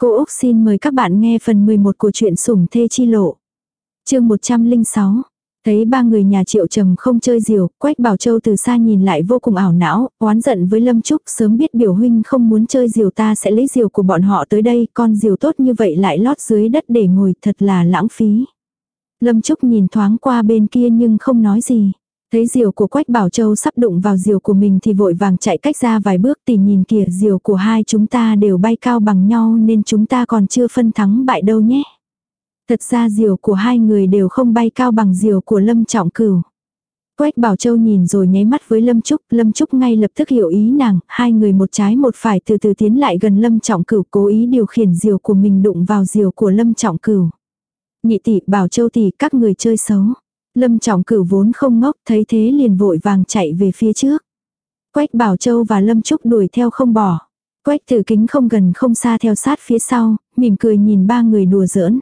Cô Úc xin mời các bạn nghe phần 11 của truyện sủng thê chi lộ. chương 106. Thấy ba người nhà triệu trầm không chơi diều, Quách Bảo Châu từ xa nhìn lại vô cùng ảo não, oán giận với Lâm Trúc sớm biết biểu huynh không muốn chơi diều ta sẽ lấy diều của bọn họ tới đây, con diều tốt như vậy lại lót dưới đất để ngồi thật là lãng phí. Lâm Trúc nhìn thoáng qua bên kia nhưng không nói gì. Thấy diều của Quách Bảo Châu sắp đụng vào diều của mình thì vội vàng chạy cách ra vài bước tỉ nhìn kìa diều của hai chúng ta đều bay cao bằng nhau nên chúng ta còn chưa phân thắng bại đâu nhé. Thật ra diều của hai người đều không bay cao bằng diều của Lâm Trọng Cửu. Quách Bảo Châu nhìn rồi nháy mắt với Lâm Trúc, Lâm Trúc ngay lập tức hiểu ý nàng, hai người một trái một phải từ từ tiến lại gần Lâm Trọng Cửu cố ý điều khiển diều của mình đụng vào diều của Lâm Trọng Cửu. Nhị tỷ Bảo Châu tỷ các người chơi xấu. Lâm trọng cửu vốn không ngốc thấy thế liền vội vàng chạy về phía trước. Quách Bảo Châu và Lâm Trúc đuổi theo không bỏ. Quách tử kính không gần không xa theo sát phía sau, mỉm cười nhìn ba người đùa giỡn.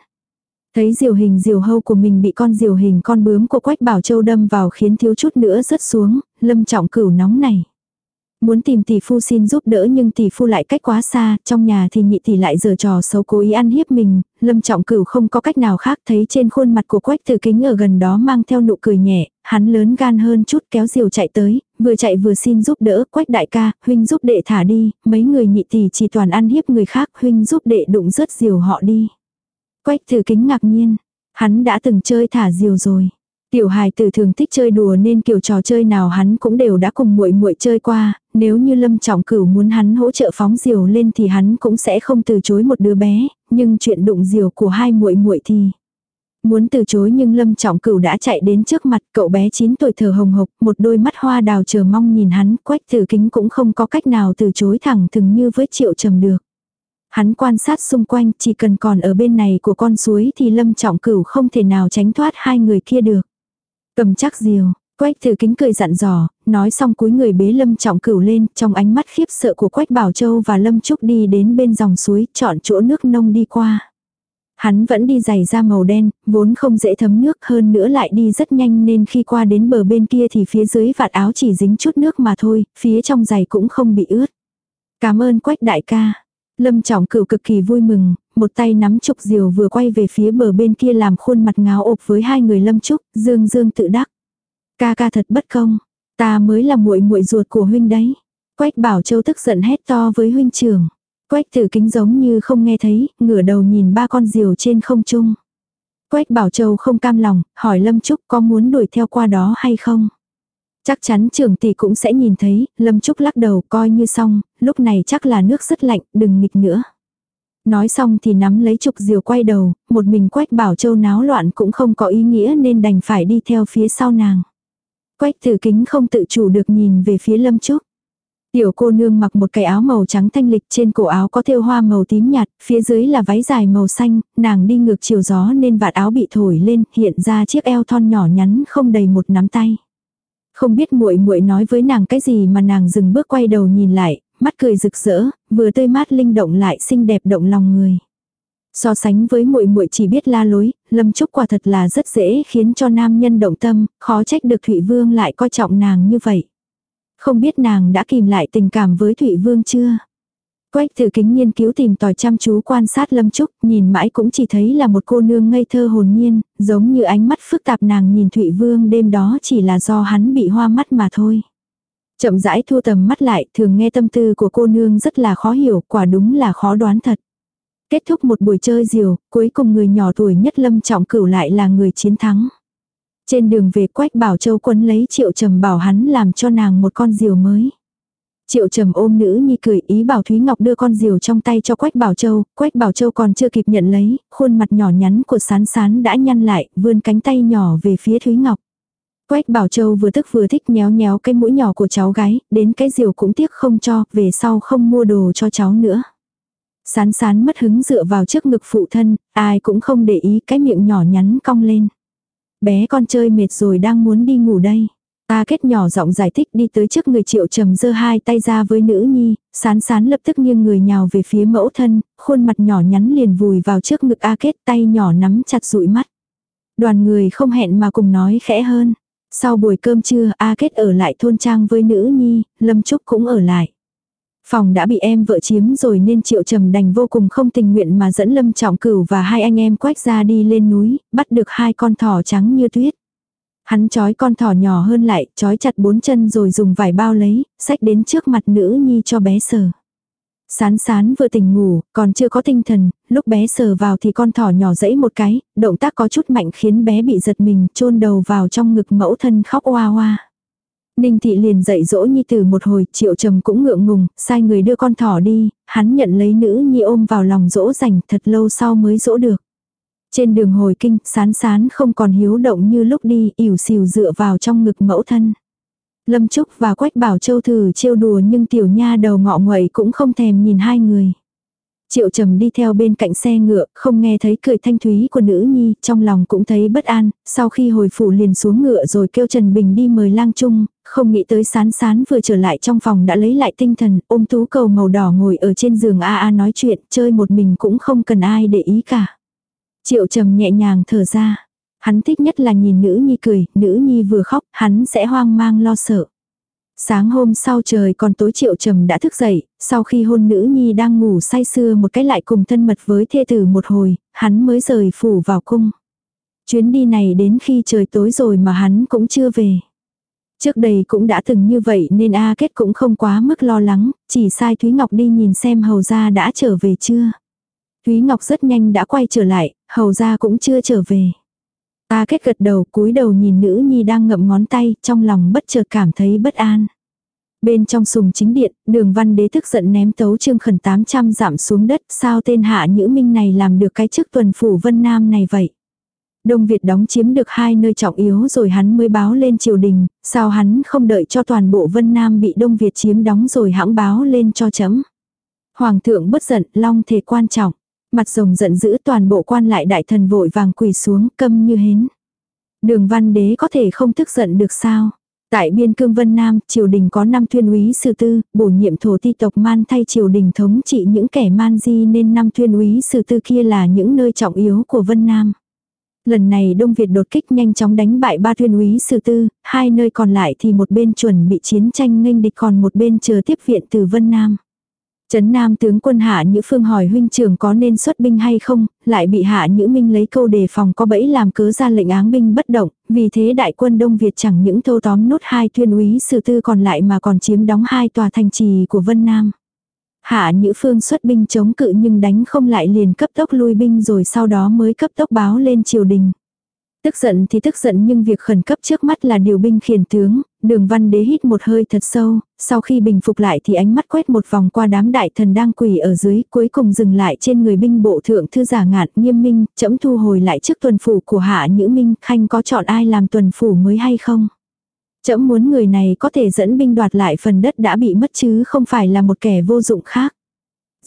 Thấy diều hình diều hâu của mình bị con diều hình con bướm của Quách Bảo Châu đâm vào khiến thiếu chút nữa rớt xuống, Lâm trọng cửu nóng này. Muốn tìm tỷ phu xin giúp đỡ nhưng tỷ phu lại cách quá xa, trong nhà thì nhị tỷ lại giở trò xấu cố ý ăn hiếp mình, lâm trọng cửu không có cách nào khác thấy trên khuôn mặt của quách tử kính ở gần đó mang theo nụ cười nhẹ, hắn lớn gan hơn chút kéo diều chạy tới, vừa chạy vừa xin giúp đỡ quách đại ca, huynh giúp đệ thả đi, mấy người nhị tỷ chỉ toàn ăn hiếp người khác, huynh giúp đệ đụng rớt diều họ đi. Quách tử kính ngạc nhiên, hắn đã từng chơi thả diều rồi. Tiểu hài tử thường thích chơi đùa nên kiểu trò chơi nào hắn cũng đều đã cùng muội muội chơi qua, nếu như Lâm Trọng Cửu muốn hắn hỗ trợ phóng diều lên thì hắn cũng sẽ không từ chối một đứa bé, nhưng chuyện đụng diều của hai muội muội thì muốn từ chối nhưng Lâm Trọng Cửu đã chạy đến trước mặt cậu bé 9 tuổi thở hồng hộc, một đôi mắt hoa đào chờ mong nhìn hắn, quách tử kính cũng không có cách nào từ chối thẳng thừng như với triệu trầm được. Hắn quan sát xung quanh, chỉ cần còn ở bên này của con suối thì Lâm Trọng Cửu không thể nào tránh thoát hai người kia được. Cầm chắc diều, Quách thử Kính cười dặn dò, nói xong cúi người bế Lâm Trọng Cửu lên, trong ánh mắt khiếp sợ của Quách Bảo Châu và Lâm Trúc đi đến bên dòng suối, chọn chỗ nước nông đi qua. Hắn vẫn đi giày da màu đen, vốn không dễ thấm nước hơn nữa lại đi rất nhanh nên khi qua đến bờ bên kia thì phía dưới vạt áo chỉ dính chút nước mà thôi, phía trong giày cũng không bị ướt. Cảm ơn Quách đại ca. Lâm Trọng Cửu cực kỳ vui mừng, một tay nắm trục diều vừa quay về phía bờ bên kia làm khuôn mặt ngáo ộp với hai người Lâm Trúc, dương dương tự đắc. Ca ca thật bất công, ta mới là muội muội ruột của huynh đấy. Quách Bảo Châu tức giận hét to với huynh trưởng. Quách tử kính giống như không nghe thấy, ngửa đầu nhìn ba con diều trên không trung. Quách Bảo Châu không cam lòng, hỏi Lâm Trúc có muốn đuổi theo qua đó hay không. Chắc chắn trưởng tỷ cũng sẽ nhìn thấy, Lâm Trúc lắc đầu coi như xong, lúc này chắc là nước rất lạnh, đừng nghịch nữa. Nói xong thì nắm lấy trục diều quay đầu, một mình Quách Bảo Châu náo loạn cũng không có ý nghĩa nên đành phải đi theo phía sau nàng. Quách tử kính không tự chủ được nhìn về phía Lâm Trúc. Tiểu cô nương mặc một cái áo màu trắng thanh lịch trên cổ áo có thêu hoa màu tím nhạt, phía dưới là váy dài màu xanh, nàng đi ngược chiều gió nên vạt áo bị thổi lên, hiện ra chiếc eo thon nhỏ nhắn không đầy một nắm tay. Không biết muội muội nói với nàng cái gì mà nàng dừng bước quay đầu nhìn lại, mắt cười rực rỡ, vừa tươi mát linh động lại xinh đẹp động lòng người. So sánh với muội muội chỉ biết la lối, Lâm Trúc quả thật là rất dễ khiến cho nam nhân động tâm, khó trách được Thụy Vương lại coi trọng nàng như vậy. Không biết nàng đã kìm lại tình cảm với Thụy Vương chưa? Quách thử kính nghiên cứu tìm tòi chăm chú quan sát Lâm Trúc, nhìn mãi cũng chỉ thấy là một cô nương ngây thơ hồn nhiên, giống như ánh mắt phức tạp nàng nhìn Thụy Vương đêm đó chỉ là do hắn bị hoa mắt mà thôi. Chậm rãi thu tầm mắt lại, thường nghe tâm tư của cô nương rất là khó hiểu, quả đúng là khó đoán thật. Kết thúc một buổi chơi diều, cuối cùng người nhỏ tuổi nhất Lâm Trọng Cửu lại là người chiến thắng. Trên đường về Quách Bảo Châu quấn lấy Triệu Trầm bảo hắn làm cho nàng một con diều mới. Triệu Trầm ôm nữ nhi cười ý bảo Thúy Ngọc đưa con diều trong tay cho Quách Bảo Châu, Quách Bảo Châu còn chưa kịp nhận lấy, khuôn mặt nhỏ nhắn của sán sán đã nhăn lại, vươn cánh tay nhỏ về phía Thúy Ngọc. Quách Bảo Châu vừa tức vừa thích nhéo nhéo cái mũi nhỏ của cháu gái, đến cái diều cũng tiếc không cho, về sau không mua đồ cho cháu nữa. Sán sán mất hứng dựa vào trước ngực phụ thân, ai cũng không để ý cái miệng nhỏ nhắn cong lên. Bé con chơi mệt rồi đang muốn đi ngủ đây. Ta kết nhỏ giọng giải thích đi tới trước người triệu trầm giơ hai tay ra với nữ nhi, sán sán lập tức nghiêng người nhào về phía mẫu thân, khuôn mặt nhỏ nhắn liền vùi vào trước ngực A kết tay nhỏ nắm chặt dụi mắt. Đoàn người không hẹn mà cùng nói khẽ hơn. Sau buổi cơm trưa A kết ở lại thôn trang với nữ nhi, Lâm Trúc cũng ở lại. Phòng đã bị em vợ chiếm rồi nên Triệu Trầm đành vô cùng không tình nguyện mà dẫn Lâm Trọng Cửu và hai anh em quách ra đi lên núi, bắt được hai con thỏ trắng như tuyết. Hắn trói con thỏ nhỏ hơn lại, trói chặt bốn chân rồi dùng vải bao lấy, xách đến trước mặt nữ nhi cho bé sờ. Sán sán vừa tỉnh ngủ, còn chưa có tinh thần, lúc bé sờ vào thì con thỏ nhỏ dẫy một cái, động tác có chút mạnh khiến bé bị giật mình, chôn đầu vào trong ngực mẫu thân khóc oa oa. Ninh thị liền dạy dỗ nhi tử một hồi, triệu trầm cũng ngượng ngùng, sai người đưa con thỏ đi, hắn nhận lấy nữ nhi ôm vào lòng dỗ dành thật lâu sau mới dỗ được. Trên đường hồi kinh, sán sán không còn hiếu động như lúc đi, ỉu xìu dựa vào trong ngực mẫu thân. Lâm Trúc và Quách Bảo Châu thử trêu đùa nhưng tiểu nha đầu ngọ nguậy cũng không thèm nhìn hai người. Triệu trầm đi theo bên cạnh xe ngựa, không nghe thấy cười thanh thúy của nữ nhi, trong lòng cũng thấy bất an, sau khi hồi phủ liền xuống ngựa rồi kêu Trần Bình đi mời lang trung, không nghĩ tới sán sán vừa trở lại trong phòng đã lấy lại tinh thần, ôm tú cầu màu đỏ ngồi ở trên giường a a nói chuyện, chơi một mình cũng không cần ai để ý cả. Triệu trầm nhẹ nhàng thở ra. Hắn thích nhất là nhìn nữ nhi cười, nữ nhi vừa khóc, hắn sẽ hoang mang lo sợ. Sáng hôm sau trời còn tối triệu trầm đã thức dậy, sau khi hôn nữ nhi đang ngủ say sưa một cái lại cùng thân mật với thê tử một hồi, hắn mới rời phủ vào cung. Chuyến đi này đến khi trời tối rồi mà hắn cũng chưa về. Trước đây cũng đã từng như vậy nên A Kết cũng không quá mức lo lắng, chỉ sai Thúy Ngọc đi nhìn xem hầu gia đã trở về chưa. Thúy Ngọc rất nhanh đã quay trở lại, hầu gia cũng chưa trở về. A kết gật đầu cúi đầu nhìn nữ nhi đang ngậm ngón tay, trong lòng bất chợt cảm thấy bất an. Bên trong sùng chính điện, đường văn đế tức giận ném tấu trương khẩn 800 giảm xuống đất, sao tên hạ nhữ minh này làm được cái chức tuần phủ vân nam này vậy. Đông Việt đóng chiếm được hai nơi trọng yếu rồi hắn mới báo lên triều đình, sao hắn không đợi cho toàn bộ Vân Nam bị Đông Việt chiếm đóng rồi hãng báo lên cho chấm. Hoàng thượng bất giận, long thể quan trọng. Mặt rồng giận dữ toàn bộ quan lại đại thần vội vàng quỳ xuống câm như hến. Đường văn đế có thể không tức giận được sao? Tại biên cương Vân Nam, triều đình có năm thuyên úy sư tư, bổ nhiệm thổ ti tộc man thay triều đình thống trị những kẻ man di nên năm thuyên úy sư tư kia là những nơi trọng yếu của Vân Nam. Lần này Đông Việt đột kích nhanh chóng đánh bại ba thuyên úy sư tư, hai nơi còn lại thì một bên chuẩn bị chiến tranh nghênh địch còn một bên chờ tiếp viện từ Vân Nam. Trấn Nam tướng quân Hạ Nhữ Phương hỏi huynh trưởng có nên xuất binh hay không, lại bị Hạ Nhữ Minh lấy câu đề phòng có bẫy làm cớ ra lệnh áng binh bất động, vì thế đại quân Đông Việt chẳng những thâu tóm nốt hai tuyên úy sự tư còn lại mà còn chiếm đóng hai tòa thành trì của Vân Nam. Hạ Nhữ Phương xuất binh chống cự nhưng đánh không lại liền cấp tốc lui binh rồi sau đó mới cấp tốc báo lên triều đình. Tức giận thì tức giận nhưng việc khẩn cấp trước mắt là điều binh khiển tướng, đường văn đế hít một hơi thật sâu, sau khi bình phục lại thì ánh mắt quét một vòng qua đám đại thần đang quỳ ở dưới, cuối cùng dừng lại trên người binh bộ thượng thư giả ngạn nghiêm minh, chấm thu hồi lại trước tuần phủ của hạ nhữ minh, khanh có chọn ai làm tuần phủ mới hay không? Chấm muốn người này có thể dẫn binh đoạt lại phần đất đã bị mất chứ không phải là một kẻ vô dụng khác.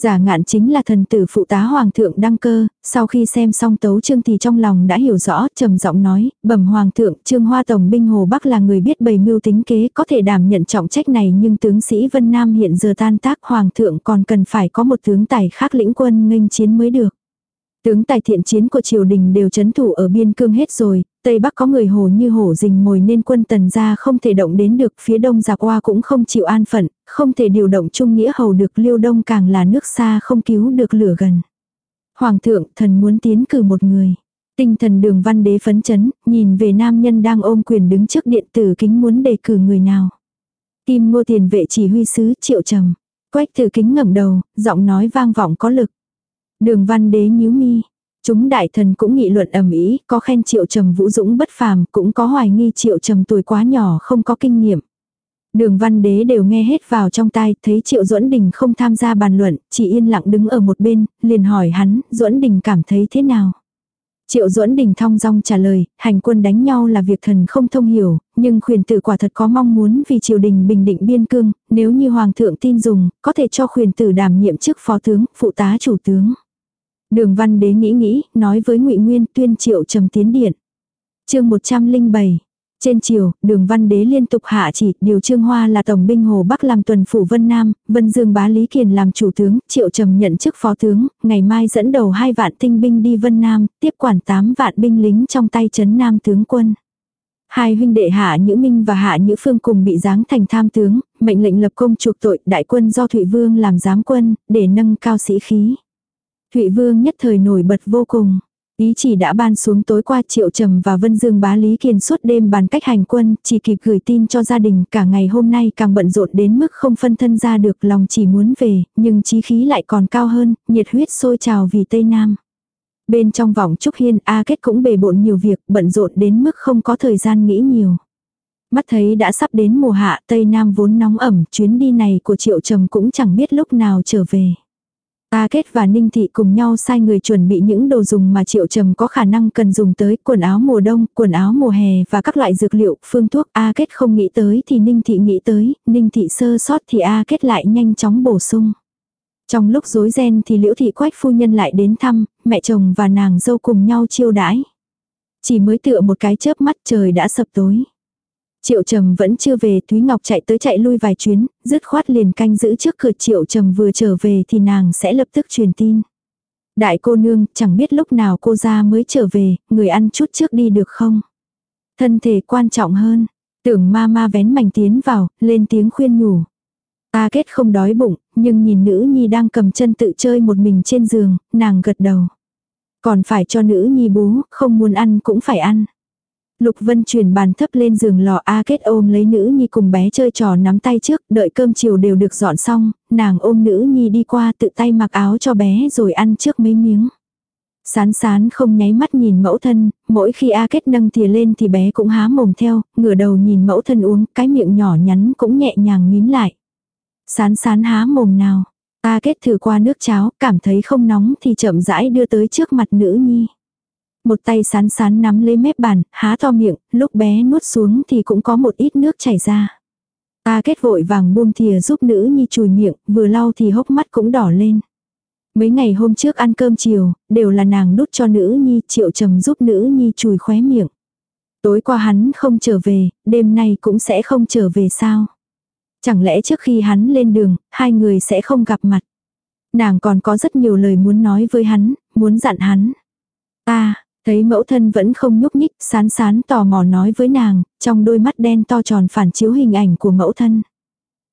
Giả ngạn chính là thần tử phụ tá hoàng thượng đăng cơ, sau khi xem xong tấu chương thì trong lòng đã hiểu rõ, trầm giọng nói, bẩm hoàng thượng, trương hoa tổng binh Hồ Bắc là người biết bày mưu tính kế, có thể đảm nhận trọng trách này nhưng tướng sĩ Vân Nam hiện giờ tan tác hoàng thượng còn cần phải có một tướng tài khác lĩnh quân nghênh chiến mới được. Tướng tài thiện chiến của triều đình đều chấn thủ ở biên cương hết rồi, Tây Bắc có người hồ như hổ rình mồi nên quân tần gia không thể động đến được, phía đông giặc qua cũng không chịu an phận, không thể điều động trung nghĩa hầu được liêu đông càng là nước xa không cứu được lửa gần. Hoàng thượng thần muốn tiến cử một người. Tinh thần đường văn đế phấn chấn, nhìn về nam nhân đang ôm quyền đứng trước điện tử kính muốn đề cử người nào. Kim ngô tiền vệ chỉ huy sứ triệu trầm. Quách tử kính ngẩng đầu, giọng nói vang vọng có lực. Đường văn đế nhíu mi. Chúng đại thần cũng nghị luận ầm ĩ, có khen triệu trầm vũ dũng bất phàm, cũng có hoài nghi triệu trầm tuổi quá nhỏ không có kinh nghiệm. Đường văn đế đều nghe hết vào trong tai, thấy triệu duẫn đình không tham gia bàn luận, chỉ yên lặng đứng ở một bên, liền hỏi hắn, duẫn đình cảm thấy thế nào. Triệu duẫn đình thong dong trả lời, hành quân đánh nhau là việc thần không thông hiểu, nhưng khuyền tử quả thật có mong muốn vì triều đình bình định biên cương, nếu như hoàng thượng tin dùng, có thể cho khuyền tử đảm nhiệm chức phó tướng, phụ tá chủ tướng. Đường văn đế nghĩ nghĩ, nói với ngụy Nguyên tuyên triệu trầm tiến điện. chương 107 trên chiều, đường văn đế liên tục hạ chỉ, điều Trương Hoa là tổng binh Hồ Bắc làm tuần phủ Vân Nam, Vân Dương bá Lý Kiền làm chủ tướng, Triệu Trầm nhận chức phó tướng, ngày mai dẫn đầu hai vạn tinh binh đi Vân Nam, tiếp quản tám vạn binh lính trong tay chấn Nam tướng quân. Hai huynh đệ Hạ Nhữ Minh và Hạ Nhữ Phương cùng bị giáng thành tham tướng, mệnh lệnh lập công chuộc tội đại quân do Thụy Vương làm giám quân, để nâng cao sĩ khí. Thụy Vương nhất thời nổi bật vô cùng. Ý chỉ đã ban xuống tối qua Triệu Trầm và Vân Dương bá Lý kiên suốt đêm bàn cách hành quân, chỉ kịp gửi tin cho gia đình cả ngày hôm nay càng bận rộn đến mức không phân thân ra được lòng chỉ muốn về, nhưng chí khí lại còn cao hơn, nhiệt huyết sôi trào vì Tây Nam. Bên trong vòng Trúc Hiên A Kết cũng bề bộn nhiều việc, bận rộn đến mức không có thời gian nghĩ nhiều. Mắt thấy đã sắp đến mùa hạ Tây Nam vốn nóng ẩm, chuyến đi này của Triệu Trầm cũng chẳng biết lúc nào trở về. A Kết và Ninh Thị cùng nhau sai người chuẩn bị những đồ dùng mà Triệu Trầm có khả năng cần dùng tới quần áo mùa đông, quần áo mùa hè và các loại dược liệu, phương thuốc A Kết không nghĩ tới thì Ninh Thị nghĩ tới, Ninh Thị sơ sót thì A Kết lại nhanh chóng bổ sung. Trong lúc rối ren thì Liễu Thị Quách phu nhân lại đến thăm, mẹ chồng và nàng dâu cùng nhau chiêu đãi. Chỉ mới tựa một cái chớp mắt trời đã sập tối. Triệu Trầm vẫn chưa về, Thúy Ngọc chạy tới chạy lui vài chuyến, dứt khoát liền canh giữ trước cửa Triệu Trầm vừa trở về thì nàng sẽ lập tức truyền tin. Đại cô nương, chẳng biết lúc nào cô ra mới trở về, người ăn chút trước đi được không? Thân thể quan trọng hơn. Tưởng ma ma vén mảnh tiến vào, lên tiếng khuyên nhủ. Ta kết không đói bụng, nhưng nhìn nữ nhi đang cầm chân tự chơi một mình trên giường, nàng gật đầu. Còn phải cho nữ nhi bú, không muốn ăn cũng phải ăn. Lục Vân chuyển bàn thấp lên giường lò A kết ôm lấy nữ nhi cùng bé chơi trò nắm tay trước, đợi cơm chiều đều được dọn xong, nàng ôm nữ nhi đi qua tự tay mặc áo cho bé rồi ăn trước mấy miếng. Sán sán không nháy mắt nhìn mẫu thân, mỗi khi A kết nâng thìa lên thì bé cũng há mồm theo, ngửa đầu nhìn mẫu thân uống, cái miệng nhỏ nhắn cũng nhẹ nhàng mím lại. Sán sán há mồm nào. A kết thử qua nước cháo, cảm thấy không nóng thì chậm rãi đưa tới trước mặt nữ nhi. Một tay sán sán nắm lấy mép bàn, há to miệng, lúc bé nuốt xuống thì cũng có một ít nước chảy ra. A kết vội vàng buông thìa giúp nữ nhi chùi miệng, vừa lau thì hốc mắt cũng đỏ lên. Mấy ngày hôm trước ăn cơm chiều, đều là nàng đút cho nữ nhi, triệu trầm giúp nữ nhi chùi khóe miệng. Tối qua hắn không trở về, đêm nay cũng sẽ không trở về sao. Chẳng lẽ trước khi hắn lên đường, hai người sẽ không gặp mặt. Nàng còn có rất nhiều lời muốn nói với hắn, muốn dặn hắn. Ta, thấy mẫu thân vẫn không nhúc nhích, sán sán tò mò nói với nàng, trong đôi mắt đen to tròn phản chiếu hình ảnh của mẫu thân.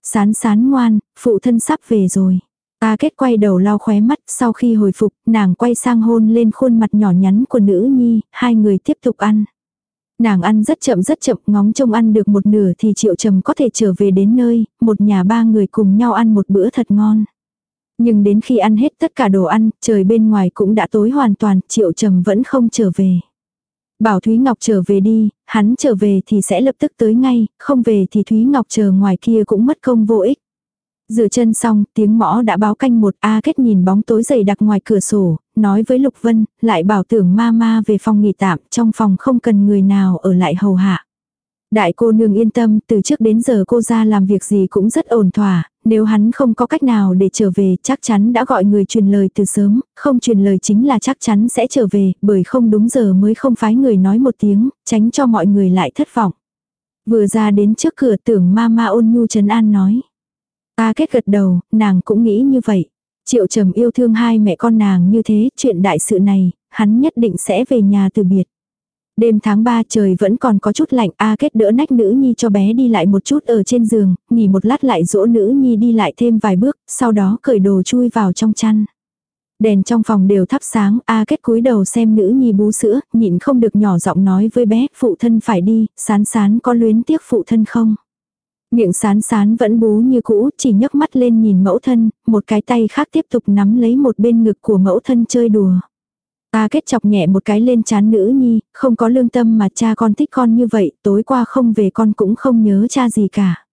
Sán sán ngoan, phụ thân sắp về rồi. Ta kết quay đầu lau khóe mắt, sau khi hồi phục, nàng quay sang hôn lên khuôn mặt nhỏ nhắn của nữ nhi, hai người tiếp tục ăn. Nàng ăn rất chậm rất chậm, ngóng trông ăn được một nửa thì triệu trầm có thể trở về đến nơi, một nhà ba người cùng nhau ăn một bữa thật ngon. Nhưng đến khi ăn hết tất cả đồ ăn, trời bên ngoài cũng đã tối hoàn toàn, triệu trầm vẫn không trở về. Bảo Thúy Ngọc trở về đi, hắn trở về thì sẽ lập tức tới ngay, không về thì Thúy Ngọc chờ ngoài kia cũng mất công vô ích. Dựa chân xong, tiếng mõ đã báo canh một A kết nhìn bóng tối dày đặc ngoài cửa sổ, nói với Lục Vân, lại bảo tưởng ma ma về phòng nghỉ tạm, trong phòng không cần người nào ở lại hầu hạ. Đại cô nương yên tâm, từ trước đến giờ cô ra làm việc gì cũng rất ổn thỏa, nếu hắn không có cách nào để trở về chắc chắn đã gọi người truyền lời từ sớm, không truyền lời chính là chắc chắn sẽ trở về, bởi không đúng giờ mới không phái người nói một tiếng, tránh cho mọi người lại thất vọng. Vừa ra đến trước cửa tưởng ma ma ôn nhu trấn an nói. Ta kết gật đầu, nàng cũng nghĩ như vậy. Triệu trầm yêu thương hai mẹ con nàng như thế, chuyện đại sự này, hắn nhất định sẽ về nhà từ biệt. Đêm tháng 3 trời vẫn còn có chút lạnh, A kết đỡ nách nữ nhi cho bé đi lại một chút ở trên giường, nghỉ một lát lại dỗ nữ nhi đi lại thêm vài bước, sau đó cởi đồ chui vào trong chăn. Đèn trong phòng đều thắp sáng, A kết cúi đầu xem nữ nhi bú sữa, nhịn không được nhỏ giọng nói với bé, phụ thân phải đi, sán sán có luyến tiếc phụ thân không? Miệng sán sán vẫn bú như cũ, chỉ nhấc mắt lên nhìn mẫu thân, một cái tay khác tiếp tục nắm lấy một bên ngực của mẫu thân chơi đùa. Ta kết chọc nhẹ một cái lên chán nữ nhi, không có lương tâm mà cha con thích con như vậy, tối qua không về con cũng không nhớ cha gì cả.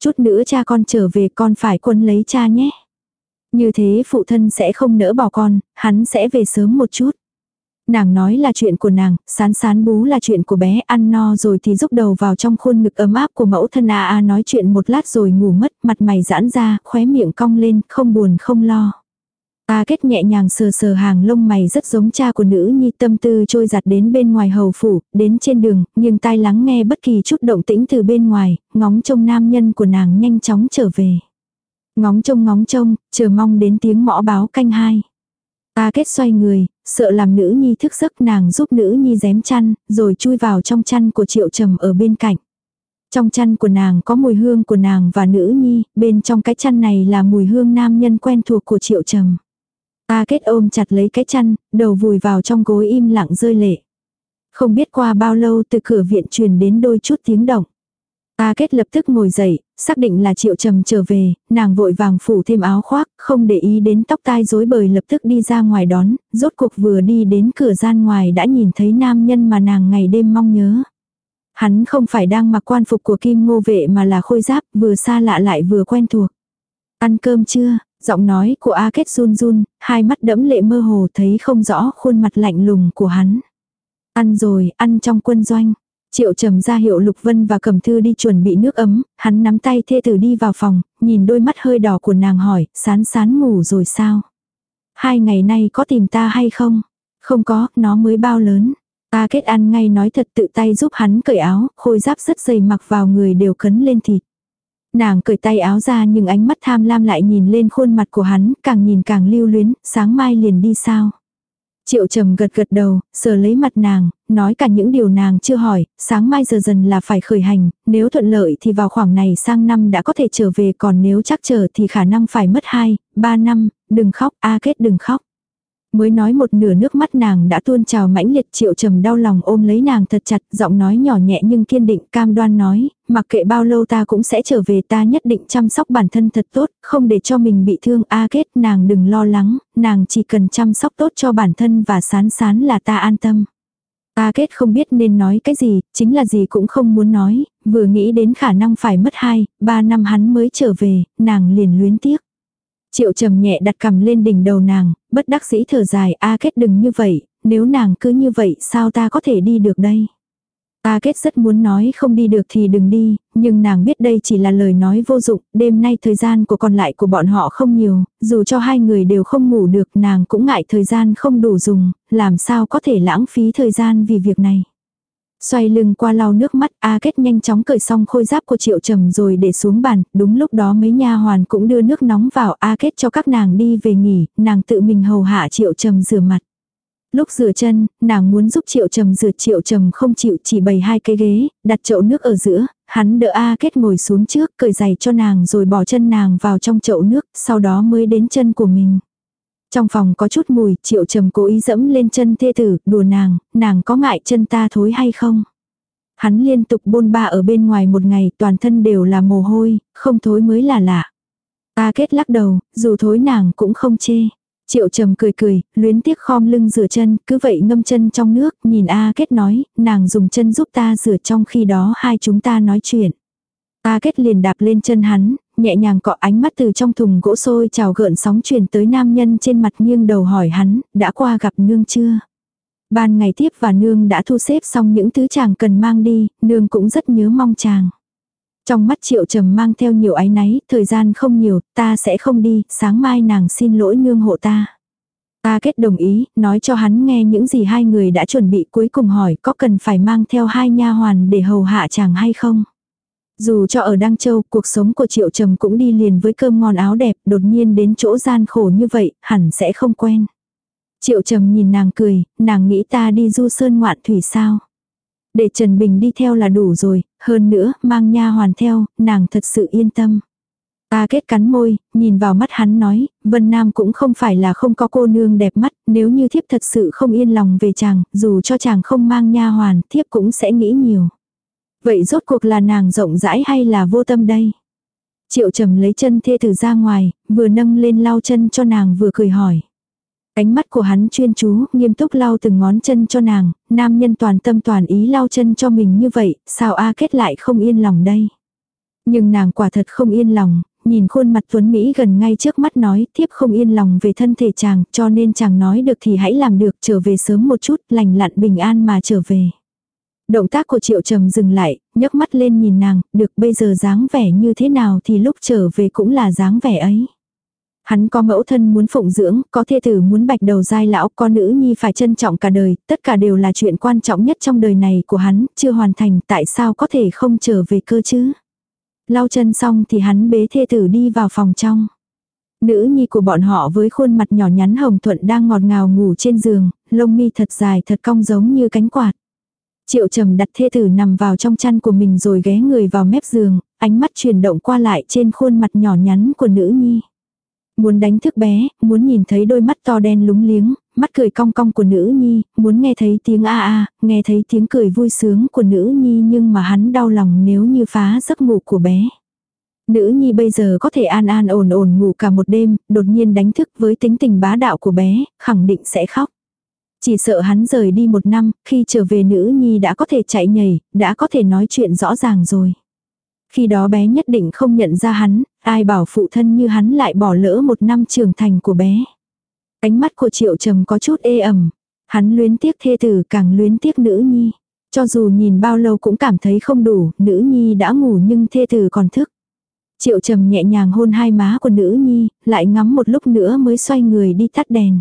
Chút nữa cha con trở về con phải quân lấy cha nhé. Như thế phụ thân sẽ không nỡ bỏ con, hắn sẽ về sớm một chút. Nàng nói là chuyện của nàng, sán sán bú là chuyện của bé, ăn no rồi thì rúc đầu vào trong khuôn ngực ấm áp của mẫu thân a a nói chuyện một lát rồi ngủ mất, mặt mày giãn ra, khóe miệng cong lên, không buồn không lo. A kết nhẹ nhàng sờ sờ hàng lông mày rất giống cha của nữ nhi tâm tư trôi giặt đến bên ngoài hầu phủ, đến trên đường, nhưng tai lắng nghe bất kỳ chút động tĩnh từ bên ngoài, ngóng trông nam nhân của nàng nhanh chóng trở về. Ngóng trông ngóng trông, chờ mong đến tiếng mõ báo canh hai. Ta kết xoay người, sợ làm nữ nhi thức giấc nàng giúp nữ nhi dém chăn, rồi chui vào trong chăn của triệu trầm ở bên cạnh. Trong chăn của nàng có mùi hương của nàng và nữ nhi, bên trong cái chăn này là mùi hương nam nhân quen thuộc của triệu trầm. Ta kết ôm chặt lấy cái chăn, đầu vùi vào trong gối im lặng rơi lệ. Không biết qua bao lâu từ cửa viện truyền đến đôi chút tiếng động. Ta kết lập tức ngồi dậy, xác định là triệu trầm trở về, nàng vội vàng phủ thêm áo khoác, không để ý đến tóc tai rối bời lập tức đi ra ngoài đón, rốt cuộc vừa đi đến cửa gian ngoài đã nhìn thấy nam nhân mà nàng ngày đêm mong nhớ. Hắn không phải đang mặc quan phục của kim ngô vệ mà là khôi giáp, vừa xa lạ lại vừa quen thuộc. Ăn cơm chưa? Giọng nói của A Kết run run, hai mắt đẫm lệ mơ hồ thấy không rõ khuôn mặt lạnh lùng của hắn. Ăn rồi, ăn trong quân doanh. Triệu trầm ra hiệu Lục Vân và Cẩm Thư đi chuẩn bị nước ấm, hắn nắm tay thê tử đi vào phòng, nhìn đôi mắt hơi đỏ của nàng hỏi, sán sán ngủ rồi sao? Hai ngày nay có tìm ta hay không? Không có, nó mới bao lớn. Ta kết ăn ngay nói thật tự tay giúp hắn cởi áo, khôi giáp rất dày mặc vào người đều cấn lên thịt. Nàng cởi tay áo ra nhưng ánh mắt tham lam lại nhìn lên khuôn mặt của hắn, càng nhìn càng lưu luyến, sáng mai liền đi sao. Triệu trầm gật gật đầu, sờ lấy mặt nàng, nói cả những điều nàng chưa hỏi, sáng mai giờ dần là phải khởi hành, nếu thuận lợi thì vào khoảng này sang năm đã có thể trở về còn nếu chắc chờ thì khả năng phải mất 2, 3 năm, đừng khóc, A kết đừng khóc. Mới nói một nửa nước mắt nàng đã tuôn trào mãnh liệt triệu trầm đau lòng ôm lấy nàng thật chặt, giọng nói nhỏ nhẹ nhưng kiên định cam đoan nói, mặc kệ bao lâu ta cũng sẽ trở về ta nhất định chăm sóc bản thân thật tốt, không để cho mình bị thương a kết nàng đừng lo lắng, nàng chỉ cần chăm sóc tốt cho bản thân và sán sán là ta an tâm. A kết không biết nên nói cái gì, chính là gì cũng không muốn nói, vừa nghĩ đến khả năng phải mất 2, 3 năm hắn mới trở về, nàng liền luyến tiếc. Triệu trầm nhẹ đặt cầm lên đỉnh đầu nàng, bất đắc dĩ thở dài, a kết đừng như vậy, nếu nàng cứ như vậy sao ta có thể đi được đây. A kết rất muốn nói không đi được thì đừng đi, nhưng nàng biết đây chỉ là lời nói vô dụng, đêm nay thời gian của còn lại của bọn họ không nhiều, dù cho hai người đều không ngủ được nàng cũng ngại thời gian không đủ dùng, làm sao có thể lãng phí thời gian vì việc này. Xoay lưng qua lau nước mắt, A Kết nhanh chóng cởi xong khôi giáp của Triệu Trầm rồi để xuống bàn, đúng lúc đó mấy nha hoàn cũng đưa nước nóng vào A Kết cho các nàng đi về nghỉ, nàng tự mình hầu hạ Triệu Trầm rửa mặt. Lúc rửa chân, nàng muốn giúp Triệu Trầm rửa Triệu Trầm không chịu chỉ bày hai cái ghế, đặt chậu nước ở giữa, hắn đỡ A Kết ngồi xuống trước, cởi giày cho nàng rồi bỏ chân nàng vào trong chậu nước, sau đó mới đến chân của mình. Trong phòng có chút mùi, triệu trầm cố ý dẫm lên chân thê tử, đùa nàng, nàng có ngại chân ta thối hay không? Hắn liên tục bôn ba ở bên ngoài một ngày, toàn thân đều là mồ hôi, không thối mới là lạ. Ta kết lắc đầu, dù thối nàng cũng không chê. Triệu trầm cười cười, luyến tiếc khom lưng rửa chân, cứ vậy ngâm chân trong nước, nhìn A kết nói, nàng dùng chân giúp ta rửa trong khi đó hai chúng ta nói chuyện. A kết liền đạp lên chân hắn, nhẹ nhàng cọ ánh mắt từ trong thùng gỗ sôi trào gợn sóng truyền tới nam nhân trên mặt nghiêng đầu hỏi hắn, đã qua gặp nương chưa? Ban ngày tiếp và nương đã thu xếp xong những thứ chàng cần mang đi, nương cũng rất nhớ mong chàng. Trong mắt triệu trầm mang theo nhiều áy náy, thời gian không nhiều, ta sẽ không đi, sáng mai nàng xin lỗi nương hộ ta. Ta kết đồng ý, nói cho hắn nghe những gì hai người đã chuẩn bị cuối cùng hỏi có cần phải mang theo hai nha hoàn để hầu hạ chàng hay không. Dù cho ở Đăng Châu, cuộc sống của Triệu Trầm cũng đi liền với cơm ngon áo đẹp, đột nhiên đến chỗ gian khổ như vậy, hẳn sẽ không quen. Triệu Trầm nhìn nàng cười, nàng nghĩ ta đi du sơn ngoạn thủy sao. Để Trần Bình đi theo là đủ rồi, hơn nữa, mang nha hoàn theo, nàng thật sự yên tâm. Ta kết cắn môi, nhìn vào mắt hắn nói, Vân Nam cũng không phải là không có cô nương đẹp mắt, nếu như thiếp thật sự không yên lòng về chàng, dù cho chàng không mang nha hoàn, thiếp cũng sẽ nghĩ nhiều. Vậy rốt cuộc là nàng rộng rãi hay là vô tâm đây? Triệu trầm lấy chân thê tử ra ngoài, vừa nâng lên lau chân cho nàng vừa cười hỏi. Ánh mắt của hắn chuyên chú, nghiêm túc lau từng ngón chân cho nàng, nam nhân toàn tâm toàn ý lau chân cho mình như vậy, sao A kết lại không yên lòng đây? Nhưng nàng quả thật không yên lòng, nhìn khuôn mặt tuấn Mỹ gần ngay trước mắt nói, thiếp không yên lòng về thân thể chàng, cho nên chàng nói được thì hãy làm được, trở về sớm một chút, lành lặn bình an mà trở về. Động tác của triệu trầm dừng lại, nhấc mắt lên nhìn nàng, được bây giờ dáng vẻ như thế nào thì lúc trở về cũng là dáng vẻ ấy. Hắn có mẫu thân muốn phụng dưỡng, có thê tử muốn bạch đầu giai lão, có nữ nhi phải trân trọng cả đời, tất cả đều là chuyện quan trọng nhất trong đời này của hắn, chưa hoàn thành, tại sao có thể không trở về cơ chứ? Lau chân xong thì hắn bế thê tử đi vào phòng trong. Nữ nhi của bọn họ với khuôn mặt nhỏ nhắn hồng thuận đang ngọt ngào ngủ trên giường, lông mi thật dài thật cong giống như cánh quạt. Triệu trầm đặt thê tử nằm vào trong chăn của mình rồi ghé người vào mép giường, ánh mắt chuyển động qua lại trên khuôn mặt nhỏ nhắn của nữ nhi. Muốn đánh thức bé, muốn nhìn thấy đôi mắt to đen lúng liếng, mắt cười cong cong của nữ nhi, muốn nghe thấy tiếng a a, nghe thấy tiếng cười vui sướng của nữ nhi nhưng mà hắn đau lòng nếu như phá giấc ngủ của bé. Nữ nhi bây giờ có thể an an ổn ổn ngủ cả một đêm, đột nhiên đánh thức với tính tình bá đạo của bé, khẳng định sẽ khóc. Chỉ sợ hắn rời đi một năm, khi trở về nữ nhi đã có thể chạy nhảy, đã có thể nói chuyện rõ ràng rồi. Khi đó bé nhất định không nhận ra hắn, ai bảo phụ thân như hắn lại bỏ lỡ một năm trưởng thành của bé. Ánh mắt của triệu trầm có chút ê ẩm. Hắn luyến tiếc thê tử càng luyến tiếc nữ nhi. Cho dù nhìn bao lâu cũng cảm thấy không đủ, nữ nhi đã ngủ nhưng thê tử còn thức. Triệu trầm nhẹ nhàng hôn hai má của nữ nhi, lại ngắm một lúc nữa mới xoay người đi tắt đèn.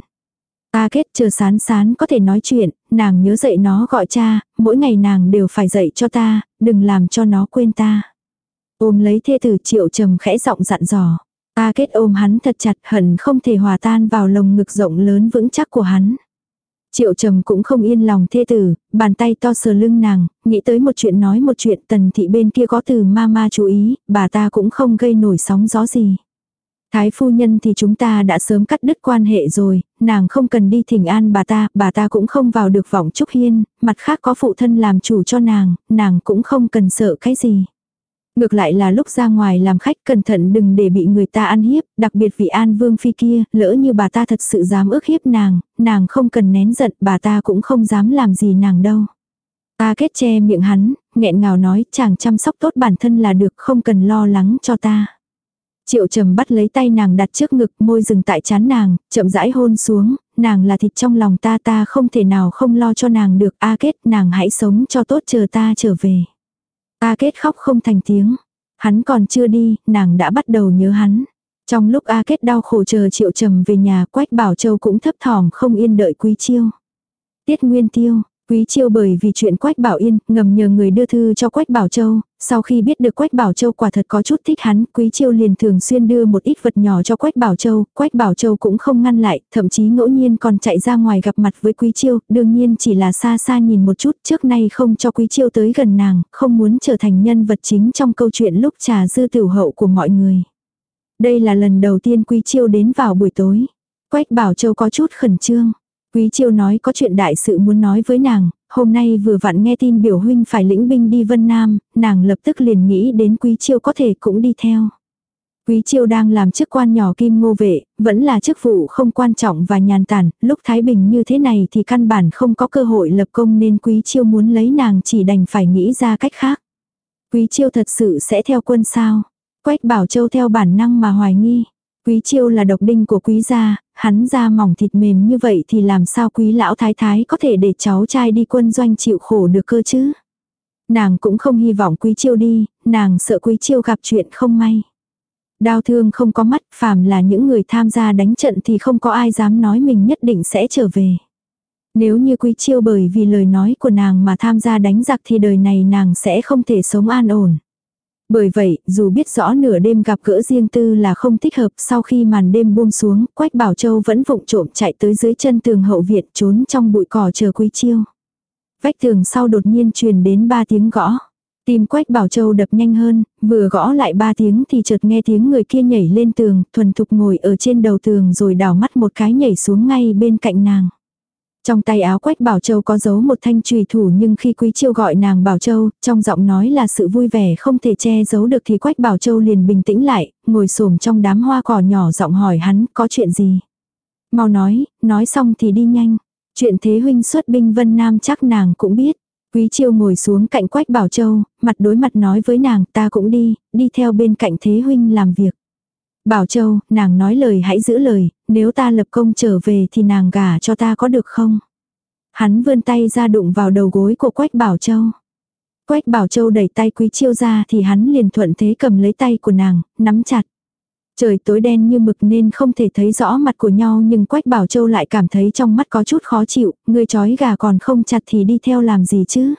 Ta kết chờ sán sán có thể nói chuyện, nàng nhớ dạy nó gọi cha, mỗi ngày nàng đều phải dạy cho ta, đừng làm cho nó quên ta. Ôm lấy thê tử triệu trầm khẽ giọng dặn dò. Ta kết ôm hắn thật chặt hận không thể hòa tan vào lồng ngực rộng lớn vững chắc của hắn. Triệu trầm cũng không yên lòng thê tử, bàn tay to sờ lưng nàng, nghĩ tới một chuyện nói một chuyện tần thị bên kia có từ ma ma chú ý, bà ta cũng không gây nổi sóng gió gì. Thái phu nhân thì chúng ta đã sớm cắt đứt quan hệ rồi, nàng không cần đi thỉnh an bà ta, bà ta cũng không vào được vọng trúc hiên, mặt khác có phụ thân làm chủ cho nàng, nàng cũng không cần sợ cái gì. Ngược lại là lúc ra ngoài làm khách cẩn thận đừng để bị người ta ăn hiếp, đặc biệt vị an vương phi kia, lỡ như bà ta thật sự dám ước hiếp nàng, nàng không cần nén giận, bà ta cũng không dám làm gì nàng đâu. Ta kết che miệng hắn, nghẹn ngào nói chàng chăm sóc tốt bản thân là được không cần lo lắng cho ta. Triệu trầm bắt lấy tay nàng đặt trước ngực môi dừng tại chán nàng, chậm rãi hôn xuống, nàng là thịt trong lòng ta ta không thể nào không lo cho nàng được a kết nàng hãy sống cho tốt chờ ta trở về. A Kết khóc không thành tiếng. Hắn còn chưa đi, nàng đã bắt đầu nhớ hắn. Trong lúc A Kết đau khổ chờ Triệu Trầm về nhà, Quách Bảo Châu cũng thấp thỏm không yên đợi Quý Chiêu. Tiết Nguyên Tiêu, Quý Chiêu bởi vì chuyện Quách Bảo Yên, ngầm nhờ người đưa thư cho Quách Bảo Châu, sau khi biết được Quách Bảo Châu quả thật có chút thích hắn, Quý Chiêu liền thường xuyên đưa một ít vật nhỏ cho Quách Bảo Châu, Quách Bảo Châu cũng không ngăn lại, thậm chí ngẫu nhiên còn chạy ra ngoài gặp mặt với Quý Chiêu, đương nhiên chỉ là xa xa nhìn một chút, trước nay không cho Quý Chiêu tới gần nàng, không muốn trở thành nhân vật chính trong câu chuyện lúc trà dư tiểu hậu của mọi người. Đây là lần đầu tiên Quý Chiêu đến vào buổi tối. Quách Bảo Châu có chút khẩn trương. Quý Chiêu nói có chuyện đại sự muốn nói với nàng, hôm nay vừa vặn nghe tin biểu huynh phải lĩnh binh đi Vân Nam, nàng lập tức liền nghĩ đến Quý Chiêu có thể cũng đi theo. Quý Chiêu đang làm chức quan nhỏ kim ngô vệ, vẫn là chức vụ không quan trọng và nhàn tản, lúc Thái Bình như thế này thì căn bản không có cơ hội lập công nên Quý Chiêu muốn lấy nàng chỉ đành phải nghĩ ra cách khác. Quý Chiêu thật sự sẽ theo quân sao? Quách Bảo Châu theo bản năng mà hoài nghi. Quý chiêu là độc đinh của quý gia, hắn da mỏng thịt mềm như vậy thì làm sao quý lão thái thái có thể để cháu trai đi quân doanh chịu khổ được cơ chứ. Nàng cũng không hy vọng quý chiêu đi, nàng sợ quý chiêu gặp chuyện không may. Đau thương không có mắt, phàm là những người tham gia đánh trận thì không có ai dám nói mình nhất định sẽ trở về. Nếu như quý chiêu bởi vì lời nói của nàng mà tham gia đánh giặc thì đời này nàng sẽ không thể sống an ổn. Bởi vậy, dù biết rõ nửa đêm gặp gỡ riêng tư là không thích hợp, sau khi màn đêm buông xuống, Quách Bảo Châu vẫn vụng trộm chạy tới dưới chân tường hậu viện trốn trong bụi cỏ chờ Quý Chiêu. Vách tường sau đột nhiên truyền đến ba tiếng gõ. Tim Quách Bảo Châu đập nhanh hơn, vừa gõ lại ba tiếng thì chợt nghe tiếng người kia nhảy lên tường, thuần thục ngồi ở trên đầu tường rồi đảo mắt một cái nhảy xuống ngay bên cạnh nàng. Trong tay áo quách Bảo Châu có giấu một thanh trùy thủ nhưng khi Quý Chiêu gọi nàng Bảo Châu, trong giọng nói là sự vui vẻ không thể che giấu được thì quách Bảo Châu liền bình tĩnh lại, ngồi xổm trong đám hoa cỏ nhỏ giọng hỏi hắn có chuyện gì. Mau nói, nói xong thì đi nhanh. Chuyện thế huynh xuất binh Vân Nam chắc nàng cũng biết. Quý Chiêu ngồi xuống cạnh quách Bảo Châu, mặt đối mặt nói với nàng ta cũng đi, đi theo bên cạnh thế huynh làm việc. Bảo Châu, nàng nói lời hãy giữ lời, nếu ta lập công trở về thì nàng gả cho ta có được không? Hắn vươn tay ra đụng vào đầu gối của Quách Bảo Châu. Quách Bảo Châu đẩy tay Quý Chiêu ra thì hắn liền thuận thế cầm lấy tay của nàng, nắm chặt. Trời tối đen như mực nên không thể thấy rõ mặt của nhau nhưng Quách Bảo Châu lại cảm thấy trong mắt có chút khó chịu, người chói gà còn không chặt thì đi theo làm gì chứ.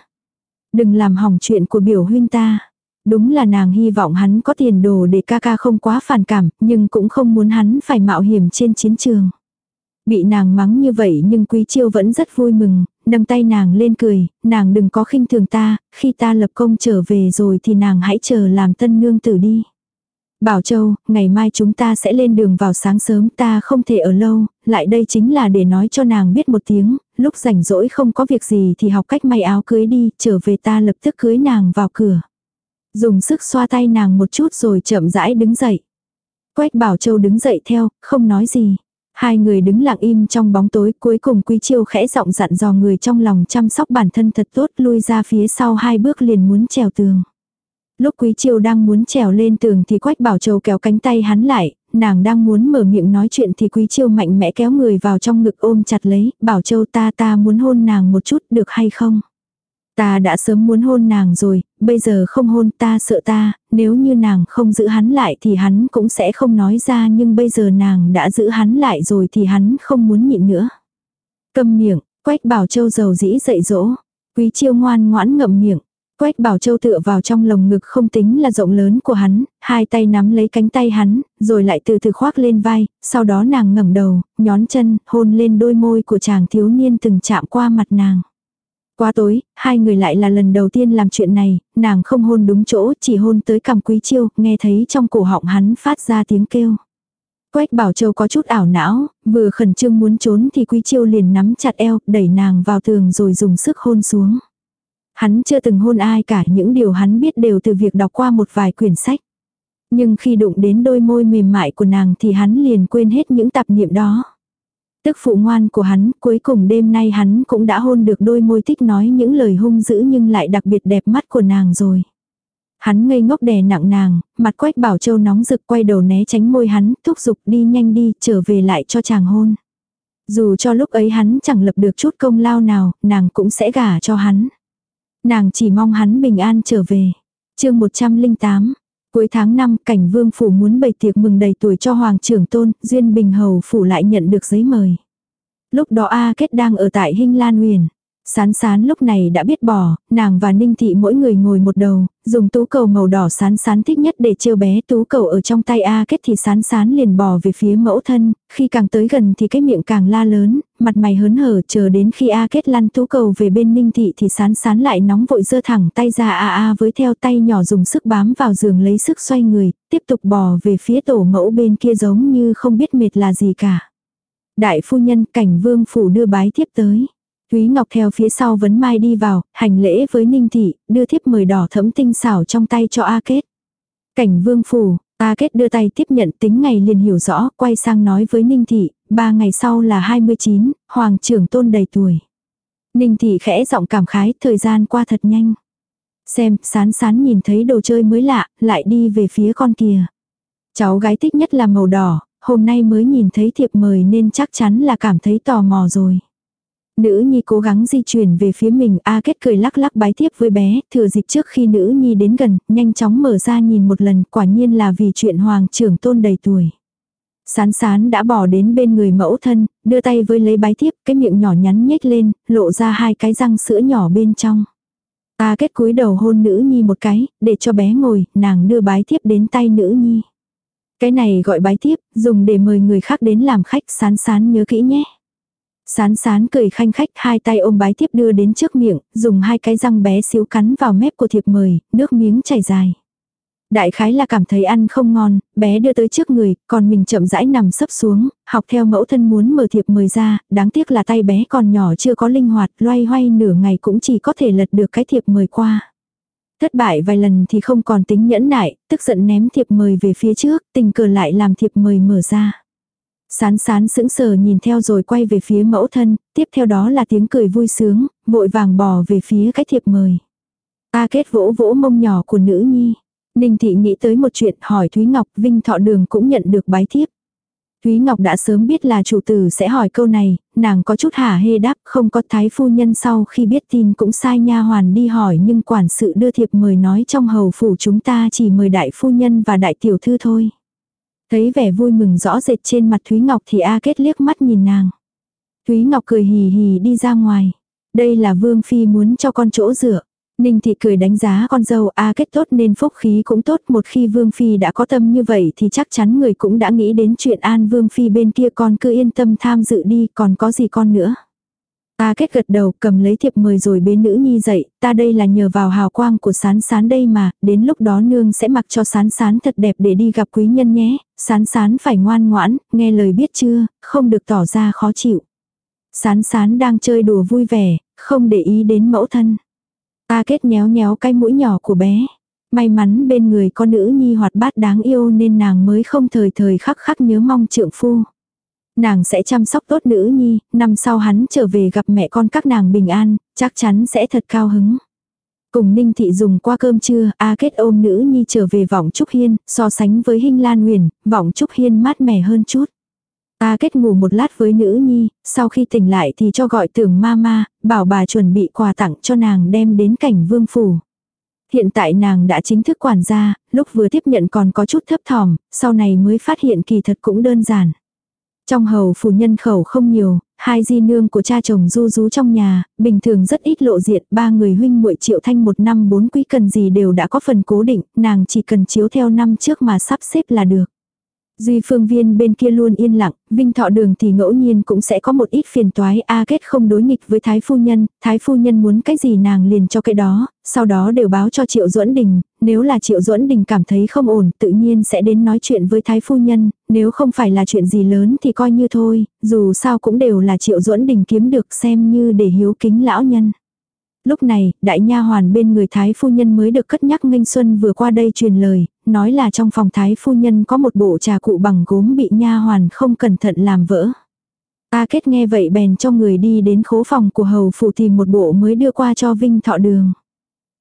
Đừng làm hỏng chuyện của biểu huynh ta. Đúng là nàng hy vọng hắn có tiền đồ để ca ca không quá phản cảm, nhưng cũng không muốn hắn phải mạo hiểm trên chiến trường. Bị nàng mắng như vậy nhưng Quý Chiêu vẫn rất vui mừng, nâng tay nàng lên cười, nàng đừng có khinh thường ta, khi ta lập công trở về rồi thì nàng hãy chờ làm tân nương tử đi. Bảo Châu, ngày mai chúng ta sẽ lên đường vào sáng sớm ta không thể ở lâu, lại đây chính là để nói cho nàng biết một tiếng, lúc rảnh rỗi không có việc gì thì học cách may áo cưới đi, trở về ta lập tức cưới nàng vào cửa. Dùng sức xoa tay nàng một chút rồi chậm rãi đứng dậy. Quách Bảo Châu đứng dậy theo, không nói gì. Hai người đứng lặng im trong bóng tối cuối cùng Quý Chiêu khẽ giọng dặn dò người trong lòng chăm sóc bản thân thật tốt lui ra phía sau hai bước liền muốn trèo tường. Lúc Quý Chiêu đang muốn trèo lên tường thì Quách Bảo Châu kéo cánh tay hắn lại, nàng đang muốn mở miệng nói chuyện thì Quý Chiêu mạnh mẽ kéo người vào trong ngực ôm chặt lấy, Bảo Châu ta ta muốn hôn nàng một chút được hay không? Ta đã sớm muốn hôn nàng rồi, bây giờ không hôn ta sợ ta, nếu như nàng không giữ hắn lại thì hắn cũng sẽ không nói ra nhưng bây giờ nàng đã giữ hắn lại rồi thì hắn không muốn nhịn nữa. cầm miệng, Quách Bảo Châu dầu dĩ dậy dỗ. Quý chiêu ngoan ngoãn ngậm miệng. Quách Bảo Châu tựa vào trong lồng ngực không tính là rộng lớn của hắn, hai tay nắm lấy cánh tay hắn, rồi lại từ từ khoác lên vai, sau đó nàng ngẩng đầu, nhón chân, hôn lên đôi môi của chàng thiếu niên từng chạm qua mặt nàng. Quá tối, hai người lại là lần đầu tiên làm chuyện này, nàng không hôn đúng chỗ, chỉ hôn tới cằm quý chiêu, nghe thấy trong cổ họng hắn phát ra tiếng kêu. Quách Bảo Châu có chút ảo não, vừa khẩn trương muốn trốn thì Quý Chiêu liền nắm chặt eo, đẩy nàng vào tường rồi dùng sức hôn xuống. Hắn chưa từng hôn ai cả, những điều hắn biết đều từ việc đọc qua một vài quyển sách. Nhưng khi đụng đến đôi môi mềm mại của nàng thì hắn liền quên hết những tạp niệm đó. Tức phụ ngoan của hắn, cuối cùng đêm nay hắn cũng đã hôn được đôi môi thích nói những lời hung dữ nhưng lại đặc biệt đẹp mắt của nàng rồi. Hắn ngây ngốc đè nặng nàng, mặt quách bảo châu nóng rực quay đầu né tránh môi hắn, thúc giục đi nhanh đi, trở về lại cho chàng hôn. Dù cho lúc ấy hắn chẳng lập được chút công lao nào, nàng cũng sẽ gả cho hắn. Nàng chỉ mong hắn bình an trở về. chương 108 Cuối tháng 5, cảnh vương phủ muốn bày tiệc mừng đầy tuổi cho hoàng trưởng tôn, duyên bình hầu phủ lại nhận được giấy mời. Lúc đó A Kết đang ở tại Hinh Lan Huyền. Sán sán lúc này đã biết bỏ, nàng và Ninh Thị mỗi người ngồi một đầu, dùng tú cầu màu đỏ sán sán thích nhất để trêu bé tú cầu ở trong tay A kết thì sán sán liền bò về phía mẫu thân, khi càng tới gần thì cái miệng càng la lớn, mặt mày hớn hở chờ đến khi A kết lăn tú cầu về bên Ninh Thị thì sán sán lại nóng vội giơ thẳng tay ra A A với theo tay nhỏ dùng sức bám vào giường lấy sức xoay người, tiếp tục bò về phía tổ mẫu bên kia giống như không biết mệt là gì cả. Đại phu nhân cảnh vương phủ đưa bái tiếp tới. Thúy Ngọc theo phía sau vấn mai đi vào, hành lễ với Ninh Thị, đưa thiếp mời đỏ thẫm tinh xảo trong tay cho A Kết. Cảnh vương phủ, A Kết đưa tay tiếp nhận tính ngày liền hiểu rõ, quay sang nói với Ninh Thị, ba ngày sau là 29, Hoàng trưởng tôn đầy tuổi. Ninh Thị khẽ giọng cảm khái, thời gian qua thật nhanh. Xem, sán sán nhìn thấy đồ chơi mới lạ, lại đi về phía con kìa. Cháu gái thích nhất là màu đỏ, hôm nay mới nhìn thấy thiệp mời nên chắc chắn là cảm thấy tò mò rồi. Nữ nhi cố gắng di chuyển về phía mình, A kết cười lắc lắc bái tiếp với bé, thừa dịp trước khi nữ nhi đến gần, nhanh chóng mở ra nhìn một lần, quả nhiên là vì chuyện hoàng trưởng tôn đầy tuổi. Sán sán đã bỏ đến bên người mẫu thân, đưa tay với lấy bái tiếp, cái miệng nhỏ nhắn nhếch lên, lộ ra hai cái răng sữa nhỏ bên trong. A kết cúi đầu hôn nữ nhi một cái, để cho bé ngồi, nàng đưa bái tiếp đến tay nữ nhi. Cái này gọi bái tiếp, dùng để mời người khác đến làm khách sán sán nhớ kỹ nhé. Sán sán cười khanh khách hai tay ôm bái thiếp đưa đến trước miệng, dùng hai cái răng bé xíu cắn vào mép của thiệp mời, nước miếng chảy dài. Đại khái là cảm thấy ăn không ngon, bé đưa tới trước người, còn mình chậm rãi nằm sấp xuống, học theo mẫu thân muốn mở thiệp mời ra, đáng tiếc là tay bé còn nhỏ chưa có linh hoạt, loay hoay nửa ngày cũng chỉ có thể lật được cái thiệp mời qua. Thất bại vài lần thì không còn tính nhẫn nại, tức giận ném thiệp mời về phía trước, tình cờ lại làm thiệp mời mở ra. Sán sán sững sờ nhìn theo rồi quay về phía mẫu thân, tiếp theo đó là tiếng cười vui sướng, vội vàng bò về phía cái thiệp mời. Ta kết vỗ vỗ mông nhỏ của nữ nhi. Ninh thị nghĩ tới một chuyện hỏi Thúy Ngọc Vinh Thọ Đường cũng nhận được bái thiếp. Thúy Ngọc đã sớm biết là chủ tử sẽ hỏi câu này, nàng có chút hả hê đáp không có thái phu nhân sau khi biết tin cũng sai nha hoàn đi hỏi nhưng quản sự đưa thiệp mời nói trong hầu phủ chúng ta chỉ mời đại phu nhân và đại tiểu thư thôi. Thấy vẻ vui mừng rõ rệt trên mặt Thúy Ngọc thì A Kết liếc mắt nhìn nàng. Thúy Ngọc cười hì hì đi ra ngoài. Đây là Vương Phi muốn cho con chỗ dựa. Ninh thị cười đánh giá con dâu a kết tốt nên phúc khí cũng tốt một khi Vương Phi đã có tâm như vậy thì chắc chắn người cũng đã nghĩ đến chuyện an Vương Phi bên kia con cứ yên tâm tham dự đi, còn có gì con nữa. A kết gật đầu cầm lấy thiệp mời rồi bế nữ nhi dậy, ta đây là nhờ vào hào quang của sán sán đây mà, đến lúc đó nương sẽ mặc cho sán sán thật đẹp để đi gặp quý nhân nhé, sán sán phải ngoan ngoãn, nghe lời biết chưa, không được tỏ ra khó chịu. Sán sán đang chơi đùa vui vẻ, không để ý đến mẫu thân. A kết nhéo nhéo cái mũi nhỏ của bé. May mắn bên người có nữ nhi hoạt bát đáng yêu nên nàng mới không thời thời khắc khắc nhớ mong trượng phu. Nàng sẽ chăm sóc tốt nữ nhi, năm sau hắn trở về gặp mẹ con các nàng bình an, chắc chắn sẽ thật cao hứng. Cùng Ninh Thị dùng qua cơm trưa, A Kết ôm nữ nhi trở về vọng Trúc Hiên, so sánh với Hinh Lan Nguyền, vọng Trúc Hiên mát mẻ hơn chút. A Kết ngủ một lát với nữ nhi, sau khi tỉnh lại thì cho gọi tưởng mama, bảo bà chuẩn bị quà tặng cho nàng đem đến cảnh vương phủ. Hiện tại nàng đã chính thức quản gia, lúc vừa tiếp nhận còn có chút thấp thỏm, sau này mới phát hiện kỳ thật cũng đơn giản. Trong hầu phủ nhân khẩu không nhiều, hai di nương của cha chồng du rú trong nhà, bình thường rất ít lộ diện, ba người huynh muội triệu thanh một năm bốn quý cần gì đều đã có phần cố định, nàng chỉ cần chiếu theo năm trước mà sắp xếp là được. Duy phương viên bên kia luôn yên lặng, vinh thọ đường thì ngẫu nhiên cũng sẽ có một ít phiền toái A kết không đối nghịch với thái phu nhân, thái phu nhân muốn cái gì nàng liền cho cái đó, sau đó đều báo cho triệu duẫn đình, nếu là triệu duẫn đình cảm thấy không ổn tự nhiên sẽ đến nói chuyện với thái phu nhân, nếu không phải là chuyện gì lớn thì coi như thôi, dù sao cũng đều là triệu duẫn đình kiếm được xem như để hiếu kính lão nhân. Lúc này, đại nha hoàn bên người thái phu nhân mới được cất nhắc Nghênh Xuân vừa qua đây truyền lời, nói là trong phòng thái phu nhân có một bộ trà cụ bằng gốm bị nha hoàn không cẩn thận làm vỡ. A kết nghe vậy bèn cho người đi đến khố phòng của hầu phụ tìm một bộ mới đưa qua cho Vinh Thọ Đường.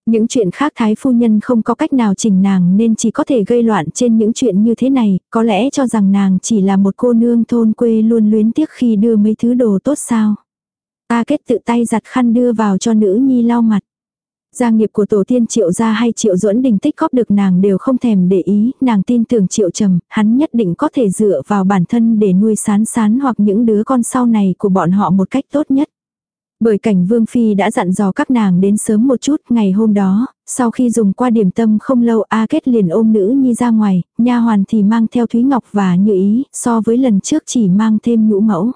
Những chuyện khác thái phu nhân không có cách nào chỉnh nàng nên chỉ có thể gây loạn trên những chuyện như thế này, có lẽ cho rằng nàng chỉ là một cô nương thôn quê luôn luyến tiếc khi đưa mấy thứ đồ tốt sao. A kết tự tay giặt khăn đưa vào cho nữ nhi lau mặt. Gia nghiệp của tổ tiên triệu gia hay triệu duẫn đình tích góp được nàng đều không thèm để ý, nàng tin tưởng triệu trầm, hắn nhất định có thể dựa vào bản thân để nuôi sán sán hoặc những đứa con sau này của bọn họ một cách tốt nhất. Bởi cảnh Vương Phi đã dặn dò các nàng đến sớm một chút ngày hôm đó, sau khi dùng qua điểm tâm không lâu A Kết liền ôm nữ nhi ra ngoài, nha hoàn thì mang theo Thúy Ngọc và Như Ý, so với lần trước chỉ mang thêm nhũ mẫu.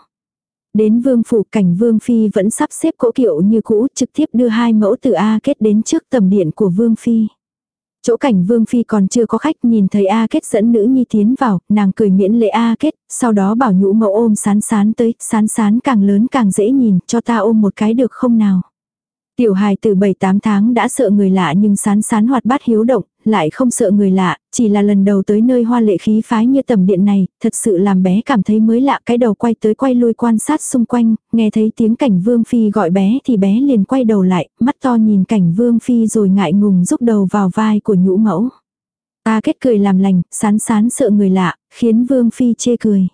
Đến vương phủ cảnh vương phi vẫn sắp xếp cỗ kiệu như cũ trực tiếp đưa hai mẫu từ A kết đến trước tầm điện của vương phi. Chỗ cảnh vương phi còn chưa có khách nhìn thấy A kết dẫn nữ nhi tiến vào, nàng cười miễn lễ A kết, sau đó bảo nhũ mẫu ôm sán sán tới, sán sán càng lớn càng dễ nhìn, cho ta ôm một cái được không nào. Tiểu hài từ 7-8 tháng đã sợ người lạ nhưng sán sán hoạt bát hiếu động, lại không sợ người lạ, chỉ là lần đầu tới nơi hoa lệ khí phái như tầm điện này, thật sự làm bé cảm thấy mới lạ cái đầu quay tới quay lui quan sát xung quanh, nghe thấy tiếng cảnh vương phi gọi bé thì bé liền quay đầu lại, mắt to nhìn cảnh vương phi rồi ngại ngùng rúc đầu vào vai của nhũ mẫu. Ta kết cười làm lành, sán sán sợ người lạ, khiến vương phi chê cười.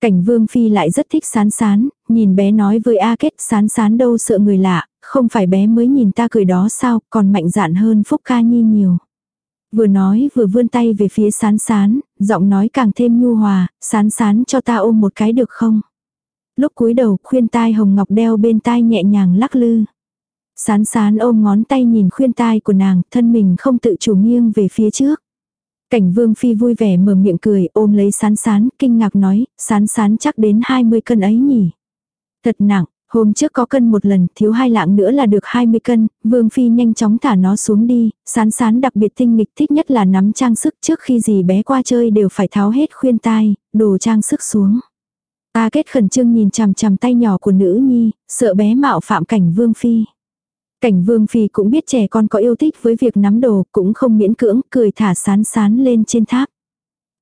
Cảnh vương phi lại rất thích sán sán, nhìn bé nói với A kết sán sán đâu sợ người lạ, không phải bé mới nhìn ta cười đó sao, còn mạnh dạn hơn Phúc Ca Nhi nhiều. Vừa nói vừa vươn tay về phía sán sán, giọng nói càng thêm nhu hòa, sán sán cho ta ôm một cái được không? Lúc cúi đầu khuyên tai hồng ngọc đeo bên tai nhẹ nhàng lắc lư. Sán sán ôm ngón tay nhìn khuyên tai của nàng, thân mình không tự chủ nghiêng về phía trước. Cảnh vương phi vui vẻ mở miệng cười ôm lấy sán sán, kinh ngạc nói, sán sán chắc đến 20 cân ấy nhỉ. Thật nặng, Hôm trước có cân một lần, thiếu hai lạng nữa là được 20 cân, Vương Phi nhanh chóng thả nó xuống đi, sán sán đặc biệt tinh nghịch thích nhất là nắm trang sức trước khi gì bé qua chơi đều phải tháo hết khuyên tai, đồ trang sức xuống. Ta kết khẩn trương nhìn chằm chằm tay nhỏ của nữ nhi, sợ bé mạo phạm cảnh Vương Phi. Cảnh Vương Phi cũng biết trẻ con có yêu thích với việc nắm đồ, cũng không miễn cưỡng, cười thả sán sán lên trên tháp.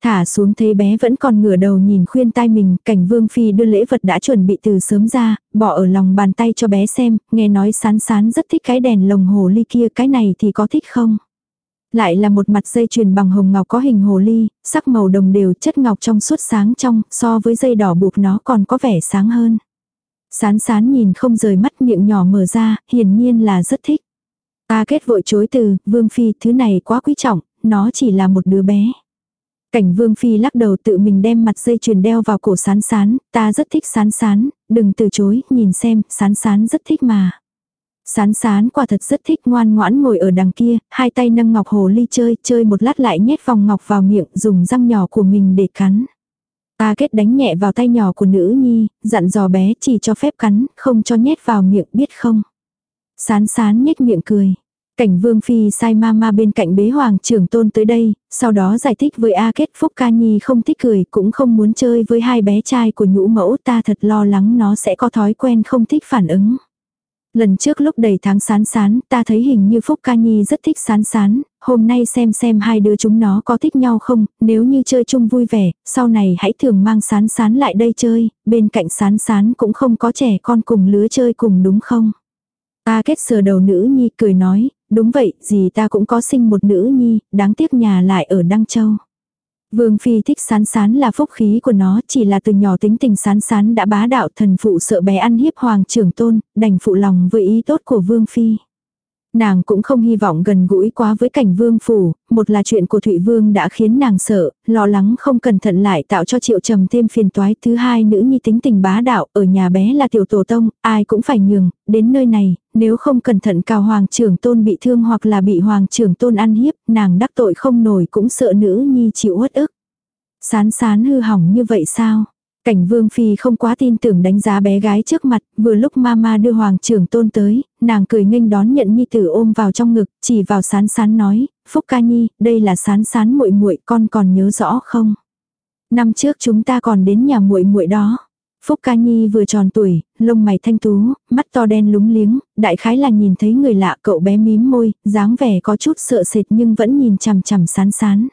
Thả xuống thấy bé vẫn còn ngửa đầu nhìn khuyên tai mình, cảnh vương phi đưa lễ vật đã chuẩn bị từ sớm ra, bỏ ở lòng bàn tay cho bé xem, nghe nói sán sán rất thích cái đèn lồng hồ ly kia, cái này thì có thích không? Lại là một mặt dây chuyền bằng hồng ngọc có hình hồ ly, sắc màu đồng đều chất ngọc trong suốt sáng trong, so với dây đỏ buộc nó còn có vẻ sáng hơn. Sán sán nhìn không rời mắt miệng nhỏ mở ra, hiển nhiên là rất thích. Ta kết vội chối từ, vương phi, thứ này quá quý trọng, nó chỉ là một đứa bé. Cảnh vương phi lắc đầu tự mình đem mặt dây chuyền đeo vào cổ sán sán, ta rất thích sán sán, đừng từ chối, nhìn xem, sán sán rất thích mà. Sán sán quả thật rất thích ngoan ngoãn ngồi ở đằng kia, hai tay nâng ngọc hồ ly chơi, chơi một lát lại nhét vòng ngọc vào miệng, dùng răng nhỏ của mình để cắn. Ta kết đánh nhẹ vào tay nhỏ của nữ nhi, dặn dò bé chỉ cho phép cắn, không cho nhét vào miệng biết không. Sán sán nhếch miệng cười. Cảnh vương phi sai ma ma bên cạnh bế hoàng trưởng tôn tới đây, sau đó giải thích với A Kết Phúc Ca Nhi không thích cười cũng không muốn chơi với hai bé trai của nhũ mẫu ta thật lo lắng nó sẽ có thói quen không thích phản ứng. Lần trước lúc đầy tháng sán sán, ta thấy hình như Phúc Ca Nhi rất thích sán sán, hôm nay xem xem hai đứa chúng nó có thích nhau không, nếu như chơi chung vui vẻ, sau này hãy thường mang sán sán lại đây chơi, bên cạnh sán sán cũng không có trẻ con cùng lứa chơi cùng đúng không? Ta kết sờ đầu nữ nhi cười nói, đúng vậy, gì ta cũng có sinh một nữ nhi, đáng tiếc nhà lại ở Đăng Châu. Vương Phi thích sán sán là phúc khí của nó, chỉ là từ nhỏ tính tình sán sán đã bá đạo thần phụ sợ bé ăn hiếp hoàng trưởng tôn, đành phụ lòng với ý tốt của Vương Phi. Nàng cũng không hy vọng gần gũi quá với cảnh vương phủ, một là chuyện của Thụy Vương đã khiến nàng sợ, lo lắng không cẩn thận lại tạo cho triệu trầm thêm phiền toái. Thứ hai nữ nhi tính tình bá đạo, ở nhà bé là tiểu tổ tông, ai cũng phải nhường, đến nơi này, nếu không cẩn thận cào hoàng trưởng tôn bị thương hoặc là bị hoàng trưởng tôn ăn hiếp, nàng đắc tội không nổi cũng sợ nữ nhi chịu uất ức. Sán sán hư hỏng như vậy sao? Cảnh vương phi không quá tin tưởng đánh giá bé gái trước mặt, vừa lúc mama đưa hoàng trưởng tôn tới, nàng cười nghênh đón nhận nhi tử ôm vào trong ngực, chỉ vào sán sán nói, Phúc ca nhi, đây là sán sán muội muội con còn nhớ rõ không? Năm trước chúng ta còn đến nhà muội muội đó. Phúc ca nhi vừa tròn tuổi, lông mày thanh tú, mắt to đen lúng liếng, đại khái là nhìn thấy người lạ cậu bé mím môi, dáng vẻ có chút sợ sệt nhưng vẫn nhìn chằm chằm sán sán.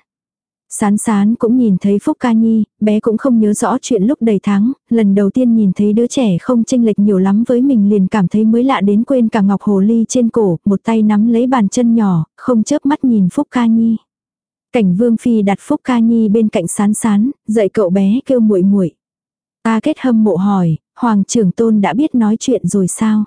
Sán sán cũng nhìn thấy Phúc Ca Nhi, bé cũng không nhớ rõ chuyện lúc đầy tháng, lần đầu tiên nhìn thấy đứa trẻ không chênh lệch nhiều lắm với mình liền cảm thấy mới lạ đến quên cả ngọc hồ ly trên cổ, một tay nắm lấy bàn chân nhỏ, không chớp mắt nhìn Phúc Ca Nhi. Cảnh Vương Phi đặt Phúc Ca Nhi bên cạnh sán sán, dạy cậu bé kêu muội muội. Ta kết hâm mộ hỏi, Hoàng trưởng tôn đã biết nói chuyện rồi sao?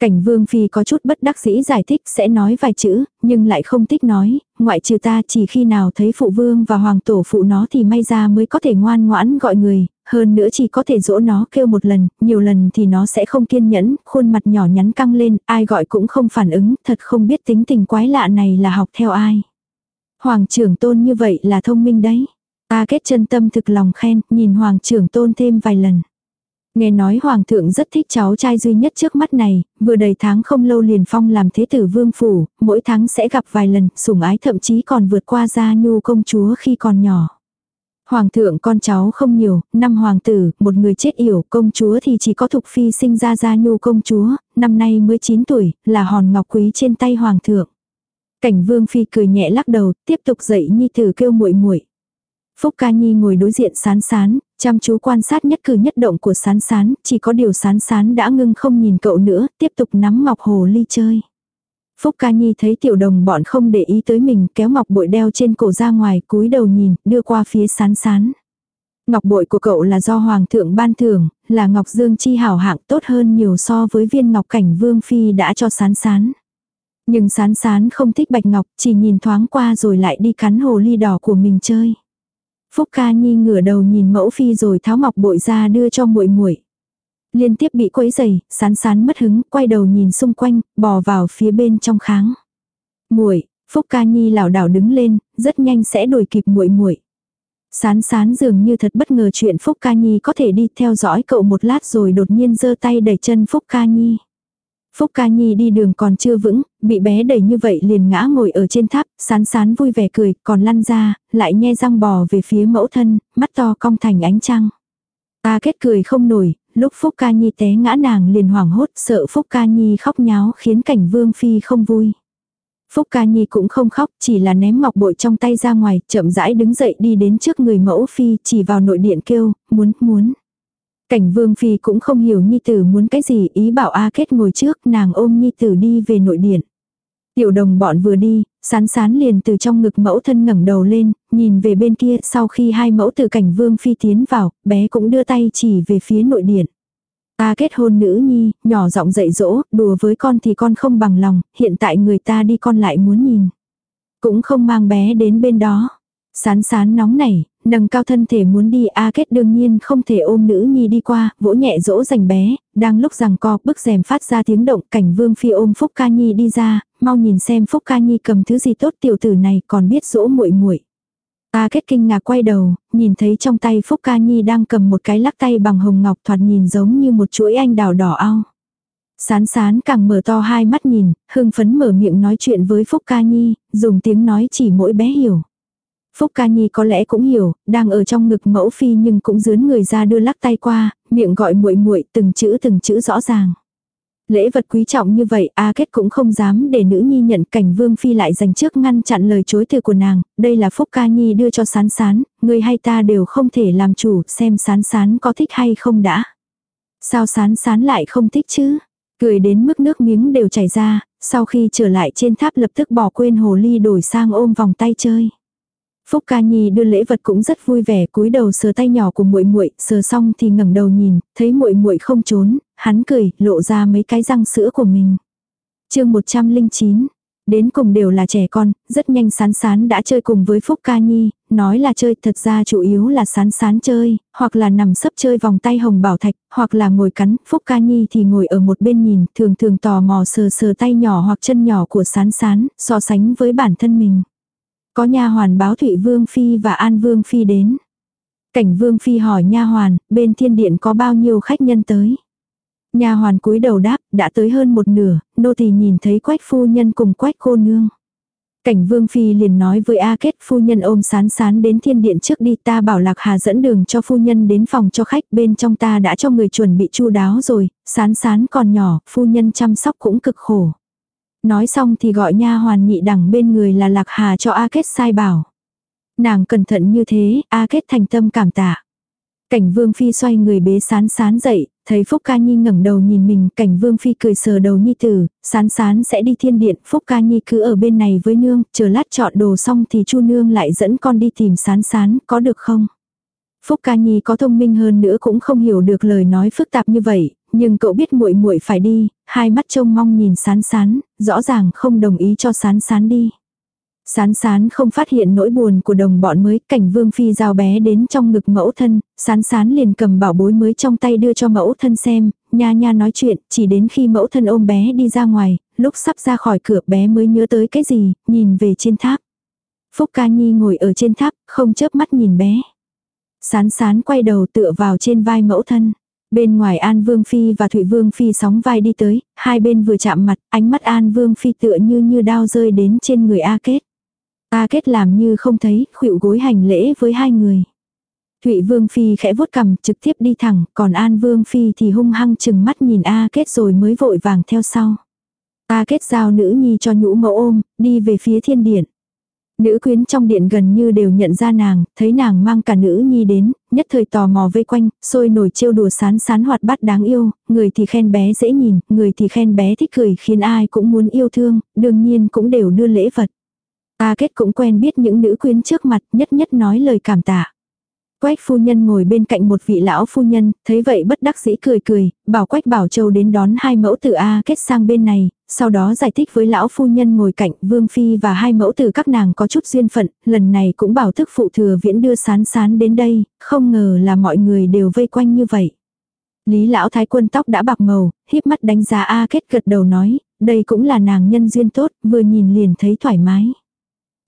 Cảnh vương phi có chút bất đắc dĩ giải thích sẽ nói vài chữ, nhưng lại không thích nói, ngoại trừ ta chỉ khi nào thấy phụ vương và hoàng tổ phụ nó thì may ra mới có thể ngoan ngoãn gọi người, hơn nữa chỉ có thể dỗ nó kêu một lần, nhiều lần thì nó sẽ không kiên nhẫn, khuôn mặt nhỏ nhắn căng lên, ai gọi cũng không phản ứng, thật không biết tính tình quái lạ này là học theo ai. Hoàng trưởng tôn như vậy là thông minh đấy. Ta kết chân tâm thực lòng khen, nhìn hoàng trưởng tôn thêm vài lần. Nghe nói hoàng thượng rất thích cháu trai duy nhất trước mắt này, vừa đầy tháng không lâu liền phong làm thế tử vương phủ, mỗi tháng sẽ gặp vài lần, sủng ái thậm chí còn vượt qua gia nhu công chúa khi còn nhỏ. Hoàng thượng con cháu không nhiều, năm hoàng tử, một người chết yểu, công chúa thì chỉ có thục phi sinh ra gia nhu công chúa, năm nay mới 9 tuổi, là hòn ngọc quý trên tay hoàng thượng. Cảnh vương phi cười nhẹ lắc đầu, tiếp tục dậy nhi tử kêu muội muội. Phúc Ca Nhi ngồi đối diện sán sán, chăm chú quan sát nhất cử nhất động của sán sán, chỉ có điều sán sán đã ngưng không nhìn cậu nữa, tiếp tục nắm ngọc hồ ly chơi. Phúc Ca Nhi thấy tiểu đồng bọn không để ý tới mình kéo ngọc bội đeo trên cổ ra ngoài cúi đầu nhìn, đưa qua phía sán sán. Ngọc bội của cậu là do Hoàng thượng ban thưởng, là ngọc dương chi hảo hạng tốt hơn nhiều so với viên ngọc cảnh vương phi đã cho sán sán. Nhưng sán sán không thích bạch ngọc, chỉ nhìn thoáng qua rồi lại đi cắn hồ ly đỏ của mình chơi. Phúc Ca Nhi ngửa đầu nhìn mẫu phi rồi tháo ngọc bội ra đưa cho muội muội. Liên tiếp bị quấy giày, sán sán mất hứng, quay đầu nhìn xung quanh, bò vào phía bên trong kháng. Muội, Phúc Ca Nhi lảo đảo đứng lên, rất nhanh sẽ đuổi kịp muội muội. Sán sán dường như thật bất ngờ chuyện Phúc Ca Nhi có thể đi theo dõi cậu một lát rồi đột nhiên giơ tay đẩy chân Phúc Ca Nhi. Phúc ca nhi đi đường còn chưa vững, bị bé đẩy như vậy liền ngã ngồi ở trên tháp, sán sán vui vẻ cười, còn lăn ra, lại nhe răng bò về phía mẫu thân, mắt to cong thành ánh trăng. Ta kết cười không nổi, lúc Phúc ca nhi té ngã nàng liền hoảng hốt sợ Phúc ca nhi khóc nháo khiến cảnh vương phi không vui. Phúc ca nhi cũng không khóc, chỉ là ném ngọc bội trong tay ra ngoài, chậm rãi đứng dậy đi đến trước người mẫu phi, chỉ vào nội điện kêu, muốn, muốn. Cảnh vương phi cũng không hiểu nhi tử muốn cái gì, ý bảo A kết ngồi trước, nàng ôm nhi tử đi về nội điện. Tiểu đồng bọn vừa đi, sán sán liền từ trong ngực mẫu thân ngẩng đầu lên, nhìn về bên kia sau khi hai mẫu từ cảnh vương phi tiến vào, bé cũng đưa tay chỉ về phía nội điện. Ta kết hôn nữ nhi, nhỏ giọng dạy dỗ, đùa với con thì con không bằng lòng, hiện tại người ta đi con lại muốn nhìn. Cũng không mang bé đến bên đó. Sán sán nóng nảy, nâng cao thân thể muốn đi A kết đương nhiên không thể ôm nữ nhi đi qua, vỗ nhẹ dỗ dành bé, đang lúc rằng co bức rèm phát ra tiếng động cảnh vương phi ôm Phúc Ca Nhi đi ra, mau nhìn xem Phúc Ca Nhi cầm thứ gì tốt tiểu tử này còn biết dỗ muội muội A kết kinh ngạc quay đầu, nhìn thấy trong tay Phúc Ca Nhi đang cầm một cái lắc tay bằng hồng ngọc thoạt nhìn giống như một chuỗi anh đào đỏ ao. Sán sán càng mở to hai mắt nhìn, hưng phấn mở miệng nói chuyện với Phúc Ca Nhi, dùng tiếng nói chỉ mỗi bé hiểu. Phúc Ca Nhi có lẽ cũng hiểu, đang ở trong ngực mẫu phi nhưng cũng dướn người ra đưa lắc tay qua, miệng gọi muội muội từng chữ từng chữ rõ ràng. Lễ vật quý trọng như vậy A Kết cũng không dám để nữ nhi nhận cảnh Vương Phi lại dành trước ngăn chặn lời chối từ của nàng, đây là Phúc Ca Nhi đưa cho sán sán, người hay ta đều không thể làm chủ xem sán sán có thích hay không đã. Sao sán sán lại không thích chứ? Cười đến mức nước miếng đều chảy ra, sau khi trở lại trên tháp lập tức bỏ quên hồ ly đổi sang ôm vòng tay chơi. Phúc Ca Nhi đưa lễ vật cũng rất vui vẻ, cúi đầu sờ tay nhỏ của muội muội, sờ xong thì ngẩng đầu nhìn, thấy muội muội không trốn, hắn cười, lộ ra mấy cái răng sữa của mình. Chương 109. Đến cùng đều là trẻ con, rất nhanh sán sán đã chơi cùng với Phúc Ca Nhi, nói là chơi thật ra chủ yếu là sán sán chơi, hoặc là nằm sấp chơi vòng tay hồng bảo thạch, hoặc là ngồi cắn, Phúc Ca Nhi thì ngồi ở một bên nhìn, thường thường tò mò sờ sờ tay nhỏ hoặc chân nhỏ của sán sán, so sánh với bản thân mình. Có nha hoàn báo Thụy Vương Phi và An Vương Phi đến. Cảnh Vương Phi hỏi nha hoàn, bên thiên điện có bao nhiêu khách nhân tới. Nha hoàn cúi đầu đáp, đã tới hơn một nửa, nô tỳ nhìn thấy quách phu nhân cùng quách cô nương. Cảnh Vương Phi liền nói với A Kết phu nhân ôm sán sán đến thiên điện trước đi ta bảo Lạc Hà dẫn đường cho phu nhân đến phòng cho khách bên trong ta đã cho người chuẩn bị chu đáo rồi, sán sán còn nhỏ, phu nhân chăm sóc cũng cực khổ. Nói xong thì gọi nha hoàn nhị đẳng bên người là Lạc Hà cho A Kết sai bảo. Nàng cẩn thận như thế, A Kết thành tâm cảm tạ. Cảnh Vương Phi xoay người bế sán sán dậy, thấy Phúc Ca Nhi ngẩng đầu nhìn mình, cảnh Vương Phi cười sờ đầu Nhi tử, sán sán sẽ đi thiên điện, Phúc Ca Nhi cứ ở bên này với nương, chờ lát chọn đồ xong thì chu nương lại dẫn con đi tìm sán sán, có được không? Phúc Ca Nhi có thông minh hơn nữa cũng không hiểu được lời nói phức tạp như vậy, nhưng cậu biết muội muội phải đi, hai mắt trông mong nhìn sán sán, rõ ràng không đồng ý cho sán sán đi. Sán sán không phát hiện nỗi buồn của đồng bọn mới, cảnh vương phi giao bé đến trong ngực mẫu thân, sán sán liền cầm bảo bối mới trong tay đưa cho mẫu thân xem, nha nha nói chuyện, chỉ đến khi mẫu thân ôm bé đi ra ngoài, lúc sắp ra khỏi cửa bé mới nhớ tới cái gì, nhìn về trên tháp. Phúc ca nhi ngồi ở trên tháp, không chớp mắt nhìn bé. Sán sán quay đầu tựa vào trên vai mẫu thân. Bên ngoài An Vương Phi và Thụy Vương Phi sóng vai đi tới, hai bên vừa chạm mặt, ánh mắt An Vương Phi tựa như như đao rơi đến trên người A Kết. A Kết làm như không thấy, khuỵu gối hành lễ với hai người. Thụy Vương Phi khẽ vuốt cầm trực tiếp đi thẳng, còn An Vương Phi thì hung hăng chừng mắt nhìn A Kết rồi mới vội vàng theo sau. A Kết giao nữ nhi cho nhũ mẫu ôm, đi về phía thiên điện. Nữ quyến trong điện gần như đều nhận ra nàng, thấy nàng mang cả nữ nhi đến, nhất thời tò mò vây quanh, sôi nổi trêu đùa sán sán hoạt bát đáng yêu, người thì khen bé dễ nhìn, người thì khen bé thích cười khiến ai cũng muốn yêu thương, đương nhiên cũng đều đưa lễ vật. A kết cũng quen biết những nữ quyến trước mặt nhất nhất nói lời cảm tạ. Quách phu nhân ngồi bên cạnh một vị lão phu nhân, thấy vậy bất đắc dĩ cười cười, bảo Quách Bảo Châu đến đón hai mẫu tử A kết sang bên này, sau đó giải thích với lão phu nhân ngồi cạnh Vương Phi và hai mẫu tử các nàng có chút duyên phận, lần này cũng bảo thức phụ thừa viễn đưa sán sán đến đây, không ngờ là mọi người đều vây quanh như vậy. Lý lão thái quân tóc đã bạc màu, híp mắt đánh giá A kết gật đầu nói, đây cũng là nàng nhân duyên tốt, vừa nhìn liền thấy thoải mái.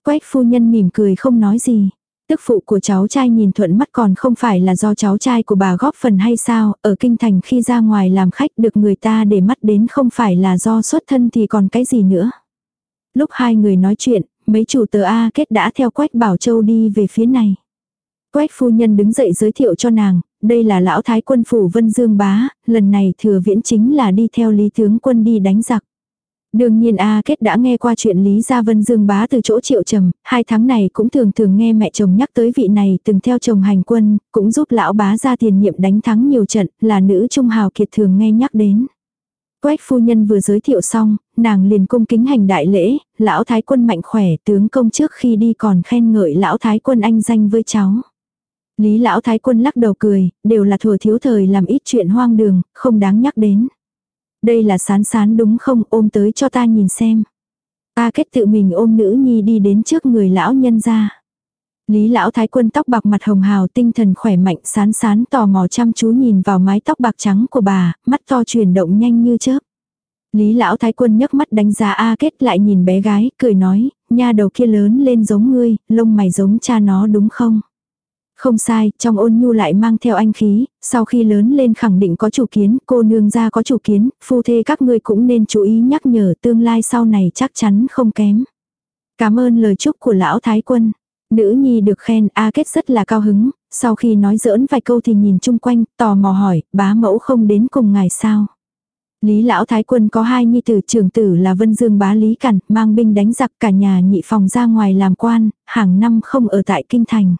Quách phu nhân mỉm cười không nói gì. Tức phụ của cháu trai nhìn thuận mắt còn không phải là do cháu trai của bà góp phần hay sao, ở kinh thành khi ra ngoài làm khách được người ta để mắt đến không phải là do xuất thân thì còn cái gì nữa. Lúc hai người nói chuyện, mấy chủ tờ A kết đã theo Quách Bảo Châu đi về phía này. Quách phu nhân đứng dậy giới thiệu cho nàng, đây là lão thái quân phủ Vân Dương Bá, lần này thừa viễn chính là đi theo lý tướng quân đi đánh giặc. Đương nhiên A Kết đã nghe qua chuyện Lý Gia Vân Dương bá từ chỗ triệu trầm, hai tháng này cũng thường thường nghe mẹ chồng nhắc tới vị này từng theo chồng hành quân, cũng giúp lão bá ra tiền nhiệm đánh thắng nhiều trận, là nữ trung hào kiệt thường nghe nhắc đến. Quách phu nhân vừa giới thiệu xong, nàng liền cung kính hành đại lễ, lão thái quân mạnh khỏe tướng công trước khi đi còn khen ngợi lão thái quân anh danh với cháu. Lý lão thái quân lắc đầu cười, đều là thừa thiếu thời làm ít chuyện hoang đường, không đáng nhắc đến. Đây là sán sán đúng không ôm tới cho ta nhìn xem. Ta kết tự mình ôm nữ nhi đi đến trước người lão nhân ra. Lý lão thái quân tóc bạc mặt hồng hào tinh thần khỏe mạnh sán sán tò mò chăm chú nhìn vào mái tóc bạc trắng của bà, mắt to chuyển động nhanh như chớp. Lý lão thái quân nhấc mắt đánh giá A kết lại nhìn bé gái, cười nói, nha đầu kia lớn lên giống ngươi, lông mày giống cha nó đúng không? Không sai, trong ôn nhu lại mang theo anh khí, sau khi lớn lên khẳng định có chủ kiến, cô nương ra có chủ kiến, phu thê các ngươi cũng nên chú ý nhắc nhở tương lai sau này chắc chắn không kém. Cảm ơn lời chúc của lão thái quân. Nữ nhi được khen A kết rất là cao hứng, sau khi nói giỡn vài câu thì nhìn chung quanh, tò mò hỏi, bá mẫu không đến cùng ngài sao. Lý lão thái quân có hai nhi tử trưởng tử là Vân Dương bá Lý Cẩn, mang binh đánh giặc cả nhà nhị phòng ra ngoài làm quan, hàng năm không ở tại kinh thành.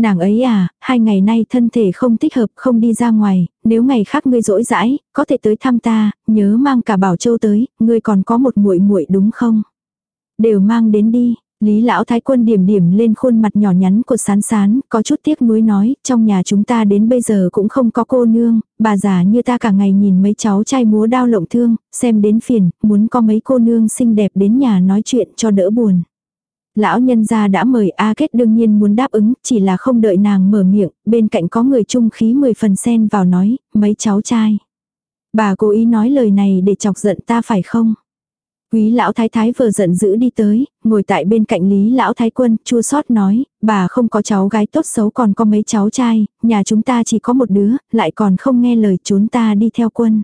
Nàng ấy à, hai ngày nay thân thể không thích hợp không đi ra ngoài, nếu ngày khác ngươi rỗi rãi, có thể tới thăm ta, nhớ mang cả Bảo Châu tới, ngươi còn có một muội muội đúng không? Đều mang đến đi, Lý lão thái quân điểm điểm lên khuôn mặt nhỏ nhắn của sán sán, có chút tiếc nuối nói, trong nhà chúng ta đến bây giờ cũng không có cô nương, bà già như ta cả ngày nhìn mấy cháu trai múa đao lộng thương, xem đến phiền, muốn có mấy cô nương xinh đẹp đến nhà nói chuyện cho đỡ buồn. Lão nhân gia đã mời A Kết đương nhiên muốn đáp ứng, chỉ là không đợi nàng mở miệng, bên cạnh có người trung khí mười phần sen vào nói, mấy cháu trai. Bà cố ý nói lời này để chọc giận ta phải không? Quý lão thái thái vừa giận dữ đi tới, ngồi tại bên cạnh lý lão thái quân, chua xót nói, bà không có cháu gái tốt xấu còn có mấy cháu trai, nhà chúng ta chỉ có một đứa, lại còn không nghe lời chúng ta đi theo quân.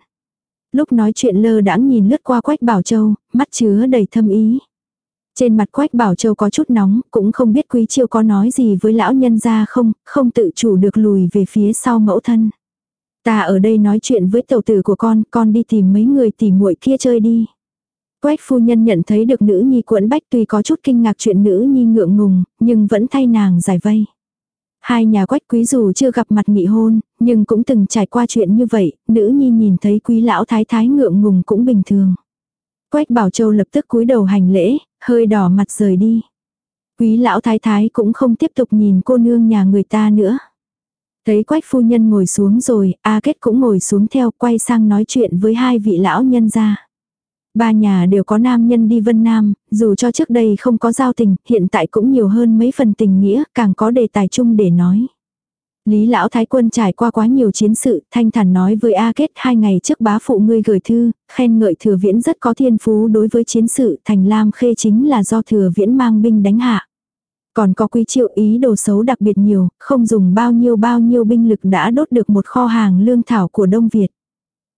Lúc nói chuyện lơ đãng nhìn lướt qua quách bảo châu, mắt chứa đầy thâm ý. Trên mặt quách bảo châu có chút nóng, cũng không biết quý chiêu có nói gì với lão nhân ra không, không tự chủ được lùi về phía sau mẫu thân. Ta ở đây nói chuyện với tàu tử của con, con đi tìm mấy người tỉ muội kia chơi đi. Quách phu nhân nhận thấy được nữ nhi cuộn bách tuy có chút kinh ngạc chuyện nữ nhi ngượng ngùng, nhưng vẫn thay nàng giải vây. Hai nhà quách quý dù chưa gặp mặt nghị hôn, nhưng cũng từng trải qua chuyện như vậy, nữ nhi nhìn thấy quý lão thái thái ngượng ngùng cũng bình thường. Quách bảo châu lập tức cúi đầu hành lễ, hơi đỏ mặt rời đi. Quý lão thái thái cũng không tiếp tục nhìn cô nương nhà người ta nữa. Thấy quách phu nhân ngồi xuống rồi, A Kết cũng ngồi xuống theo quay sang nói chuyện với hai vị lão nhân gia. Ba nhà đều có nam nhân đi Vân Nam, dù cho trước đây không có giao tình, hiện tại cũng nhiều hơn mấy phần tình nghĩa, càng có đề tài chung để nói. Lý lão thái quân trải qua quá nhiều chiến sự, thanh thản nói với A Kết hai ngày trước bá phụ ngươi gửi thư, khen ngợi thừa viễn rất có thiên phú đối với chiến sự, thành lam khê chính là do thừa viễn mang binh đánh hạ. Còn có quý triệu ý đồ xấu đặc biệt nhiều, không dùng bao nhiêu bao nhiêu binh lực đã đốt được một kho hàng lương thảo của Đông Việt.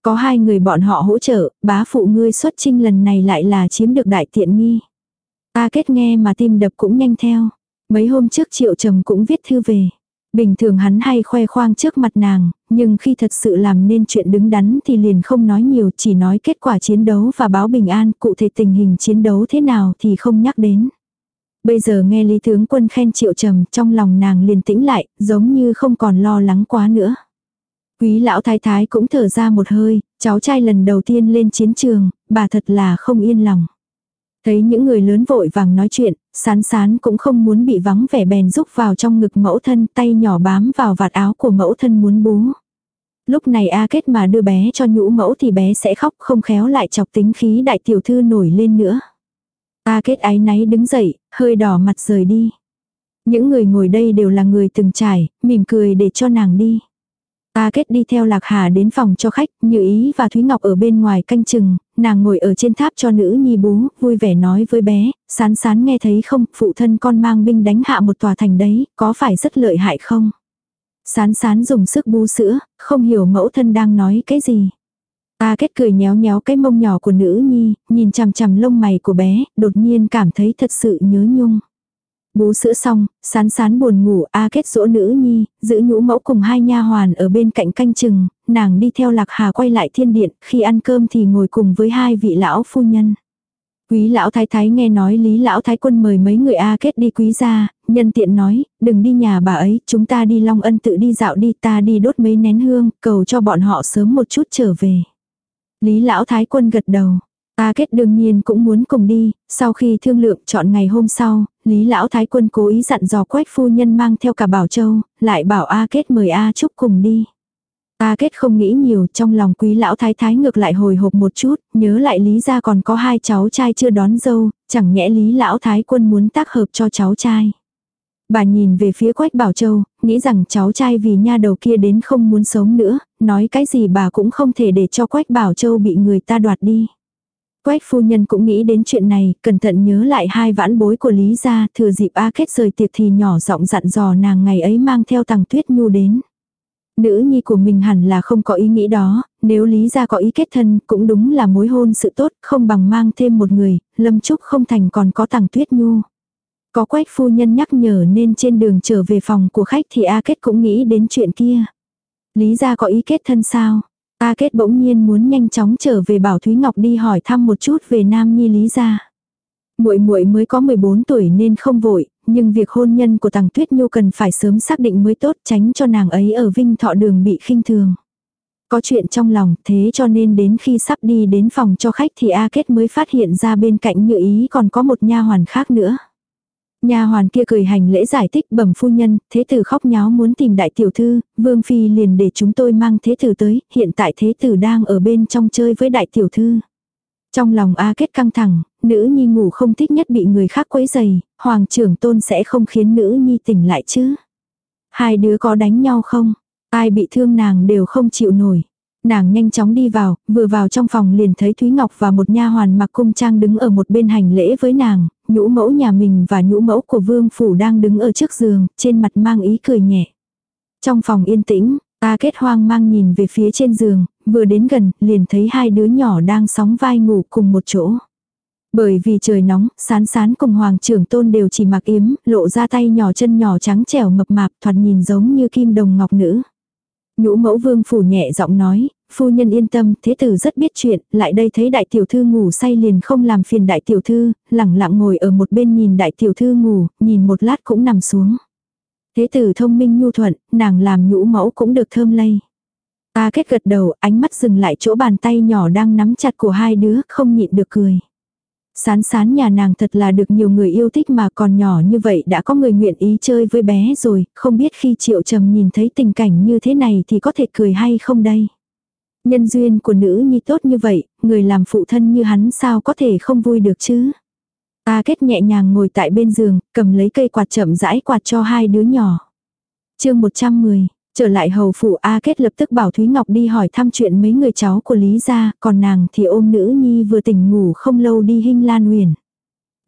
Có hai người bọn họ hỗ trợ, bá phụ ngươi xuất trinh lần này lại là chiếm được đại tiện nghi. a kết nghe mà tim đập cũng nhanh theo. Mấy hôm trước triệu trầm cũng viết thư về. Bình thường hắn hay khoe khoang trước mặt nàng, nhưng khi thật sự làm nên chuyện đứng đắn thì liền không nói nhiều, chỉ nói kết quả chiến đấu và báo bình an, cụ thể tình hình chiến đấu thế nào thì không nhắc đến. Bây giờ nghe Lý Tướng Quân khen triệu trầm trong lòng nàng liền tĩnh lại, giống như không còn lo lắng quá nữa. Quý lão thái thái cũng thở ra một hơi, cháu trai lần đầu tiên lên chiến trường, bà thật là không yên lòng. Thấy những người lớn vội vàng nói chuyện, sán sán cũng không muốn bị vắng vẻ bèn rúc vào trong ngực mẫu thân tay nhỏ bám vào vạt áo của mẫu thân muốn bú. Lúc này A kết mà đưa bé cho nhũ mẫu thì bé sẽ khóc không khéo lại chọc tính khí đại tiểu thư nổi lên nữa. A kết ái náy đứng dậy, hơi đỏ mặt rời đi. Những người ngồi đây đều là người từng trải, mỉm cười để cho nàng đi. A Kết đi theo Lạc Hà đến phòng cho khách, Như Ý và Thúy Ngọc ở bên ngoài canh chừng, nàng ngồi ở trên tháp cho nữ nhi bú, vui vẻ nói với bé, sán sán nghe thấy không, phụ thân con mang binh đánh hạ một tòa thành đấy, có phải rất lợi hại không? Sán sán dùng sức bú sữa, không hiểu mẫu thân đang nói cái gì. A Kết cười nhéo nhéo cái mông nhỏ của nữ nhi, nhìn chằm chằm lông mày của bé, đột nhiên cảm thấy thật sự nhớ nhung. Bú sữa xong, sán sán buồn ngủ A kết dỗ nữ nhi, giữ nhũ mẫu cùng hai nha hoàn ở bên cạnh canh chừng, nàng đi theo lạc hà quay lại thiên điện, khi ăn cơm thì ngồi cùng với hai vị lão phu nhân. Quý lão thái thái nghe nói lý lão thái quân mời mấy người A kết đi quý gia, nhân tiện nói, đừng đi nhà bà ấy, chúng ta đi Long Ân tự đi dạo đi ta đi đốt mấy nén hương, cầu cho bọn họ sớm một chút trở về. Lý lão thái quân gật đầu. A kết đương nhiên cũng muốn cùng đi, sau khi thương lượng chọn ngày hôm sau, Lý Lão Thái Quân cố ý dặn dò quách phu nhân mang theo cả Bảo Châu, lại bảo A kết mời A Trúc cùng đi. A kết không nghĩ nhiều trong lòng quý lão thái thái ngược lại hồi hộp một chút, nhớ lại Lý gia còn có hai cháu trai chưa đón dâu, chẳng nhẽ Lý lão thái quân muốn tác hợp cho cháu trai. Bà nhìn về phía Quách Bảo Châu, nghĩ rằng cháu trai vì nha đầu kia đến không muốn sống nữa, nói cái gì bà cũng không thể để cho Quách Bảo Châu bị người ta đoạt đi. Quách phu nhân cũng nghĩ đến chuyện này, cẩn thận nhớ lại hai vãn bối của Lý gia, thừa dịp A Kết rời tiệc thì nhỏ giọng dặn dò nàng ngày ấy mang theo Tằng tuyết nhu đến. Nữ nhi của mình hẳn là không có ý nghĩ đó, nếu Lý gia có ý kết thân cũng đúng là mối hôn sự tốt, không bằng mang thêm một người, Lâm Trúc không thành còn có Tằng tuyết nhu. Có quách phu nhân nhắc nhở nên trên đường trở về phòng của khách thì A Kết cũng nghĩ đến chuyện kia. Lý gia có ý kết thân sao? A Kết bỗng nhiên muốn nhanh chóng trở về bảo Thúy Ngọc đi hỏi thăm một chút về Nam Nhi Lý gia. Muội muội mới có 14 tuổi nên không vội, nhưng việc hôn nhân của Tằng Tuyết Nhu cần phải sớm xác định mới tốt, tránh cho nàng ấy ở Vinh Thọ đường bị khinh thường. Có chuyện trong lòng, thế cho nên đến khi sắp đi đến phòng cho khách thì A Kết mới phát hiện ra bên cạnh Như Ý còn có một nha hoàn khác nữa. Nhà hoàn kia cười hành lễ giải thích bẩm phu nhân, thế tử khóc nháo muốn tìm đại tiểu thư, vương phi liền để chúng tôi mang thế tử tới, hiện tại thế tử đang ở bên trong chơi với đại tiểu thư. Trong lòng A kết căng thẳng, nữ nhi ngủ không thích nhất bị người khác quấy dày, hoàng trưởng tôn sẽ không khiến nữ nhi tỉnh lại chứ. Hai đứa có đánh nhau không? Ai bị thương nàng đều không chịu nổi. Nàng nhanh chóng đi vào, vừa vào trong phòng liền thấy Thúy Ngọc và một nha hoàn mặc cung trang đứng ở một bên hành lễ với nàng, nhũ mẫu nhà mình và nhũ mẫu của vương phủ đang đứng ở trước giường, trên mặt mang ý cười nhẹ. Trong phòng yên tĩnh, ta kết hoang mang nhìn về phía trên giường, vừa đến gần, liền thấy hai đứa nhỏ đang sóng vai ngủ cùng một chỗ. Bởi vì trời nóng, sán sán cùng hoàng trưởng tôn đều chỉ mặc yếm, lộ ra tay nhỏ chân nhỏ trắng trẻo mập mạp thoạt nhìn giống như kim đồng ngọc nữ. Nhũ mẫu vương phủ nhẹ giọng nói, phu nhân yên tâm, thế tử rất biết chuyện, lại đây thấy đại tiểu thư ngủ say liền không làm phiền đại tiểu thư, lẳng lặng ngồi ở một bên nhìn đại tiểu thư ngủ, nhìn một lát cũng nằm xuống. Thế tử thông minh nhu thuận, nàng làm nhũ mẫu cũng được thơm lây. Ta kết gật đầu, ánh mắt dừng lại chỗ bàn tay nhỏ đang nắm chặt của hai đứa, không nhịn được cười. Sán sán nhà nàng thật là được nhiều người yêu thích mà còn nhỏ như vậy đã có người nguyện ý chơi với bé rồi, không biết khi triệu trầm nhìn thấy tình cảnh như thế này thì có thể cười hay không đây. Nhân duyên của nữ nhi tốt như vậy, người làm phụ thân như hắn sao có thể không vui được chứ. Ta kết nhẹ nhàng ngồi tại bên giường, cầm lấy cây quạt chậm rãi quạt cho hai đứa nhỏ. chương 110, trở lại hầu phủ A Kết lập tức bảo Thúy Ngọc đi hỏi thăm chuyện mấy người cháu của Lý gia, còn nàng thì ôm nữ nhi vừa tỉnh ngủ không lâu đi hinh lan huyền.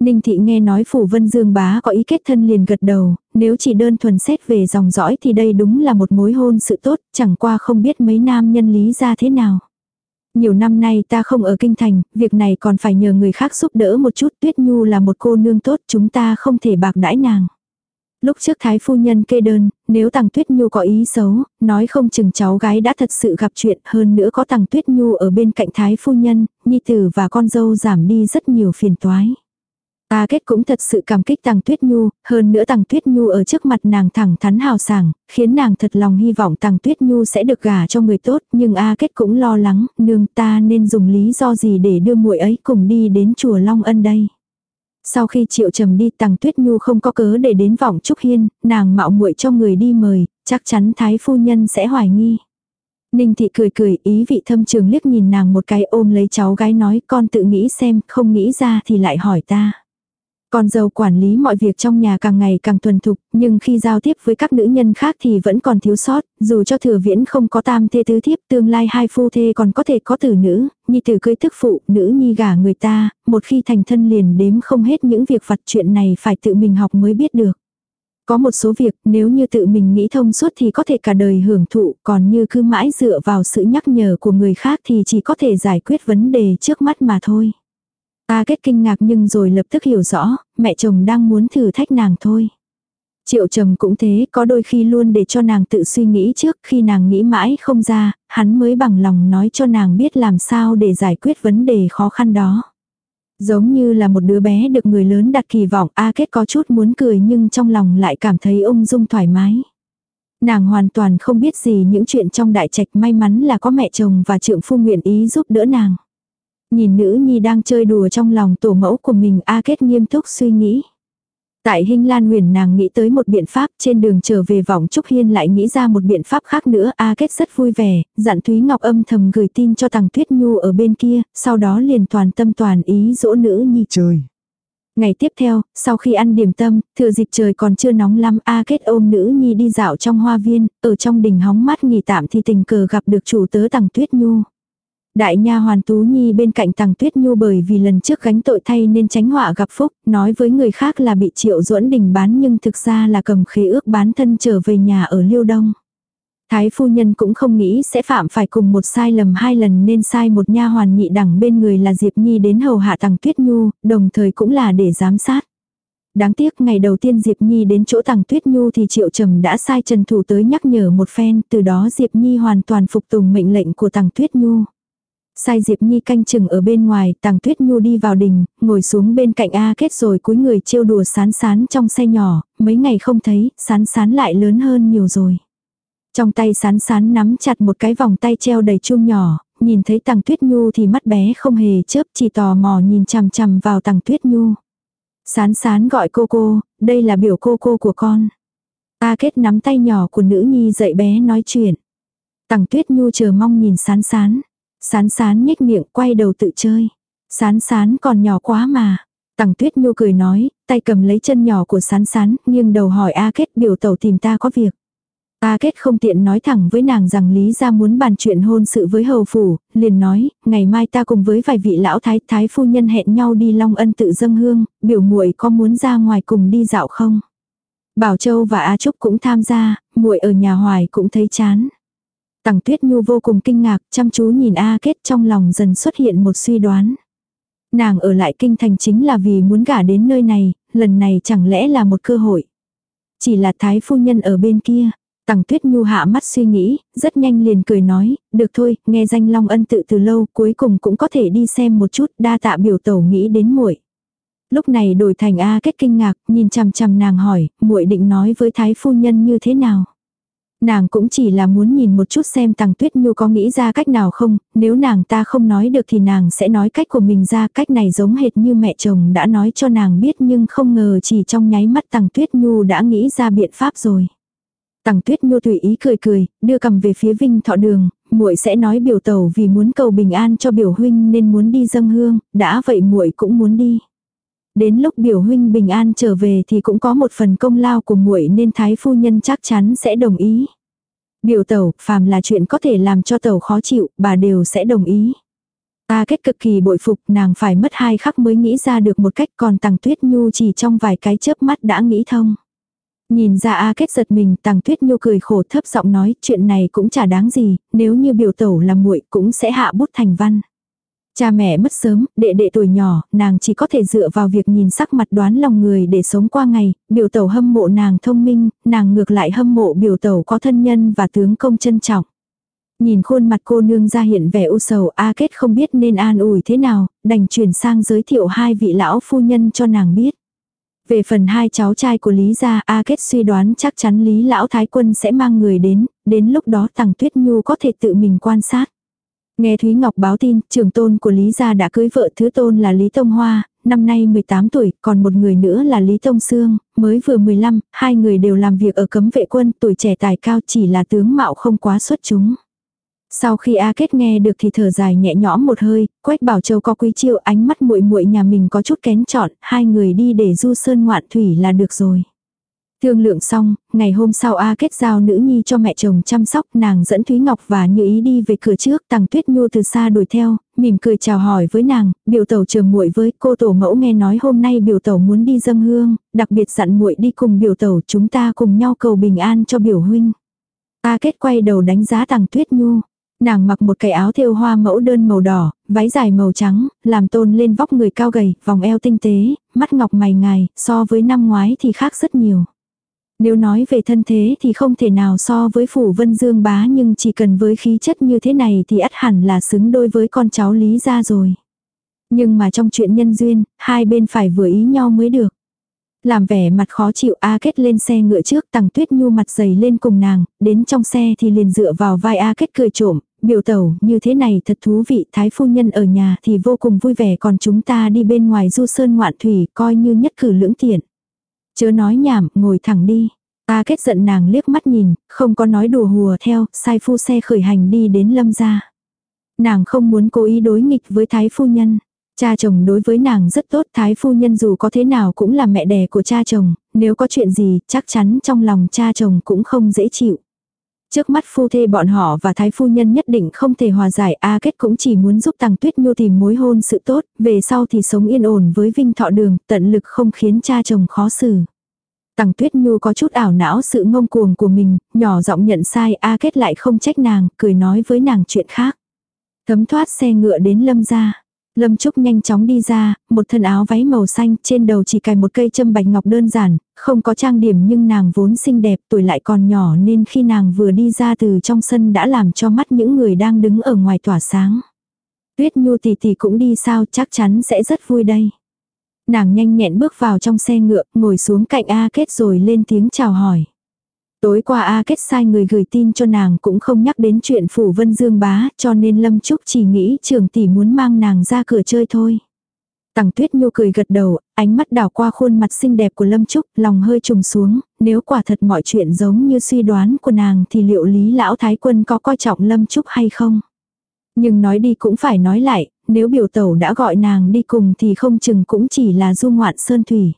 Ninh thị nghe nói phủ vân dương bá có ý kết thân liền gật đầu, nếu chỉ đơn thuần xét về dòng dõi thì đây đúng là một mối hôn sự tốt, chẳng qua không biết mấy nam nhân lý ra thế nào. Nhiều năm nay ta không ở kinh thành, việc này còn phải nhờ người khác giúp đỡ một chút, Tuyết Nhu là một cô nương tốt, chúng ta không thể bạc đãi nàng. Lúc trước thái phu nhân kê đơn, nếu tàng tuyết nhu có ý xấu, nói không chừng cháu gái đã thật sự gặp chuyện hơn nữa có tàng tuyết nhu ở bên cạnh thái phu nhân, nhi tử và con dâu giảm đi rất nhiều phiền toái. Ta kết cũng thật sự cảm kích Tàng Tuyết Nhu, hơn nữa Tàng Tuyết Nhu ở trước mặt nàng thẳng thắn hào sảng, khiến nàng thật lòng hy vọng Tàng Tuyết Nhu sẽ được gả cho người tốt, nhưng A Kết cũng lo lắng, nương ta nên dùng lý do gì để đưa muội ấy cùng đi đến chùa Long Ân đây. Sau khi Triệu Trầm đi, Tằng Tuyết Nhu không có cớ để đến vọng Trúc Hiên, nàng mạo muội cho người đi mời, chắc chắn thái phu nhân sẽ hoài nghi. Ninh thị cười cười ý vị thâm trường liếc nhìn nàng một cái ôm lấy cháu gái nói con tự nghĩ xem, không nghĩ ra thì lại hỏi ta. Con dâu quản lý mọi việc trong nhà càng ngày càng thuần thục, nhưng khi giao tiếp với các nữ nhân khác thì vẫn còn thiếu sót, dù cho thừa viễn không có tam thê tứ thiếp, tương lai hai phu thê còn có thể có tử nữ, nhi tử cưới thức phụ, nữ nhi gả người ta, một khi thành thân liền đếm không hết những việc vặt chuyện này phải tự mình học mới biết được. Có một số việc nếu như tự mình nghĩ thông suốt thì có thể cả đời hưởng thụ, còn như cứ mãi dựa vào sự nhắc nhở của người khác thì chỉ có thể giải quyết vấn đề trước mắt mà thôi. A kết kinh ngạc nhưng rồi lập tức hiểu rõ, mẹ chồng đang muốn thử thách nàng thôi. Triệu trầm cũng thế, có đôi khi luôn để cho nàng tự suy nghĩ trước, khi nàng nghĩ mãi không ra, hắn mới bằng lòng nói cho nàng biết làm sao để giải quyết vấn đề khó khăn đó. Giống như là một đứa bé được người lớn đặt kỳ vọng, A Kết có chút muốn cười nhưng trong lòng lại cảm thấy ung dung thoải mái. Nàng hoàn toàn không biết gì những chuyện trong đại trạch may mắn là có mẹ chồng và trượng phu nguyện ý giúp đỡ nàng. Nhìn nữ nhi đang chơi đùa trong lòng tổ mẫu của mình A Kết nghiêm túc suy nghĩ. Tại Hinh Lan Huyền nàng nghĩ tới một biện pháp, trên đường trở về vòng Trúc Hiên lại nghĩ ra một biện pháp khác nữa, A Kết rất vui vẻ, dặn Thúy Ngọc âm thầm gửi tin cho Tằng Tuyết Nhu ở bên kia, sau đó liền toàn tâm toàn ý dỗ nữ nhi. Chơi. Ngày tiếp theo, sau khi ăn điểm tâm, thừa dịp trời còn chưa nóng lắm A kết ôm nữ nhi đi dạo trong hoa viên, ở trong đình hóng mát nghỉ tạm thì tình cờ gặp được chủ tớ tằng tuyết nhu. Đại nha hoàn Tú Nhi bên cạnh Tằng Tuyết Nhu bởi vì lần trước gánh tội thay nên tránh họa gặp phúc, nói với người khác là bị Triệu Duẫn Đình bán nhưng thực ra là cầm khế ước bán thân trở về nhà ở Liêu Đông. Thái phu nhân cũng không nghĩ sẽ phạm phải cùng một sai lầm hai lần nên sai một nha hoàn nhị đẳng bên người là Diệp Nhi đến hầu hạ Tằng Tuyết Nhu, đồng thời cũng là để giám sát. Đáng tiếc ngày đầu tiên Diệp Nhi đến chỗ Tằng Tuyết Nhu thì Triệu Trầm đã sai Trần Thủ tới nhắc nhở một phen, từ đó Diệp Nhi hoàn toàn phục tùng mệnh lệnh của Tằng Tuyết Nhu. Sai Diệp Nhi canh chừng ở bên ngoài, Tằng Tuyết Nhu đi vào đình, ngồi xuống bên cạnh A Kết rồi cúi người trêu đùa sán sán trong xe nhỏ, mấy ngày không thấy, sán sán lại lớn hơn nhiều rồi. Trong tay sán sán nắm chặt một cái vòng tay treo đầy chuông nhỏ, nhìn thấy Tằng Tuyết Nhu thì mắt bé không hề chớp, chỉ tò mò nhìn chằm chằm vào Tằng Tuyết Nhu. Sán sán gọi cô cô, đây là biểu cô cô của con. A Kết nắm tay nhỏ của nữ nhi dậy bé nói chuyện. Tằng Tuyết Nhu chờ mong nhìn sán sán. Sán sán nhếch miệng quay đầu tự chơi. Sán sán còn nhỏ quá mà. Tằng tuyết nhu cười nói, tay cầm lấy chân nhỏ của sán sán, nghiêng đầu hỏi A Kết biểu tẩu tìm ta có việc. A Kết không tiện nói thẳng với nàng rằng Lý ra muốn bàn chuyện hôn sự với hầu phủ, liền nói, ngày mai ta cùng với vài vị lão thái thái phu nhân hẹn nhau đi Long Ân tự dâng hương, biểu muội có muốn ra ngoài cùng đi dạo không? Bảo Châu và A Trúc cũng tham gia, muội ở nhà hoài cũng thấy chán. Tằng Tuyết Nhu vô cùng kinh ngạc, chăm chú nhìn A Kết trong lòng dần xuất hiện một suy đoán. Nàng ở lại kinh thành chính là vì muốn gả đến nơi này, lần này chẳng lẽ là một cơ hội. Chỉ là thái phu nhân ở bên kia. Tằng Tuyết Nhu hạ mắt suy nghĩ, rất nhanh liền cười nói, được thôi, nghe danh Long Ân tự từ lâu, cuối cùng cũng có thể đi xem một chút, đa tạ biểu tẩu nghĩ đến muội. Lúc này đổi thành A Kết kinh ngạc, nhìn chằm chằm nàng hỏi, muội định nói với thái phu nhân như thế nào? Nàng cũng chỉ là muốn nhìn một chút xem Tằng Tuyết Nhu có nghĩ ra cách nào không, nếu nàng ta không nói được thì nàng sẽ nói cách của mình ra, cách này giống hệt như mẹ chồng đã nói cho nàng biết nhưng không ngờ chỉ trong nháy mắt Tằng Tuyết Nhu đã nghĩ ra biện pháp rồi. Tằng Tuyết Nhu tùy ý cười cười, đưa cầm về phía Vinh Thọ Đường, muội sẽ nói biểu tẩu vì muốn cầu bình an cho biểu huynh nên muốn đi dâng hương, đã vậy muội cũng muốn đi. Đến lúc biểu huynh bình an trở về thì cũng có một phần công lao của muội nên thái phu nhân chắc chắn sẽ đồng ý. Biểu tẩu, phàm là chuyện có thể làm cho tẩu khó chịu, bà đều sẽ đồng ý. Ta kết cực kỳ bội phục, nàng phải mất hai khắc mới nghĩ ra được một cách còn tàng tuyết nhu chỉ trong vài cái chớp mắt đã nghĩ thông. Nhìn ra A kết giật mình, tàng tuyết nhu cười khổ thấp giọng nói, chuyện này cũng chả đáng gì, nếu như biểu tẩu là muội cũng sẽ hạ bút thành văn. Cha mẹ mất sớm, đệ đệ tuổi nhỏ, nàng chỉ có thể dựa vào việc nhìn sắc mặt đoán lòng người để sống qua ngày, biểu tẩu hâm mộ nàng thông minh, nàng ngược lại hâm mộ biểu tẩu có thân nhân và tướng công trân trọng. Nhìn khuôn mặt cô nương ra hiện vẻ u sầu A Kết không biết nên an ủi thế nào, đành chuyển sang giới thiệu hai vị lão phu nhân cho nàng biết. Về phần hai cháu trai của Lý gia, A Kết suy đoán chắc chắn Lý lão thái quân sẽ mang người đến, đến lúc đó Tằng Tuyết Nhu có thể tự mình quan sát. Nghe Thúy Ngọc báo tin, trưởng tôn của Lý gia đã cưới vợ thứ tôn là Lý Tông Hoa, năm nay 18 tuổi, còn một người nữa là Lý Tông Sương, mới vừa 15, hai người đều làm việc ở cấm vệ quân, tuổi trẻ tài cao chỉ là tướng mạo không quá xuất chúng. Sau khi A Kết nghe được thì thở dài nhẹ nhõm một hơi, Quách Bảo Châu có quý chiêu ánh mắt muội muội nhà mình có chút kén chọn, hai người đi để du sơn ngoạn thủy là được rồi. Thương lượng xong, ngày hôm sau A kết giao nữ nhi cho mẹ chồng chăm sóc, nàng dẫn Thúy Ngọc và Như Ý đi về cửa trước, tàng Tuyết Nhu từ xa đuổi theo, mỉm cười chào hỏi với nàng, biểu tẩu chờ muội với, cô tổ mẫu nghe nói hôm nay biểu tẩu muốn đi dâng hương, đặc biệt dặn muội đi cùng biểu tẩu, chúng ta cùng nhau cầu bình an cho biểu huynh. A kết quay đầu đánh giá tàng Tuyết Nhu. Nàng mặc một cái áo thêu hoa mẫu đơn màu đỏ, váy dài màu trắng, làm tôn lên vóc người cao gầy, vòng eo tinh tế, mắt ngọc mày ngài, so với năm ngoái thì khác rất nhiều. Nếu nói về thân thế thì không thể nào so với phủ vân dương bá nhưng chỉ cần với khí chất như thế này thì ắt hẳn là xứng đôi với con cháu lý gia rồi. Nhưng mà trong chuyện nhân duyên, hai bên phải vừa ý nhau mới được. Làm vẻ mặt khó chịu A Kết lên xe ngựa trước tằng tuyết nhu mặt dày lên cùng nàng, đến trong xe thì liền dựa vào vai A Kết cười trộm, biểu tẩu như thế này thật thú vị thái phu nhân ở nhà thì vô cùng vui vẻ còn chúng ta đi bên ngoài du sơn ngoạn thủy coi như nhất cử lưỡng tiện. Chớ nói nhảm, ngồi thẳng đi. Ta kết giận nàng liếc mắt nhìn, không có nói đùa hùa theo, sai phu xe khởi hành đi đến lâm gia. Nàng không muốn cố ý đối nghịch với thái phu nhân. Cha chồng đối với nàng rất tốt, thái phu nhân dù có thế nào cũng là mẹ đẻ của cha chồng, nếu có chuyện gì chắc chắn trong lòng cha chồng cũng không dễ chịu. Trước mắt phu thê bọn họ và thái phu nhân nhất định không thể hòa giải A kết cũng chỉ muốn giúp tăng Tuyết Nhu tìm mối hôn sự tốt, về sau thì sống yên ổn với Vinh Thọ Đường, tận lực không khiến cha chồng khó xử. Tằng Tuyết Nhu có chút ảo não sự ngông cuồng của mình, nhỏ giọng nhận sai A kết lại không trách nàng, cười nói với nàng chuyện khác. Thấm thoát xe ngựa đến lâm gia. Lâm Trúc nhanh chóng đi ra, một thân áo váy màu xanh, trên đầu chỉ cài một cây châm bạch ngọc đơn giản, không có trang điểm nhưng nàng vốn xinh đẹp, tuổi lại còn nhỏ nên khi nàng vừa đi ra từ trong sân đã làm cho mắt những người đang đứng ở ngoài tỏa sáng. Tuyết Nhu tỷ tỷ cũng đi sao chắc chắn sẽ rất vui đây. Nàng nhanh nhẹn bước vào trong xe ngựa, ngồi xuống cạnh A Kết rồi lên tiếng chào hỏi. Tối qua A Kết sai người gửi tin cho nàng cũng không nhắc đến chuyện phủ vân dương bá, cho nên Lâm Trúc chỉ nghĩ trường tỷ muốn mang nàng ra cửa chơi thôi. Tằng Tuyết Nhu cười gật đầu, ánh mắt đảo qua khuôn mặt xinh đẹp của Lâm Trúc, lòng hơi trùng xuống, nếu quả thật mọi chuyện giống như suy đoán của nàng thì liệu Lý Lão Thái Quân có coi trọng Lâm Trúc hay không? Nhưng nói đi cũng phải nói lại, nếu biểu tẩu đã gọi nàng đi cùng thì không chừng cũng chỉ là du ngoạn sơn thủy.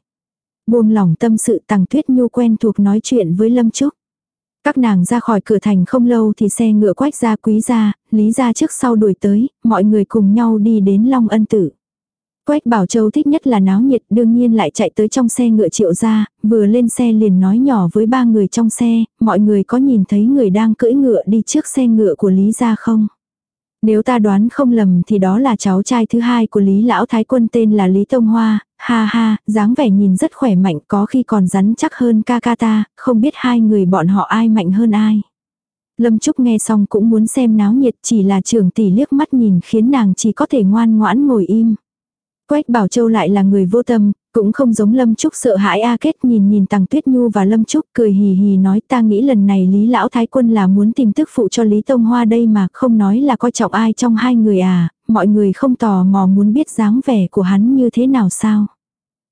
Buông lòng tâm sự tàng Tuyết Nhu quen thuộc nói chuyện với Lâm Trúc. Các nàng ra khỏi cửa thành không lâu thì xe ngựa quách ra quý ra, lý ra trước sau đuổi tới, mọi người cùng nhau đi đến Long Ân Tử. Quách Bảo Châu thích nhất là náo nhiệt đương nhiên lại chạy tới trong xe ngựa triệu ra, vừa lên xe liền nói nhỏ với ba người trong xe, mọi người có nhìn thấy người đang cưỡi ngựa đi trước xe ngựa của Lý gia không? Nếu ta đoán không lầm thì đó là cháu trai thứ hai của Lý Lão Thái Quân tên là Lý Tông Hoa, ha ha, dáng vẻ nhìn rất khỏe mạnh có khi còn rắn chắc hơn ca ca ta, không biết hai người bọn họ ai mạnh hơn ai. Lâm Trúc nghe xong cũng muốn xem náo nhiệt chỉ là trưởng tỷ liếc mắt nhìn khiến nàng chỉ có thể ngoan ngoãn ngồi im. Quách Bảo Châu lại là người vô tâm, cũng không giống Lâm Trúc sợ hãi A Kết nhìn nhìn Tằng Tuyết Nhu và Lâm Trúc cười hì hì nói ta nghĩ lần này Lý Lão Thái Quân là muốn tìm tức phụ cho Lý Tông Hoa đây mà không nói là coi trọng ai trong hai người à, mọi người không tò mò muốn biết dáng vẻ của hắn như thế nào sao.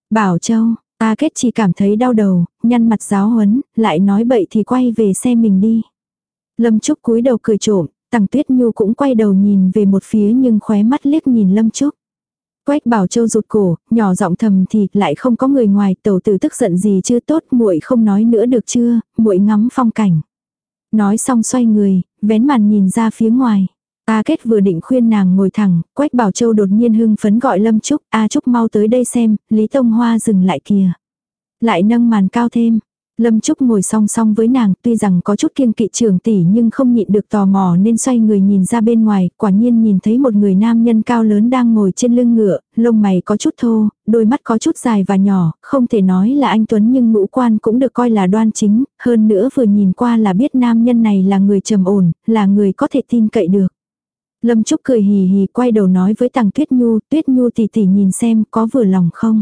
Bảo Châu, A Kết chỉ cảm thấy đau đầu, nhăn mặt giáo huấn, lại nói bậy thì quay về xe mình đi. Lâm Trúc cúi đầu cười trộm, Tằng Tuyết Nhu cũng quay đầu nhìn về một phía nhưng khóe mắt liếc nhìn Lâm Trúc. Quách Bảo Châu rụt cổ, nhỏ giọng thầm thì lại không có người ngoài, tẩu tử tức giận gì chưa tốt, muội không nói nữa được chưa, muội ngắm phong cảnh. Nói xong xoay người, vén màn nhìn ra phía ngoài. A Kết vừa định khuyên nàng ngồi thẳng, Quách Bảo Châu đột nhiên hưng phấn gọi Lâm Trúc, A Trúc mau tới đây xem, Lý Tông Hoa dừng lại kìa. Lại nâng màn cao thêm, Lâm Trúc ngồi song song với nàng, tuy rằng có chút kiêng kỵ trường tỷ nhưng không nhịn được tò mò nên xoay người nhìn ra bên ngoài, quả nhiên nhìn thấy một người nam nhân cao lớn đang ngồi trên lưng ngựa, lông mày có chút thô, đôi mắt có chút dài và nhỏ, không thể nói là anh Tuấn nhưng ngũ quan cũng được coi là đoan chính, hơn nữa vừa nhìn qua là biết nam nhân này là người trầm ổn, là người có thể tin cậy được. Lâm Trúc cười hì hì quay đầu nói với Tằng Tuyết Nhu, Tuyết Nhu tỷ tỷ nhìn xem có vừa lòng không.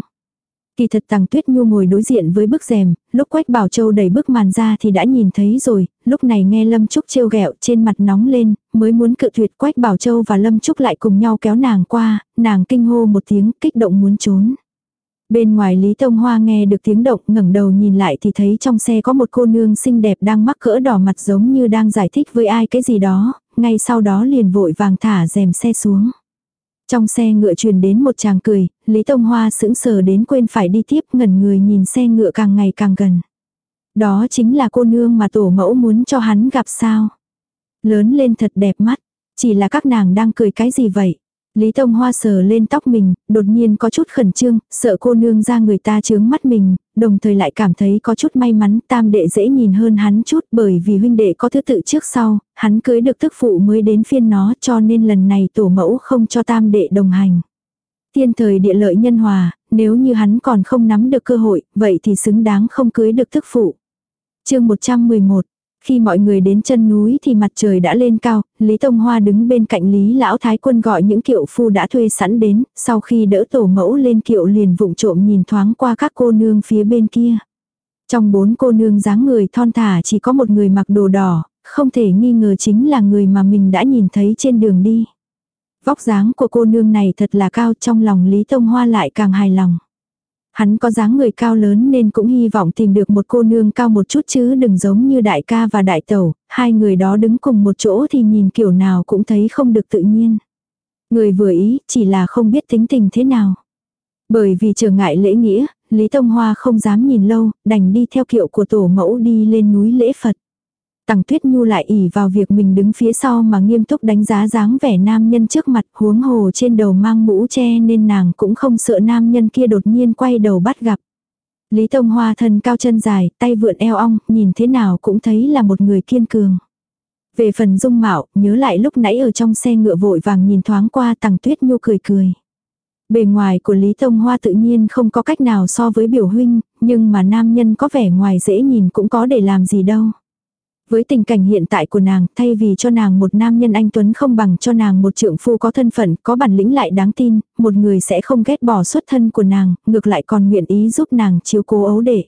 Kỳ thật Tằng Tuyết Nhu ngồi đối diện với bức rèm, lúc Quách Bảo Châu đẩy bức màn ra thì đã nhìn thấy rồi, lúc này nghe Lâm Trúc trêu ghẹo trên mặt nóng lên, mới muốn cự tuyệt Quách Bảo Châu và Lâm Trúc lại cùng nhau kéo nàng qua, nàng kinh hô một tiếng kích động muốn trốn. Bên ngoài Lý Tông Hoa nghe được tiếng động ngẩng đầu nhìn lại thì thấy trong xe có một cô nương xinh đẹp đang mắc cỡ đỏ mặt giống như đang giải thích với ai cái gì đó, ngay sau đó liền vội vàng thả rèm xe xuống. Trong xe ngựa truyền đến một chàng cười, Lý Tông Hoa sững sờ đến quên phải đi tiếp ngẩn người nhìn xe ngựa càng ngày càng gần. Đó chính là cô nương mà tổ mẫu muốn cho hắn gặp sao. Lớn lên thật đẹp mắt, chỉ là các nàng đang cười cái gì vậy? Lý Tông Hoa sờ lên tóc mình, đột nhiên có chút khẩn trương, sợ cô nương ra người ta chướng mắt mình, đồng thời lại cảm thấy có chút may mắn tam đệ dễ nhìn hơn hắn chút bởi vì huynh đệ có thứ tự trước sau, hắn cưới được tức phụ mới đến phiên nó cho nên lần này tổ mẫu không cho tam đệ đồng hành. Thiên thời địa lợi nhân hòa, nếu như hắn còn không nắm được cơ hội, vậy thì xứng đáng không cưới được tức phụ. chương 111 khi mọi người đến chân núi thì mặt trời đã lên cao, Lý Tông Hoa đứng bên cạnh Lý Lão Thái Quân gọi những kiệu phu đã thuê sẵn đến, sau khi đỡ tổ mẫu lên kiệu liền vụng trộm nhìn thoáng qua các cô nương phía bên kia. Trong bốn cô nương dáng người thon thả chỉ có một người mặc đồ đỏ, không thể nghi ngờ chính là người mà mình đã nhìn thấy trên đường đi. Vóc dáng của cô nương này thật là cao trong lòng Lý Tông Hoa lại càng hài lòng. Hắn có dáng người cao lớn nên cũng hy vọng tìm được một cô nương cao một chút chứ đừng giống như đại ca và đại tẩu, hai người đó đứng cùng một chỗ thì nhìn kiểu nào cũng thấy không được tự nhiên. Người vừa ý, chỉ là không biết tính tình thế nào. Bởi vì trở ngại lễ nghĩa, Lý Tông Hoa không dám nhìn lâu, đành đi theo kiệu của tổ mẫu đi lên núi lễ Phật. Tằng Tuyết Nhu lại ỉ vào việc mình đứng phía sau mà nghiêm túc đánh giá dáng vẻ nam nhân trước mặt huống hồ trên đầu mang mũ che nên nàng cũng không sợ nam nhân kia đột nhiên quay đầu bắt gặp. Lý Tông Hoa thân cao chân dài, tay vượn eo ong, nhìn thế nào cũng thấy là một người kiên cường. Về phần dung mạo, nhớ lại lúc nãy ở trong xe ngựa vội vàng nhìn thoáng qua tằng tuyết nhu cười cười. Bề ngoài của Lý Tông Hoa tự nhiên không có cách nào so với biểu huynh, nhưng mà nam nhân có vẻ ngoài dễ nhìn cũng có để làm gì đâu. Với tình cảnh hiện tại của nàng, thay vì cho nàng một nam nhân anh Tuấn không bằng cho nàng một trượng phu có thân phận, có bản lĩnh lại đáng tin, một người sẽ không ghét bỏ xuất thân của nàng, ngược lại còn nguyện ý giúp nàng chiếu cố ấu đệ.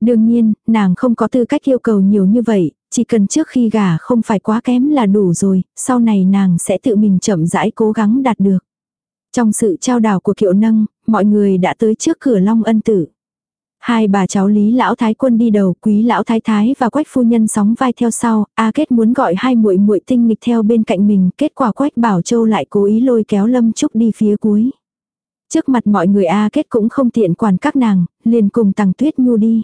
Đương nhiên, nàng không có tư cách yêu cầu nhiều như vậy, chỉ cần trước khi gả không phải quá kém là đủ rồi, sau này nàng sẽ tự mình chậm rãi cố gắng đạt được. Trong sự trao đảo của kiệu nâng, mọi người đã tới trước cửa Long Ân Tử. Hai bà cháu Lý lão thái quân đi đầu, Quý lão thái thái và Quách phu nhân sóng vai theo sau, A Kết muốn gọi hai muội muội tinh nghịch theo bên cạnh mình, kết quả Quách Bảo Châu lại cố ý lôi kéo Lâm Trúc đi phía cuối. Trước mặt mọi người A Kết cũng không tiện quản các nàng, liền cùng Tằng Tuyết Nhu đi.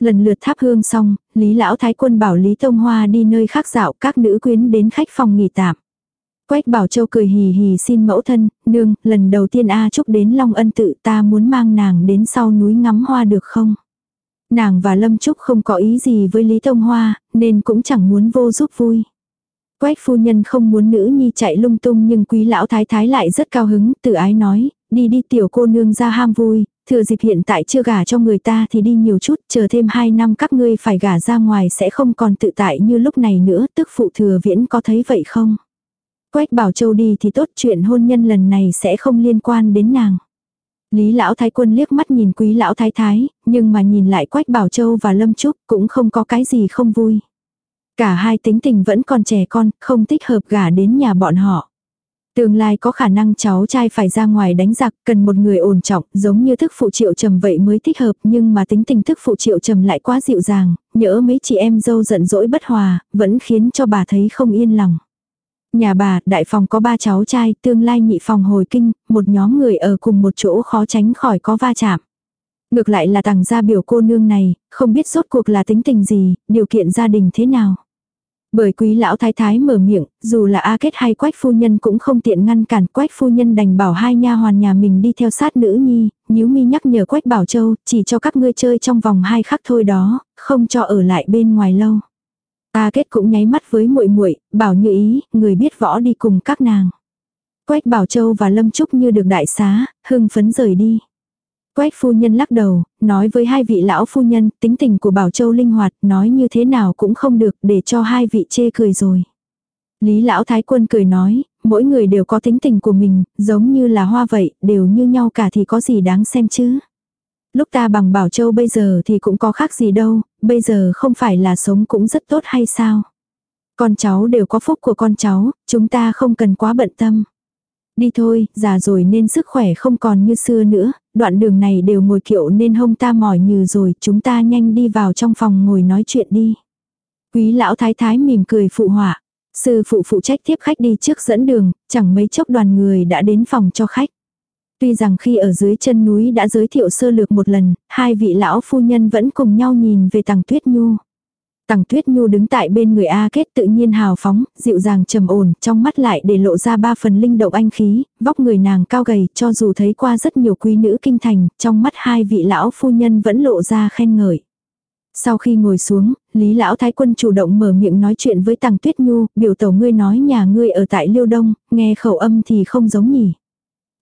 Lần lượt tháp hương xong, Lý lão thái quân bảo Lý Tông Hoa đi nơi khác dạo, các nữ quyến đến khách phòng nghỉ tạm. Quách Bảo Châu cười hì hì xin mẫu thân, nương, lần đầu tiên A Trúc đến Long Ân tự ta muốn mang nàng đến sau núi ngắm hoa được không? Nàng và Lâm Trúc không có ý gì với Lý Tông Hoa, nên cũng chẳng muốn vô giúp vui. Quách phu nhân không muốn nữ nhi chạy lung tung nhưng quý lão thái thái lại rất cao hứng, tự ái nói, đi đi tiểu cô nương ra ham vui, thừa dịp hiện tại chưa gả cho người ta thì đi nhiều chút, chờ thêm 2 năm các ngươi phải gả ra ngoài sẽ không còn tự tại như lúc này nữa, tức phụ thừa viễn có thấy vậy không? Quách Bảo Châu đi thì tốt chuyện hôn nhân lần này sẽ không liên quan đến nàng. Lý lão thái quân liếc mắt nhìn quý lão thái thái, nhưng mà nhìn lại Quách Bảo Châu và Lâm Trúc cũng không có cái gì không vui. Cả hai tính tình vẫn còn trẻ con, không thích hợp gả đến nhà bọn họ. Tương lai có khả năng cháu trai phải ra ngoài đánh giặc, cần một người ổn trọng, giống như thức phụ triệu trầm vậy mới thích hợp, nhưng mà tính tình thức phụ triệu trầm lại quá dịu dàng, nhỡ mấy chị em dâu giận dỗi bất hòa, vẫn khiến cho bà thấy không yên lòng. Nhà bà, đại phòng có ba cháu trai, tương lai nhị phòng hồi kinh, một nhóm người ở cùng một chỗ khó tránh khỏi có va chạm. Ngược lại là tàng gia biểu cô nương này, không biết rốt cuộc là tính tình gì, điều kiện gia đình thế nào. Bởi quý lão thái thái mở miệng, dù là A Kết hay Quách phu nhân cũng không tiện ngăn cản Quách phu nhân đành bảo hai nha hoàn nhà mình đi theo sát nữ nhi, nhíu mi nhắc nhở Quách Bảo Châu, chỉ cho các ngươi chơi trong vòng hai khắc thôi đó, không cho ở lại bên ngoài lâu. A Kết cũng nháy mắt với muội muội, bảo như ý, người biết võ đi cùng các nàng. Quách Bảo Châu và Lâm Trúc như được đại xá, hưng phấn rời đi. Quách phu nhân lắc đầu, nói với hai vị lão phu nhân, tính tình của Bảo Châu linh hoạt, nói như thế nào cũng không được, để cho hai vị chê cười rồi. Lý lão thái quân cười nói, mỗi người đều có tính tình của mình, giống như là hoa vậy, đều như nhau cả thì có gì đáng xem chứ. Lúc ta bằng Bảo Châu bây giờ thì cũng có khác gì đâu, bây giờ không phải là sống cũng rất tốt hay sao. Con cháu đều có phúc của con cháu, chúng ta không cần quá bận tâm. Đi thôi, già rồi nên sức khỏe không còn như xưa nữa, đoạn đường này đều ngồi kiệu nên hông ta mỏi như rồi, chúng ta nhanh đi vào trong phòng ngồi nói chuyện đi. Quý lão thái thái mỉm cười phụ họa. Sư phụ phụ trách tiếp khách đi trước dẫn đường, chẳng mấy chốc đoàn người đã đến phòng cho khách. Tuy rằng khi ở dưới chân núi đã giới thiệu sơ lược một lần, hai vị lão phu nhân vẫn cùng nhau nhìn về tàng tuyết nhu. Tằng Tuyết Nhu đứng tại bên người A Kết tự nhiên hào phóng, dịu dàng trầm ổn, trong mắt lại để lộ ra ba phần linh động anh khí, vóc người nàng cao gầy, cho dù thấy qua rất nhiều quý nữ kinh thành, trong mắt hai vị lão phu nhân vẫn lộ ra khen ngợi. Sau khi ngồi xuống, Lý lão thái quân chủ động mở miệng nói chuyện với Tằng Tuyết Nhu, biểu tẩu ngươi nói nhà ngươi ở tại Liêu Đông, nghe khẩu âm thì không giống nhỉ.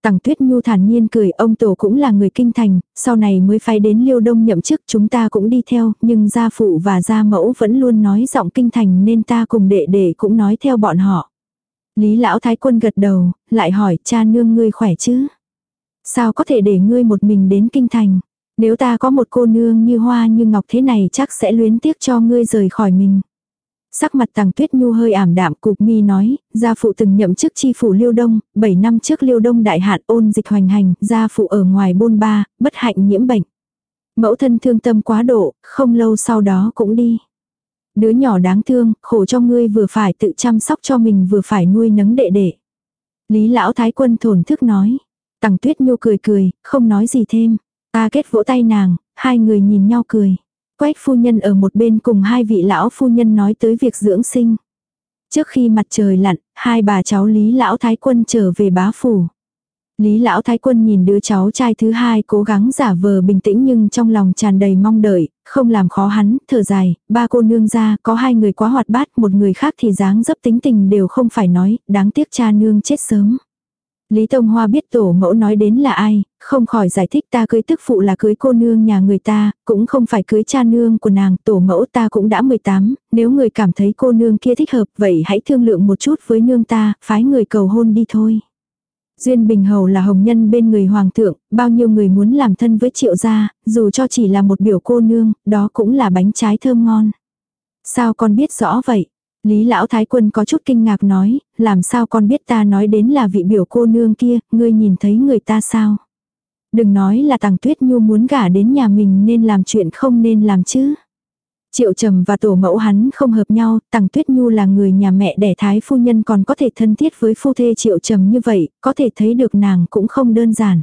Tằng Tuyết Nhu thản nhiên cười, ông tổ cũng là người kinh thành, sau này mới phái đến Liêu Đông nhậm chức chúng ta cũng đi theo, nhưng gia phụ và gia mẫu vẫn luôn nói giọng kinh thành nên ta cùng đệ đệ cũng nói theo bọn họ. Lý lão thái quân gật đầu, lại hỏi cha nương ngươi khỏe chứ? Sao có thể để ngươi một mình đến kinh thành? Nếu ta có một cô nương như hoa như ngọc thế này chắc sẽ luyến tiếc cho ngươi rời khỏi mình. Sắc mặt tàng tuyết nhu hơi ảm đạm cục mi nói, gia phụ từng nhậm chức chi phủ liêu đông, 7 năm trước liêu đông đại hạn ôn dịch hoành hành, gia phụ ở ngoài bôn ba, bất hạnh nhiễm bệnh. Mẫu thân thương tâm quá độ, không lâu sau đó cũng đi. Đứa nhỏ đáng thương, khổ cho ngươi vừa phải tự chăm sóc cho mình vừa phải nuôi nấng đệ đệ. Lý lão thái quân thổn thức nói. Tằng tuyết nhu cười cười, không nói gì thêm. Ta kết vỗ tay nàng, hai người nhìn nhau cười. Quách phu nhân ở một bên cùng hai vị lão phu nhân nói tới việc dưỡng sinh. Trước khi mặt trời lặn, hai bà cháu Lý lão thái quân trở về bá phủ. Lý lão thái quân nhìn đứa cháu trai thứ hai cố gắng giả vờ bình tĩnh nhưng trong lòng tràn đầy mong đợi, không làm khó hắn, thở dài, ba cô nương ra, có hai người quá hoạt bát, một người khác thì dáng dấp tính tình đều không phải nói, đáng tiếc cha nương chết sớm. Lý Tông Hoa biết tổ mẫu nói đến là ai, không khỏi giải thích ta cưới tức phụ là cưới cô nương nhà người ta, cũng không phải cưới cha nương của nàng, tổ mẫu ta cũng đã 18, nếu người cảm thấy cô nương kia thích hợp vậy hãy thương lượng một chút với nương ta, phái người cầu hôn đi thôi. Duyên Bình Hầu là hồng nhân bên người hoàng thượng, bao nhiêu người muốn làm thân với triệu gia, dù cho chỉ là một biểu cô nương, đó cũng là bánh trái thơm ngon. Sao con biết rõ vậy? Lý lão thái quân có chút kinh ngạc nói, làm sao con biết ta nói đến là vị biểu cô nương kia, ngươi nhìn thấy người ta sao? Đừng nói là tàng tuyết nhu muốn gả đến nhà mình nên làm chuyện không nên làm chứ. Triệu trầm và tổ mẫu hắn không hợp nhau, tàng Tuyết Nhu là người nhà mẹ đẻ thái phu nhân còn có thể thân thiết với phu thê Triệu trầm như vậy, có thể thấy được nàng cũng không đơn giản.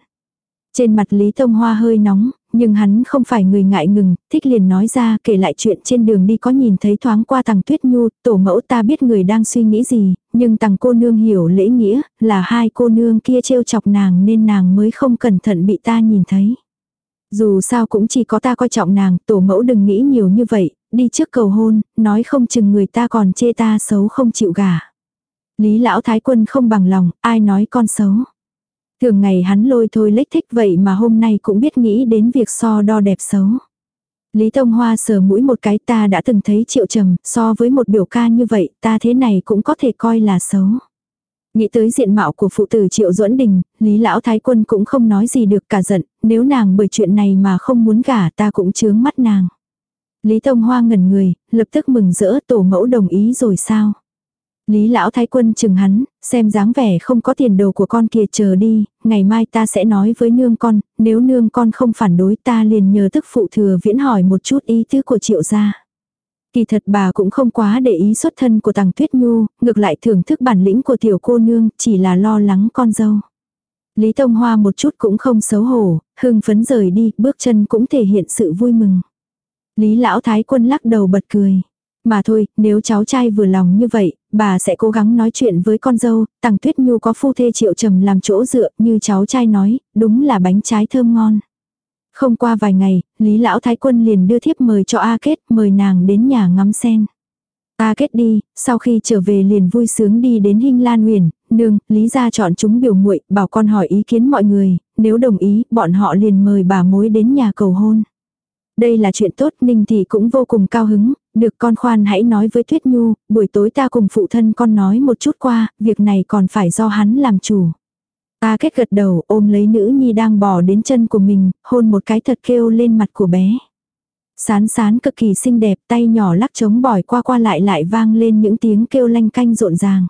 Trên mặt Lý Tông Hoa hơi nóng, nhưng hắn không phải người ngại ngừng, thích liền nói ra kể lại chuyện trên đường đi có nhìn thấy thoáng qua thằng Tuyết Nhu, tổ mẫu ta biết người đang suy nghĩ gì, nhưng thằng cô nương hiểu lễ nghĩa, là hai cô nương kia trêu chọc nàng nên nàng mới không cẩn thận bị ta nhìn thấy. Dù sao cũng chỉ có ta coi trọng nàng, tổ mẫu đừng nghĩ nhiều như vậy, đi trước cầu hôn, nói không chừng người ta còn chê ta xấu không chịu gả. Lý lão thái quân không bằng lòng, ai nói con xấu. Thường ngày hắn lôi thôi lếch thích vậy mà hôm nay cũng biết nghĩ đến việc so đo đẹp xấu. Lý Tông Hoa sờ mũi một cái ta đã từng thấy triệu trầm, so với một biểu ca như vậy ta thế này cũng có thể coi là xấu. Nghĩ tới diện mạo của phụ tử Triệu Duẫn Đình, Lý Lão Thái Quân cũng không nói gì được cả giận, nếu nàng bởi chuyện này mà không muốn gả ta cũng chướng mắt nàng. Lý Tông Hoa ngẩn người, lập tức mừng rỡ tổ mẫu đồng ý rồi sao. Lý Lão Thái Quân chừng hắn, xem dáng vẻ không có tiền đồ của con kia chờ đi, ngày mai ta sẽ nói với nương con, nếu nương con không phản đối ta liền nhờ tức phụ thừa viễn hỏi một chút ý tứ của triệu gia. Kỳ thật bà cũng không quá để ý xuất thân của tàng tuyết nhu, ngược lại thưởng thức bản lĩnh của tiểu cô nương, chỉ là lo lắng con dâu. Lý Tông Hoa một chút cũng không xấu hổ, hưng phấn rời đi, bước chân cũng thể hiện sự vui mừng. Lý Lão Thái Quân lắc đầu bật cười. Mà thôi, nếu cháu trai vừa lòng như vậy, bà sẽ cố gắng nói chuyện với con dâu, Tằng Tuyết Nhu có phu thê triệu trầm làm chỗ dựa, như cháu trai nói, đúng là bánh trái thơm ngon. Không qua vài ngày, Lý Lão Thái Quân liền đưa thiếp mời cho A Kết, mời nàng đến nhà ngắm sen. A Kết đi, sau khi trở về liền vui sướng đi đến Hinh Lan Huyền, nương, Lý gia chọn chúng biểu muội, bảo con hỏi ý kiến mọi người, nếu đồng ý, bọn họ liền mời bà mối đến nhà cầu hôn. Đây là chuyện tốt, Ninh Thị cũng vô cùng cao hứng, được con khoan hãy nói với Tuyết Nhu, buổi tối ta cùng phụ thân con nói một chút qua, việc này còn phải do hắn làm chủ. Ta kết gật đầu ôm lấy nữ nhi đang bò đến chân của mình, hôn một cái thật kêu lên mặt của bé. Sán sán cực kỳ xinh đẹp, tay nhỏ lắc trống bỏi qua qua lại lại vang lên những tiếng kêu lanh canh rộn ràng.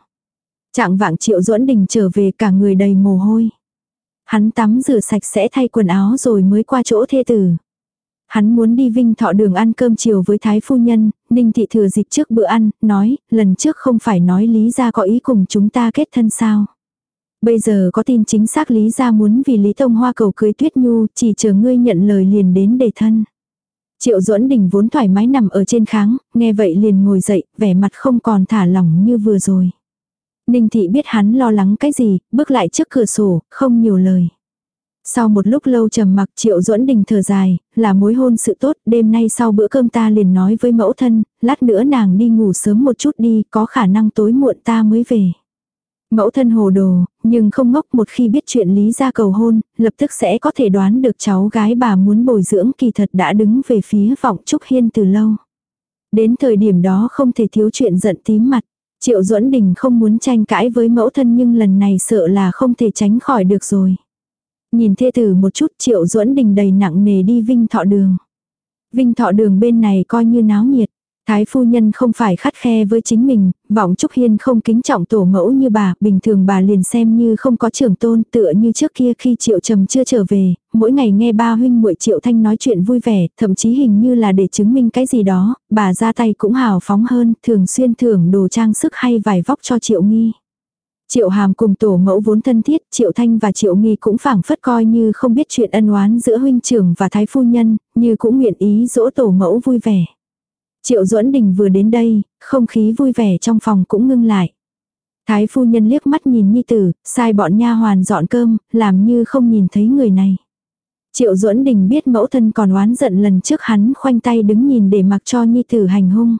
Trạng vạng triệu duẫn đình trở về cả người đầy mồ hôi. Hắn tắm rửa sạch sẽ thay quần áo rồi mới qua chỗ thê tử. Hắn muốn đi vinh thọ đường ăn cơm chiều với thái phu nhân, ninh thị thừa dịp trước bữa ăn, nói, lần trước không phải nói lý gia có ý cùng chúng ta kết thân sao. Bây giờ có tin chính xác Lý gia muốn vì Lý Tông Hoa cầu cưới Tuyết Nhu, chỉ chờ ngươi nhận lời liền đến để thân. Triệu duẫn đình vốn thoải mái nằm ở trên kháng, nghe vậy liền ngồi dậy, vẻ mặt không còn thả lỏng như vừa rồi. Ninh thị biết hắn lo lắng cái gì, bước lại trước cửa sổ, không nhiều lời. Sau một lúc lâu trầm mặc triệu duẫn đình thở dài, là mối hôn sự tốt, đêm nay sau bữa cơm ta liền nói với mẫu thân, lát nữa nàng đi ngủ sớm một chút đi, có khả năng tối muộn ta mới về. Mẫu thân hồ đồ, nhưng không ngốc một khi biết chuyện lý ra cầu hôn, lập tức sẽ có thể đoán được cháu gái bà muốn bồi dưỡng kỳ thật đã đứng về phía vọng Trúc Hiên từ lâu. Đến thời điểm đó không thể thiếu chuyện giận tím mặt. Triệu duẫn Đình không muốn tranh cãi với mẫu thân nhưng lần này sợ là không thể tránh khỏi được rồi. Nhìn thê tử một chút Triệu duẫn Đình đầy nặng nề đi Vinh Thọ Đường. Vinh Thọ Đường bên này coi như náo nhiệt. Thái phu nhân không phải khắt khe với chính mình, vọng Trúc Hiên không kính trọng tổ mẫu như bà, bình thường bà liền xem như không có trưởng tôn tựa như trước kia khi Triệu Trầm chưa trở về, mỗi ngày nghe ba huynh muội Triệu Thanh nói chuyện vui vẻ, thậm chí hình như là để chứng minh cái gì đó, bà ra tay cũng hào phóng hơn, thường xuyên thưởng đồ trang sức hay vải vóc cho Triệu Nghi. Triệu Hàm cùng tổ mẫu vốn thân thiết, Triệu Thanh và Triệu Nghi cũng phảng phất coi như không biết chuyện ân oán giữa huynh trưởng và thái phu nhân, như cũng nguyện ý dỗ tổ mẫu vui vẻ. Triệu Duẫn Đình vừa đến đây, không khí vui vẻ trong phòng cũng ngưng lại. Thái phu nhân liếc mắt nhìn nhi tử, sai bọn nha hoàn dọn cơm, làm như không nhìn thấy người này. Triệu Duẫn Đình biết mẫu thân còn oán giận lần trước hắn khoanh tay đứng nhìn để mặc cho nhi tử hành hung.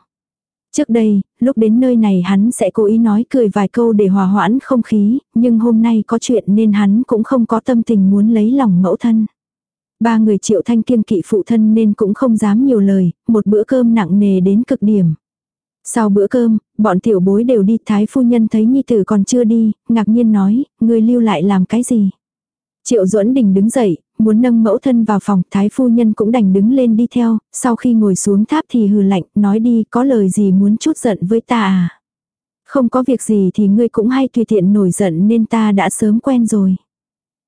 Trước đây, lúc đến nơi này hắn sẽ cố ý nói cười vài câu để hòa hoãn không khí, nhưng hôm nay có chuyện nên hắn cũng không có tâm tình muốn lấy lòng mẫu thân. Ba người triệu thanh kiêng kỵ phụ thân nên cũng không dám nhiều lời, một bữa cơm nặng nề đến cực điểm. Sau bữa cơm, bọn tiểu bối đều đi, thái phu nhân thấy nhi tử còn chưa đi, ngạc nhiên nói, người lưu lại làm cái gì. Triệu duẫn đình đứng dậy, muốn nâng mẫu thân vào phòng, thái phu nhân cũng đành đứng lên đi theo, sau khi ngồi xuống tháp thì hừ lạnh, nói đi, có lời gì muốn chút giận với ta à. Không có việc gì thì ngươi cũng hay tùy tiện nổi giận nên ta đã sớm quen rồi.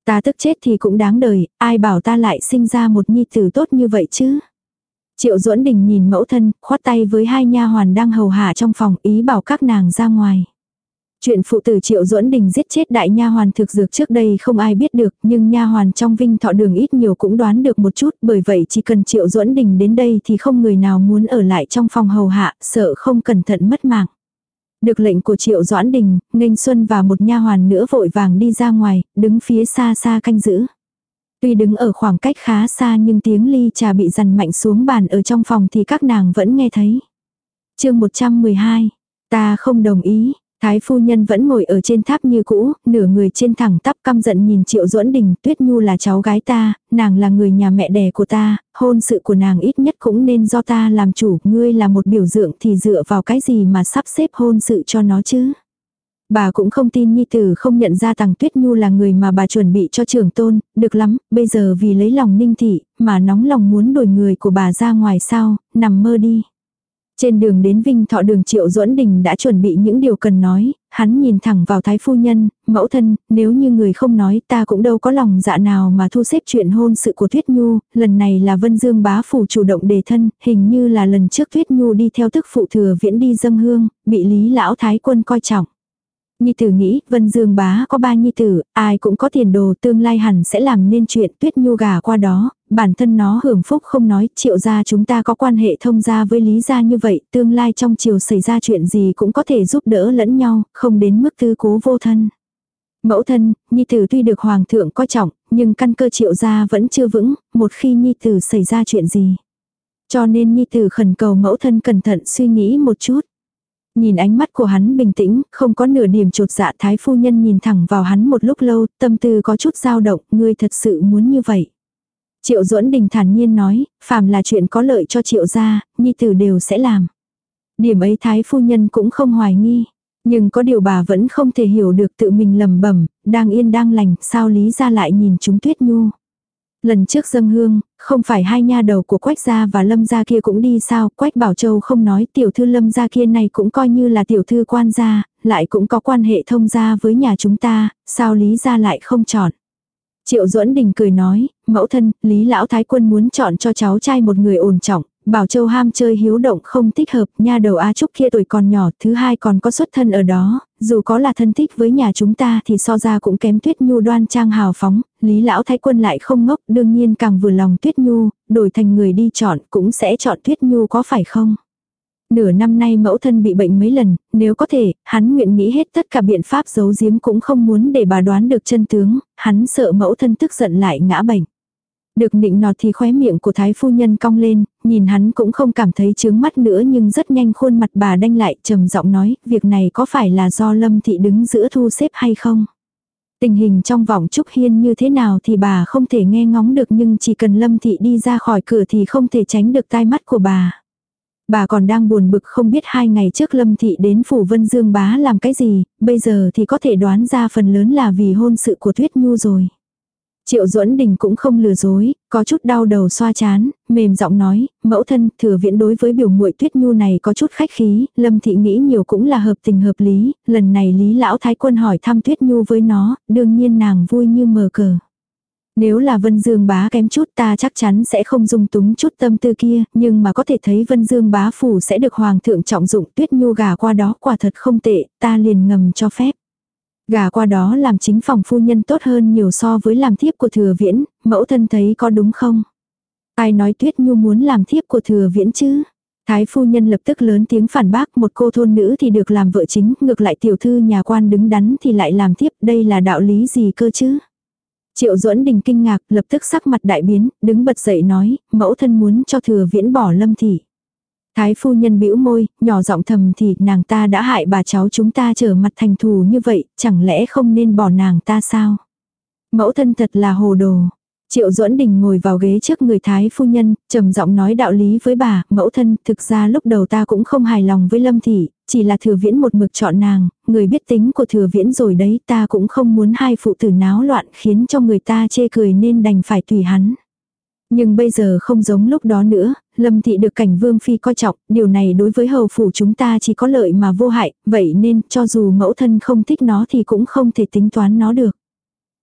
Ta tức chết thì cũng đáng đời, ai bảo ta lại sinh ra một nhi tử tốt như vậy chứ. Triệu duẫn đình nhìn mẫu thân, khoát tay với hai nha hoàn đang hầu hạ trong phòng ý bảo các nàng ra ngoài. Chuyện phụ tử Triệu Duẫn Đình giết chết đại nha hoàn thực dược trước đây không ai biết được, nhưng nha hoàn trong Vinh Thọ Đường ít nhiều cũng đoán được một chút, bởi vậy chỉ cần Triệu Duẫn Đình đến đây thì không người nào muốn ở lại trong phòng hầu hạ, sợ không cẩn thận mất mạng. Được lệnh của Triệu Doãn Đình, Nghênh Xuân và một nha hoàn nữa vội vàng đi ra ngoài, đứng phía xa xa canh giữ. Tuy đứng ở khoảng cách khá xa nhưng tiếng ly trà bị dằn mạnh xuống bàn ở trong phòng thì các nàng vẫn nghe thấy. chương 112. Ta không đồng ý, Thái phu nhân vẫn ngồi ở trên tháp như cũ, nửa người trên thẳng tắp căm giận nhìn Triệu Duẫn Đình, Tuyết Nhu là cháu gái ta, nàng là người nhà mẹ đẻ của ta, hôn sự của nàng ít nhất cũng nên do ta làm chủ, ngươi là một biểu tượng thì dựa vào cái gì mà sắp xếp hôn sự cho nó chứ. Bà cũng không tin Nhi Tử không nhận ra Tằng Tuyết Nhu là người mà bà chuẩn bị cho trưởng tôn, được lắm, bây giờ vì lấy lòng ninh thị, mà nóng lòng muốn đổi người của bà ra ngoài sao, nằm mơ đi. Trên đường đến Vinh Thọ đường Triệu Duẫn Đình đã chuẩn bị những điều cần nói, hắn nhìn thẳng vào thái phu nhân, mẫu thân, nếu như người không nói ta cũng đâu có lòng dạ nào mà thu xếp chuyện hôn sự của Tuyết Nhu, lần này là Vân Dương bá phủ chủ động đề thân, hình như là lần trước Tuyết Nhu đi theo tức phụ thừa viễn đi dâng hương, bị Lý Lão Thái Quân coi trọng. Nhi tử nghĩ, Vân Dương bá có ba nhi tử, ai cũng có tiền đồ tương lai hẳn sẽ làm nên chuyện tuyết nhu gà qua đó, bản thân nó hưởng phúc không nói, triệu gia chúng ta có quan hệ thông gia với lý gia như vậy, tương lai trong triều xảy ra chuyện gì cũng có thể giúp đỡ lẫn nhau, không đến mức tư cố vô thân. Mẫu thân, nhi tử tuy được hoàng thượng coi trọng, nhưng căn cơ triệu gia vẫn chưa vững, một khi nhi tử xảy ra chuyện gì. Cho nên nhi tử khẩn cầu mẫu thân cẩn thận suy nghĩ một chút. Nhìn ánh mắt của hắn bình tĩnh, không có nửa điểm trột dạ thái phu nhân nhìn thẳng vào hắn một lúc lâu, tâm tư có chút dao động, ngươi thật sự muốn như vậy. Triệu duẫn đình thản nhiên nói, phàm là chuyện có lợi cho triệu gia, nhi tử đều sẽ làm. Điểm ấy thái phu nhân cũng không hoài nghi. Nhưng có điều bà vẫn không thể hiểu được tự mình lầm bẩm đang yên đang lành, sao lý ra lại nhìn chúng tuyết nhu. Lần trước dâng hương, không phải hai nha đầu của Quách gia và Lâm gia kia cũng đi sao, Quách Bảo Châu không nói tiểu thư Lâm gia kia này cũng coi như là tiểu thư quan gia, lại cũng có quan hệ thông gia với nhà chúng ta, sao Lý gia lại không chọn. Triệu Duẫn Đình cười nói, mẫu thân, Lý Lão Thái Quân muốn chọn cho cháu trai một người ổn trọng, Bảo Châu ham chơi hiếu động không thích hợp, nha đầu A Trúc kia tuổi còn nhỏ, thứ hai còn có xuất thân ở đó, dù có là thân thích với nhà chúng ta thì so ra cũng kém Tuyết Nhu đoan trang hào phóng, Lý Lão Thái Quân lại không ngốc, đương nhiên càng vừa lòng Tuyết Nhu, đổi thành người đi chọn cũng sẽ chọn Tuyết Nhu có phải không? Nửa năm nay mẫu thân bị bệnh mấy lần, nếu có thể, hắn nguyện nghĩ hết tất cả biện pháp giấu giếm cũng không muốn để bà đoán được chân tướng, hắn sợ mẫu thân tức giận lại ngã bệnh. Được nịnh nọt thì khóe miệng của thái phu nhân cong lên, nhìn hắn cũng không cảm thấy chướng mắt nữa nhưng rất nhanh khuôn mặt bà đanh lại trầm giọng nói, việc này có phải là do Lâm Thị đứng giữa thu xếp hay không? Tình hình trong vòng Trúc Hiên như thế nào thì bà không thể nghe ngóng được nhưng chỉ cần Lâm Thị đi ra khỏi cửa thì không thể tránh được tai mắt của bà. Bà còn đang buồn bực không biết hai ngày trước Lâm Thị đến Phủ Vân Dương Bá làm cái gì, bây giờ thì có thể đoán ra phần lớn là vì hôn sự của Tuyết Nhu rồi. Triệu Duẫn Đình cũng không lừa dối, có chút đau đầu xoa chán, mềm giọng nói, mẫu thân, thừa viễn đối với biểu muội Tuyết Nhu này có chút khách khí, Lâm thị nghĩ nhiều cũng là hợp tình hợp lý, lần này Lý lão thái quân hỏi thăm Tuyết Nhu với nó, đương nhiên nàng vui như mờ cờ. Nếu là Vân Dương bá kém chút ta chắc chắn sẽ không dung túng chút tâm tư kia, nhưng mà có thể thấy Vân Dương bá phủ sẽ được Hoàng thượng trọng dụng Tuyết Nhu gà qua đó quả thật không tệ, ta liền ngầm cho phép. Gà qua đó làm chính phòng phu nhân tốt hơn nhiều so với làm thiếp của thừa viễn, mẫu thân thấy có đúng không? Ai nói Tuyết Nhu muốn làm thiếp của thừa viễn chứ? Thái phu nhân lập tức lớn tiếng phản bác một cô thôn nữ thì được làm vợ chính, ngược lại tiểu thư nhà quan đứng đắn thì lại làm thiếp, đây là đạo lý gì cơ chứ? Triệu duẫn đình kinh ngạc, lập tức sắc mặt đại biến, đứng bật dậy nói, mẫu thân muốn cho thừa viễn bỏ lâm thị. Thái phu nhân bĩu môi, nhỏ giọng thầm thì nàng ta đã hại bà cháu chúng ta trở mặt thành thù như vậy, chẳng lẽ không nên bỏ nàng ta sao? Mẫu thân thật là hồ đồ. Triệu duẫn đình ngồi vào ghế trước người Thái phu nhân, trầm giọng nói đạo lý với bà, mẫu thân, thực ra lúc đầu ta cũng không hài lòng với Lâm Thị, chỉ là thừa viễn một mực chọn nàng, người biết tính của thừa viễn rồi đấy, ta cũng không muốn hai phụ tử náo loạn khiến cho người ta chê cười nên đành phải tùy hắn. Nhưng bây giờ không giống lúc đó nữa, Lâm Thị được cảnh Vương Phi coi trọng, điều này đối với hầu phủ chúng ta chỉ có lợi mà vô hại, vậy nên cho dù mẫu thân không thích nó thì cũng không thể tính toán nó được.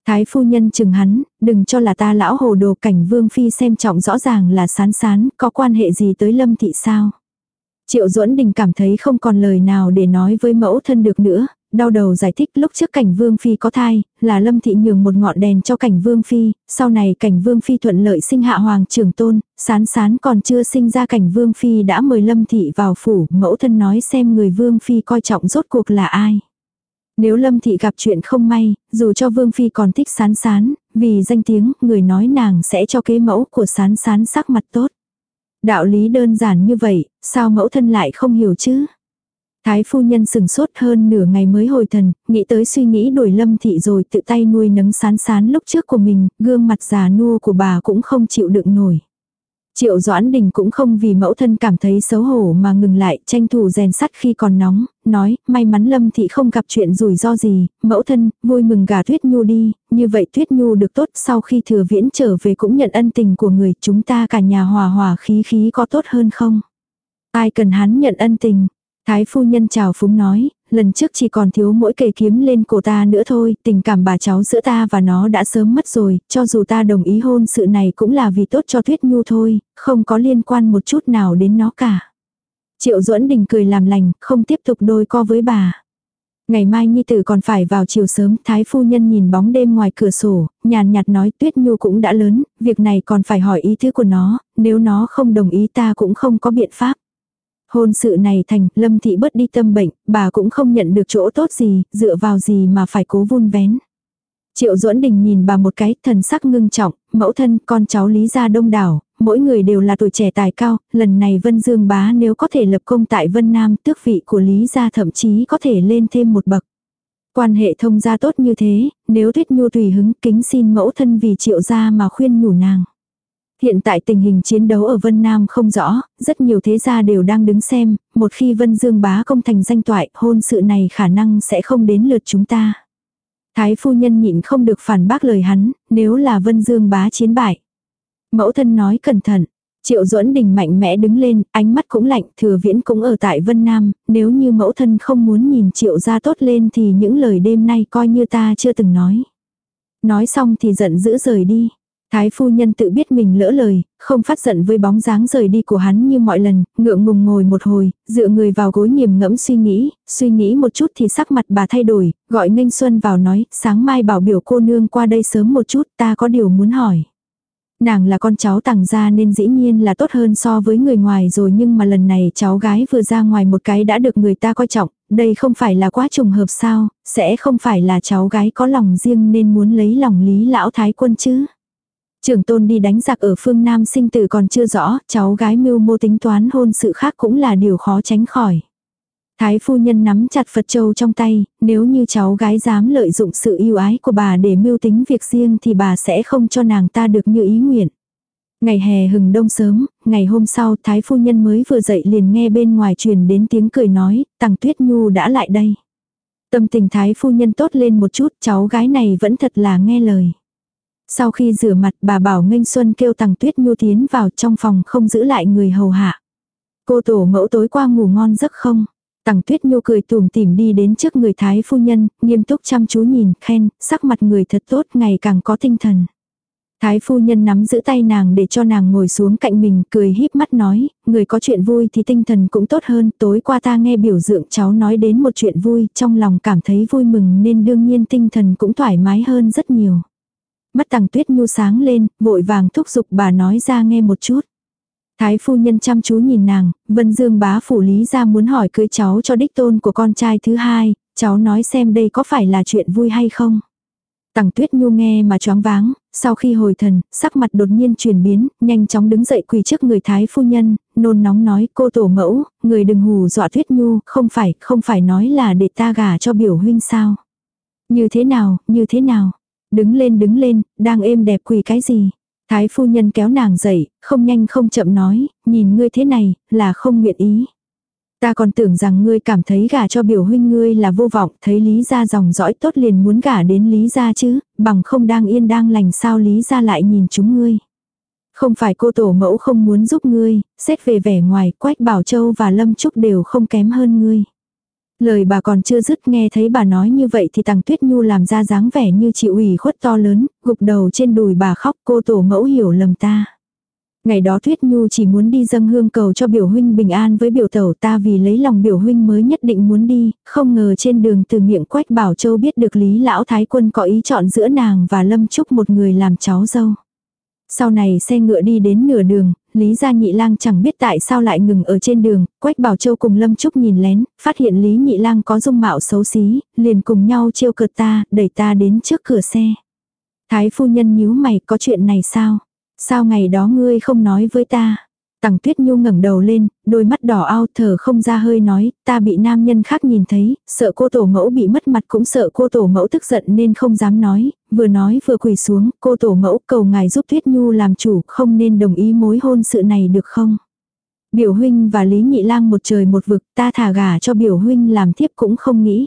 Thái phu nhân chừng hắn, đừng cho là ta lão hồ đồ cảnh Vương Phi xem trọng rõ ràng là sán sán, có quan hệ gì tới Lâm Thị sao. Triệu duẫn đình cảm thấy không còn lời nào để nói với mẫu thân được nữa, đau đầu giải thích lúc trước cảnh vương phi có thai, là lâm thị nhường một ngọn đèn cho cảnh vương phi, sau này cảnh vương phi thuận lợi sinh hạ hoàng trưởng tôn, sán sán còn chưa sinh ra cảnh vương phi đã mời lâm thị vào phủ, mẫu thân nói xem người vương phi coi trọng rốt cuộc là ai. Nếu lâm thị gặp chuyện không may, dù cho vương phi còn thích sán sán, vì danh tiếng, người nói nàng sẽ cho kế mẫu của sán sán sắc mặt tốt. Đạo lý đơn giản như vậy, sao mẫu thân lại không hiểu chứ? Thái phu nhân sừng sốt hơn nửa ngày mới hồi thần, nghĩ tới suy nghĩ đuổi lâm thị rồi tự tay nuôi nấng sán sán lúc trước của mình, gương mặt già nua của bà cũng không chịu đựng nổi. Triệu Doãn Đình cũng không vì mẫu thân cảm thấy xấu hổ mà ngừng lại, tranh thủ rèn sắt khi còn nóng, nói, may mắn Lâm Thị không gặp chuyện rủi ro gì, mẫu thân, vui mừng gà Tuyết Nhu đi, như vậy Tuyết Nhu được tốt sau khi thừa viễn trở về cũng nhận ân tình của người, chúng ta cả nhà hòa hòa khí khí có tốt hơn không? Ai cần hắn nhận ân tình? Thái phu nhân chào phúng nói, lần trước chỉ còn thiếu mỗi cây kiếm lên cổ ta nữa thôi, tình cảm bà cháu giữa ta và nó đã sớm mất rồi, cho dù ta đồng ý hôn sự này cũng là vì tốt cho Tuyết Nhu thôi, không có liên quan một chút nào đến nó cả. Triệu duẫn đình cười làm lành, không tiếp tục đôi co với bà. Ngày mai Nhi Tử còn phải vào chiều sớm, Thái Phu Nhân nhìn bóng đêm ngoài cửa sổ, nhàn nhạt nói Tuyết Nhu cũng đã lớn, việc này còn phải hỏi ý thứ của nó, nếu nó không đồng ý ta cũng không có biện pháp. Hôn sự này thành, Lâm Thị bớt đi tâm bệnh, bà cũng không nhận được chỗ tốt gì, dựa vào gì mà phải cố vun vén. Triệu duẫn đình nhìn bà một cái, thần sắc ngưng trọng, mẫu thân, con cháu lý gia đông đảo, mỗi người đều là tuổi trẻ tài cao, lần này Vân Dương bá nếu có thể lập công tại Vân Nam, tước vị của lý gia thậm chí có thể lên thêm một bậc. Quan hệ thông gia tốt như thế, nếu thuyết Nhu tùy hứng kính xin mẫu thân vì triệu gia mà khuyên nhủ nàng. Hiện tại tình hình chiến đấu ở Vân Nam không rõ, rất nhiều thế gia đều đang đứng xem, một khi Vân Dương bá công thành danh toại, hôn sự này khả năng sẽ không đến lượt chúng ta. Thái phu nhân nhịn không được phản bác lời hắn, nếu là Vân Dương bá chiến bại. Mẫu thân nói cẩn thận, Triệu duẫn đình mạnh mẽ đứng lên, ánh mắt cũng lạnh, thừa viễn cũng ở tại Vân Nam, nếu như mẫu thân không muốn nhìn triệu gia tốt lên thì những lời đêm nay coi như ta chưa từng nói. Nói xong thì giận dữ rời đi. Thái phu nhân tự biết mình lỡ lời, không phát giận với bóng dáng rời đi của hắn như mọi lần, ngượng ngùng ngồi một hồi, dựa người vào gối nghiềm ngẫm suy nghĩ, suy nghĩ một chút thì sắc mặt bà thay đổi, gọi Ninh Xuân vào nói, sáng mai bảo biểu cô nương qua đây sớm một chút, ta có điều muốn hỏi. Nàng là con cháu tàng gia nên dĩ nhiên là tốt hơn so với người ngoài rồi nhưng mà lần này cháu gái vừa ra ngoài một cái đã được người ta coi trọng, đây không phải là quá trùng hợp sao, sẽ không phải là cháu gái có lòng riêng nên muốn lấy lòng lý lão thái quân chứ. Trưởng tôn đi đánh giặc ở phương Nam sinh tử còn chưa rõ, cháu gái mưu mô tính toán hôn sự khác cũng là điều khó tránh khỏi. Thái phu nhân nắm chặt Phật Châu trong tay, nếu như cháu gái dám lợi dụng sự yêu ái của bà để mưu tính việc riêng thì bà sẽ không cho nàng ta được như ý nguyện. Ngày hè hừng đông sớm, ngày hôm sau Thái phu nhân mới vừa dậy liền nghe bên ngoài truyền đến tiếng cười nói, Tàng Tuyết Nhu đã lại đây. Tâm tình Thái phu nhân tốt lên một chút, cháu gái này vẫn thật là nghe lời. Sau khi rửa mặt bà bảo Nghênh Xuân kêu Tằng Tuyết Nhu tiến vào trong phòng không giữ lại người hầu hạ. Cô tổ mẫu tối qua ngủ ngon giấc không? Tằng Tuyết Nhu cười tủm tỉm đi đến trước người Thái phu nhân, nghiêm túc chăm chú nhìn, khen, sắc mặt người thật tốt, ngày càng có tinh thần. Thái phu nhân nắm giữ tay nàng để cho nàng ngồi xuống cạnh mình, cười híp mắt nói, người có chuyện vui thì tinh thần cũng tốt hơn, tối qua ta nghe biểu dưỡng cháu nói đến một chuyện vui, trong lòng cảm thấy vui mừng nên đương nhiên tinh thần cũng thoải mái hơn rất nhiều. Mắt tàng tuyết nhu sáng lên, vội vàng thúc giục bà nói ra nghe một chút. Thái phu nhân chăm chú nhìn nàng, Vân Dương bá phủ lý ra muốn hỏi cưới cháu cho đích tôn của con trai thứ hai, cháu nói xem đây có phải là chuyện vui hay không. Tằng tuyết nhu nghe mà choáng váng, sau khi hồi thần, sắc mặt đột nhiên chuyển biến, nhanh chóng đứng dậy quỳ trước người thái phu nhân, nôn nóng nói cô tổ mẫu, người đừng hù dọa tuyết nhu, không phải, không phải nói là để ta gả cho biểu huynh sao. Như thế nào, như thế nào, đứng lên đứng lên, đang êm đẹp quỳ cái gì. Thái phu nhân kéo nàng dậy, không nhanh không chậm nói, nhìn ngươi thế này, là không nguyện ý. Ta còn tưởng rằng ngươi cảm thấy gả cho biểu huynh ngươi là vô vọng, thấy lý gia dòng dõi tốt liền muốn gả đến lý gia chứ, bằng không đang yên đang lành sao lý gia lại nhìn chúng ngươi. Không phải cô tổ mẫu không muốn giúp ngươi, xét về vẻ ngoài, Quách Bảo Châu và Lâm Trúc đều không kém hơn ngươi. Lời bà còn chưa dứt nghe thấy bà nói như vậy thì tàng tuyết nhu làm ra dáng vẻ như chịu ủy khuất to lớn, gục đầu trên đùi bà khóc cô tổ mẫu hiểu lầm ta. Ngày đó Tuyết Nhu chỉ muốn đi dâng hương cầu cho biểu huynh bình an với biểu tẩu ta vì lấy lòng biểu huynh mới nhất định muốn đi, không ngờ trên đường từ miệng Quách Bảo Châu biết được Lý Lão Thái Quân có ý chọn giữa nàng và Lâm Trúc một người làm cháu dâu. Sau này xe ngựa đi đến nửa đường, Lý Gia Nhị Lang chẳng biết tại sao lại ngừng ở trên đường, Quách Bảo Châu cùng Lâm Trúc nhìn lén, phát hiện Lý Nhị Lang có dung mạo xấu xí, liền cùng nhau trêu cợt ta, đẩy ta đến trước cửa xe. Thái phu nhân nhíu mày, có chuyện này sao? Sao ngày đó ngươi không nói với ta? Tằng Tuyết Nhu ngẩng đầu lên, đôi mắt đỏ ao thở không ra hơi nói, ta bị nam nhân khác nhìn thấy, sợ cô tổ mẫu bị mất mặt cũng sợ cô tổ mẫu tức giận nên không dám nói, vừa nói vừa quỳ xuống, cô tổ mẫu cầu ngài giúp Tuyết Nhu làm chủ, không nên đồng ý mối hôn sự này được không? Biểu huynh và Lý Nhị Lang một trời một vực, ta thả gà cho biểu huynh làm thiếp cũng không nghĩ.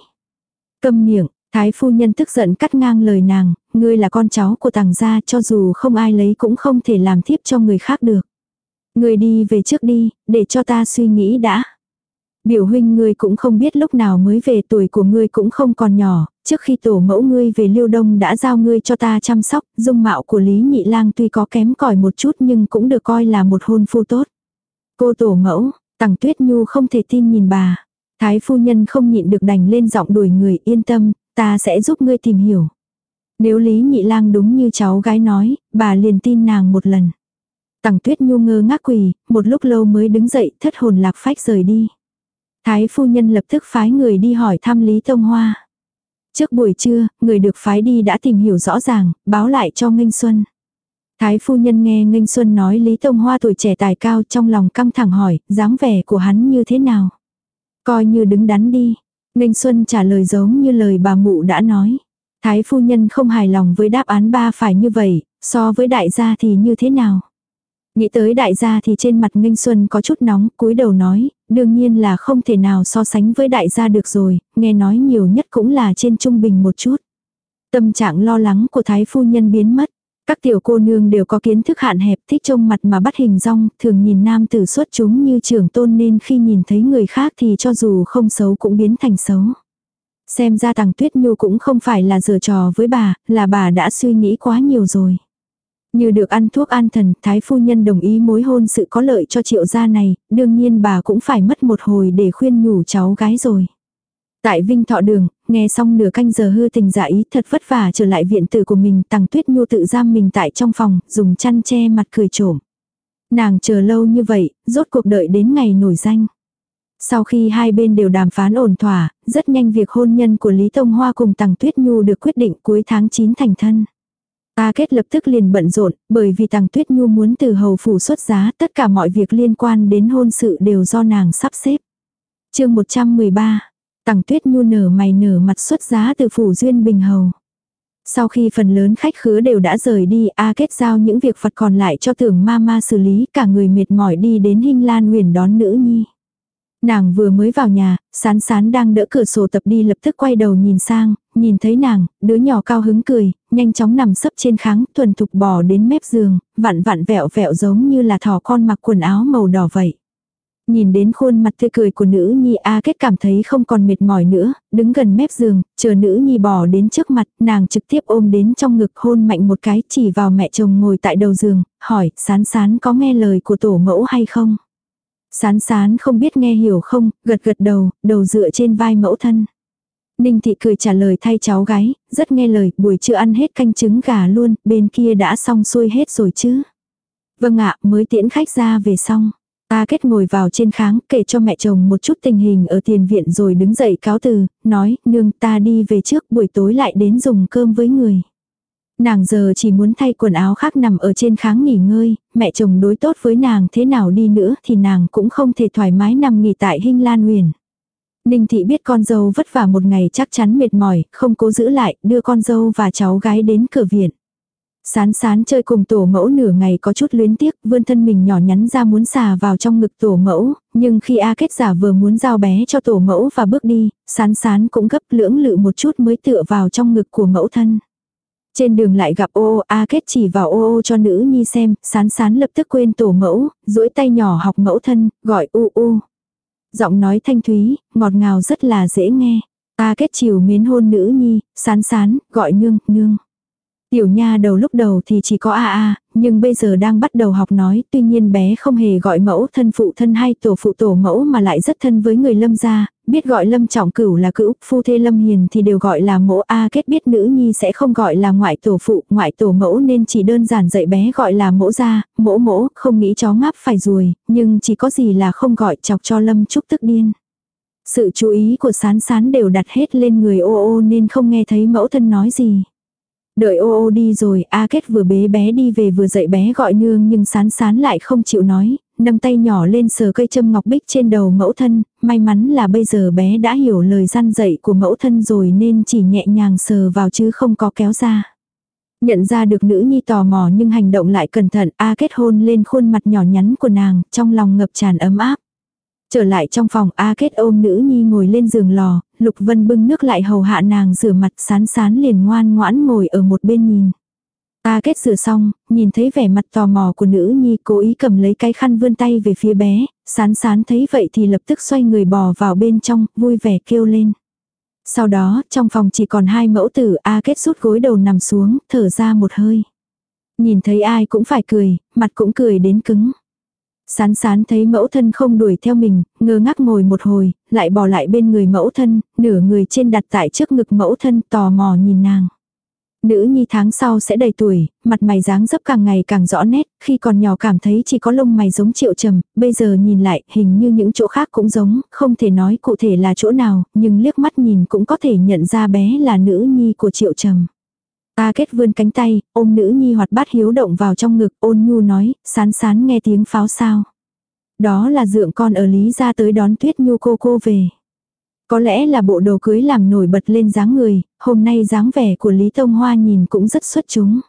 Câm miệng, Thái phu nhân tức giận cắt ngang lời nàng, ngươi là con cháu của tàng gia cho dù không ai lấy cũng không thể làm thiếp cho người khác được người đi về trước đi, để cho ta suy nghĩ đã. Biểu huynh ngươi cũng không biết lúc nào mới về tuổi của ngươi cũng không còn nhỏ, trước khi tổ mẫu ngươi về liêu đông đã giao ngươi cho ta chăm sóc, dung mạo của Lý Nhị Lang tuy có kém cỏi một chút nhưng cũng được coi là một hôn phu tốt. Cô tổ mẫu, tằng tuyết nhu không thể tin nhìn bà. Thái phu nhân không nhịn được đành lên giọng đuổi người yên tâm, ta sẽ giúp ngươi tìm hiểu. Nếu Lý Nhị Lang đúng như cháu gái nói, bà liền tin nàng một lần. Tằng Tuyết Nhu ngơ ngác quỳ, một lúc lâu mới đứng dậy, thất hồn lạc phách rời đi. Thái phu nhân lập tức phái người đi hỏi thăm Lý Tông Hoa. Trước buổi trưa, người được phái đi đã tìm hiểu rõ ràng, báo lại cho Nghênh Xuân. Thái phu nhân nghe Nghênh Xuân nói Lý Tông Hoa tuổi trẻ tài cao trong lòng căng thẳng hỏi, dáng vẻ của hắn như thế nào. Coi như đứng đắn đi. Nghênh Xuân trả lời giống như lời bà mụ đã nói. Thái phu nhân không hài lòng với đáp án ba phải như vậy, so với đại gia thì như thế nào. Nghĩ tới đại gia thì trên mặt Nghênh Xuân có chút nóng, cúi đầu nói, đương nhiên là không thể nào so sánh với đại gia được rồi, nghe nói nhiều nhất cũng là trên trung bình một chút. Tâm trạng lo lắng của thái phu nhân biến mất. Các tiểu cô nương đều có kiến thức hạn hẹp thích trông mặt mà bắt hình rong, thường nhìn nam tử xuất chúng như trưởng tôn nên khi nhìn thấy người khác thì cho dù không xấu cũng biến thành xấu. Xem ra tàng tuyết nhu cũng không phải là giở trò với bà, là bà đã suy nghĩ quá nhiều rồi. Như được ăn thuốc an thần, thái phu nhân đồng ý mối hôn sự có lợi cho triệu gia này, đương nhiên bà cũng phải mất một hồi để khuyên nhủ cháu gái rồi. Tại Vinh Thọ Đường, nghe xong nửa canh giờ hư tình giả ý thật vất vả trở lại viện tử của mình tàng tuyết nhu tự giam mình tại trong phòng, dùng chăn che mặt cười trộm. Nàng chờ lâu như vậy, rốt cuộc đợi đến ngày nổi danh. Sau khi hai bên đều đàm phán ổn thỏa, rất nhanh việc hôn nhân của Lý Tông Hoa cùng Tằng Tuyết Nhu được quyết định cuối tháng 9 thành thân. A kết lập tức liền bận rộn, bởi vì Tằng Tuyết Nhu muốn từ hầu phủ xuất giá, tất cả mọi việc liên quan đến hôn sự đều do nàng sắp xếp. chương 113, Tằng Tuyết Nhu nở mày nở mặt xuất giá từ phủ duyên bình hầu. Sau khi phần lớn khách khứa đều đã rời đi, A kết giao những việc phật còn lại cho tưởng ma ma xử lý, cả người mệt mỏi đi đến Hinh Lan huyền đón nữ nhi. Nàng vừa mới vào nhà, sán sán đang đỡ cửa sổ tập đi lập tức quay đầu nhìn sang, nhìn thấy nàng, đứa nhỏ cao hứng cười, nhanh chóng nằm sấp trên kháng, thuần thục bò đến mép giường, vặn vặn vẹo vẹo giống như là thỏ con mặc quần áo màu đỏ vậy. Nhìn đến khuôn mặt tươi cười của nữ nhi A Kết cảm thấy không còn mệt mỏi nữa, đứng gần mép giường, chờ nữ nhi bò đến trước mặt, nàng trực tiếp ôm đến trong ngực hôn mạnh một cái chỉ vào mẹ chồng ngồi tại đầu giường, hỏi sán sán có nghe lời của tổ mẫu hay không. Sán sán không biết nghe hiểu không, gật gật đầu, đầu dựa trên vai mẫu thân. Ninh thị cười trả lời thay cháu gái, rất nghe lời, buổi trưa ăn hết canh trứng gà luôn, bên kia đã xong xuôi hết rồi chứ. Vâng ạ, mới tiễn khách ra về xong. Ta kết ngồi vào trên kháng, kể cho mẹ chồng một chút tình hình ở tiền viện rồi đứng dậy cáo từ, nói, nương ta đi về trước buổi tối lại đến dùng cơm với người. Nàng giờ chỉ muốn thay quần áo khác nằm ở trên kháng nghỉ ngơi, mẹ chồng đối tốt với nàng thế nào đi nữa thì nàng cũng không thể thoải mái nằm nghỉ tại Hinh Lan Huyền. Ninh thị biết con dâu vất vả một ngày chắc chắn mệt mỏi, không cố giữ lại, đưa con dâu và cháu gái đến cửa viện. Sán sán chơi cùng tổ mẫu nửa ngày có chút luyến tiếc, vươn thân mình nhỏ nhắn ra muốn xà vào trong ngực tổ mẫu, nhưng khi A kết giả vừa muốn giao bé cho tổ mẫu và bước đi, sán sán cũng gấp lưỡng lự một chút mới tựa vào trong ngực của mẫu thân. Trên đường lại gặp ô ô A kết chỉ vào ô ô cho nữ nhi xem, sán sán lập tức quên tổ mẫu, duỗi tay nhỏ học mẫu thân, gọi u u. Giọng nói thanh thúy, ngọt ngào rất là dễ nghe. ta kết chiều miến hôn nữ nhi, sán sán, gọi nương, nương. Tiểu nha đầu lúc đầu thì chỉ có a a, nhưng bây giờ đang bắt đầu học nói, tuy nhiên bé không hề gọi mẫu thân phụ thân hay tổ phụ tổ mẫu mà lại rất thân với người lâm gia, biết gọi lâm trọng cửu là cữu, phu thê lâm hiền thì đều gọi là mẫu a kết biết nữ nhi sẽ không gọi là ngoại tổ phụ, ngoại tổ mẫu nên chỉ đơn giản dạy bé gọi là mẫu gia, mẫu mẫu, không nghĩ chó ngáp phải ruồi, nhưng chỉ có gì là không gọi chọc cho lâm trúc tức điên. Sự chú ý của sán sán đều đặt hết lên người ô ô nên không nghe thấy mẫu thân nói gì. Đợi ô ô đi rồi, A Kết vừa bế bé đi về vừa dạy bé gọi nương nhưng sán sán lại không chịu nói, nâng tay nhỏ lên sờ cây châm ngọc bích trên đầu mẫu thân, may mắn là bây giờ bé đã hiểu lời gian dạy của mẫu thân rồi nên chỉ nhẹ nhàng sờ vào chứ không có kéo ra. Nhận ra được nữ nhi tò mò nhưng hành động lại cẩn thận, A Kết hôn lên khuôn mặt nhỏ nhắn của nàng, trong lòng ngập tràn ấm áp. Trở lại trong phòng A Kết ôm nữ nhi ngồi lên giường lò, Lục Vân bưng nước lại hầu hạ nàng rửa mặt sán sán liền ngoan ngoãn ngồi ở một bên nhìn. A Kết rửa xong, nhìn thấy vẻ mặt tò mò của nữ nhi cố ý cầm lấy cái khăn vươn tay về phía bé, sán sán thấy vậy thì lập tức xoay người bò vào bên trong, vui vẻ kêu lên. Sau đó, trong phòng chỉ còn hai mẫu tử A Kết rút gối đầu nằm xuống, thở ra một hơi. Nhìn thấy ai cũng phải cười, mặt cũng cười đến cứng. Sán sán thấy mẫu thân không đuổi theo mình, ngơ ngác ngồi một hồi, lại bỏ lại bên người mẫu thân, nửa người trên đặt tại trước ngực mẫu thân tò mò nhìn nàng. Nữ nhi tháng sau sẽ đầy tuổi, mặt mày dáng dấp càng ngày càng rõ nét, khi còn nhỏ cảm thấy chỉ có lông mày giống triệu trầm, bây giờ nhìn lại hình như những chỗ khác cũng giống, không thể nói cụ thể là chỗ nào, nhưng liếc mắt nhìn cũng có thể nhận ra bé là nữ nhi của triệu trầm. Ta kết vươn cánh tay, ôm nữ nhi hoạt bát hiếu động vào trong ngực, ôn nhu nói, sán sán nghe tiếng pháo sao. Đó là dượng con ở Lý ra tới đón tuyết nhu cô cô về. Có lẽ là bộ đồ cưới làm nổi bật lên dáng người, hôm nay dáng vẻ của Lý Tông Hoa nhìn cũng rất xuất chúng.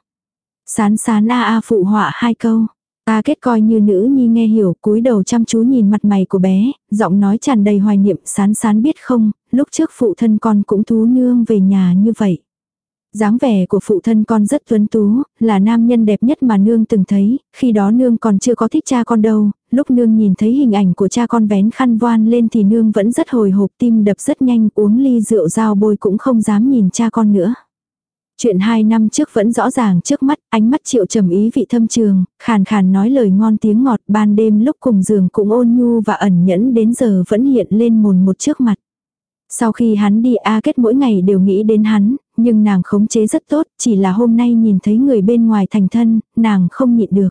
Sán sán a a phụ họa hai câu. Ta kết coi như nữ nhi nghe hiểu, cúi đầu chăm chú nhìn mặt mày của bé, giọng nói tràn đầy hoài niệm, sán sán biết không, lúc trước phụ thân con cũng thú nương về nhà như vậy dáng vẻ của phụ thân con rất tuấn tú, là nam nhân đẹp nhất mà nương từng thấy, khi đó nương còn chưa có thích cha con đâu, lúc nương nhìn thấy hình ảnh của cha con vén khăn voan lên thì nương vẫn rất hồi hộp tim đập rất nhanh uống ly rượu dao bôi cũng không dám nhìn cha con nữa. Chuyện hai năm trước vẫn rõ ràng trước mắt, ánh mắt triệu trầm ý vị thâm trường, khàn khàn nói lời ngon tiếng ngọt ban đêm lúc cùng giường cũng ôn nhu và ẩn nhẫn đến giờ vẫn hiện lên mồn một trước mặt. Sau khi hắn đi A Kết mỗi ngày đều nghĩ đến hắn, nhưng nàng khống chế rất tốt, chỉ là hôm nay nhìn thấy người bên ngoài thành thân, nàng không nhịn được.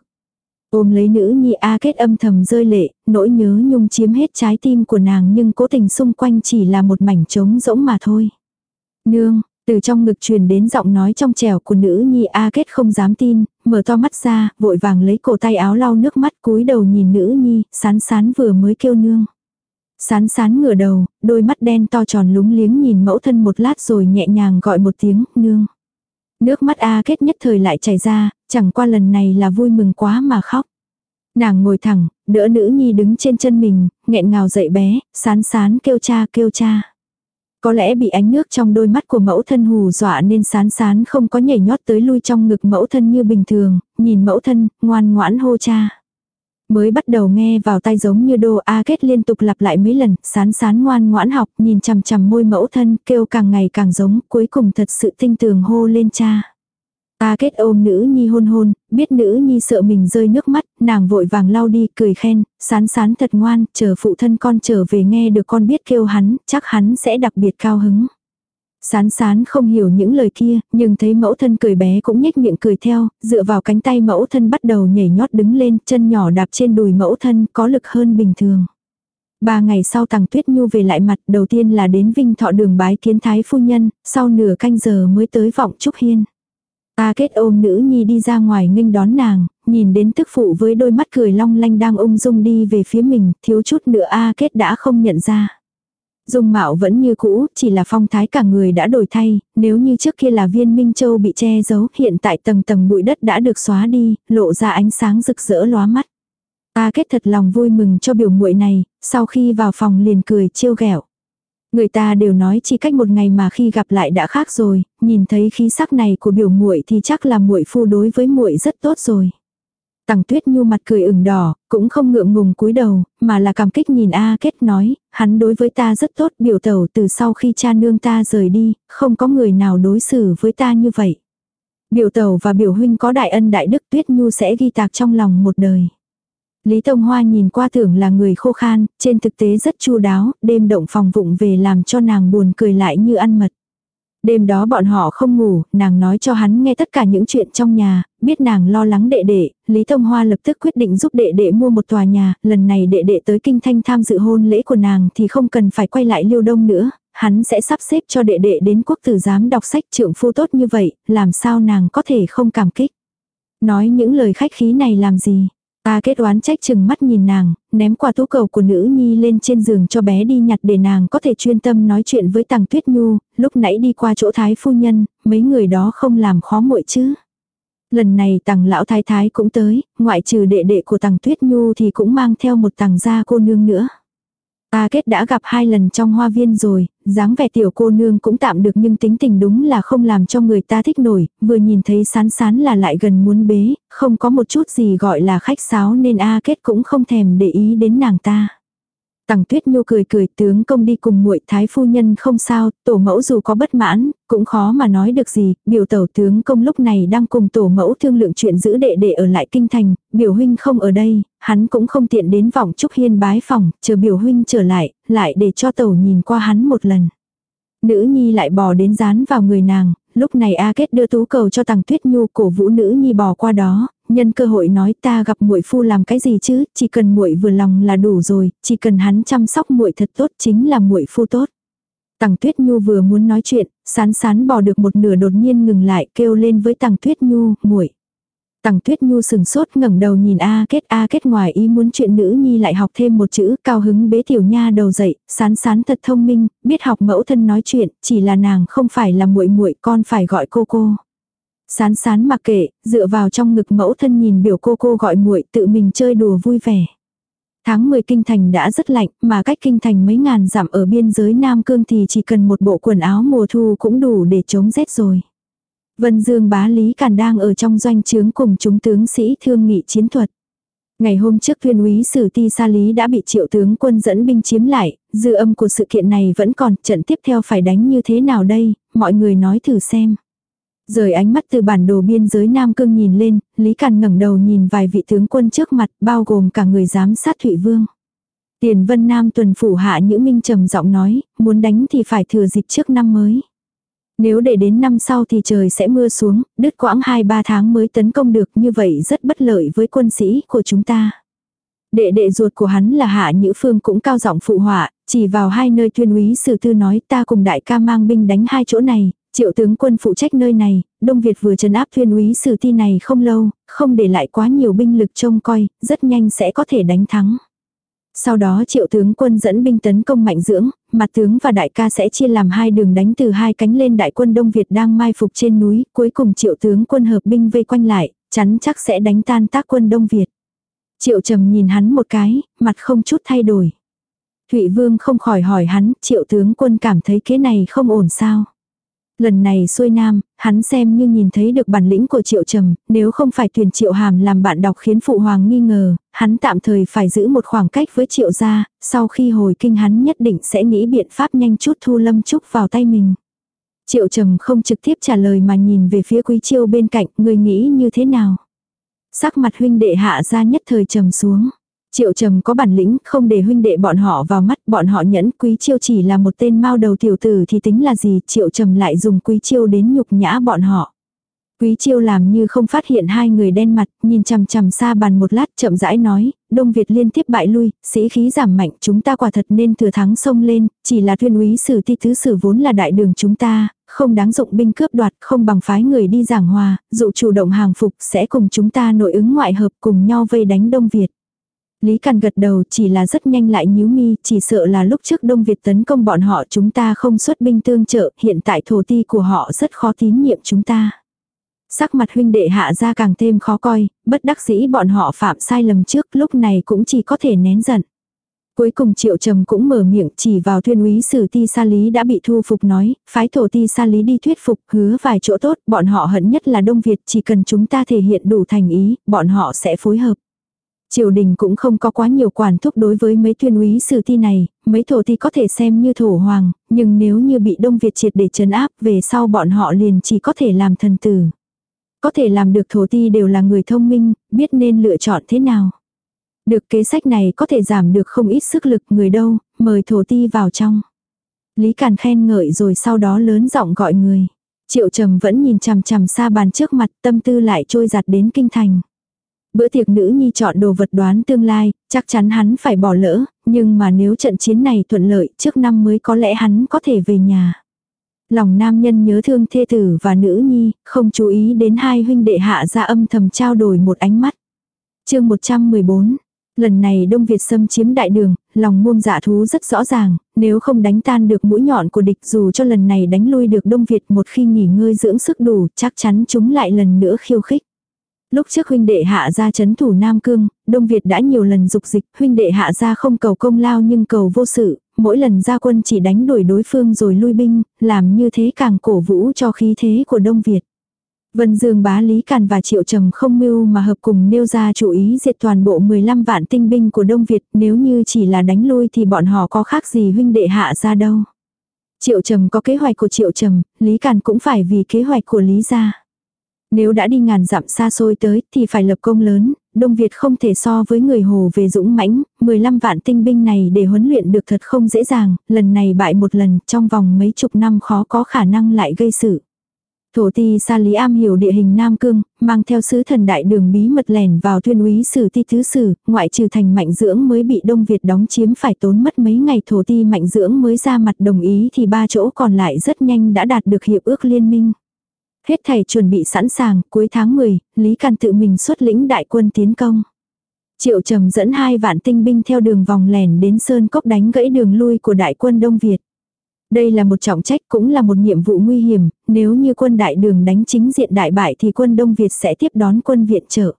Ôm lấy nữ nhi A Kết âm thầm rơi lệ, nỗi nhớ nhung chiếm hết trái tim của nàng nhưng cố tình xung quanh chỉ là một mảnh trống rỗng mà thôi. Nương, từ trong ngực truyền đến giọng nói trong trẻo của nữ nhi A Kết không dám tin, mở to mắt ra, vội vàng lấy cổ tay áo lau nước mắt cúi đầu nhìn nữ nhi, sán sán vừa mới kêu nương. Sán sán ngửa đầu, đôi mắt đen to tròn lúng liếng nhìn mẫu thân một lát rồi nhẹ nhàng gọi một tiếng, nương. Nước mắt A kết nhất thời lại chảy ra, chẳng qua lần này là vui mừng quá mà khóc. Nàng ngồi thẳng, đỡ nữ nhi đứng trên chân mình, nghẹn ngào dậy bé, sán sán kêu cha kêu cha. Có lẽ bị ánh nước trong đôi mắt của mẫu thân hù dọa nên sán sán không có nhảy nhót tới lui trong ngực mẫu thân như bình thường, nhìn mẫu thân, ngoan ngoãn hô cha. Mới bắt đầu nghe vào tai giống như đô A kết liên tục lặp lại mấy lần, sán sán ngoan ngoãn học, nhìn chằm chằm môi mẫu thân, kêu càng ngày càng giống, cuối cùng thật sự tinh tường hô lên cha. A kết ôm nữ nhi hôn hôn, biết nữ nhi sợ mình rơi nước mắt, nàng vội vàng lau đi, cười khen, sán sán thật ngoan, chờ phụ thân con trở về nghe được con biết kêu hắn, chắc hắn sẽ đặc biệt cao hứng. Sán sán không hiểu những lời kia, nhưng thấy mẫu thân cười bé cũng nhếch miệng cười theo, dựa vào cánh tay mẫu thân bắt đầu nhảy nhót đứng lên, chân nhỏ đạp trên đùi mẫu thân có lực hơn bình thường. Ba ngày sau tàng tuyết nhu về lại mặt đầu tiên là đến vinh thọ đường bái kiến thái phu nhân, sau nửa canh giờ mới tới vọng trúc hiên. Ta kết ôm nữ nhi đi ra ngoài nghênh đón nàng, nhìn đến tức phụ với đôi mắt cười long lanh đang ung dung đi về phía mình, thiếu chút nữa A kết đã không nhận ra. Dung mạo vẫn như cũ, chỉ là phong thái cả người đã đổi thay, nếu như trước kia là viên Minh Châu bị che giấu, hiện tại tầng tầng bụi đất đã được xóa đi, lộ ra ánh sáng rực rỡ lóa mắt. Ta kết thật lòng vui mừng cho biểu muội này, sau khi vào phòng liền cười trêu ghẹo. Người ta đều nói chỉ cách một ngày mà khi gặp lại đã khác rồi, nhìn thấy khí sắc này của biểu muội thì chắc là muội phu đối với muội rất tốt rồi. Tằng Tuyết Nhu mặt cười ửng đỏ, cũng không ngượng ngùng cúi đầu, mà là cảm kích nhìn A Kết nói, hắn đối với ta rất tốt, biểu tẩu từ sau khi cha nương ta rời đi, không có người nào đối xử với ta như vậy. Biểu tẩu và biểu huynh có đại ân đại đức Tuyết Nhu sẽ ghi tạc trong lòng một đời. Lý Tông Hoa nhìn qua tưởng là người khô khan, trên thực tế rất chu đáo, đêm động phòng vụng về làm cho nàng buồn cười lại như ăn mật. Đêm đó bọn họ không ngủ, nàng nói cho hắn nghe tất cả những chuyện trong nhà, biết nàng lo lắng đệ đệ, Lý thông Hoa lập tức quyết định giúp đệ đệ mua một tòa nhà, lần này đệ đệ tới Kinh Thanh tham dự hôn lễ của nàng thì không cần phải quay lại liêu đông nữa, hắn sẽ sắp xếp cho đệ đệ đến quốc tử giám đọc sách trưởng phu tốt như vậy, làm sao nàng có thể không cảm kích. Nói những lời khách khí này làm gì, Ta kết oán trách chừng mắt nhìn nàng, ném qua tú cầu của nữ nhi lên trên giường cho bé đi nhặt để nàng có thể chuyên tâm nói chuyện với tàng tuyết nhu, lúc nãy đi qua chỗ thái phu nhân, mấy người đó không làm khó muội chứ. Lần này tàng lão thái thái cũng tới, ngoại trừ đệ đệ của tàng tuyết nhu thì cũng mang theo một tàng gia cô nương nữa. Ta kết đã gặp hai lần trong hoa viên rồi, dáng vẻ tiểu cô nương cũng tạm được nhưng tính tình đúng là không làm cho người ta thích nổi, vừa nhìn thấy sán sán là lại gần muốn bế, không có một chút gì gọi là khách sáo nên A kết cũng không thèm để ý đến nàng ta. Tằng Tuyết Nhu cười cười tướng công đi cùng muội thái phu nhân không sao, tổ mẫu dù có bất mãn, cũng khó mà nói được gì, biểu tẩu tướng công lúc này đang cùng tổ mẫu thương lượng chuyện giữ đệ đệ ở lại kinh thành, biểu huynh không ở đây, hắn cũng không tiện đến vọng trúc hiên bái phòng, chờ biểu huynh trở lại, lại để cho tẩu nhìn qua hắn một lần. Nữ nhi lại bò đến dán vào người nàng, lúc này A Kết đưa tú cầu cho Tằng Tuyết Nhu cổ vũ nữ nhi bò qua đó, nhân cơ hội nói ta gặp muội phu làm cái gì chứ, chỉ cần muội vừa lòng là đủ rồi, chỉ cần hắn chăm sóc muội thật tốt chính là muội phu tốt. Tằng Tuyết Nhu vừa muốn nói chuyện, sán sán bò được một nửa đột nhiên ngừng lại kêu lên với Tằng Tuyết Nhu, muội. Tằng Tuyết Nhu sừng sốt ngẩng đầu nhìn A Kết A Kết ngoài ý muốn chuyện nữ nhi lại học thêm một chữ, cao hứng bế tiểu nha đầu dậy, sán sán thật thông minh, biết học mẫu thân nói chuyện, chỉ là nàng không phải là muội muội, con phải gọi cô cô. Sán sán mặc kệ, dựa vào trong ngực mẫu thân nhìn biểu cô cô gọi muội, tự mình chơi đùa vui vẻ. Tháng 10 kinh thành đã rất lạnh, mà cách kinh thành mấy ngàn dặm ở biên giới Nam Cương thì chỉ cần một bộ quần áo mùa thu cũng đủ để chống rét rồi. Vân Dương bá Lý Càn đang ở trong doanh trướng cùng chúng tướng sĩ thương nghị chiến thuật. Ngày hôm trước viên úy sử ti sa lý đã bị triệu tướng quân dẫn binh chiếm lại, dư âm của sự kiện này vẫn còn, trận tiếp theo phải đánh như thế nào đây, mọi người nói thử xem. Rời ánh mắt từ bản đồ biên giới Nam Cương nhìn lên, Lý Càn ngẩng đầu nhìn vài vị tướng quân trước mặt, bao gồm cả người giám sát Thụy Vương. Tiền Vân Nam tuần phủ hạ Nhữ Minh trầm giọng nói, muốn đánh thì phải thừa dịp trước năm mới. Nếu để đến năm sau thì trời sẽ mưa xuống, đứt quãng 2-3 tháng mới tấn công được như vậy rất bất lợi với quân sĩ của chúng ta. Đệ đệ ruột của hắn là Hạ Nhữ Phương cũng cao giọng phụ họa, chỉ vào hai nơi tuyên úy sử tư nói ta cùng đại ca mang binh đánh hai chỗ này, triệu tướng quân phụ trách nơi này, Đông Việt vừa trấn áp thuyên úy sử ti này không lâu, không để lại quá nhiều binh lực trông coi, rất nhanh sẽ có thể đánh thắng. Sau đó triệu tướng quân dẫn binh tấn công mạnh dưỡng, mặt tướng và đại ca sẽ chia làm hai đường đánh từ hai cánh lên đại quân Đông Việt đang mai phục trên núi, cuối cùng triệu tướng quân hợp binh vây quanh lại, chắn chắc sẽ đánh tan tác quân Đông Việt. Triệu trầm nhìn hắn một cái, mặt không chút thay đổi. Thụy Vương không khỏi hỏi hắn, triệu tướng quân cảm thấy kế này không ổn sao. Lần này xuôi nam, hắn xem như nhìn thấy được bản lĩnh của triệu trầm, nếu không phải tuyển triệu hàm làm bạn đọc khiến phụ hoàng nghi ngờ, hắn tạm thời phải giữ một khoảng cách với triệu gia, sau khi hồi kinh hắn nhất định sẽ nghĩ biện pháp nhanh chút thu lâm trúc vào tay mình. Triệu trầm không trực tiếp trả lời mà nhìn về phía quý chiêu bên cạnh, người nghĩ như thế nào? Sắc mặt huynh đệ hạ ra nhất thời trầm xuống. Triệu trầm có bản lĩnh, không để huynh đệ bọn họ vào mắt, bọn họ nhẫn quý chiêu chỉ là một tên mao đầu tiểu tử thì tính là gì, triệu trầm lại dùng quý chiêu đến nhục nhã bọn họ. Quý chiêu làm như không phát hiện hai người đen mặt, nhìn chằm chằm xa bàn một lát chậm rãi nói, Đông Việt liên tiếp bại lui, sĩ khí giảm mạnh, chúng ta quả thật nên thừa thắng sông lên, chỉ là thuyên úy sử ti thứ sử vốn là đại đường chúng ta, không đáng dụng binh cướp đoạt, không bằng phái người đi giảng hòa, dụ chủ động hàng phục sẽ cùng chúng ta nội ứng ngoại hợp cùng nhau vây đánh Đông Việt. Lý Càn gật đầu chỉ là rất nhanh lại nhíu mi, chỉ sợ là lúc trước Đông Việt tấn công bọn họ chúng ta không xuất binh tương trợ, hiện tại thổ ti của họ rất khó tín nhiệm chúng ta. Sắc mặt huynh đệ hạ ra càng thêm khó coi, bất đắc dĩ bọn họ phạm sai lầm trước lúc này cũng chỉ có thể nén giận. Cuối cùng triệu trầm cũng mở miệng chỉ vào thuyên úy sử ti sa lý đã bị thu phục nói, phái thổ ti sa lý đi thuyết phục hứa vài chỗ tốt, bọn họ hận nhất là Đông Việt chỉ cần chúng ta thể hiện đủ thành ý, bọn họ sẽ phối hợp. Triều đình cũng không có quá nhiều quản thúc đối với mấy thuyền úy sử thi này, mấy thổ thi có thể xem như thổ hoàng, nhưng nếu như bị Đông Việt triệt để chấn áp về sau bọn họ liền chỉ có thể làm thần tử. Có thể làm được thổ ti đều là người thông minh, biết nên lựa chọn thế nào. Được kế sách này có thể giảm được không ít sức lực người đâu, mời thổ ti vào trong. Lý Càn khen ngợi rồi sau đó lớn giọng gọi người. Triệu trầm vẫn nhìn chằm chằm xa bàn trước mặt tâm tư lại trôi giặt đến kinh thành. Bữa tiệc nữ nhi chọn đồ vật đoán tương lai, chắc chắn hắn phải bỏ lỡ, nhưng mà nếu trận chiến này thuận lợi trước năm mới có lẽ hắn có thể về nhà. Lòng nam nhân nhớ thương thê tử và nữ nhi, không chú ý đến hai huynh đệ hạ ra âm thầm trao đổi một ánh mắt. chương 114 Lần này Đông Việt xâm chiếm đại đường, lòng muông dạ thú rất rõ ràng, nếu không đánh tan được mũi nhọn của địch dù cho lần này đánh lui được Đông Việt một khi nghỉ ngơi dưỡng sức đủ, chắc chắn chúng lại lần nữa khiêu khích. Lúc trước huynh đệ hạ ra chấn thủ Nam Cương, Đông Việt đã nhiều lần dục dịch, huynh đệ hạ ra không cầu công lao nhưng cầu vô sự, mỗi lần ra quân chỉ đánh đuổi đối phương rồi lui binh, làm như thế càng cổ vũ cho khí thế của Đông Việt. Vân Dương bá Lý Càn và Triệu Trầm không mưu mà hợp cùng nêu ra chủ ý diệt toàn bộ 15 vạn tinh binh của Đông Việt nếu như chỉ là đánh lui thì bọn họ có khác gì huynh đệ hạ ra đâu. Triệu Trầm có kế hoạch của Triệu Trầm, Lý Càn cũng phải vì kế hoạch của Lý gia. Nếu đã đi ngàn dặm xa xôi tới thì phải lập công lớn, Đông Việt không thể so với người Hồ về dũng mãnh, 15 vạn tinh binh này để huấn luyện được thật không dễ dàng, lần này bại một lần trong vòng mấy chục năm khó có khả năng lại gây sự. Thổ ti Sa Lý am hiểu địa hình Nam Cương, mang theo sứ thần đại đường bí mật lẻn vào tuyên úy sử ti thứ sử, ngoại trừ thành mạnh dưỡng mới bị Đông Việt đóng chiếm phải tốn mất mấy ngày thổ ti mạnh dưỡng mới ra mặt đồng ý thì ba chỗ còn lại rất nhanh đã đạt được hiệp ước liên minh. Hết thầy chuẩn bị sẵn sàng, cuối tháng 10, Lý Càn tự mình xuất lĩnh đại quân tiến công. Triệu trầm dẫn hai vạn tinh binh theo đường vòng lẻn đến Sơn Cốc đánh gãy đường lui của đại quân Đông Việt. Đây là một trọng trách cũng là một nhiệm vụ nguy hiểm, nếu như quân đại đường đánh chính diện đại bại thì quân Đông Việt sẽ tiếp đón quân viện trợ.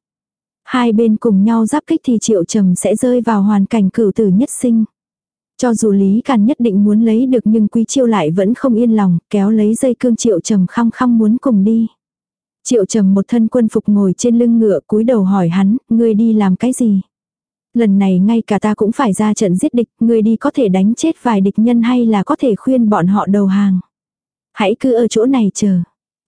Hai bên cùng nhau giáp kích thì triệu trầm sẽ rơi vào hoàn cảnh cửu tử nhất sinh. Cho dù Lý Càn nhất định muốn lấy được nhưng Quý Chiêu lại vẫn không yên lòng, kéo lấy dây cương Triệu Trầm khăng khăng muốn cùng đi. Triệu Trầm một thân quân phục ngồi trên lưng ngựa cúi đầu hỏi hắn, ngươi đi làm cái gì? Lần này ngay cả ta cũng phải ra trận giết địch, ngươi đi có thể đánh chết vài địch nhân hay là có thể khuyên bọn họ đầu hàng. Hãy cứ ở chỗ này chờ.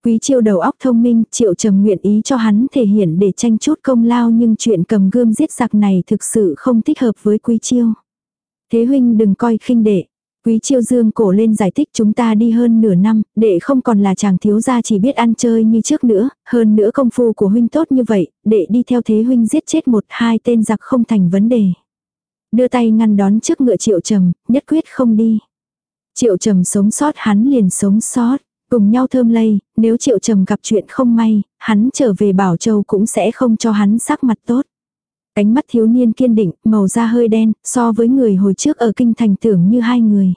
Quý chiêu đầu óc thông minh, triệu trầm nguyện ý cho hắn thể hiện để tranh chút công lao nhưng chuyện cầm gươm giết giặc này thực sự không thích hợp với quý chiêu. Thế huynh đừng coi khinh đệ. Quý chiêu dương cổ lên giải thích chúng ta đi hơn nửa năm, đệ không còn là chàng thiếu gia chỉ biết ăn chơi như trước nữa, hơn nữa công phu của huynh tốt như vậy, đệ đi theo thế huynh giết chết một hai tên giặc không thành vấn đề. Đưa tay ngăn đón trước ngựa triệu trầm, nhất quyết không đi. Triệu trầm sống sót hắn liền sống sót, cùng nhau thơm lây, nếu triệu trầm gặp chuyện không may, hắn trở về Bảo Châu cũng sẽ không cho hắn sắc mặt tốt. Ánh mắt thiếu niên kiên định, màu da hơi đen, so với người hồi trước ở kinh thành tưởng như hai người.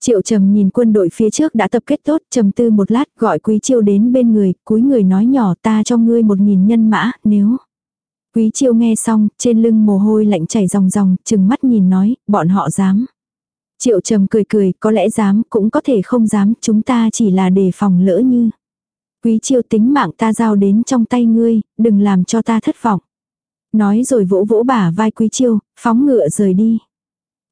Triệu trầm nhìn quân đội phía trước đã tập kết tốt, trầm tư một lát gọi quý chiêu đến bên người, cúi người nói nhỏ ta cho ngươi một nghìn nhân mã, nếu. Quý chiêu nghe xong, trên lưng mồ hôi lạnh chảy ròng ròng, chừng mắt nhìn nói, bọn họ dám. Triệu trầm cười cười, có lẽ dám, cũng có thể không dám, chúng ta chỉ là đề phòng lỡ như. Quý chiêu tính mạng ta giao đến trong tay ngươi, đừng làm cho ta thất vọng. Nói rồi vỗ vỗ bả vai quý chiêu, phóng ngựa rời đi.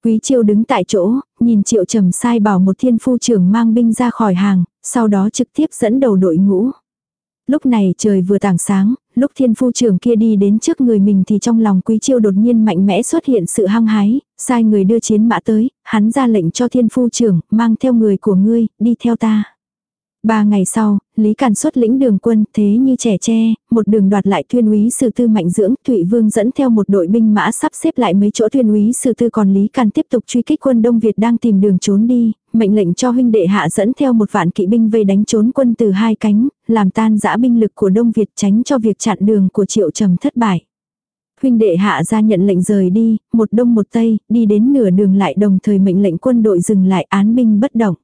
Quý chiêu đứng tại chỗ, nhìn triệu trầm sai bảo một thiên phu trưởng mang binh ra khỏi hàng, sau đó trực tiếp dẫn đầu đội ngũ. Lúc này trời vừa tảng sáng, lúc thiên phu trưởng kia đi đến trước người mình thì trong lòng quý chiêu đột nhiên mạnh mẽ xuất hiện sự hăng hái, sai người đưa chiến mã tới, hắn ra lệnh cho thiên phu trưởng, mang theo người của ngươi, đi theo ta. Ba ngày sau, Lý Càn xuất lĩnh đường quân thế như trẻ tre, một đường đoạt lại tuyên úy sư tư mạnh dưỡng, Thụy Vương dẫn theo một đội binh mã sắp xếp lại mấy chỗ tuyên úy sư tư còn Lý Càn tiếp tục truy kích quân Đông Việt đang tìm đường trốn đi, mệnh lệnh cho huynh đệ hạ dẫn theo một vạn kỵ binh vây đánh trốn quân từ hai cánh, làm tan dã binh lực của Đông Việt tránh cho việc chặn đường của Triệu Trầm thất bại. Huynh đệ hạ ra nhận lệnh rời đi, một đông một tây, đi đến nửa đường lại đồng thời mệnh lệnh quân đội dừng lại án binh bất động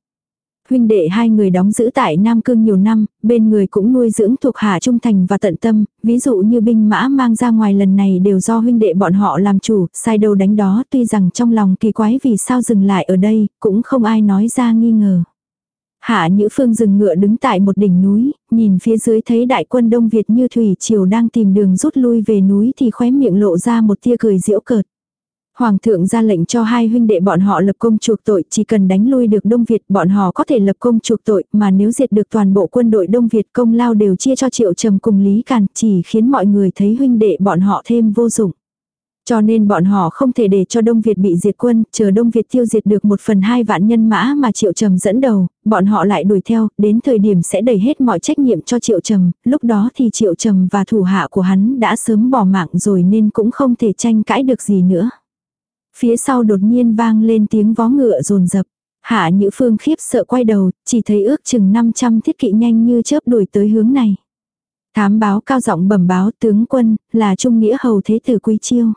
huynh đệ hai người đóng giữ tại Nam Cương nhiều năm, bên người cũng nuôi dưỡng thuộc hạ trung thành và tận tâm, ví dụ như binh mã mang ra ngoài lần này đều do huynh đệ bọn họ làm chủ, sai đâu đánh đó tuy rằng trong lòng kỳ quái vì sao dừng lại ở đây, cũng không ai nói ra nghi ngờ. Hạ Nhữ Phương dừng ngựa đứng tại một đỉnh núi, nhìn phía dưới thấy đại quân Đông Việt như thủy triều đang tìm đường rút lui về núi thì khóe miệng lộ ra một tia cười diễu cợt. Hoàng thượng ra lệnh cho hai huynh đệ bọn họ lập công chuộc tội, chỉ cần đánh lui được Đông Việt bọn họ có thể lập công chuộc tội, mà nếu diệt được toàn bộ quân đội Đông Việt công lao đều chia cho Triệu Trầm cùng Lý Càn, chỉ khiến mọi người thấy huynh đệ bọn họ thêm vô dụng. Cho nên bọn họ không thể để cho Đông Việt bị diệt quân, chờ Đông Việt tiêu diệt được một phần hai vạn nhân mã mà Triệu Trầm dẫn đầu, bọn họ lại đuổi theo, đến thời điểm sẽ đẩy hết mọi trách nhiệm cho Triệu Trầm, lúc đó thì Triệu Trầm và thủ hạ của hắn đã sớm bỏ mạng rồi nên cũng không thể tranh cãi được gì nữa. Phía sau đột nhiên vang lên tiếng vó ngựa rồn rập. Hạ Nhữ Phương khiếp sợ quay đầu, chỉ thấy ước chừng 500 thiết kỵ nhanh như chớp đuổi tới hướng này. Thám báo cao giọng bẩm báo tướng quân, là Trung Nghĩa Hầu Thế Tử Quý Chiêu.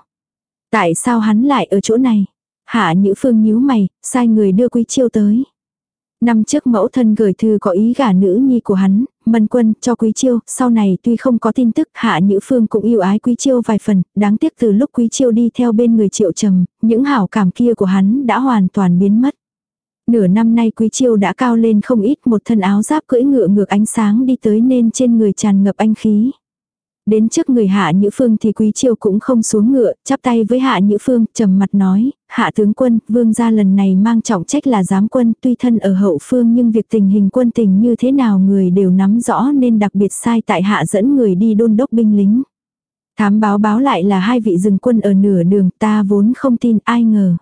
Tại sao hắn lại ở chỗ này? Hạ Nhữ Phương nhíu mày, sai người đưa Quý Chiêu tới. Năm trước mẫu thân gửi thư có ý gả nữ nhi của hắn, mân quân cho quý chiêu, sau này tuy không có tin tức hạ nhữ phương cũng yêu ái quý chiêu vài phần, đáng tiếc từ lúc quý chiêu đi theo bên người triệu trầm, những hảo cảm kia của hắn đã hoàn toàn biến mất. Nửa năm nay quý chiêu đã cao lên không ít một thân áo giáp cưỡi ngựa ngược ánh sáng đi tới nên trên người tràn ngập anh khí. Đến trước người hạ nhữ phương thì quý chiêu cũng không xuống ngựa, chắp tay với hạ nhữ phương, trầm mặt nói, hạ tướng quân, vương gia lần này mang trọng trách là giám quân, tuy thân ở hậu phương nhưng việc tình hình quân tình như thế nào người đều nắm rõ nên đặc biệt sai tại hạ dẫn người đi đôn đốc binh lính. Thám báo báo lại là hai vị dừng quân ở nửa đường ta vốn không tin ai ngờ.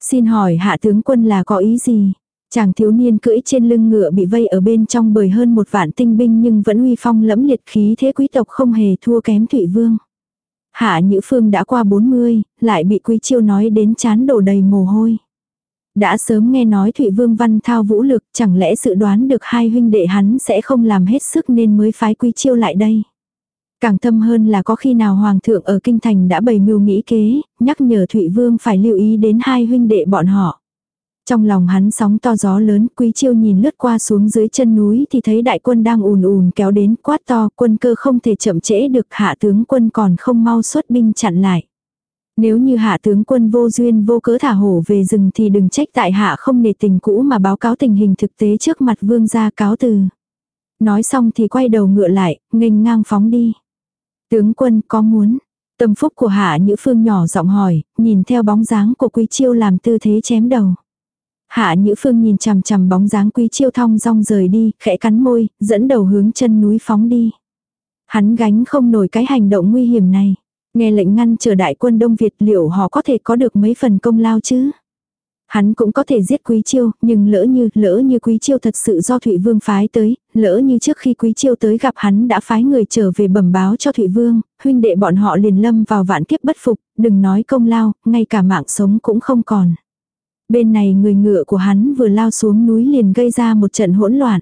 Xin hỏi hạ tướng quân là có ý gì? Chàng thiếu niên cưỡi trên lưng ngựa bị vây ở bên trong bởi hơn một vạn tinh binh nhưng vẫn uy phong lẫm liệt khí thế quý tộc không hề thua kém Thụy Vương. Hạ Nhữ Phương đã qua 40, lại bị Quý Chiêu nói đến chán đổ đầy mồ hôi. Đã sớm nghe nói Thụy Vương văn thao vũ lực, chẳng lẽ dự đoán được hai huynh đệ hắn sẽ không làm hết sức nên mới phái Quý Chiêu lại đây. Càng thâm hơn là có khi nào Hoàng thượng ở Kinh Thành đã bày mưu nghĩ kế, nhắc nhở Thụy Vương phải lưu ý đến hai huynh đệ bọn họ. Trong lòng hắn sóng to gió lớn, quý chiêu nhìn lướt qua xuống dưới chân núi thì thấy đại quân đang ùn ùn kéo đến quát to, quân cơ không thể chậm trễ được hạ tướng quân còn không mau xuất binh chặn lại. Nếu như hạ tướng quân vô duyên vô cớ thả hổ về rừng thì đừng trách tại hạ không nề tình cũ mà báo cáo tình hình thực tế trước mặt vương gia cáo từ. Nói xong thì quay đầu ngựa lại, nghênh ngang phóng đi. Tướng quân có muốn, tâm phúc của hạ nhữ phương nhỏ giọng hỏi, nhìn theo bóng dáng của quý chiêu làm tư thế chém đầu. Hạ Nhữ Phương nhìn chằm chằm bóng dáng quý chiêu thong dong rời đi, khẽ cắn môi, dẫn đầu hướng chân núi phóng đi. Hắn gánh không nổi cái hành động nguy hiểm này. Nghe lệnh ngăn chờ đại quân Đông Việt liệu họ có thể có được mấy phần công lao chứ? Hắn cũng có thể giết Quý Chiêu, nhưng lỡ như, lỡ như Quý Chiêu thật sự do Thụy Vương phái tới, lỡ như trước khi Quý Chiêu tới gặp hắn đã phái người trở về bẩm báo cho Thụy Vương, huynh đệ bọn họ liền lâm vào vạn kiếp bất phục, đừng nói công lao, ngay cả mạng sống cũng không còn. Bên này người ngựa của hắn vừa lao xuống núi liền gây ra một trận hỗn loạn.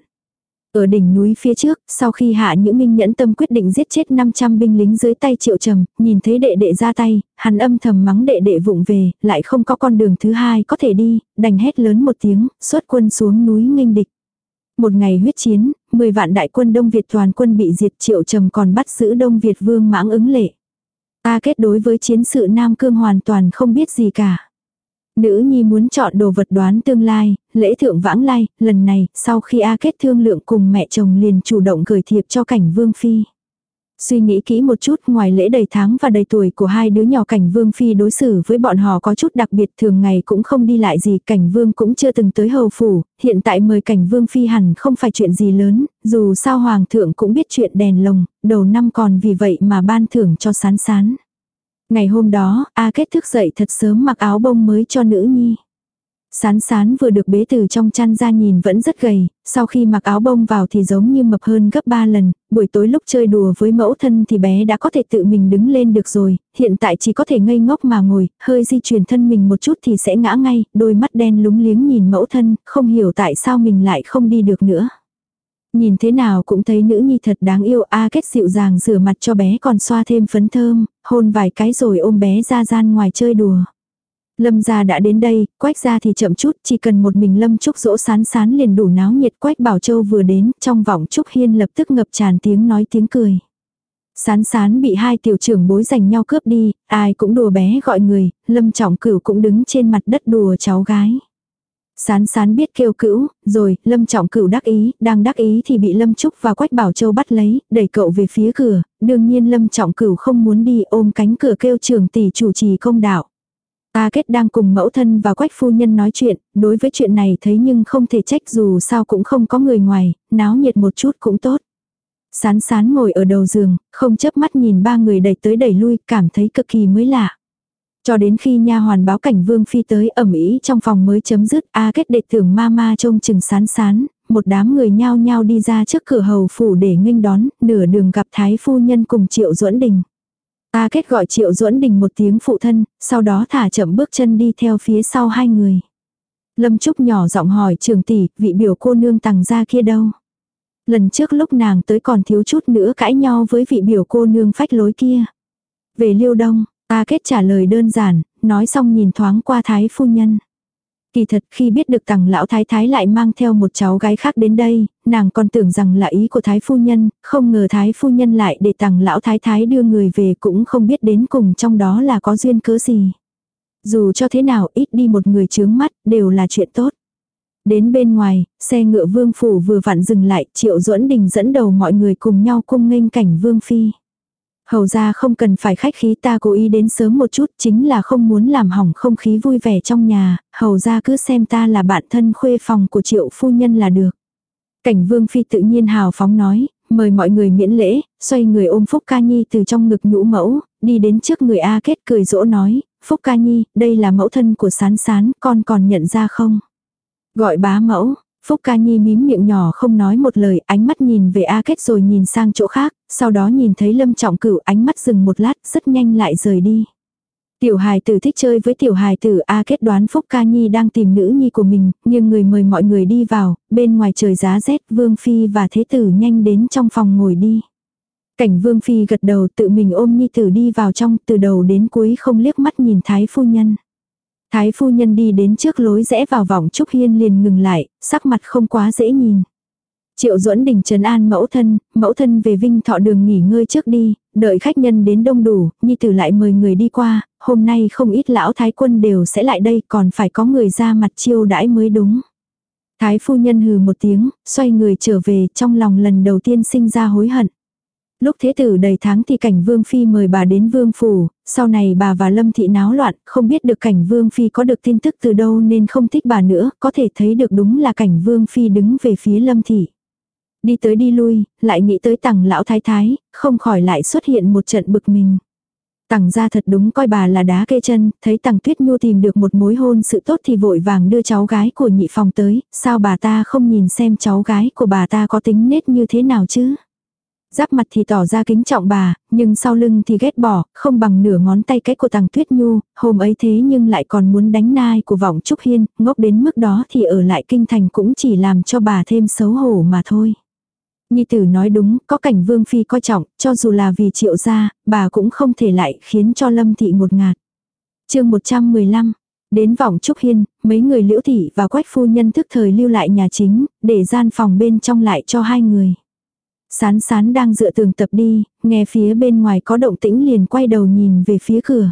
Ở đỉnh núi phía trước, sau khi hạ những minh nhẫn tâm quyết định giết chết 500 binh lính dưới tay triệu trầm, nhìn thấy đệ đệ ra tay, hắn âm thầm mắng đệ đệ vụng về, lại không có con đường thứ hai có thể đi, đành hét lớn một tiếng, xuất quân xuống núi nghênh địch. Một ngày huyết chiến, 10 vạn đại quân Đông Việt toàn quân bị diệt triệu trầm còn bắt giữ Đông Việt vương mãng ứng lệ. Ta kết đối với chiến sự Nam Cương hoàn toàn không biết gì cả. Nữ nhi muốn chọn đồ vật đoán tương lai, lễ thượng vãng lai, lần này, sau khi A kết thương lượng cùng mẹ chồng liền chủ động gửi thiệp cho cảnh vương phi. Suy nghĩ kỹ một chút ngoài lễ đầy tháng và đầy tuổi của hai đứa nhỏ cảnh vương phi đối xử với bọn họ có chút đặc biệt thường ngày cũng không đi lại gì cảnh vương cũng chưa từng tới hầu phủ, hiện tại mời cảnh vương phi hẳn không phải chuyện gì lớn, dù sao hoàng thượng cũng biết chuyện đèn lồng, đầu năm còn vì vậy mà ban thưởng cho sán sán. Ngày hôm đó, A kết thức dậy thật sớm mặc áo bông mới cho nữ nhi. Sán sán vừa được bế từ trong chăn ra nhìn vẫn rất gầy, sau khi mặc áo bông vào thì giống như mập hơn gấp 3 lần, buổi tối lúc chơi đùa với mẫu thân thì bé đã có thể tự mình đứng lên được rồi, hiện tại chỉ có thể ngây ngốc mà ngồi, hơi di chuyển thân mình một chút thì sẽ ngã ngay, đôi mắt đen lúng liếng nhìn mẫu thân, không hiểu tại sao mình lại không đi được nữa. Nhìn thế nào cũng thấy nữ nhi thật đáng yêu A kết dịu dàng rửa mặt cho bé còn xoa thêm phấn thơm, hôn vài cái rồi ôm bé ra gian ngoài chơi đùa. Lâm gia đã đến đây, quách gia thì chậm chút, chỉ cần một mình Lâm Trúc dỗ sán sán liền đủ náo nhiệt quách bảo châu vừa đến, trong vọng Trúc Hiên lập tức ngập tràn tiếng nói tiếng cười. Sán sán bị hai tiểu trưởng bối giành nhau cướp đi, ai cũng đùa bé gọi người, Lâm Trọng Cửu cũng đứng trên mặt đất đùa cháu gái. Sán sán biết kêu cữu, rồi, Lâm Trọng Cửu đắc ý, đang đắc ý thì bị Lâm Trúc và Quách Bảo Châu bắt lấy, đẩy cậu về phía cửa, đương nhiên Lâm Trọng Cửu không muốn đi ôm cánh cửa kêu trưởng tỷ chủ trì công đạo. A Kết đang cùng mẫu thân và quách phu nhân nói chuyện, đối với chuyện này thấy nhưng không thể trách dù sao cũng không có người ngoài, náo nhiệt một chút cũng tốt. Sán sán ngồi ở đầu giường, không chớp mắt nhìn ba người đẩy tới đẩy lui, cảm thấy cực kỳ mới lạ. Cho đến khi nha hoàn báo cảnh vương phi tới ẩm ý trong phòng mới chấm dứt, A Kết đệ tưởng ma ma trông chừng sán sán, một đám người nhao nhao đi ra trước cửa hầu phủ để nghênh đón, nửa đường gặp thái phu nhân cùng triệu duẫn đình. A kết gọi triệu duẫn đình một tiếng phụ thân, sau đó thả chậm bước chân đi theo phía sau hai người. Lâm Trúc nhỏ giọng hỏi trường tỷ, vị biểu cô nương tàng ra kia đâu? Lần trước lúc nàng tới còn thiếu chút nữa cãi nhau với vị biểu cô nương phách lối kia. Về liêu đông, A kết trả lời đơn giản, nói xong nhìn thoáng qua thái phu nhân. Kỳ thật khi biết được tằng lão thái thái lại mang theo một cháu gái khác đến đây, nàng còn tưởng rằng là ý của thái phu nhân, không ngờ thái phu nhân lại để tằng lão thái thái đưa người về cũng không biết đến cùng trong đó là có duyên cớ gì. Dù cho thế nào ít đi một người chướng mắt đều là chuyện tốt. Đến bên ngoài, xe ngựa vương phủ vừa vặn dừng lại, triệu duẫn đình dẫn đầu mọi người cùng nhau cung nghênh cảnh vương phi. Hầu ra không cần phải khách khí ta cố ý đến sớm một chút chính là không muốn làm hỏng không khí vui vẻ trong nhà, hầu ra cứ xem ta là bạn thân khuê phòng của triệu phu nhân là được. Cảnh vương phi tự nhiên hào phóng nói, mời mọi người miễn lễ, xoay người ôm Phúc Ca Nhi từ trong ngực nhũ mẫu, đi đến trước người A Kết cười dỗ nói, Phúc Ca Nhi, đây là mẫu thân của sán sán, con còn nhận ra không? Gọi bá mẫu, Phúc Ca Nhi mím miệng nhỏ không nói một lời, ánh mắt nhìn về A Kết rồi nhìn sang chỗ khác, sau đó nhìn thấy Lâm Trọng Cửu ánh mắt dừng một lát, rất nhanh lại rời đi. Tiểu hài tử thích chơi với tiểu hài tử A kết đoán Phúc Ca Nhi đang tìm nữ nhi của mình, nhưng người mời mọi người đi vào, bên ngoài trời giá rét Vương Phi và Thế Tử nhanh đến trong phòng ngồi đi. Cảnh Vương Phi gật đầu tự mình ôm Nhi Tử đi vào trong từ đầu đến cuối không liếc mắt nhìn Thái Phu Nhân. Thái Phu Nhân đi đến trước lối rẽ vào vòng Trúc Hiên liền ngừng lại, sắc mặt không quá dễ nhìn. Triệu duẫn đình trấn an mẫu thân, mẫu thân về vinh thọ đường nghỉ ngơi trước đi, đợi khách nhân đến đông đủ, nhi tử lại mời người đi qua, hôm nay không ít lão thái quân đều sẽ lại đây còn phải có người ra mặt chiêu đãi mới đúng. Thái phu nhân hừ một tiếng, xoay người trở về trong lòng lần đầu tiên sinh ra hối hận. Lúc thế tử đầy tháng thì cảnh vương phi mời bà đến vương phủ, sau này bà và lâm thị náo loạn, không biết được cảnh vương phi có được tin tức từ đâu nên không thích bà nữa, có thể thấy được đúng là cảnh vương phi đứng về phía lâm thị. Đi tới đi lui, lại nghĩ tới tằng lão thái thái, không khỏi lại xuất hiện một trận bực mình. Tằng ra thật đúng coi bà là đá kê chân, thấy tằng tuyết nhu tìm được một mối hôn sự tốt thì vội vàng đưa cháu gái của nhị phòng tới, sao bà ta không nhìn xem cháu gái của bà ta có tính nết như thế nào chứ? Giáp mặt thì tỏ ra kính trọng bà, nhưng sau lưng thì ghét bỏ, không bằng nửa ngón tay cái của tàng tuyết nhu, hôm ấy thế nhưng lại còn muốn đánh nai của vọng Trúc Hiên, ngốc đến mức đó thì ở lại kinh thành cũng chỉ làm cho bà thêm xấu hổ mà thôi. Nhi tử nói đúng, có cảnh vương phi coi trọng, cho dù là vì triệu gia, bà cũng không thể lại khiến cho lâm thị một ngạt. chương 115, đến vòng Trúc Hiên, mấy người liễu thị và quách phu nhân thức thời lưu lại nhà chính, để gian phòng bên trong lại cho hai người. Sán sán đang dựa tường tập đi, nghe phía bên ngoài có động tĩnh liền quay đầu nhìn về phía cửa.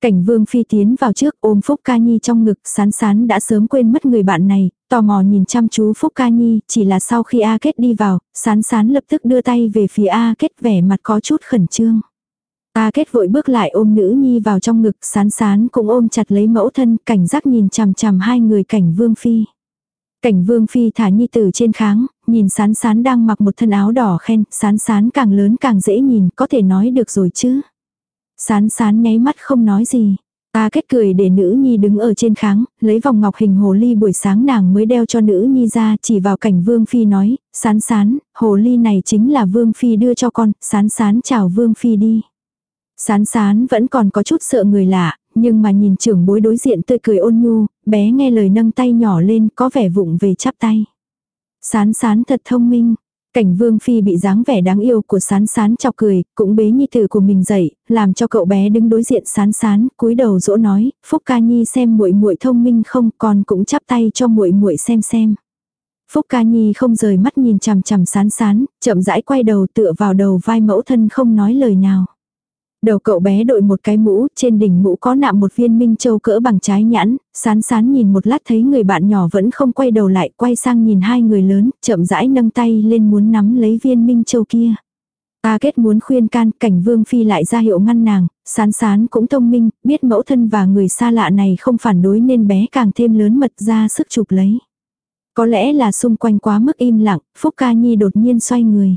Cảnh vương phi tiến vào trước ôm Phúc Ca Nhi trong ngực sán sán đã sớm quên mất người bạn này, tò mò nhìn chăm chú Phúc Ca Nhi, chỉ là sau khi A Kết đi vào, sán sán lập tức đưa tay về phía A Kết vẻ mặt có chút khẩn trương. A Kết vội bước lại ôm nữ nhi vào trong ngực sán sán cũng ôm chặt lấy mẫu thân cảnh giác nhìn chằm chằm hai người cảnh vương phi. Cảnh vương phi thả nhi tử trên kháng, nhìn sán sán đang mặc một thân áo đỏ khen, sán sán càng lớn càng dễ nhìn, có thể nói được rồi chứ. Sán sán nháy mắt không nói gì. Ta kết cười để nữ nhi đứng ở trên kháng, lấy vòng ngọc hình hồ ly buổi sáng nàng mới đeo cho nữ nhi ra chỉ vào cảnh vương phi nói, sán sán, hồ ly này chính là vương phi đưa cho con, sán sán chào vương phi đi. Sán sán vẫn còn có chút sợ người lạ, nhưng mà nhìn trưởng bối đối diện tươi cười ôn nhu, bé nghe lời nâng tay nhỏ lên có vẻ vụng về chắp tay. Sán sán thật thông minh. Cảnh vương phi bị dáng vẻ đáng yêu của sán sán chọc cười, cũng bế nhi tử của mình dậy, làm cho cậu bé đứng đối diện sán sán, cúi đầu dỗ nói, Phúc ca nhi xem muội muội thông minh không, còn cũng chắp tay cho muội muội xem xem. Phúc ca nhi không rời mắt nhìn chằm chằm sán sán, chậm rãi quay đầu tựa vào đầu vai mẫu thân không nói lời nào. Đầu cậu bé đội một cái mũ, trên đỉnh mũ có nạm một viên minh châu cỡ bằng trái nhãn, sán sán nhìn một lát thấy người bạn nhỏ vẫn không quay đầu lại, quay sang nhìn hai người lớn, chậm rãi nâng tay lên muốn nắm lấy viên minh châu kia. Ta kết muốn khuyên can, cảnh vương phi lại ra hiệu ngăn nàng, sán sán cũng thông minh, biết mẫu thân và người xa lạ này không phản đối nên bé càng thêm lớn mật ra sức chụp lấy. Có lẽ là xung quanh quá mức im lặng, Phúc Ca Nhi đột nhiên xoay người.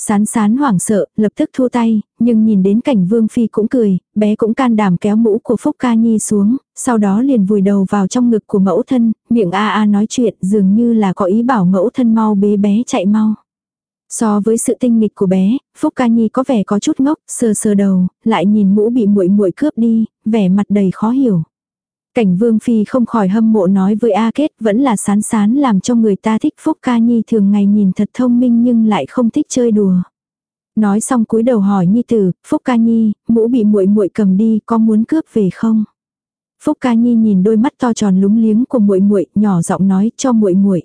Sán sán hoảng sợ, lập tức thua tay, nhưng nhìn đến cảnh vương phi cũng cười, bé cũng can đảm kéo mũ của Phúc Ca Nhi xuống, sau đó liền vùi đầu vào trong ngực của mẫu thân, miệng a a nói chuyện dường như là có ý bảo mẫu thân mau bế bé chạy mau. So với sự tinh nghịch của bé, Phúc Ca Nhi có vẻ có chút ngốc, sờ sờ đầu, lại nhìn mũ bị muội muội cướp đi, vẻ mặt đầy khó hiểu. Cảnh Vương Phi không khỏi hâm mộ nói với A Kết vẫn là sán sán làm cho người ta thích Phúc Ca Nhi thường ngày nhìn thật thông minh nhưng lại không thích chơi đùa. Nói xong cúi đầu hỏi Nhi tử, Phúc Ca Nhi, mũ bị muội muội cầm đi có muốn cướp về không? Phúc Ca Nhi nhìn đôi mắt to tròn lúng liếng của muội muội, nhỏ giọng nói cho muội muội.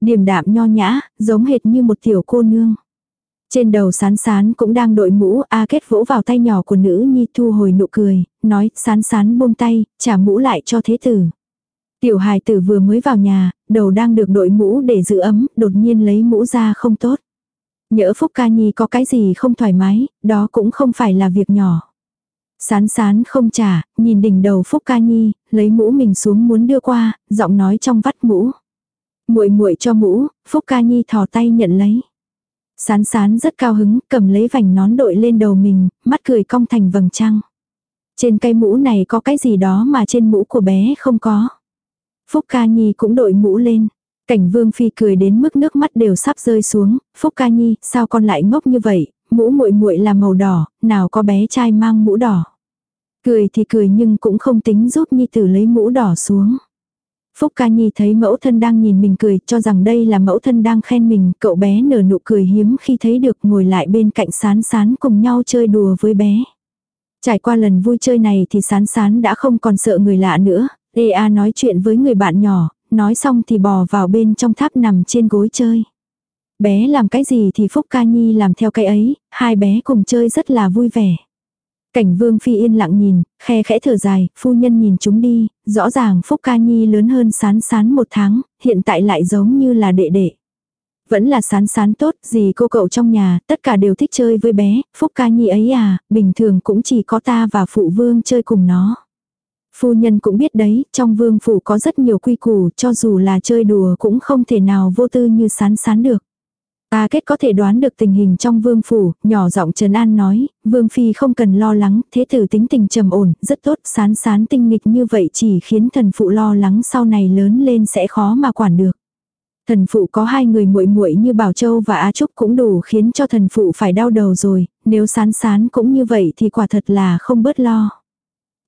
Điềm đạm nho nhã, giống hệt như một tiểu cô nương. Trên đầu sán sán cũng đang đội mũ, A Kết vỗ vào tay nhỏ của nữ nhi thu hồi nụ cười, nói sán sán buông tay, trả mũ lại cho thế tử. Tiểu hài tử vừa mới vào nhà, đầu đang được đội mũ để giữ ấm, đột nhiên lấy mũ ra không tốt. Nhỡ Phúc Ca Nhi có cái gì không thoải mái, đó cũng không phải là việc nhỏ. Sán sán không trả, nhìn đỉnh đầu Phúc Ca Nhi, lấy mũ mình xuống muốn đưa qua, giọng nói trong vắt mũ. muội muội cho mũ, Phúc Ca Nhi thò tay nhận lấy. Sán sán rất cao hứng, cầm lấy vành nón đội lên đầu mình, mắt cười cong thành vầng trăng. Trên cây mũ này có cái gì đó mà trên mũ của bé không có. Phúc Ca Nhi cũng đội mũ lên. Cảnh Vương Phi cười đến mức nước mắt đều sắp rơi xuống. Phúc Ca Nhi, sao con lại ngốc như vậy? Mũ muội muội là màu đỏ, nào có bé trai mang mũ đỏ. Cười thì cười nhưng cũng không tính giúp Nhi tử lấy mũ đỏ xuống. Phúc Ca Nhi thấy mẫu thân đang nhìn mình cười, cho rằng đây là mẫu thân đang khen mình, cậu bé nở nụ cười hiếm khi thấy được ngồi lại bên cạnh sán sán cùng nhau chơi đùa với bé. Trải qua lần vui chơi này thì sán sán đã không còn sợ người lạ nữa, Ea nói chuyện với người bạn nhỏ, nói xong thì bò vào bên trong tháp nằm trên gối chơi. Bé làm cái gì thì Phúc Ca Nhi làm theo cái ấy, hai bé cùng chơi rất là vui vẻ. Cảnh vương phi yên lặng nhìn, khe khẽ thở dài, phu nhân nhìn chúng đi, rõ ràng Phúc Ca Nhi lớn hơn sán sán một tháng, hiện tại lại giống như là đệ đệ. Vẫn là sán sán tốt, gì cô cậu trong nhà, tất cả đều thích chơi với bé, Phúc Ca Nhi ấy à, bình thường cũng chỉ có ta và phụ vương chơi cùng nó. Phu nhân cũng biết đấy, trong vương phủ có rất nhiều quy củ, cho dù là chơi đùa cũng không thể nào vô tư như sán sán được. Ta kết có thể đoán được tình hình trong vương phủ, nhỏ giọng Trần An nói, vương phi không cần lo lắng, thế tử tính tình trầm ổn, rất tốt, sán sán tinh nghịch như vậy chỉ khiến thần phụ lo lắng sau này lớn lên sẽ khó mà quản được. Thần phụ có hai người muội muội như Bảo Châu và Á Trúc cũng đủ khiến cho thần phụ phải đau đầu rồi, nếu sán sán cũng như vậy thì quả thật là không bớt lo.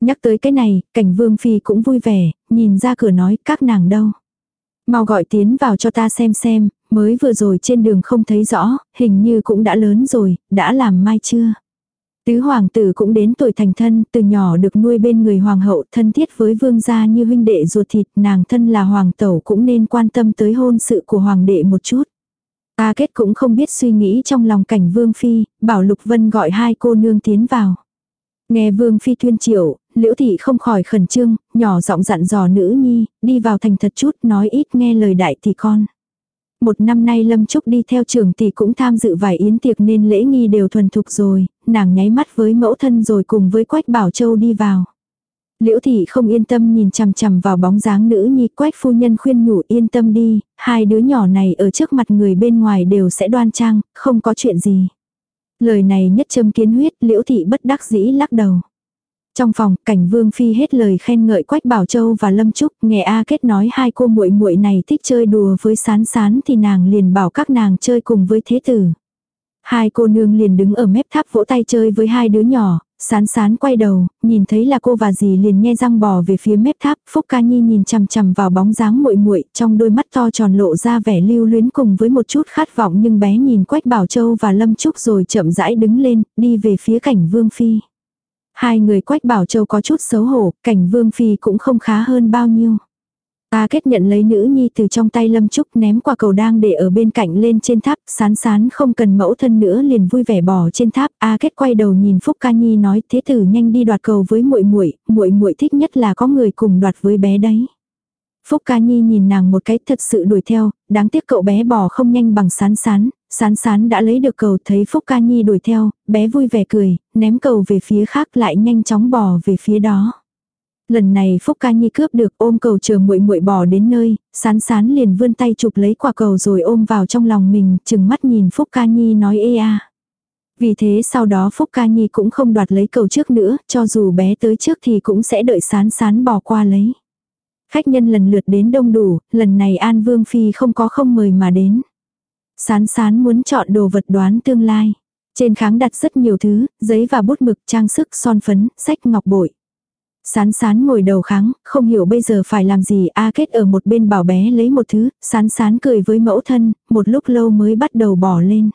Nhắc tới cái này, cảnh vương phi cũng vui vẻ, nhìn ra cửa nói các nàng đâu. Mau gọi tiến vào cho ta xem xem, mới vừa rồi trên đường không thấy rõ, hình như cũng đã lớn rồi, đã làm mai chưa. Tứ hoàng tử cũng đến tuổi thành thân, từ nhỏ được nuôi bên người hoàng hậu, thân thiết với vương gia như huynh đệ ruột thịt, nàng thân là hoàng tẩu cũng nên quan tâm tới hôn sự của hoàng đệ một chút. Ta kết cũng không biết suy nghĩ trong lòng cảnh vương phi, bảo Lục Vân gọi hai cô nương tiến vào. Nghe Vương Phi tuyên triệu, liễu thị không khỏi khẩn trương, nhỏ giọng dặn dò nữ nhi, đi vào thành thật chút nói ít nghe lời đại thì con. Một năm nay Lâm Trúc đi theo trường tỷ cũng tham dự vài yến tiệc nên lễ nghi đều thuần thục rồi, nàng nháy mắt với mẫu thân rồi cùng với Quách Bảo Châu đi vào. Liễu thị không yên tâm nhìn chằm chằm vào bóng dáng nữ nhi quách phu nhân khuyên nhủ yên tâm đi, hai đứa nhỏ này ở trước mặt người bên ngoài đều sẽ đoan trang, không có chuyện gì. Lời này nhất châm kiến huyết liễu thị bất đắc dĩ lắc đầu. Trong phòng, cảnh vương phi hết lời khen ngợi Quách Bảo Châu và Lâm Trúc, nghe A Kết nói hai cô muội muội này thích chơi đùa với sán sán thì nàng liền bảo các nàng chơi cùng với thế tử. Hai cô nương liền đứng ở mép tháp vỗ tay chơi với hai đứa nhỏ, Sán sán quay đầu, nhìn thấy là cô và dì liền nhe răng bò về phía mép tháp, Phúc Ca Nhi nhìn chằm chằm vào bóng dáng muội muội, trong đôi mắt to tròn lộ ra vẻ lưu luyến cùng với một chút khát vọng nhưng bé nhìn Quách Bảo Châu và Lâm Trúc rồi chậm rãi đứng lên, đi về phía cảnh Vương Phi. Hai người Quách Bảo Châu có chút xấu hổ, cảnh Vương Phi cũng không khá hơn bao nhiêu. Ta kết nhận lấy nữ nhi từ trong tay Lâm Trúc ném qua cầu đang để ở bên cạnh lên trên tháp, sán sán không cần mẫu thân nữa liền vui vẻ bỏ trên tháp. A kết quay đầu nhìn Phúc Ca Nhi nói thế tử nhanh đi đoạt cầu với muội muội, muội muội thích nhất là có người cùng đoạt với bé đấy. Phúc Ca Nhi nhìn nàng một cái thật sự đuổi theo, đáng tiếc cậu bé bò không nhanh bằng sán sán, sán sán đã lấy được cầu thấy Phúc Ca Nhi đuổi theo, bé vui vẻ cười, ném cầu về phía khác lại nhanh chóng bò về phía đó. Lần này Phúc Ca Nhi cướp được ôm cầu chờ muội muội bỏ đến nơi, sán sán liền vươn tay chụp lấy quả cầu rồi ôm vào trong lòng mình, chừng mắt nhìn Phúc Ca Nhi nói ê a. Vì thế sau đó Phúc Ca Nhi cũng không đoạt lấy cầu trước nữa, cho dù bé tới trước thì cũng sẽ đợi sán sán bỏ qua lấy. Khách nhân lần lượt đến đông đủ, lần này An Vương Phi không có không mời mà đến. Sán sán muốn chọn đồ vật đoán tương lai. Trên kháng đặt rất nhiều thứ, giấy và bút mực, trang sức, son phấn, sách ngọc bội. Sán sán ngồi đầu kháng, không hiểu bây giờ phải làm gì A kết ở một bên bảo bé lấy một thứ, sán sán cười với mẫu thân, một lúc lâu mới bắt đầu bỏ lên.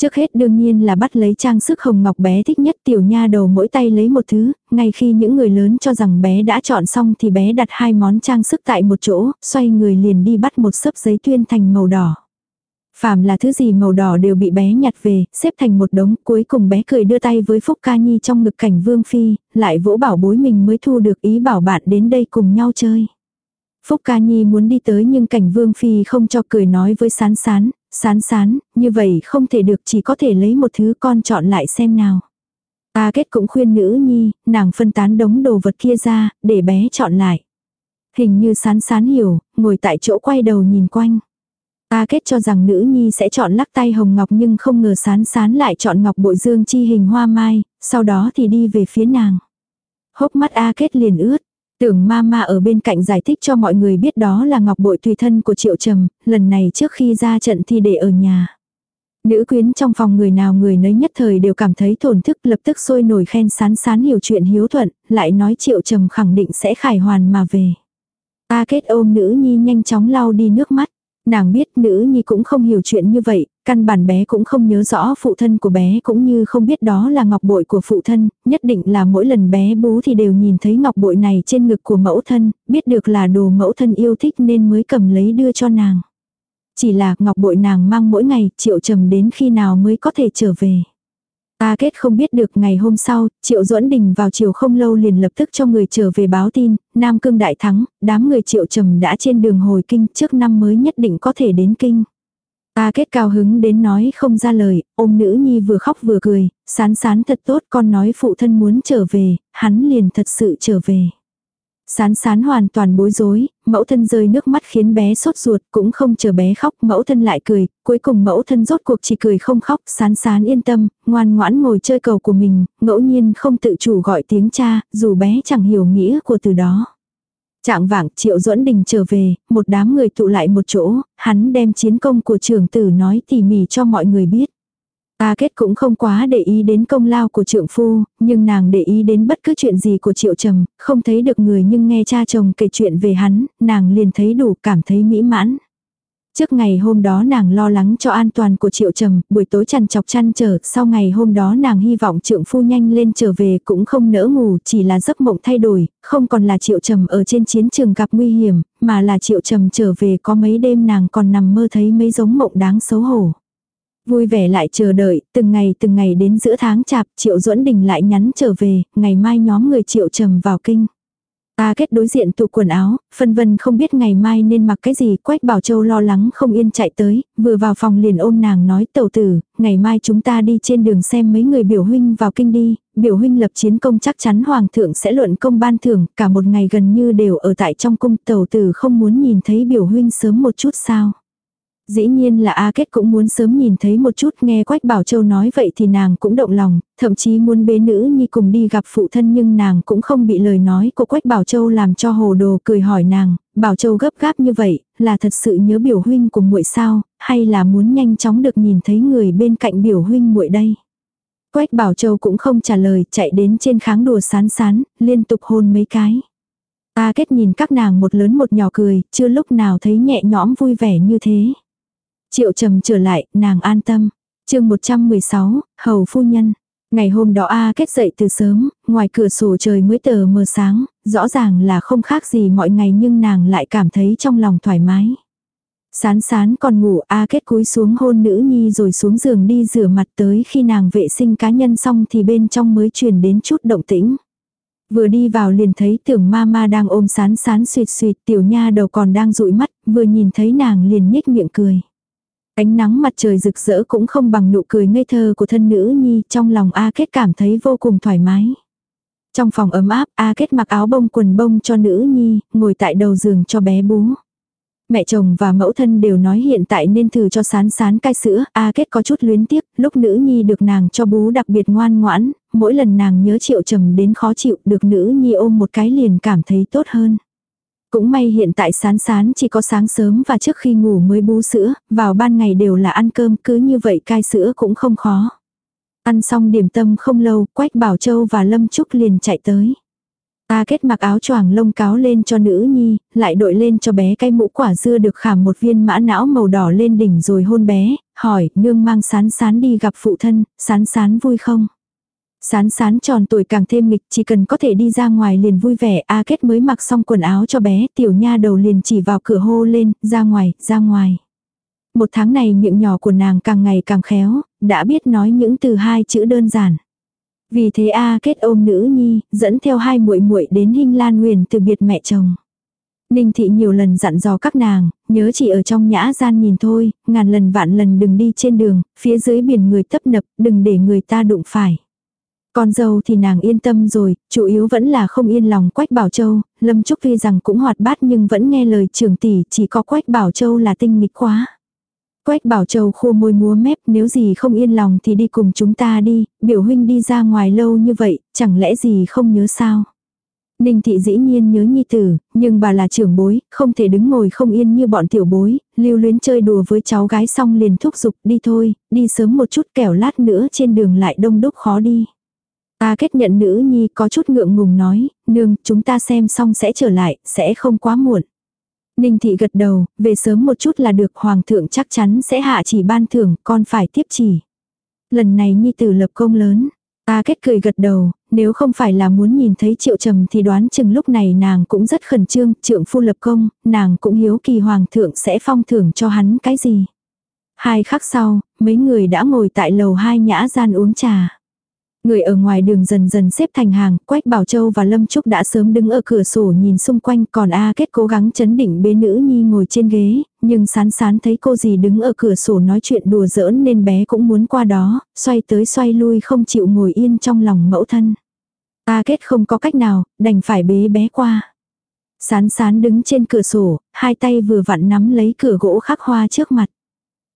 Trước hết đương nhiên là bắt lấy trang sức hồng ngọc bé thích nhất tiểu nha đầu mỗi tay lấy một thứ, ngay khi những người lớn cho rằng bé đã chọn xong thì bé đặt hai món trang sức tại một chỗ, xoay người liền đi bắt một sấp giấy tuyên thành màu đỏ. Phàm là thứ gì màu đỏ đều bị bé nhặt về, xếp thành một đống, cuối cùng bé cười đưa tay với Phúc Ca Nhi trong ngực cảnh Vương Phi, lại vỗ bảo bối mình mới thu được ý bảo bạn đến đây cùng nhau chơi. Phúc Ca Nhi muốn đi tới nhưng cảnh Vương Phi không cho cười nói với sán sán, sán sán, như vậy không thể được chỉ có thể lấy một thứ con chọn lại xem nào. Ta kết cũng khuyên nữ nhi, nàng phân tán đống đồ vật kia ra, để bé chọn lại. Hình như sán sán hiểu, ngồi tại chỗ quay đầu nhìn quanh. A kết cho rằng nữ nhi sẽ chọn lắc tay hồng ngọc nhưng không ngờ sán sán lại chọn ngọc bội dương chi hình hoa mai, sau đó thì đi về phía nàng. Hốc mắt A kết liền ướt. Tưởng ma ma ở bên cạnh giải thích cho mọi người biết đó là ngọc bội tùy thân của triệu trầm, lần này trước khi ra trận thì để ở nhà. Nữ quyến trong phòng người nào người nấy nhất thời đều cảm thấy thổn thức lập tức sôi nổi khen sán sán hiểu chuyện hiếu thuận, lại nói triệu trầm khẳng định sẽ khải hoàn mà về. A kết ôm nữ nhi nhanh chóng lau đi nước mắt. Nàng biết nữ nhi cũng không hiểu chuyện như vậy, căn bản bé cũng không nhớ rõ phụ thân của bé cũng như không biết đó là ngọc bội của phụ thân, nhất định là mỗi lần bé bú thì đều nhìn thấy ngọc bội này trên ngực của mẫu thân, biết được là đồ mẫu thân yêu thích nên mới cầm lấy đưa cho nàng. Chỉ là ngọc bội nàng mang mỗi ngày, triệu trầm đến khi nào mới có thể trở về. A kết không biết được ngày hôm sau, Triệu Duẫn Đình vào chiều không lâu liền lập tức cho người trở về báo tin, Nam Cương đại thắng, đám người Triệu Trầm đã trên đường hồi kinh trước năm mới nhất định có thể đến kinh. A kết cao hứng đến nói không ra lời, ôm nữ nhi vừa khóc vừa cười, sán sán thật tốt con nói phụ thân muốn trở về, hắn liền thật sự trở về. Sán sán hoàn toàn bối rối, mẫu thân rơi nước mắt khiến bé sốt ruột cũng không chờ bé khóc, mẫu thân lại cười, cuối cùng mẫu thân rốt cuộc chỉ cười không khóc, sán sán yên tâm, ngoan ngoãn ngồi chơi cầu của mình, ngẫu nhiên không tự chủ gọi tiếng cha, dù bé chẳng hiểu nghĩa của từ đó. Trạng vạng triệu duẫn đình trở về, một đám người tụ lại một chỗ, hắn đem chiến công của trưởng tử nói tỉ mỉ cho mọi người biết. Ta kết cũng không quá để ý đến công lao của trượng phu, nhưng nàng để ý đến bất cứ chuyện gì của triệu trầm, không thấy được người nhưng nghe cha chồng kể chuyện về hắn, nàng liền thấy đủ cảm thấy mỹ mãn. Trước ngày hôm đó nàng lo lắng cho an toàn của triệu trầm, buổi tối chằn chọc chăn trở, sau ngày hôm đó nàng hy vọng trượng phu nhanh lên trở về cũng không nỡ ngủ, chỉ là giấc mộng thay đổi, không còn là triệu trầm ở trên chiến trường gặp nguy hiểm, mà là triệu trầm trở về có mấy đêm nàng còn nằm mơ thấy mấy giống mộng đáng xấu hổ. Vui vẻ lại chờ đợi, từng ngày từng ngày đến giữa tháng chạp, Triệu Duẫn Đình lại nhắn trở về, ngày mai nhóm người Triệu trầm vào kinh. Ta kết đối diện tụ quần áo, phân vân không biết ngày mai nên mặc cái gì, Quách Bảo Châu lo lắng không yên chạy tới, vừa vào phòng liền ôm nàng nói tẩu tử, ngày mai chúng ta đi trên đường xem mấy người biểu huynh vào kinh đi, biểu huynh lập chiến công chắc chắn hoàng thượng sẽ luận công ban thưởng, cả một ngày gần như đều ở tại trong cung, tẩu tử không muốn nhìn thấy biểu huynh sớm một chút sao. Dĩ nhiên là A Kết cũng muốn sớm nhìn thấy một chút nghe Quách Bảo Châu nói vậy thì nàng cũng động lòng, thậm chí muốn bế nữ nhi cùng đi gặp phụ thân nhưng nàng cũng không bị lời nói của Quách Bảo Châu làm cho hồ đồ cười hỏi nàng, Bảo Châu gấp gáp như vậy, là thật sự nhớ biểu huynh của muội sao, hay là muốn nhanh chóng được nhìn thấy người bên cạnh biểu huynh muội đây. Quách Bảo Châu cũng không trả lời, chạy đến trên kháng đùa sán sán, liên tục hôn mấy cái. A Kết nhìn các nàng một lớn một nhỏ cười, chưa lúc nào thấy nhẹ nhõm vui vẻ như thế. Triệu trầm trở lại, nàng an tâm. chương 116, Hầu Phu Nhân. Ngày hôm đó A kết dậy từ sớm, ngoài cửa sổ trời mới tờ mờ sáng, rõ ràng là không khác gì mọi ngày nhưng nàng lại cảm thấy trong lòng thoải mái. Sán sán còn ngủ A kết cúi xuống hôn nữ nhi rồi xuống giường đi rửa mặt tới khi nàng vệ sinh cá nhân xong thì bên trong mới truyền đến chút động tĩnh. Vừa đi vào liền thấy tưởng ma ma đang ôm sán sán suyệt suyệt tiểu nha đầu còn đang dụi mắt, vừa nhìn thấy nàng liền nhếch miệng cười. Ánh nắng mặt trời rực rỡ cũng không bằng nụ cười ngây thơ của thân nữ nhi, trong lòng A Kết cảm thấy vô cùng thoải mái. Trong phòng ấm áp, A Kết mặc áo bông quần bông cho nữ nhi, ngồi tại đầu giường cho bé bú. Mẹ chồng và mẫu thân đều nói hiện tại nên thử cho sán sán cai sữa, A Kết có chút luyến tiếc, lúc nữ nhi được nàng cho bú đặc biệt ngoan ngoãn, mỗi lần nàng nhớ triệu trầm đến khó chịu, được nữ nhi ôm một cái liền cảm thấy tốt hơn. Cũng may hiện tại sán sán chỉ có sáng sớm và trước khi ngủ mới bú sữa, vào ban ngày đều là ăn cơm cứ như vậy cai sữa cũng không khó. Ăn xong điểm tâm không lâu, Quách Bảo Châu và Lâm Trúc liền chạy tới. Ta kết mặc áo choàng lông cáo lên cho nữ nhi, lại đội lên cho bé cây mũ quả dưa được khảm một viên mã não màu đỏ lên đỉnh rồi hôn bé, hỏi nương mang sán sán đi gặp phụ thân, sán sán vui không? Sán sán tròn tuổi càng thêm nghịch, chỉ cần có thể đi ra ngoài liền vui vẻ, A Kết mới mặc xong quần áo cho bé, tiểu nha đầu liền chỉ vào cửa hô lên, ra ngoài, ra ngoài. Một tháng này miệng nhỏ của nàng càng ngày càng khéo, đã biết nói những từ hai chữ đơn giản. Vì thế A Kết ôm nữ nhi, dẫn theo hai muội muội đến Hinh Lan Nguyền từ biệt mẹ chồng. Ninh thị nhiều lần dặn dò các nàng, nhớ chỉ ở trong nhã gian nhìn thôi, ngàn lần vạn lần đừng đi trên đường, phía dưới biển người tấp nập, đừng để người ta đụng phải. Con dâu thì nàng yên tâm rồi, chủ yếu vẫn là không yên lòng Quách Bảo Châu, Lâm Trúc tuy rằng cũng hoạt bát nhưng vẫn nghe lời trưởng tỷ, chỉ có Quách Bảo Châu là tinh nghịch quá. Quách Bảo Châu khô môi múa mép, nếu gì không yên lòng thì đi cùng chúng ta đi, biểu huynh đi ra ngoài lâu như vậy, chẳng lẽ gì không nhớ sao? Ninh thị dĩ nhiên nhớ nhi tử, nhưng bà là trưởng bối, không thể đứng ngồi không yên như bọn tiểu bối, lưu luyến chơi đùa với cháu gái xong liền thúc giục đi thôi, đi sớm một chút kẻo lát nữa trên đường lại đông đúc khó đi. Ta kết nhận nữ nhi có chút ngượng ngùng nói, nương, chúng ta xem xong sẽ trở lại, sẽ không quá muộn. Ninh thị gật đầu, về sớm một chút là được hoàng thượng chắc chắn sẽ hạ chỉ ban thưởng, con phải tiếp chỉ. Lần này nhi tử lập công lớn. Ta kết cười gật đầu, nếu không phải là muốn nhìn thấy triệu trầm thì đoán chừng lúc này nàng cũng rất khẩn trương, trượng phu lập công, nàng cũng hiếu kỳ hoàng thượng sẽ phong thưởng cho hắn cái gì. Hai khắc sau, mấy người đã ngồi tại lầu hai nhã gian uống trà. Người ở ngoài đường dần dần xếp thành hàng, Quách Bảo Châu và Lâm Trúc đã sớm đứng ở cửa sổ nhìn xung quanh, còn A Kết cố gắng chấn định bế nữ nhi ngồi trên ghế, nhưng sán sán thấy cô gì đứng ở cửa sổ nói chuyện đùa giỡn nên bé cũng muốn qua đó, xoay tới xoay lui không chịu ngồi yên trong lòng mẫu thân. A Kết không có cách nào, đành phải bế bé qua. Sán sán đứng trên cửa sổ, hai tay vừa vặn nắm lấy cửa gỗ khắc hoa trước mặt.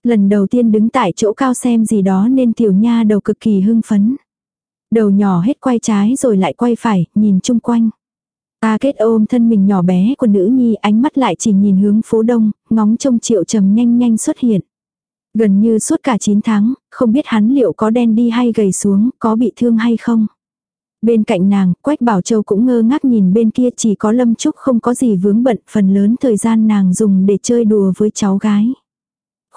Lần đầu tiên đứng tại chỗ cao xem gì đó nên tiểu nha đầu cực kỳ hưng phấn. Đầu nhỏ hết quay trái rồi lại quay phải, nhìn chung quanh. Ta kết ôm thân mình nhỏ bé của nữ nhi ánh mắt lại chỉ nhìn hướng phố đông, ngóng trông triệu trầm nhanh nhanh xuất hiện. Gần như suốt cả 9 tháng, không biết hắn liệu có đen đi hay gầy xuống, có bị thương hay không. Bên cạnh nàng, Quách Bảo Châu cũng ngơ ngác nhìn bên kia chỉ có Lâm Trúc không có gì vướng bận, phần lớn thời gian nàng dùng để chơi đùa với cháu gái.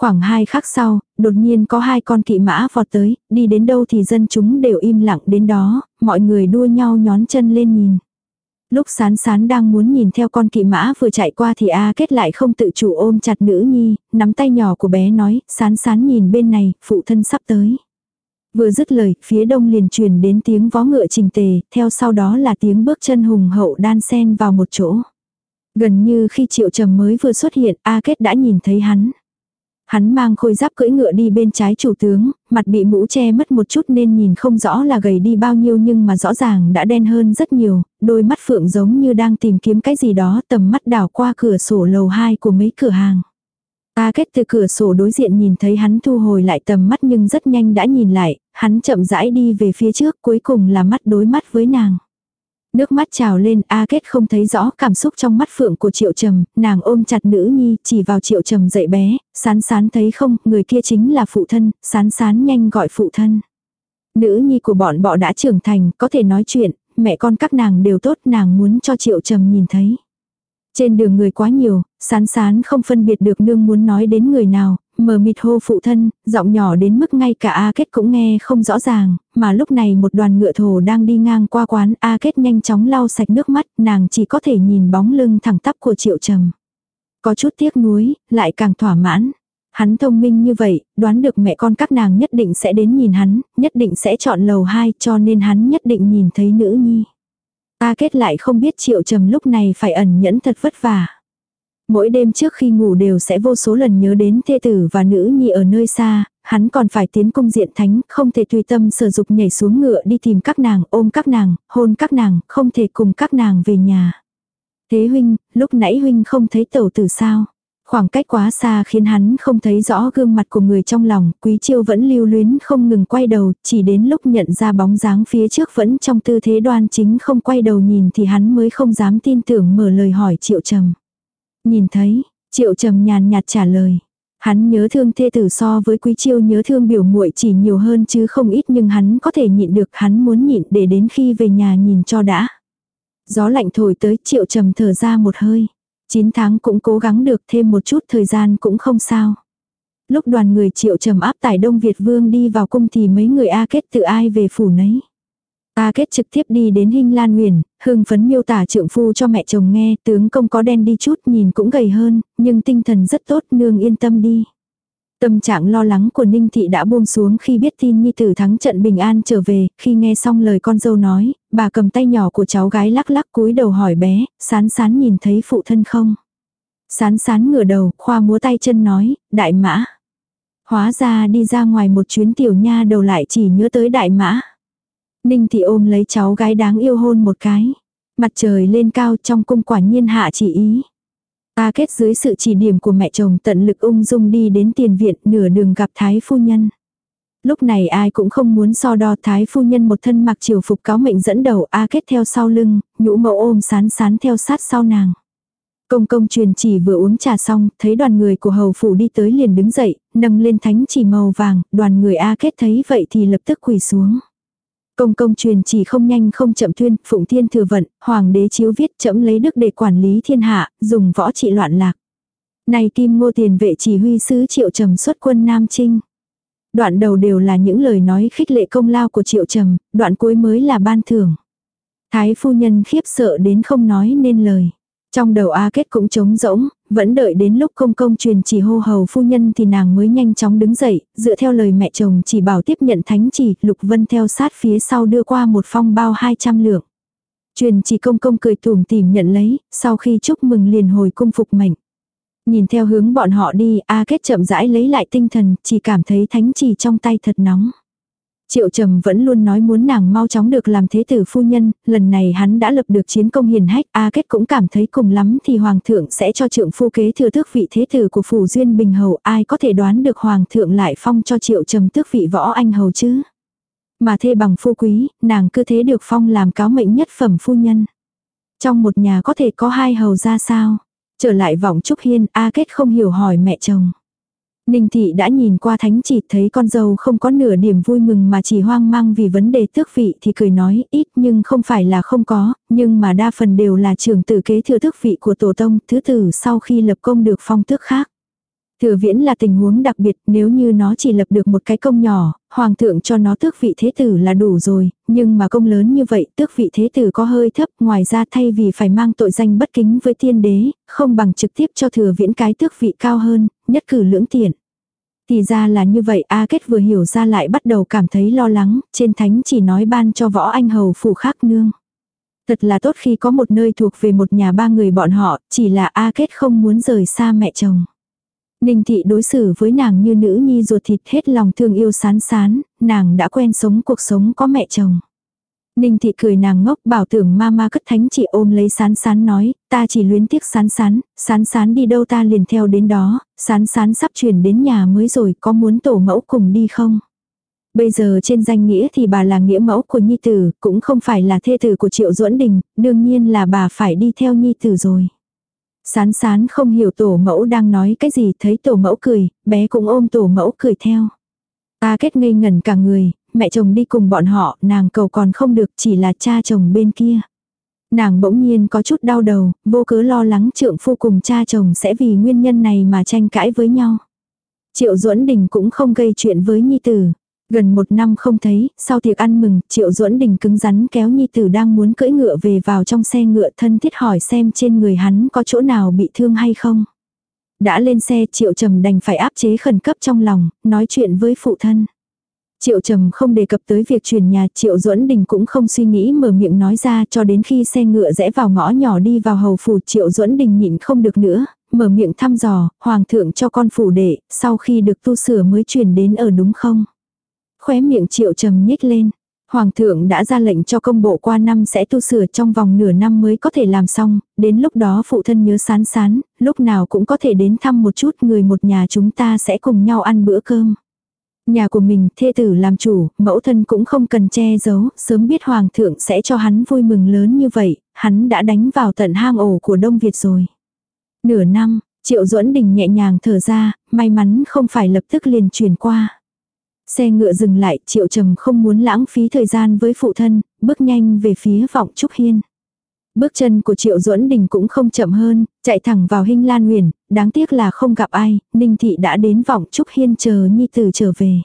Khoảng hai khắc sau, đột nhiên có hai con kỵ mã vọt tới, đi đến đâu thì dân chúng đều im lặng đến đó, mọi người đua nhau nhón chân lên nhìn. Lúc sán sán đang muốn nhìn theo con kỵ mã vừa chạy qua thì A kết lại không tự chủ ôm chặt nữ nhi, nắm tay nhỏ của bé nói, sán sán nhìn bên này, phụ thân sắp tới. Vừa dứt lời, phía đông liền truyền đến tiếng vó ngựa trình tề, theo sau đó là tiếng bước chân hùng hậu đan sen vào một chỗ. Gần như khi triệu trầm mới vừa xuất hiện, A Kết đã nhìn thấy hắn. Hắn mang khôi giáp cưỡi ngựa đi bên trái chủ tướng, mặt bị mũ che mất một chút nên nhìn không rõ là gầy đi bao nhiêu nhưng mà rõ ràng đã đen hơn rất nhiều, đôi mắt phượng giống như đang tìm kiếm cái gì đó tầm mắt đảo qua cửa sổ lầu 2 của mấy cửa hàng. Ta kết từ cửa sổ đối diện nhìn thấy hắn thu hồi lại tầm mắt nhưng rất nhanh đã nhìn lại, hắn chậm rãi đi về phía trước cuối cùng là mắt đối mắt với nàng. Nước mắt trào lên, A Kết không thấy rõ cảm xúc trong mắt phượng của Triệu Trầm, nàng ôm chặt nữ nhi, chỉ vào Triệu Trầm dậy bé, sán sán thấy không, người kia chính là phụ thân, sán sán nhanh gọi phụ thân. Nữ nhi của bọn bọ đã trưởng thành, có thể nói chuyện, mẹ con các nàng đều tốt, nàng muốn cho Triệu Trầm nhìn thấy. Trên đường người quá nhiều, sán sán không phân biệt được nương muốn nói đến người nào, mờ mịt hô phụ thân, giọng nhỏ đến mức ngay cả A Kết cũng nghe không rõ ràng, mà lúc này một đoàn ngựa thổ đang đi ngang qua quán A Kết nhanh chóng lau sạch nước mắt, nàng chỉ có thể nhìn bóng lưng thẳng tắp của Triệu Trầm. Có chút tiếc nuối, lại càng thỏa mãn. Hắn thông minh như vậy, đoán được mẹ con các nàng nhất định sẽ đến nhìn hắn, nhất định sẽ chọn lầu hai cho nên hắn nhất định nhìn thấy nữ nhi. A Kết lại không biết Triệu Trầm lúc này phải ẩn nhẫn thật vất vả. Mỗi đêm trước khi ngủ đều sẽ vô số lần nhớ đến thê tử và nữ nhi ở nơi xa, hắn còn phải tiến cung diện thánh, không thể tùy tâm sở dục nhảy xuống ngựa đi tìm các nàng, ôm các nàng, hôn các nàng, không thể cùng các nàng về nhà. Thế huynh, lúc nãy huynh không thấy tẩu tử sao? Khoảng cách quá xa khiến hắn không thấy rõ gương mặt của người trong lòng, quý chiêu vẫn lưu luyến không ngừng quay đầu, chỉ đến lúc nhận ra bóng dáng phía trước vẫn trong tư thế đoan chính không quay đầu nhìn thì hắn mới không dám tin tưởng mở lời hỏi triệu trầm. Nhìn thấy, triệu trầm nhàn nhạt trả lời. Hắn nhớ thương thê tử so với quý chiêu nhớ thương biểu muội chỉ nhiều hơn chứ không ít nhưng hắn có thể nhịn được hắn muốn nhịn để đến khi về nhà nhìn cho đã. Gió lạnh thổi tới triệu trầm thở ra một hơi. 9 tháng cũng cố gắng được thêm một chút thời gian cũng không sao. Lúc đoàn người triệu trầm áp tải Đông Việt Vương đi vào cung thì mấy người A kết tự ai về phủ nấy. A kết trực tiếp đi đến Hinh Lan Nguyền, hưng phấn miêu tả trượng phu cho mẹ chồng nghe, tướng công có đen đi chút nhìn cũng gầy hơn, nhưng tinh thần rất tốt nương yên tâm đi. Tâm trạng lo lắng của Ninh Thị đã buông xuống khi biết tin Nhi Tử thắng trận bình an trở về, khi nghe xong lời con dâu nói, bà cầm tay nhỏ của cháu gái lắc lắc cúi đầu hỏi bé, sán sán nhìn thấy phụ thân không? Sán sán ngửa đầu, khoa múa tay chân nói, đại mã. Hóa ra đi ra ngoài một chuyến tiểu nha đầu lại chỉ nhớ tới đại mã. Ninh Thị ôm lấy cháu gái đáng yêu hôn một cái. Mặt trời lên cao trong cung quả nhiên hạ chỉ ý. A kết dưới sự chỉ điểm của mẹ chồng tận lực ung dung đi đến tiền viện nửa đường gặp Thái phu nhân. Lúc này ai cũng không muốn so đo Thái phu nhân một thân mặc triều phục cáo mệnh dẫn đầu A kết theo sau lưng, nhũ mẫu ôm sán sán theo sát sau nàng. Công công truyền chỉ vừa uống trà xong, thấy đoàn người của hầu phủ đi tới liền đứng dậy, nâng lên thánh chỉ màu vàng, đoàn người A kết thấy vậy thì lập tức quỳ xuống. Công công truyền chỉ không nhanh không chậm tuyên, phụng thiên thừa vận, hoàng đế chiếu viết chậm lấy đức để quản lý thiên hạ, dùng võ trị loạn lạc. Này kim ngô tiền vệ chỉ huy sứ triệu trầm xuất quân Nam Trinh. Đoạn đầu đều là những lời nói khích lệ công lao của triệu trầm, đoạn cuối mới là ban thưởng. Thái phu nhân khiếp sợ đến không nói nên lời. Trong đầu A Kết cũng trống rỗng, vẫn đợi đến lúc công công truyền chỉ hô hầu phu nhân thì nàng mới nhanh chóng đứng dậy, dựa theo lời mẹ chồng chỉ bảo tiếp nhận thánh chỉ, Lục Vân theo sát phía sau đưa qua một phong bao 200 lượng. Truyền chỉ công công cười tủm tìm nhận lấy, sau khi chúc mừng liền hồi cung phục mệnh. Nhìn theo hướng bọn họ đi, A Kết chậm rãi lấy lại tinh thần, chỉ cảm thấy thánh chỉ trong tay thật nóng. Triệu Trầm vẫn luôn nói muốn nàng mau chóng được làm thế tử phu nhân, lần này hắn đã lập được chiến công hiền hách, A Kết cũng cảm thấy cùng lắm thì Hoàng thượng sẽ cho trượng phu kế thừa tước vị thế tử của phủ Duyên Bình Hầu, ai có thể đoán được Hoàng thượng lại phong cho Triệu Trầm tước vị võ anh hầu chứ. Mà thê bằng phu quý, nàng cứ thế được phong làm cáo mệnh nhất phẩm phu nhân. Trong một nhà có thể có hai hầu ra sao? Trở lại vọng Trúc Hiên, A Kết không hiểu hỏi mẹ chồng. Ninh thị đã nhìn qua thánh chỉ thấy con dâu không có nửa điểm vui mừng mà chỉ hoang mang vì vấn đề tước vị thì cười nói ít nhưng không phải là không có, nhưng mà đa phần đều là trưởng tử kế thừa tước vị của tổ tông, thứ tử sau khi lập công được phong tước khác. Thừa viễn là tình huống đặc biệt, nếu như nó chỉ lập được một cái công nhỏ, hoàng thượng cho nó tước vị thế tử là đủ rồi, nhưng mà công lớn như vậy tước vị thế tử có hơi thấp, ngoài ra thay vì phải mang tội danh bất kính với tiên đế, không bằng trực tiếp cho thừa viễn cái tước vị cao hơn, nhất cử lưỡng tiện. Thì ra là như vậy A Kết vừa hiểu ra lại bắt đầu cảm thấy lo lắng, trên thánh chỉ nói ban cho võ anh hầu phủ khác nương. Thật là tốt khi có một nơi thuộc về một nhà ba người bọn họ, chỉ là A Kết không muốn rời xa mẹ chồng. Ninh thị đối xử với nàng như nữ nhi ruột thịt hết lòng thương yêu sán sán, nàng đã quen sống cuộc sống có mẹ chồng. Ninh thị cười nàng ngốc bảo tưởng ma ma cất thánh chỉ ôm lấy sán sán nói, ta chỉ luyến tiếc sán sán, sán sán đi đâu ta liền theo đến đó, sán sán sắp chuyển đến nhà mới rồi có muốn tổ mẫu cùng đi không? Bây giờ trên danh nghĩa thì bà là nghĩa mẫu của Nhi Tử, cũng không phải là thê tử của Triệu Duẫn Đình, đương nhiên là bà phải đi theo Nhi Tử rồi. Sán sán không hiểu tổ mẫu đang nói cái gì thấy tổ mẫu cười, bé cũng ôm tổ mẫu cười theo. Ta kết ngây ngẩn cả người, mẹ chồng đi cùng bọn họ, nàng cầu còn không được chỉ là cha chồng bên kia. Nàng bỗng nhiên có chút đau đầu, vô cớ lo lắng trượng phu cùng cha chồng sẽ vì nguyên nhân này mà tranh cãi với nhau. Triệu duẫn đình cũng không gây chuyện với nhi tử. Gần một năm không thấy, sau tiệc ăn mừng, Triệu Duẫn Đình cứng rắn kéo Nhi Tử đang muốn cưỡi ngựa về vào trong xe ngựa thân thiết hỏi xem trên người hắn có chỗ nào bị thương hay không. Đã lên xe Triệu Trầm đành phải áp chế khẩn cấp trong lòng, nói chuyện với phụ thân. Triệu Trầm không đề cập tới việc chuyển nhà, Triệu Duẫn Đình cũng không suy nghĩ mở miệng nói ra cho đến khi xe ngựa rẽ vào ngõ nhỏ đi vào hầu phủ Triệu Duẫn Đình nhịn không được nữa, mở miệng thăm dò, hoàng thượng cho con phủ đệ, sau khi được tu sửa mới chuyển đến ở đúng không? Khóe miệng triệu trầm nhích lên. Hoàng thượng đã ra lệnh cho công bộ qua năm sẽ tu sửa trong vòng nửa năm mới có thể làm xong, đến lúc đó phụ thân nhớ sán sán, lúc nào cũng có thể đến thăm một chút người một nhà chúng ta sẽ cùng nhau ăn bữa cơm. Nhà của mình, thê tử làm chủ, mẫu thân cũng không cần che giấu, sớm biết hoàng thượng sẽ cho hắn vui mừng lớn như vậy, hắn đã đánh vào tận hang ổ của Đông Việt rồi. Nửa năm, Triệu Duẫn Đình nhẹ nhàng thở ra, may mắn không phải lập tức liền chuyển qua. Xe ngựa dừng lại, Triệu Trầm không muốn lãng phí thời gian với phụ thân, bước nhanh về phía vọng Trúc Hiên. Bước chân của Triệu Duẫn Đình cũng không chậm hơn, chạy thẳng vào Hinh Lan Huyền, đáng tiếc là không gặp ai, Ninh Thị đã đến vọng Trúc Hiên chờ Nhi Tử trở về.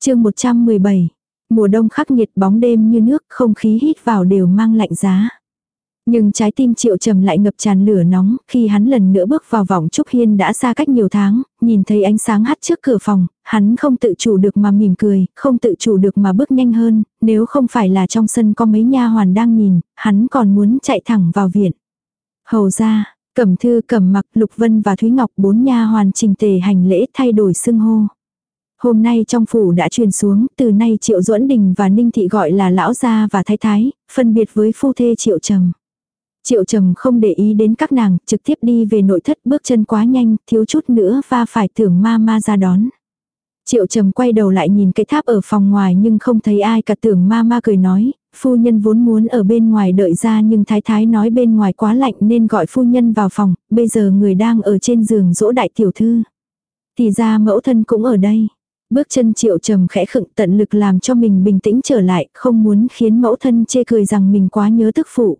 chương 117, mùa đông khắc nghiệt bóng đêm như nước, không khí hít vào đều mang lạnh giá. Nhưng trái tim triệu trầm lại ngập tràn lửa nóng, khi hắn lần nữa bước vào vòng Trúc Hiên đã xa cách nhiều tháng, nhìn thấy ánh sáng hắt trước cửa phòng, hắn không tự chủ được mà mỉm cười, không tự chủ được mà bước nhanh hơn, nếu không phải là trong sân có mấy nha hoàn đang nhìn, hắn còn muốn chạy thẳng vào viện. Hầu ra, Cẩm Thư Cẩm Mặc, Lục Vân và Thúy Ngọc bốn nha hoàn trình tề hành lễ thay đổi xưng hô. Hôm nay trong phủ đã truyền xuống, từ nay Triệu Duẫn Đình và Ninh Thị gọi là lão gia và thái thái, phân biệt với phu thê Triệu Trầm. Triệu trầm không để ý đến các nàng, trực tiếp đi về nội thất bước chân quá nhanh, thiếu chút nữa và phải tưởng ma ma ra đón. Triệu trầm quay đầu lại nhìn cái tháp ở phòng ngoài nhưng không thấy ai cả tưởng ma ma cười nói, phu nhân vốn muốn ở bên ngoài đợi ra nhưng thái thái nói bên ngoài quá lạnh nên gọi phu nhân vào phòng, bây giờ người đang ở trên giường dỗ đại tiểu thư. Thì ra mẫu thân cũng ở đây. Bước chân triệu trầm khẽ khựng tận lực làm cho mình bình tĩnh trở lại, không muốn khiến mẫu thân chê cười rằng mình quá nhớ tức phụ.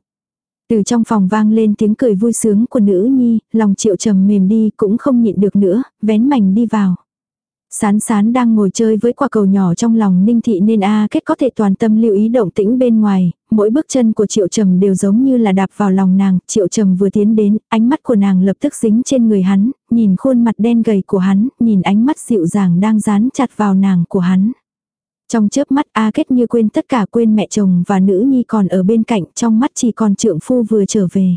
Từ trong phòng vang lên tiếng cười vui sướng của nữ nhi, lòng triệu trầm mềm đi cũng không nhịn được nữa, vén mảnh đi vào. Sán sán đang ngồi chơi với quả cầu nhỏ trong lòng ninh thị nên A kết có thể toàn tâm lưu ý động tĩnh bên ngoài, mỗi bước chân của triệu trầm đều giống như là đạp vào lòng nàng, triệu trầm vừa tiến đến, ánh mắt của nàng lập tức dính trên người hắn, nhìn khuôn mặt đen gầy của hắn, nhìn ánh mắt dịu dàng đang dán chặt vào nàng của hắn. Trong chớp mắt A Kết như quên tất cả quên mẹ chồng và nữ nhi còn ở bên cạnh trong mắt chỉ còn trượng phu vừa trở về.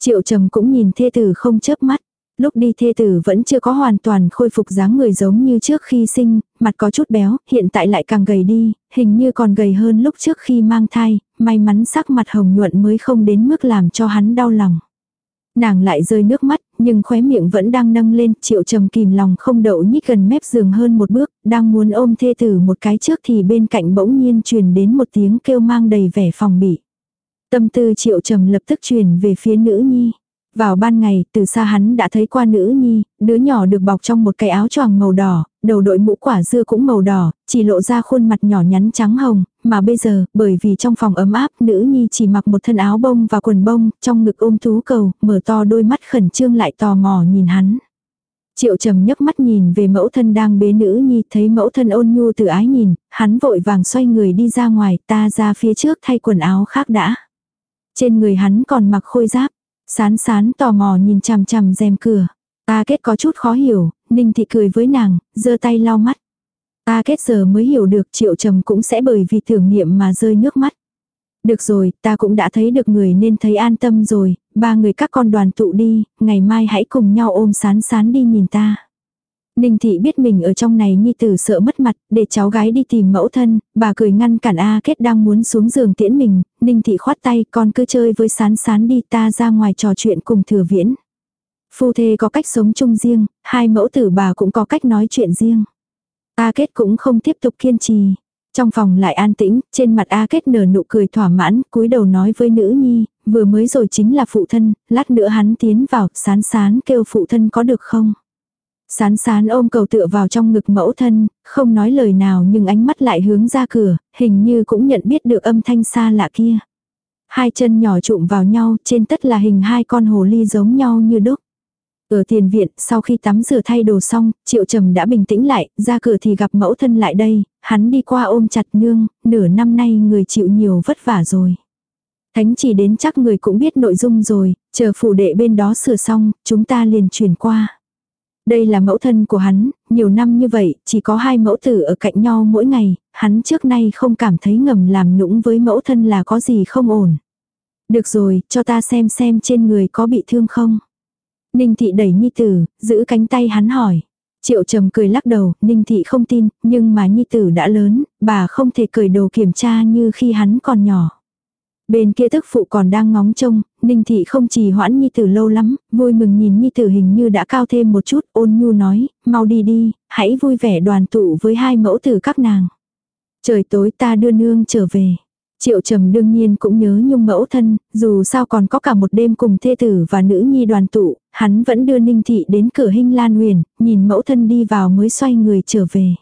Triệu trầm cũng nhìn thê tử không chớp mắt. Lúc đi thê tử vẫn chưa có hoàn toàn khôi phục dáng người giống như trước khi sinh, mặt có chút béo, hiện tại lại càng gầy đi, hình như còn gầy hơn lúc trước khi mang thai, may mắn sắc mặt hồng nhuận mới không đến mức làm cho hắn đau lòng. Nàng lại rơi nước mắt, nhưng khóe miệng vẫn đang nâng lên, triệu trầm kìm lòng không đậu nhích gần mép giường hơn một bước, đang muốn ôm thê tử một cái trước thì bên cạnh bỗng nhiên truyền đến một tiếng kêu mang đầy vẻ phòng bị. Tâm tư triệu trầm lập tức truyền về phía nữ nhi. Vào ban ngày, từ xa hắn đã thấy qua nữ nhi, đứa nhỏ được bọc trong một cái áo choàng màu đỏ, đầu đội mũ quả dưa cũng màu đỏ, chỉ lộ ra khuôn mặt nhỏ nhắn trắng hồng, mà bây giờ, bởi vì trong phòng ấm áp, nữ nhi chỉ mặc một thân áo bông và quần bông, trong ngực ôm thú cầu, mở to đôi mắt khẩn trương lại tò mò nhìn hắn. Triệu trầm nhấc mắt nhìn về mẫu thân đang bế nữ nhi, thấy mẫu thân ôn nhu từ ái nhìn, hắn vội vàng xoay người đi ra ngoài, ta ra phía trước thay quần áo khác đã. Trên người hắn còn mặc khôi giáp, sán sán tò mò nhìn chằm chằm rèm cửa. Ta kết có chút khó hiểu, ninh thị cười với nàng, giơ tay lau mắt. Ta kết giờ mới hiểu được triệu trầm cũng sẽ bởi vì tưởng niệm mà rơi nước mắt. Được rồi, ta cũng đã thấy được người nên thấy an tâm rồi, ba người các con đoàn tụ đi, ngày mai hãy cùng nhau ôm sán sán đi nhìn ta. Ninh thị biết mình ở trong này nhi tử sợ mất mặt, để cháu gái đi tìm mẫu thân, bà cười ngăn cản A kết đang muốn xuống giường tiễn mình, Ninh thị khoát tay con cứ chơi với sán sán đi ta ra ngoài trò chuyện cùng thừa viễn. Phu thê có cách sống chung riêng, hai mẫu tử bà cũng có cách nói chuyện riêng. A kết cũng không tiếp tục kiên trì. Trong phòng lại an tĩnh, trên mặt A Kết nở nụ cười thỏa mãn, cúi đầu nói với nữ nhi, vừa mới rồi chính là phụ thân, lát nữa hắn tiến vào, sán sán kêu phụ thân có được không? Sán sán ôm cầu tựa vào trong ngực mẫu thân, không nói lời nào nhưng ánh mắt lại hướng ra cửa, hình như cũng nhận biết được âm thanh xa lạ kia. Hai chân nhỏ trụm vào nhau, trên tất là hình hai con hồ ly giống nhau như đúc. Ở tiền viện, sau khi tắm rửa thay đồ xong, Triệu Trầm đã bình tĩnh lại, ra cửa thì gặp mẫu thân lại đây, hắn đi qua ôm chặt nương, nửa năm nay người chịu nhiều vất vả rồi. Thánh chỉ đến chắc người cũng biết nội dung rồi, chờ phủ đệ bên đó sửa xong, chúng ta liền chuyển qua. Đây là mẫu thân của hắn, nhiều năm như vậy, chỉ có hai mẫu tử ở cạnh nhau mỗi ngày, hắn trước nay không cảm thấy ngầm làm nũng với mẫu thân là có gì không ổn. Được rồi, cho ta xem xem trên người có bị thương không. Ninh thị đẩy nhi tử, giữ cánh tay hắn hỏi. Triệu trầm cười lắc đầu, ninh thị không tin, nhưng mà nhi tử đã lớn, bà không thể cười đồ kiểm tra như khi hắn còn nhỏ. Bên kia tức phụ còn đang ngóng trông, ninh thị không trì hoãn nhi tử lâu lắm, vui mừng nhìn nhi tử hình như đã cao thêm một chút, ôn nhu nói, mau đi đi, hãy vui vẻ đoàn tụ với hai mẫu tử các nàng. Trời tối ta đưa nương trở về. Triệu trầm đương nhiên cũng nhớ nhung mẫu thân, dù sao còn có cả một đêm cùng thê tử và nữ nhi đoàn tụ, hắn vẫn đưa ninh thị đến cửa hình lan huyền, nhìn mẫu thân đi vào mới xoay người trở về.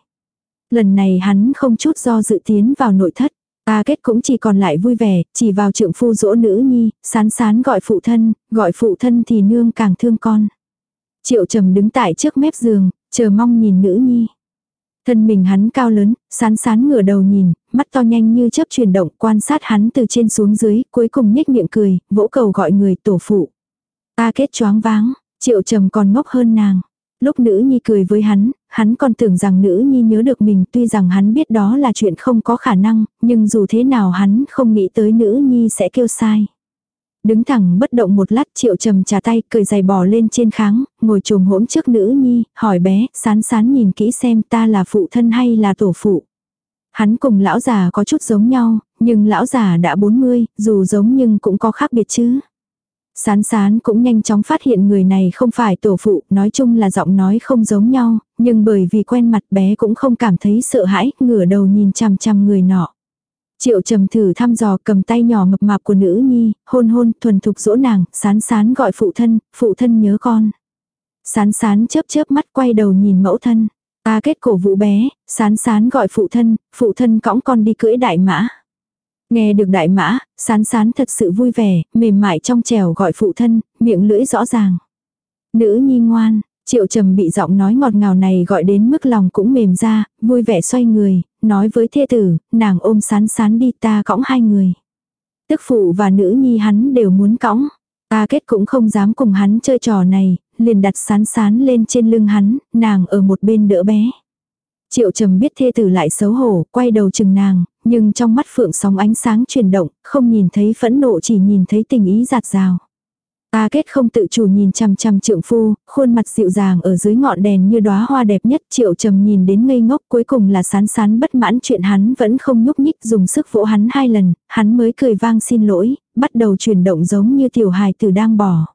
Lần này hắn không chút do dự tiến vào nội thất. A kết cũng chỉ còn lại vui vẻ, chỉ vào trượng phu dỗ nữ nhi, sán sán gọi phụ thân, gọi phụ thân thì nương càng thương con. Triệu trầm đứng tại trước mép giường, chờ mong nhìn nữ nhi. Thân mình hắn cao lớn, sán sán ngửa đầu nhìn, mắt to nhanh như chớp chuyển động quan sát hắn từ trên xuống dưới, cuối cùng nhếch miệng cười, vỗ cầu gọi người tổ phụ. a kết choáng váng, triệu trầm còn ngốc hơn nàng. Lúc nữ nhi cười với hắn, hắn còn tưởng rằng nữ nhi nhớ được mình tuy rằng hắn biết đó là chuyện không có khả năng, nhưng dù thế nào hắn không nghĩ tới nữ nhi sẽ kêu sai. Đứng thẳng bất động một lát triệu trầm trả tay cười giày bò lên trên kháng, ngồi trồm hỗn trước nữ nhi, hỏi bé, sán sán nhìn kỹ xem ta là phụ thân hay là tổ phụ. Hắn cùng lão già có chút giống nhau, nhưng lão già đã 40, dù giống nhưng cũng có khác biệt chứ. Sán sán cũng nhanh chóng phát hiện người này không phải tổ phụ, nói chung là giọng nói không giống nhau, nhưng bởi vì quen mặt bé cũng không cảm thấy sợ hãi, ngửa đầu nhìn chằm chằm người nọ. Triệu trầm thử thăm dò cầm tay nhỏ mập mạp của nữ nhi, hôn hôn, thuần thục dỗ nàng, sán sán gọi phụ thân, phụ thân nhớ con. Sán sán chớp chớp mắt quay đầu nhìn mẫu thân. Ta kết cổ vũ bé, sán sán gọi phụ thân, phụ thân cõng con đi cưỡi đại mã. Nghe được đại mã, sán sán thật sự vui vẻ, mềm mại trong trèo gọi phụ thân, miệng lưỡi rõ ràng. Nữ nhi ngoan, triệu trầm bị giọng nói ngọt ngào này gọi đến mức lòng cũng mềm ra, vui vẻ xoay người, nói với thê tử, nàng ôm sán sán đi ta cõng hai người. Tức phụ và nữ nhi hắn đều muốn cõng. Ta kết cũng không dám cùng hắn chơi trò này, liền đặt sán sán lên trên lưng hắn, nàng ở một bên đỡ bé. Triệu trầm biết thê tử lại xấu hổ, quay đầu chừng nàng, nhưng trong mắt phượng sóng ánh sáng chuyển động, không nhìn thấy phẫn nộ chỉ nhìn thấy tình ý giạt rào. Ta kết không tự chủ nhìn chằm chằm trượng phu, khuôn mặt dịu dàng ở dưới ngọn đèn như đóa hoa đẹp nhất triệu trầm nhìn đến ngây ngốc cuối cùng là sán sán bất mãn chuyện hắn vẫn không nhúc nhích dùng sức vỗ hắn hai lần, hắn mới cười vang xin lỗi, bắt đầu chuyển động giống như tiểu hài tử đang bỏ.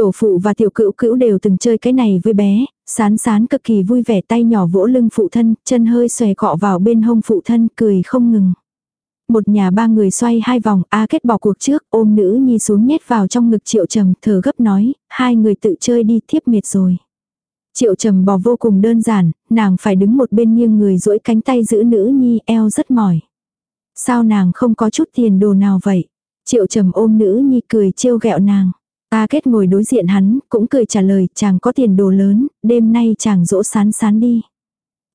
Tổ phụ và tiểu cữu cữu đều từng chơi cái này với bé, sán sán cực kỳ vui vẻ tay nhỏ vỗ lưng phụ thân, chân hơi xòe cọ vào bên hông phụ thân, cười không ngừng. Một nhà ba người xoay hai vòng, A kết bỏ cuộc trước, ôm nữ nhi xuống nhét vào trong ngực triệu trầm, thở gấp nói, hai người tự chơi đi thiếp mệt rồi. Triệu trầm bò vô cùng đơn giản, nàng phải đứng một bên nghiêng người duỗi cánh tay giữ nữ nhi, eo rất mỏi. Sao nàng không có chút tiền đồ nào vậy? Triệu trầm ôm nữ nhi cười trêu ghẹo nàng. Ta kết ngồi đối diện hắn, cũng cười trả lời, chàng có tiền đồ lớn, đêm nay chàng dỗ sán sán đi.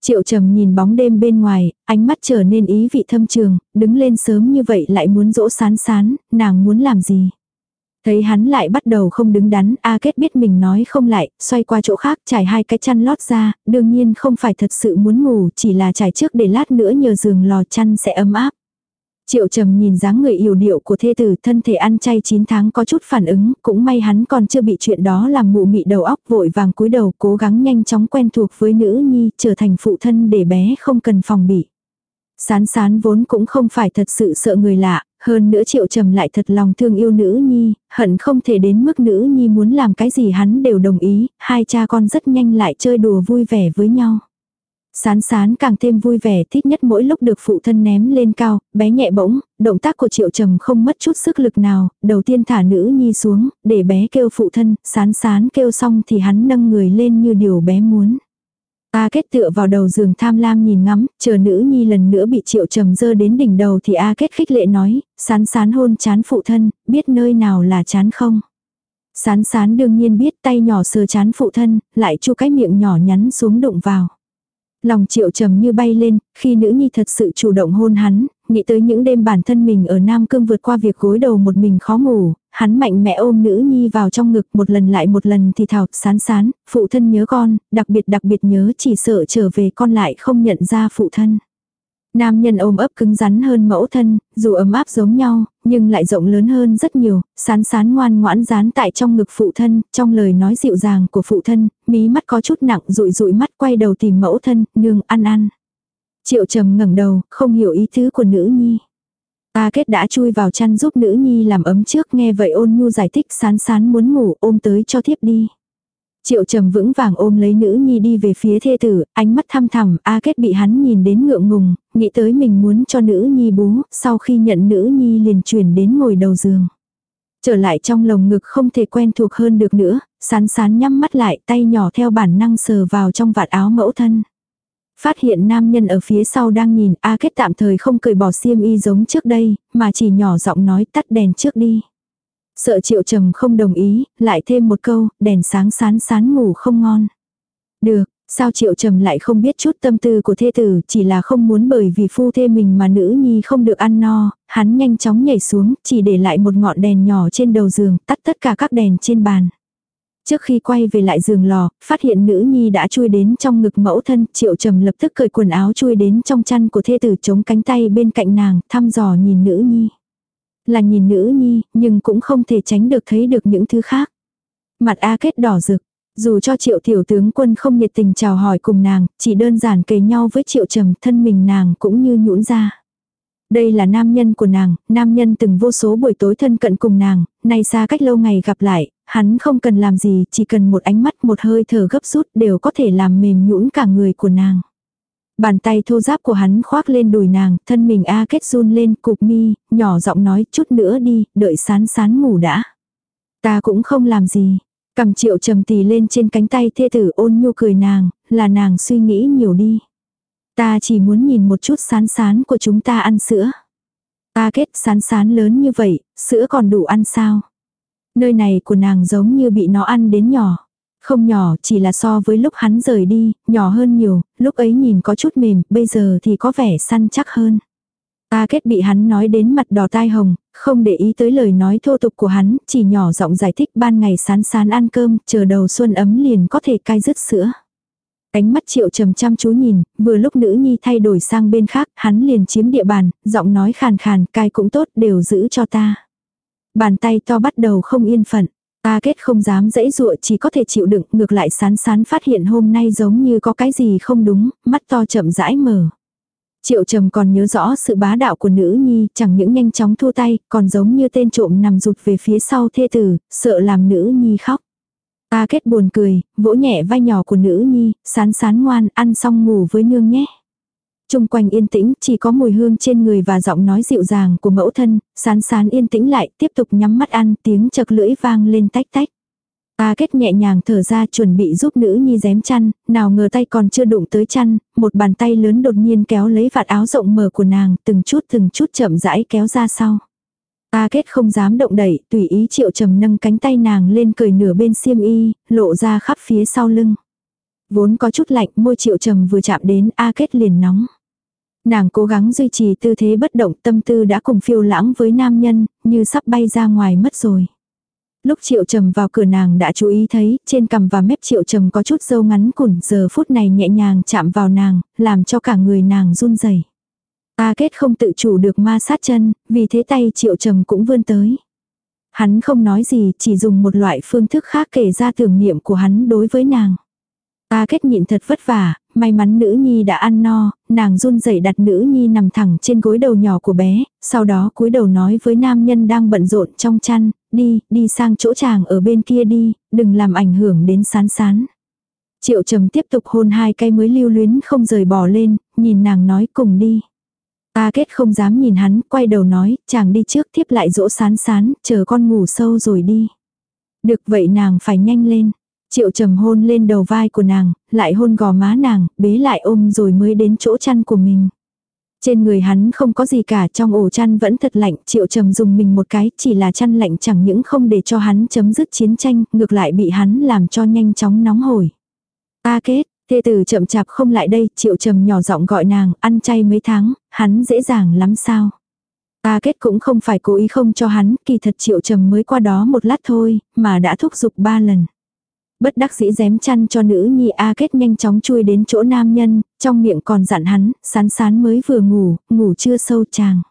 Triệu trầm nhìn bóng đêm bên ngoài, ánh mắt trở nên ý vị thâm trường, đứng lên sớm như vậy lại muốn dỗ sán sán, nàng muốn làm gì. Thấy hắn lại bắt đầu không đứng đắn, A Kết biết mình nói không lại, xoay qua chỗ khác trải hai cái chăn lót ra, đương nhiên không phải thật sự muốn ngủ, chỉ là trải trước để lát nữa nhờ giường lò chăn sẽ ấm áp. Triệu trầm nhìn dáng người yểu điệu của thê tử thân thể ăn chay 9 tháng có chút phản ứng, cũng may hắn còn chưa bị chuyện đó làm mụ mị đầu óc vội vàng cúi đầu cố gắng nhanh chóng quen thuộc với nữ nhi trở thành phụ thân để bé không cần phòng bị. Sán sán vốn cũng không phải thật sự sợ người lạ, hơn nữa triệu trầm lại thật lòng thương yêu nữ nhi, hận không thể đến mức nữ nhi muốn làm cái gì hắn đều đồng ý, hai cha con rất nhanh lại chơi đùa vui vẻ với nhau. Sán sán càng thêm vui vẻ thích nhất mỗi lúc được phụ thân ném lên cao, bé nhẹ bỗng, động tác của triệu trầm không mất chút sức lực nào, đầu tiên thả nữ nhi xuống, để bé kêu phụ thân, sán sán kêu xong thì hắn nâng người lên như điều bé muốn. A Kết tựa vào đầu giường tham lam nhìn ngắm, chờ nữ nhi lần nữa bị triệu trầm dơ đến đỉnh đầu thì A Kết khích lệ nói, sán sán hôn chán phụ thân, biết nơi nào là chán không. Sán sán đương nhiên biết tay nhỏ sờ chán phụ thân, lại chu cái miệng nhỏ nhắn xuống đụng vào. Lòng triệu trầm như bay lên, khi nữ nhi thật sự chủ động hôn hắn, nghĩ tới những đêm bản thân mình ở Nam Cương vượt qua việc gối đầu một mình khó ngủ, hắn mạnh mẽ ôm nữ nhi vào trong ngực một lần lại một lần thì thào sán sán, phụ thân nhớ con, đặc biệt đặc biệt nhớ chỉ sợ trở về con lại không nhận ra phụ thân. Nam nhân ôm ấp cứng rắn hơn mẫu thân, dù ấm áp giống nhau, nhưng lại rộng lớn hơn rất nhiều, sán sán ngoan ngoãn dán tại trong ngực phụ thân, trong lời nói dịu dàng của phụ thân, mí mắt có chút nặng rụi rụi mắt quay đầu tìm mẫu thân, nương ăn ăn. Triệu trầm ngẩng đầu, không hiểu ý tứ của nữ nhi. Ta kết đã chui vào chăn giúp nữ nhi làm ấm trước nghe vậy ôn nhu giải thích sán sán muốn ngủ ôm tới cho thiếp đi. Triệu trầm vững vàng ôm lấy nữ nhi đi về phía thê tử, ánh mắt thăm thẳm, A kết bị hắn nhìn đến ngượng ngùng, nghĩ tới mình muốn cho nữ nhi bú, sau khi nhận nữ nhi liền chuyển đến ngồi đầu giường. Trở lại trong lồng ngực không thể quen thuộc hơn được nữa, sán sán nhắm mắt lại tay nhỏ theo bản năng sờ vào trong vạt áo mẫu thân. Phát hiện nam nhân ở phía sau đang nhìn A kết tạm thời không cười bỏ xiêm y giống trước đây, mà chỉ nhỏ giọng nói tắt đèn trước đi. Sợ triệu trầm không đồng ý, lại thêm một câu, đèn sáng sán sán ngủ không ngon. Được, sao triệu trầm lại không biết chút tâm tư của thê tử, chỉ là không muốn bởi vì phu thê mình mà nữ nhi không được ăn no, hắn nhanh chóng nhảy xuống, chỉ để lại một ngọn đèn nhỏ trên đầu giường, tắt tất cả các đèn trên bàn. Trước khi quay về lại giường lò, phát hiện nữ nhi đã chui đến trong ngực mẫu thân, triệu trầm lập tức cởi quần áo chui đến trong chăn của thê tử chống cánh tay bên cạnh nàng, thăm dò nhìn nữ nhi. Là nhìn nữ nhi, nhưng cũng không thể tránh được thấy được những thứ khác. Mặt A kết đỏ rực, dù cho triệu tiểu tướng quân không nhiệt tình chào hỏi cùng nàng, chỉ đơn giản kề nhau với triệu trầm thân mình nàng cũng như nhũn ra. Đây là nam nhân của nàng, nam nhân từng vô số buổi tối thân cận cùng nàng, nay xa cách lâu ngày gặp lại, hắn không cần làm gì, chỉ cần một ánh mắt một hơi thở gấp rút đều có thể làm mềm nhũn cả người của nàng. Bàn tay thô giáp của hắn khoác lên đùi nàng, thân mình A kết run lên cục mi, nhỏ giọng nói chút nữa đi, đợi sán sán ngủ đã. Ta cũng không làm gì. Cầm triệu trầm tì lên trên cánh tay thê tử ôn nhu cười nàng, là nàng suy nghĩ nhiều đi. Ta chỉ muốn nhìn một chút sán sán của chúng ta ăn sữa. Ta kết sán sán lớn như vậy, sữa còn đủ ăn sao? Nơi này của nàng giống như bị nó ăn đến nhỏ. Không nhỏ, chỉ là so với lúc hắn rời đi, nhỏ hơn nhiều, lúc ấy nhìn có chút mềm, bây giờ thì có vẻ săn chắc hơn. Ta kết bị hắn nói đến mặt đỏ tai hồng, không để ý tới lời nói thô tục của hắn, chỉ nhỏ giọng giải thích ban ngày sán sán ăn cơm, chờ đầu xuân ấm liền có thể cai dứt sữa. Ánh mắt triệu trầm chăm chú nhìn, vừa lúc nữ nhi thay đổi sang bên khác, hắn liền chiếm địa bàn, giọng nói khàn khàn, cai cũng tốt, đều giữ cho ta. Bàn tay to bắt đầu không yên phận. Ta kết không dám dãy dụa chỉ có thể chịu đựng, ngược lại sán sán phát hiện hôm nay giống như có cái gì không đúng, mắt to chậm rãi mở. Triệu trầm còn nhớ rõ sự bá đạo của nữ nhi, chẳng những nhanh chóng thua tay, còn giống như tên trộm nằm rụt về phía sau thê tử, sợ làm nữ nhi khóc. Ta kết buồn cười, vỗ nhẹ vai nhỏ của nữ nhi, sán sán ngoan, ăn xong ngủ với nương nhé. Trung quanh yên tĩnh, chỉ có mùi hương trên người và giọng nói dịu dàng của mẫu thân, sán sán yên tĩnh lại, tiếp tục nhắm mắt ăn, tiếng chật lưỡi vang lên tách tách. Ta kết nhẹ nhàng thở ra chuẩn bị giúp nữ nhi dém chăn, nào ngờ tay còn chưa đụng tới chăn, một bàn tay lớn đột nhiên kéo lấy vạt áo rộng mở của nàng, từng chút từng chút chậm rãi kéo ra sau. Ta kết không dám động đẩy, tùy ý triệu trầm nâng cánh tay nàng lên cởi nửa bên xiêm y, lộ ra khắp phía sau lưng. Vốn có chút lạnh, môi triệu trầm vừa chạm đến A kết liền nóng. Nàng cố gắng duy trì tư thế bất động tâm tư đã cùng phiêu lãng với nam nhân, như sắp bay ra ngoài mất rồi. Lúc triệu trầm vào cửa nàng đã chú ý thấy, trên cằm và mép triệu trầm có chút dâu ngắn củn giờ phút này nhẹ nhàng chạm vào nàng, làm cho cả người nàng run rẩy. A kết không tự chủ được ma sát chân, vì thế tay triệu trầm cũng vươn tới. Hắn không nói gì, chỉ dùng một loại phương thức khác kể ra tưởng niệm của hắn đối với nàng. A kết nhịn thật vất vả, may mắn nữ nhi đã ăn no, nàng run rẩy đặt nữ nhi nằm thẳng trên gối đầu nhỏ của bé, sau đó cúi đầu nói với nam nhân đang bận rộn trong chăn, đi, đi sang chỗ chàng ở bên kia đi, đừng làm ảnh hưởng đến sán sán. Triệu trầm tiếp tục hôn hai cây mới lưu luyến không rời bỏ lên, nhìn nàng nói cùng đi. Ta kết không dám nhìn hắn, quay đầu nói, chàng đi trước tiếp lại dỗ sán sán, chờ con ngủ sâu rồi đi. Được vậy nàng phải nhanh lên. Triệu trầm hôn lên đầu vai của nàng, lại hôn gò má nàng, bế lại ôm rồi mới đến chỗ chăn của mình. Trên người hắn không có gì cả trong ổ chăn vẫn thật lạnh, triệu trầm dùng mình một cái, chỉ là chăn lạnh chẳng những không để cho hắn chấm dứt chiến tranh, ngược lại bị hắn làm cho nhanh chóng nóng hổi. Ta kết, thê tử chậm chạp không lại đây, triệu trầm nhỏ giọng gọi nàng, ăn chay mấy tháng, hắn dễ dàng lắm sao. Ta kết cũng không phải cố ý không cho hắn, kỳ thật triệu trầm mới qua đó một lát thôi, mà đã thúc giục ba lần. Bất đắc dĩ dém chăn cho nữ nhi A kết nhanh chóng chui đến chỗ nam nhân, trong miệng còn dặn hắn, sán sán mới vừa ngủ, ngủ chưa sâu chàng.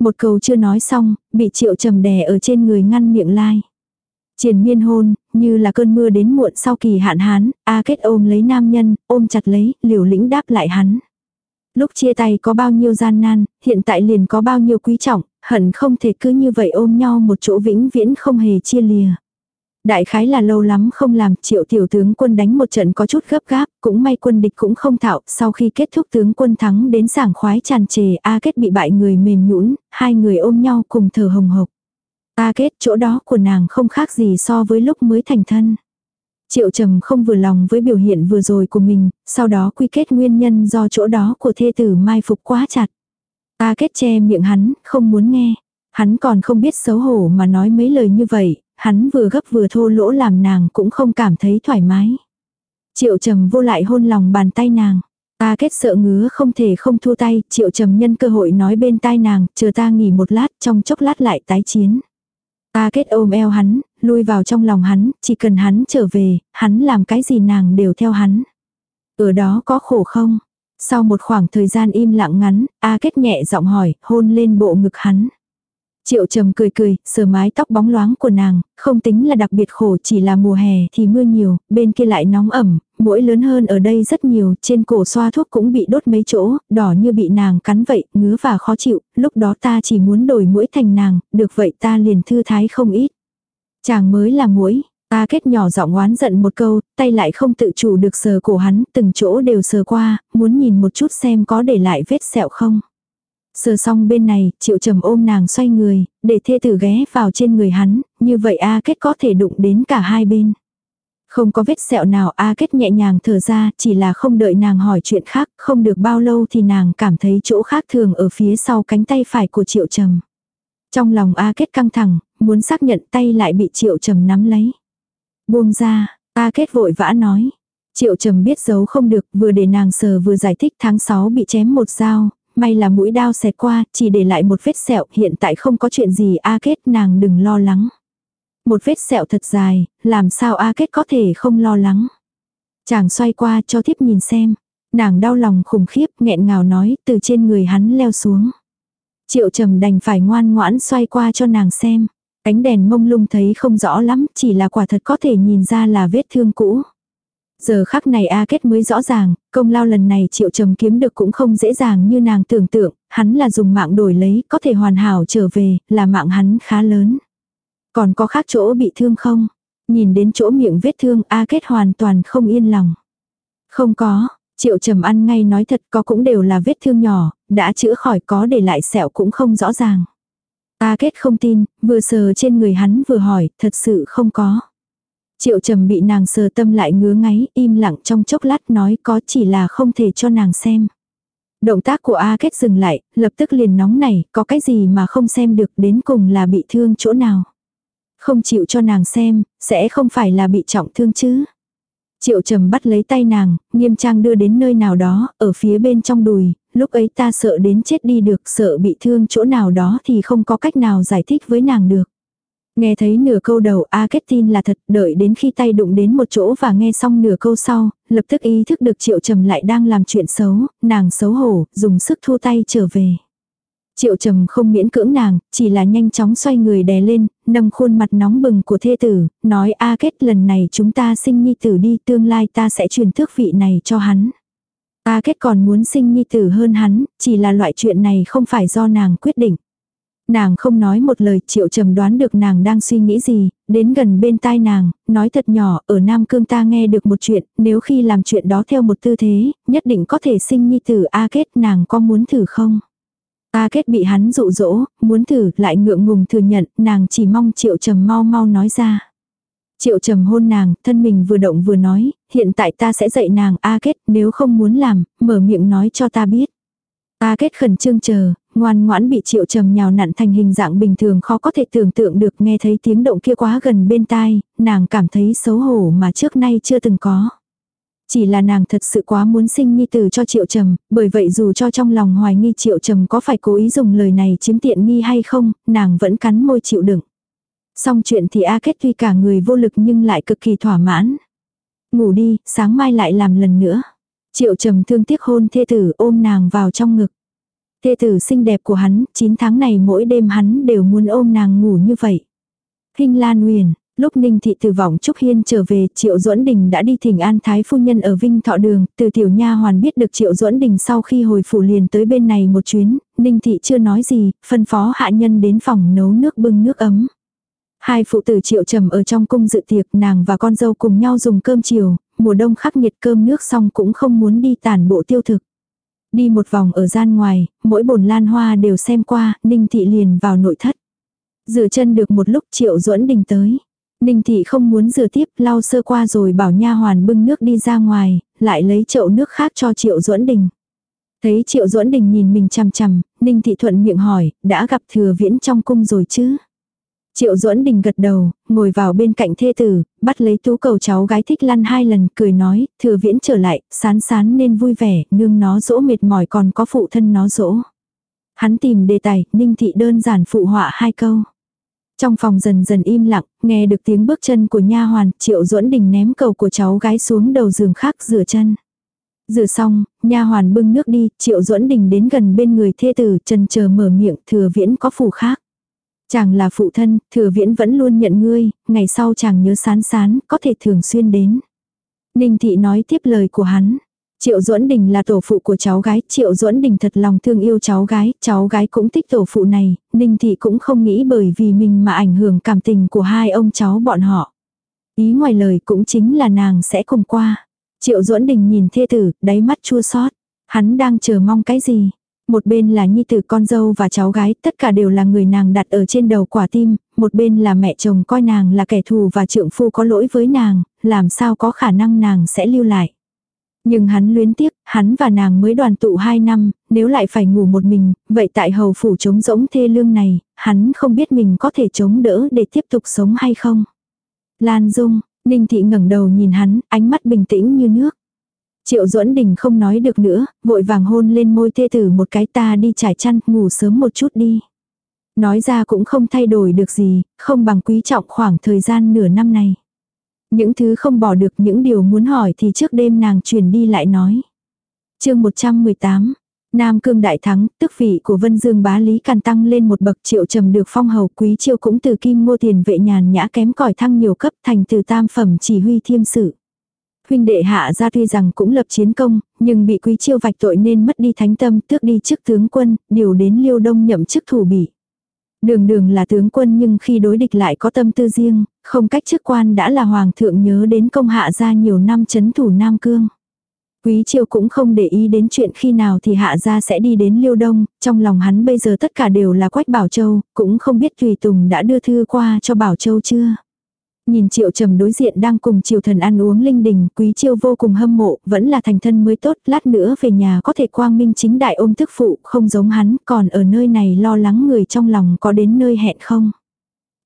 Một câu chưa nói xong, bị triệu trầm đè ở trên người ngăn miệng lai. Triền miên hôn, như là cơn mưa đến muộn sau kỳ hạn hán, A kết ôm lấy nam nhân, ôm chặt lấy, liều lĩnh đáp lại hắn. Lúc chia tay có bao nhiêu gian nan, hiện tại liền có bao nhiêu quý trọng, hận không thể cứ như vậy ôm nhau một chỗ vĩnh viễn không hề chia lìa. Đại khái là lâu lắm không làm, triệu tiểu tướng quân đánh một trận có chút gấp gáp, cũng may quân địch cũng không thạo, sau khi kết thúc tướng quân thắng đến sảng khoái tràn trề, A kết bị bại người mềm nhũn hai người ôm nhau cùng thở hồng hộc. A kết chỗ đó của nàng không khác gì so với lúc mới thành thân. Triệu trầm không vừa lòng với biểu hiện vừa rồi của mình, sau đó quy kết nguyên nhân do chỗ đó của thê tử mai phục quá chặt. A kết che miệng hắn, không muốn nghe. Hắn còn không biết xấu hổ mà nói mấy lời như vậy, hắn vừa gấp vừa thô lỗ làm nàng cũng không cảm thấy thoải mái. Triệu trầm vô lại hôn lòng bàn tay nàng. Ta kết sợ ngứa không thể không thu tay, triệu trầm nhân cơ hội nói bên tai nàng, chờ ta nghỉ một lát, trong chốc lát lại tái chiến. Ta kết ôm eo hắn, lui vào trong lòng hắn, chỉ cần hắn trở về, hắn làm cái gì nàng đều theo hắn. Ở đó có khổ không? Sau một khoảng thời gian im lặng ngắn, A kết nhẹ giọng hỏi, hôn lên bộ ngực hắn. Triệu trầm cười cười, sờ mái tóc bóng loáng của nàng, không tính là đặc biệt khổ chỉ là mùa hè thì mưa nhiều, bên kia lại nóng ẩm, mũi lớn hơn ở đây rất nhiều, trên cổ xoa thuốc cũng bị đốt mấy chỗ, đỏ như bị nàng cắn vậy, ngứa và khó chịu, lúc đó ta chỉ muốn đổi mũi thành nàng, được vậy ta liền thư thái không ít. Chàng mới là mũi, ta kết nhỏ giọng oán giận một câu, tay lại không tự chủ được sờ cổ hắn, từng chỗ đều sờ qua, muốn nhìn một chút xem có để lại vết sẹo không. Sờ xong bên này, triệu trầm ôm nàng xoay người, để thê tử ghé vào trên người hắn, như vậy A kết có thể đụng đến cả hai bên. Không có vết sẹo nào A kết nhẹ nhàng thở ra, chỉ là không đợi nàng hỏi chuyện khác, không được bao lâu thì nàng cảm thấy chỗ khác thường ở phía sau cánh tay phải của triệu trầm. Trong lòng A kết căng thẳng, muốn xác nhận tay lại bị triệu trầm nắm lấy. Buông ra, A kết vội vã nói. Triệu trầm biết giấu không được, vừa để nàng sờ vừa giải thích tháng 6 bị chém một dao, may là mũi đao xẹt qua, chỉ để lại một vết sẹo, hiện tại không có chuyện gì A kết nàng đừng lo lắng. Một vết sẹo thật dài, làm sao A kết có thể không lo lắng. Chàng xoay qua cho thiếp nhìn xem. Nàng đau lòng khủng khiếp nghẹn ngào nói từ trên người hắn leo xuống. Triệu trầm đành phải ngoan ngoãn xoay qua cho nàng xem. Ánh đèn mông lung thấy không rõ lắm, chỉ là quả thật có thể nhìn ra là vết thương cũ. Giờ khắc này A Kết mới rõ ràng, công lao lần này triệu trầm kiếm được cũng không dễ dàng như nàng tưởng tượng, hắn là dùng mạng đổi lấy, có thể hoàn hảo trở về, là mạng hắn khá lớn. Còn có khác chỗ bị thương không? Nhìn đến chỗ miệng vết thương A Kết hoàn toàn không yên lòng. Không có, triệu trầm ăn ngay nói thật có cũng đều là vết thương nhỏ, đã chữa khỏi có để lại sẹo cũng không rõ ràng. A Kết không tin, vừa sờ trên người hắn vừa hỏi, thật sự không có. Triệu trầm bị nàng sờ tâm lại ngứa ngáy, im lặng trong chốc lát nói có chỉ là không thể cho nàng xem. Động tác của A Kết dừng lại, lập tức liền nóng nảy, có cái gì mà không xem được đến cùng là bị thương chỗ nào. Không chịu cho nàng xem, sẽ không phải là bị trọng thương chứ. Triệu trầm bắt lấy tay nàng, nghiêm trang đưa đến nơi nào đó, ở phía bên trong đùi, lúc ấy ta sợ đến chết đi được, sợ bị thương chỗ nào đó thì không có cách nào giải thích với nàng được. Nghe thấy nửa câu đầu A kết tin là thật, đợi đến khi tay đụng đến một chỗ và nghe xong nửa câu sau, lập tức ý thức được triệu trầm lại đang làm chuyện xấu, nàng xấu hổ, dùng sức thu tay trở về. Triệu trầm không miễn cưỡng nàng, chỉ là nhanh chóng xoay người đè lên, nâng khuôn mặt nóng bừng của thê tử, nói A kết lần này chúng ta sinh nhi tử đi tương lai ta sẽ truyền thước vị này cho hắn. A kết còn muốn sinh nhi tử hơn hắn, chỉ là loại chuyện này không phải do nàng quyết định. Nàng không nói một lời, triệu trầm đoán được nàng đang suy nghĩ gì, đến gần bên tai nàng, nói thật nhỏ, ở Nam Cương ta nghe được một chuyện, nếu khi làm chuyện đó theo một tư thế, nhất định có thể sinh nhi tử A kết nàng có muốn thử không? A kết bị hắn dụ dỗ, muốn thử, lại ngượng ngùng thừa nhận, nàng chỉ mong triệu trầm mau mau nói ra. Triệu trầm hôn nàng, thân mình vừa động vừa nói, hiện tại ta sẽ dạy nàng A kết, nếu không muốn làm, mở miệng nói cho ta biết. A kết khẩn trương chờ, ngoan ngoãn bị triệu trầm nhào nặn thành hình dạng bình thường khó có thể tưởng tượng được nghe thấy tiếng động kia quá gần bên tai, nàng cảm thấy xấu hổ mà trước nay chưa từng có. Chỉ là nàng thật sự quá muốn sinh nhi tử cho triệu trầm, bởi vậy dù cho trong lòng hoài nghi triệu trầm có phải cố ý dùng lời này chiếm tiện nghi hay không, nàng vẫn cắn môi chịu đựng. Xong chuyện thì A Kết tuy cả người vô lực nhưng lại cực kỳ thỏa mãn. Ngủ đi, sáng mai lại làm lần nữa. Triệu trầm thương tiếc hôn thê tử ôm nàng vào trong ngực. Thê tử xinh đẹp của hắn, 9 tháng này mỗi đêm hắn đều muốn ôm nàng ngủ như vậy. Kinh Lan Huyền, lúc Ninh thị từ vọng Trúc Hiên trở về, Triệu Duẫn Đình đã đi thỉnh an thái phu nhân ở Vinh Thọ Đường, từ tiểu nha hoàn biết được Triệu Duẫn Đình sau khi hồi phủ liền tới bên này một chuyến, Ninh thị chưa nói gì, phân phó hạ nhân đến phòng nấu nước bưng nước ấm. Hai phụ tử Triệu Trầm ở trong cung dự tiệc, nàng và con dâu cùng nhau dùng cơm chiều, mùa đông khắc nghiệt cơm nước xong cũng không muốn đi tản bộ tiêu thực. Đi một vòng ở gian ngoài, mỗi bồn lan hoa đều xem qua, Ninh Thị liền vào nội thất. Rửa chân được một lúc Triệu Duẫn Đình tới. Ninh Thị không muốn rửa tiếp, lau sơ qua rồi bảo nha hoàn bưng nước đi ra ngoài, lại lấy chậu nước khác cho Triệu Duẫn Đình. Thấy Triệu Duẫn Đình nhìn mình chằm chằm, Ninh Thị thuận miệng hỏi, đã gặp thừa viễn trong cung rồi chứ? Triệu Duẫn Đình gật đầu, ngồi vào bên cạnh thê tử, bắt lấy tú cầu cháu gái thích lăn hai lần, cười nói, thừa viễn trở lại, sán sán nên vui vẻ, nương nó dỗ mệt mỏi còn có phụ thân nó dỗ. Hắn tìm đề tài, ninh thị đơn giản phụ họa hai câu. Trong phòng dần dần im lặng, nghe được tiếng bước chân của nha hoàn, Triệu Duẫn Đình ném cầu của cháu gái xuống đầu giường khác rửa chân. Rửa xong, nha hoàn bưng nước đi, Triệu Duẫn Đình đến gần bên người thê tử, chân chờ mở miệng, thừa viễn có phù khác. Chàng là phụ thân, thừa viễn vẫn luôn nhận ngươi, ngày sau chàng nhớ sán sán, có thể thường xuyên đến. Ninh thị nói tiếp lời của hắn. Triệu Duẫn Đình là tổ phụ của cháu gái, Triệu Duẫn Đình thật lòng thương yêu cháu gái, cháu gái cũng thích tổ phụ này, Ninh Thị cũng không nghĩ bởi vì mình mà ảnh hưởng cảm tình của hai ông cháu bọn họ. Ý ngoài lời cũng chính là nàng sẽ cùng qua. Triệu Duẫn Đình nhìn thê tử, đáy mắt chua xót Hắn đang chờ mong cái gì? Một bên là nhi tử con dâu và cháu gái, tất cả đều là người nàng đặt ở trên đầu quả tim, một bên là mẹ chồng coi nàng là kẻ thù và trượng phu có lỗi với nàng, làm sao có khả năng nàng sẽ lưu lại. Nhưng hắn luyến tiếc, hắn và nàng mới đoàn tụ hai năm, nếu lại phải ngủ một mình, vậy tại hầu phủ trống rỗng thê lương này, hắn không biết mình có thể chống đỡ để tiếp tục sống hay không. Lan Dung, Ninh Thị ngẩng đầu nhìn hắn, ánh mắt bình tĩnh như nước. Triệu duẫn đình không nói được nữa, vội vàng hôn lên môi thê tử một cái ta đi trải chăn, ngủ sớm một chút đi. Nói ra cũng không thay đổi được gì, không bằng quý trọng khoảng thời gian nửa năm này. Những thứ không bỏ được những điều muốn hỏi thì trước đêm nàng truyền đi lại nói. chương 118 Nam cương đại thắng, tức vị của Vân Dương bá lý càn tăng lên một bậc triệu trầm được phong hầu quý chiêu cũng từ kim ngô tiền vệ nhàn nhã kém cỏi thăng nhiều cấp thành từ tam phẩm chỉ huy thiêm sự. Huynh đệ hạ gia tuy rằng cũng lập chiến công, nhưng bị quý chiêu vạch tội nên mất đi thánh tâm tước đi chức tướng quân, điều đến liêu đông nhậm chức thủ bị. Đường đường là tướng quân nhưng khi đối địch lại có tâm tư riêng, không cách chức quan đã là hoàng thượng nhớ đến công hạ gia nhiều năm chấn thủ Nam Cương. Quý chiêu cũng không để ý đến chuyện khi nào thì hạ gia sẽ đi đến liêu đông, trong lòng hắn bây giờ tất cả đều là quách bảo châu, cũng không biết tùy tùng đã đưa thư qua cho bảo châu chưa. Nhìn triệu trầm đối diện đang cùng triều thần ăn uống linh đình, quý chiêu vô cùng hâm mộ, vẫn là thành thân mới tốt, lát nữa về nhà có thể quang minh chính đại ôm thức phụ, không giống hắn, còn ở nơi này lo lắng người trong lòng có đến nơi hẹn không.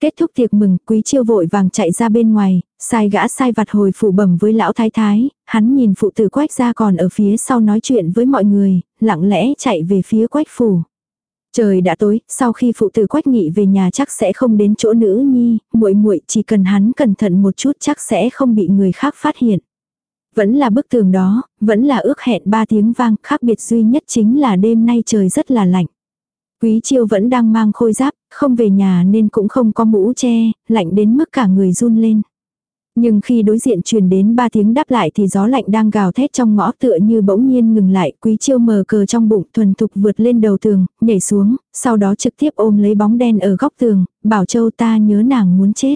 Kết thúc tiệc mừng, quý chiêu vội vàng chạy ra bên ngoài, sai gã sai vặt hồi phụ bẩm với lão thái thái, hắn nhìn phụ tử quách ra còn ở phía sau nói chuyện với mọi người, lặng lẽ chạy về phía quách phủ. Trời đã tối, sau khi phụ tử quách nghị về nhà chắc sẽ không đến chỗ nữ nhi, muội muội chỉ cần hắn cẩn thận một chút chắc sẽ không bị người khác phát hiện. Vẫn là bức tường đó, vẫn là ước hẹn ba tiếng vang, khác biệt duy nhất chính là đêm nay trời rất là lạnh. Quý chiêu vẫn đang mang khôi giáp, không về nhà nên cũng không có mũ che, lạnh đến mức cả người run lên. Nhưng khi đối diện truyền đến ba tiếng đáp lại thì gió lạnh đang gào thét trong ngõ tựa như bỗng nhiên ngừng lại, quý chiêu mờ cờ trong bụng thuần thục vượt lên đầu tường, nhảy xuống, sau đó trực tiếp ôm lấy bóng đen ở góc tường, bảo châu ta nhớ nàng muốn chết.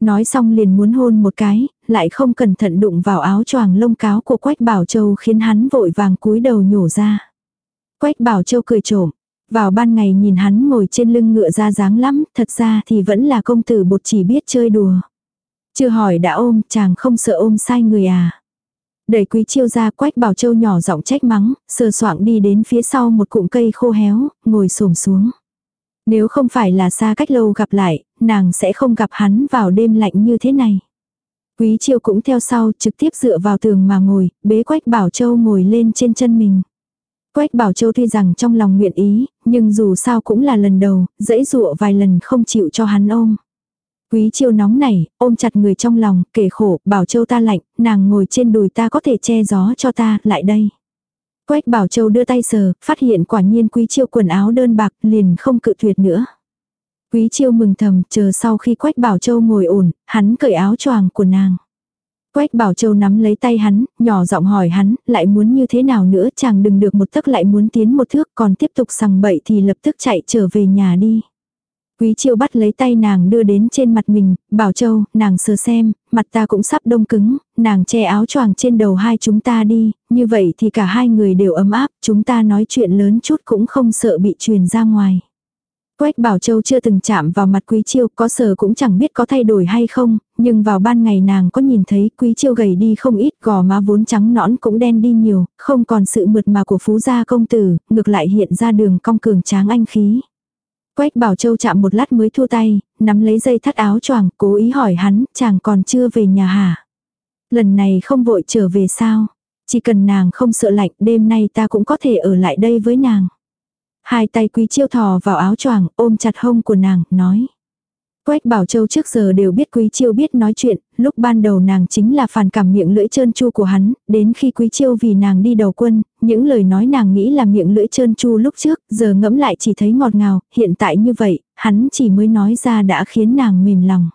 Nói xong liền muốn hôn một cái, lại không cẩn thận đụng vào áo choàng lông cáo của Quách Bảo Châu khiến hắn vội vàng cúi đầu nhổ ra. Quách Bảo Châu cười trộm, vào ban ngày nhìn hắn ngồi trên lưng ngựa ra dáng lắm, thật ra thì vẫn là công tử bột chỉ biết chơi đùa. Chưa hỏi đã ôm, chàng không sợ ôm sai người à. Đẩy quý chiêu ra quách bảo châu nhỏ giọng trách mắng, sờ soạng đi đến phía sau một cụm cây khô héo, ngồi xổm xuống. Nếu không phải là xa cách lâu gặp lại, nàng sẽ không gặp hắn vào đêm lạnh như thế này. Quý chiêu cũng theo sau trực tiếp dựa vào tường mà ngồi, bế quách bảo châu ngồi lên trên chân mình. Quách Bảo Châu tuy rằng trong lòng nguyện ý, nhưng dù sao cũng là lần đầu, dãy dụa vài lần không chịu cho hắn ôm. Quý chiêu nóng này, ôm chặt người trong lòng, kể khổ, Bảo Châu ta lạnh, nàng ngồi trên đùi ta có thể che gió cho ta, lại đây. Quách Bảo Châu đưa tay sờ, phát hiện quả nhiên Quý chiêu quần áo đơn bạc, liền không cự tuyệt nữa. Quý chiêu mừng thầm, chờ sau khi Quách Bảo Châu ngồi ổn, hắn cởi áo choàng của nàng. Quách Bảo Châu nắm lấy tay hắn, nhỏ giọng hỏi hắn, lại muốn như thế nào nữa, chàng đừng được một tấc lại muốn tiến một thước, còn tiếp tục sằng bậy thì lập tức chạy trở về nhà đi. Quý Chiêu bắt lấy tay nàng đưa đến trên mặt mình, Bảo Châu, nàng sờ xem, mặt ta cũng sắp đông cứng, nàng che áo choàng trên đầu hai chúng ta đi, như vậy thì cả hai người đều ấm áp, chúng ta nói chuyện lớn chút cũng không sợ bị truyền ra ngoài. Quách Bảo Châu chưa từng chạm vào mặt Quý Chiêu, có sờ cũng chẳng biết có thay đổi hay không, nhưng vào ban ngày nàng có nhìn thấy Quý Chiêu gầy đi không ít, gò má vốn trắng nõn cũng đen đi nhiều, không còn sự mượt mà của phú gia công tử, ngược lại hiện ra đường cong cường tráng anh khí. Quách Bảo Châu chạm một lát mới thua tay, nắm lấy dây thắt áo choàng, cố ý hỏi hắn, chàng còn chưa về nhà hả? Lần này không vội trở về sao? Chỉ cần nàng không sợ lạnh, đêm nay ta cũng có thể ở lại đây với nàng. Hai tay quý chiêu thò vào áo choàng, ôm chặt hông của nàng, nói. Quách Bảo Châu trước giờ đều biết Quý Chiêu biết nói chuyện, lúc ban đầu nàng chính là phản cảm miệng lưỡi trơn chu của hắn, đến khi Quý Chiêu vì nàng đi đầu quân, những lời nói nàng nghĩ là miệng lưỡi trơn chu lúc trước, giờ ngẫm lại chỉ thấy ngọt ngào, hiện tại như vậy, hắn chỉ mới nói ra đã khiến nàng mềm lòng.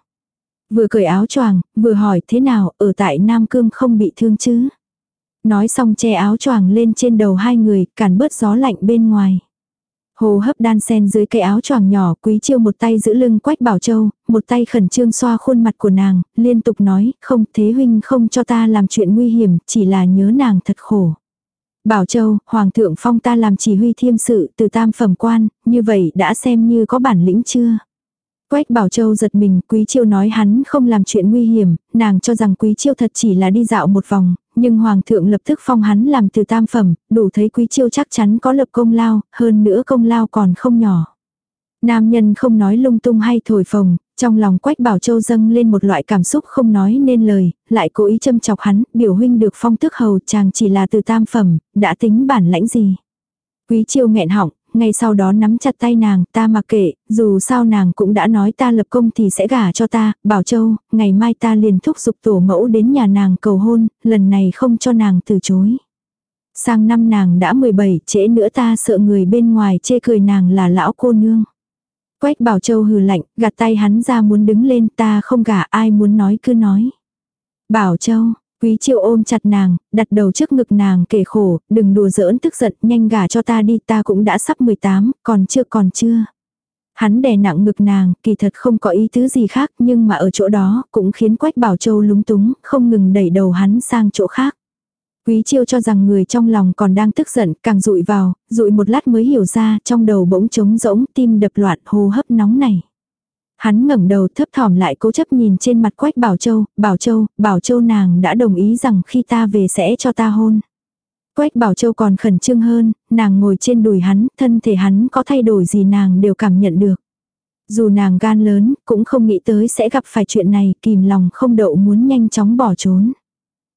Vừa cởi áo choàng, vừa hỏi thế nào, ở tại Nam Cương không bị thương chứ? Nói xong che áo choàng lên trên đầu hai người, cản bớt gió lạnh bên ngoài. Hồ hấp đan sen dưới cây áo choàng nhỏ, quý chiêu một tay giữ lưng quách bảo châu, một tay khẩn trương xoa khuôn mặt của nàng, liên tục nói, không thế huynh không cho ta làm chuyện nguy hiểm, chỉ là nhớ nàng thật khổ. Bảo châu, hoàng thượng phong ta làm chỉ huy thiêm sự từ tam phẩm quan, như vậy đã xem như có bản lĩnh chưa? Quách Bảo Châu giật mình, Quý Chiêu nói hắn không làm chuyện nguy hiểm, nàng cho rằng Quý Chiêu thật chỉ là đi dạo một vòng, nhưng Hoàng thượng lập tức phong hắn làm từ tam phẩm, đủ thấy Quý Chiêu chắc chắn có lập công lao, hơn nữa công lao còn không nhỏ. Nam nhân không nói lung tung hay thổi phồng, trong lòng Quách Bảo Châu dâng lên một loại cảm xúc không nói nên lời, lại cố ý châm chọc hắn, biểu huynh được phong tước hầu chàng chỉ là từ tam phẩm, đã tính bản lãnh gì. Quý Chiêu nghẹn họng, ngay sau đó nắm chặt tay nàng, ta mặc kệ, dù sao nàng cũng đã nói ta lập công thì sẽ gả cho ta, bảo châu, ngày mai ta liền thúc giục tổ mẫu đến nhà nàng cầu hôn, lần này không cho nàng từ chối. Sang năm nàng đã 17, trễ nữa ta sợ người bên ngoài chê cười nàng là lão cô nương. Quách bảo châu hừ lạnh, gạt tay hắn ra muốn đứng lên ta không gả ai muốn nói cứ nói. Bảo châu, Quý chiêu ôm chặt nàng, đặt đầu trước ngực nàng kể khổ, đừng đùa giỡn tức giận, nhanh gả cho ta đi, ta cũng đã sắp 18, còn chưa còn chưa. Hắn đè nặng ngực nàng, kỳ thật không có ý tứ gì khác, nhưng mà ở chỗ đó, cũng khiến Quách Bảo Châu lúng túng, không ngừng đẩy đầu hắn sang chỗ khác. Quý chiêu cho rằng người trong lòng còn đang tức giận, càng rụi vào, rụi một lát mới hiểu ra, trong đầu bỗng trống rỗng, tim đập loạn, hô hấp nóng này. Hắn ngẩng đầu thấp thỏm lại cố chấp nhìn trên mặt Quách Bảo Châu, Bảo Châu, Bảo Châu nàng đã đồng ý rằng khi ta về sẽ cho ta hôn. Quách Bảo Châu còn khẩn trương hơn, nàng ngồi trên đùi hắn, thân thể hắn có thay đổi gì nàng đều cảm nhận được. Dù nàng gan lớn, cũng không nghĩ tới sẽ gặp phải chuyện này, kìm lòng không đậu muốn nhanh chóng bỏ trốn.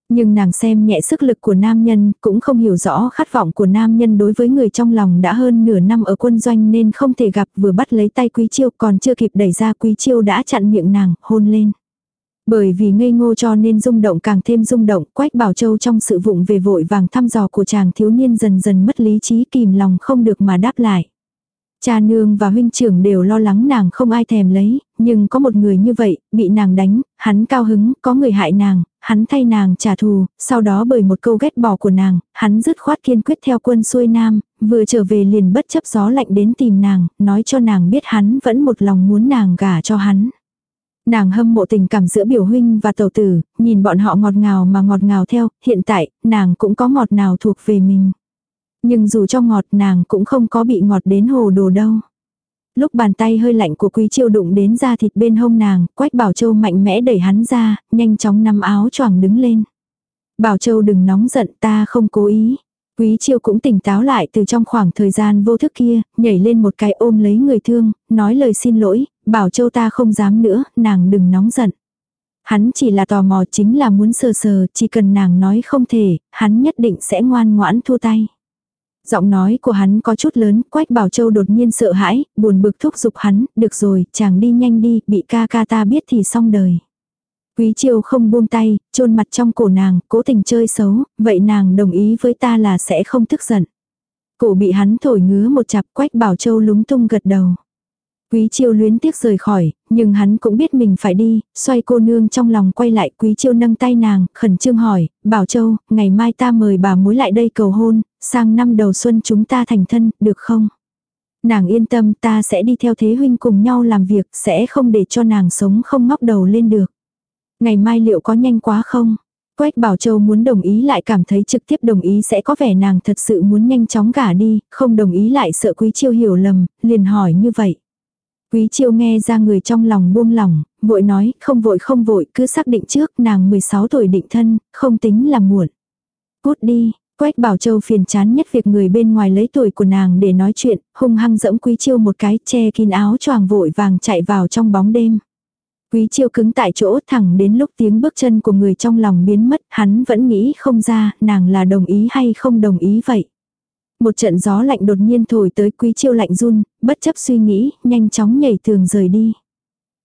Nhưng nàng xem nhẹ sức lực của nam nhân, cũng không hiểu rõ khát vọng của nam nhân đối với người trong lòng đã hơn nửa năm ở quân doanh nên không thể gặp vừa bắt lấy tay quý chiêu còn chưa kịp đẩy ra quý chiêu đã chặn miệng nàng, hôn lên. Bởi vì ngây ngô cho nên rung động càng thêm rung động, Quách Bảo Châu trong sự vụng về vội vàng thăm dò của chàng thiếu niên dần dần mất lý trí kìm lòng không được mà đáp lại. Cha nương và huynh trưởng đều lo lắng nàng không ai thèm lấy, nhưng có một người như vậy, bị nàng đánh, hắn cao hứng, có người hại nàng, hắn thay nàng trả thù, sau đó bởi một câu ghét bỏ của nàng, hắn dứt khoát kiên quyết theo quân xuôi nam, vừa trở về liền bất chấp gió lạnh đến tìm nàng, nói cho nàng biết hắn vẫn một lòng muốn nàng gả cho hắn. Nàng hâm mộ tình cảm giữa biểu huynh và tẩu tử, nhìn bọn họ ngọt ngào mà ngọt ngào theo, hiện tại, nàng cũng có ngọt nào thuộc về mình. Nhưng dù cho ngọt nàng cũng không có bị ngọt đến hồ đồ đâu. Lúc bàn tay hơi lạnh của quý chiêu đụng đến da thịt bên hông nàng, quách bảo châu mạnh mẽ đẩy hắn ra, nhanh chóng nắm áo choàng đứng lên. Bảo châu đừng nóng giận ta không cố ý. Quý chiêu cũng tỉnh táo lại từ trong khoảng thời gian vô thức kia, nhảy lên một cái ôm lấy người thương, nói lời xin lỗi, bảo châu ta không dám nữa, nàng đừng nóng giận. Hắn chỉ là tò mò chính là muốn sờ sờ, chỉ cần nàng nói không thể, hắn nhất định sẽ ngoan ngoãn thua tay. Giọng nói của hắn có chút lớn, Quách Bảo Châu đột nhiên sợ hãi, buồn bực thúc giục hắn, được rồi, chàng đi nhanh đi, bị ca ca ta biết thì xong đời. Quý Chiêu không buông tay, chôn mặt trong cổ nàng, cố tình chơi xấu, vậy nàng đồng ý với ta là sẽ không tức giận. Cổ bị hắn thổi ngứa một chặp Quách Bảo Châu lúng tung gật đầu. Quý chiêu luyến tiếc rời khỏi, nhưng hắn cũng biết mình phải đi, xoay cô nương trong lòng quay lại quý chiêu nâng tay nàng, khẩn trương hỏi, bảo châu, ngày mai ta mời bà mối lại đây cầu hôn, sang năm đầu xuân chúng ta thành thân, được không? Nàng yên tâm ta sẽ đi theo thế huynh cùng nhau làm việc, sẽ không để cho nàng sống không ngóc đầu lên được. Ngày mai liệu có nhanh quá không? Quách Bảo Châu muốn đồng ý lại cảm thấy trực tiếp đồng ý sẽ có vẻ nàng thật sự muốn nhanh chóng gả đi, không đồng ý lại sợ Quý Chiêu hiểu lầm, liền hỏi như vậy. Quý chiêu nghe ra người trong lòng buông lòng vội nói, không vội không vội, cứ xác định trước, nàng 16 tuổi định thân, không tính là muộn. Cút đi, Quách Bảo Châu phiền chán nhất việc người bên ngoài lấy tuổi của nàng để nói chuyện, hung hăng dẫm Quý Chiêu một cái, che kín áo choàng vội vàng chạy vào trong bóng đêm. Quý Chiêu cứng tại chỗ thẳng đến lúc tiếng bước chân của người trong lòng biến mất, hắn vẫn nghĩ không ra nàng là đồng ý hay không đồng ý vậy. Một trận gió lạnh đột nhiên thổi tới quý chiêu lạnh run, bất chấp suy nghĩ, nhanh chóng nhảy tường rời đi.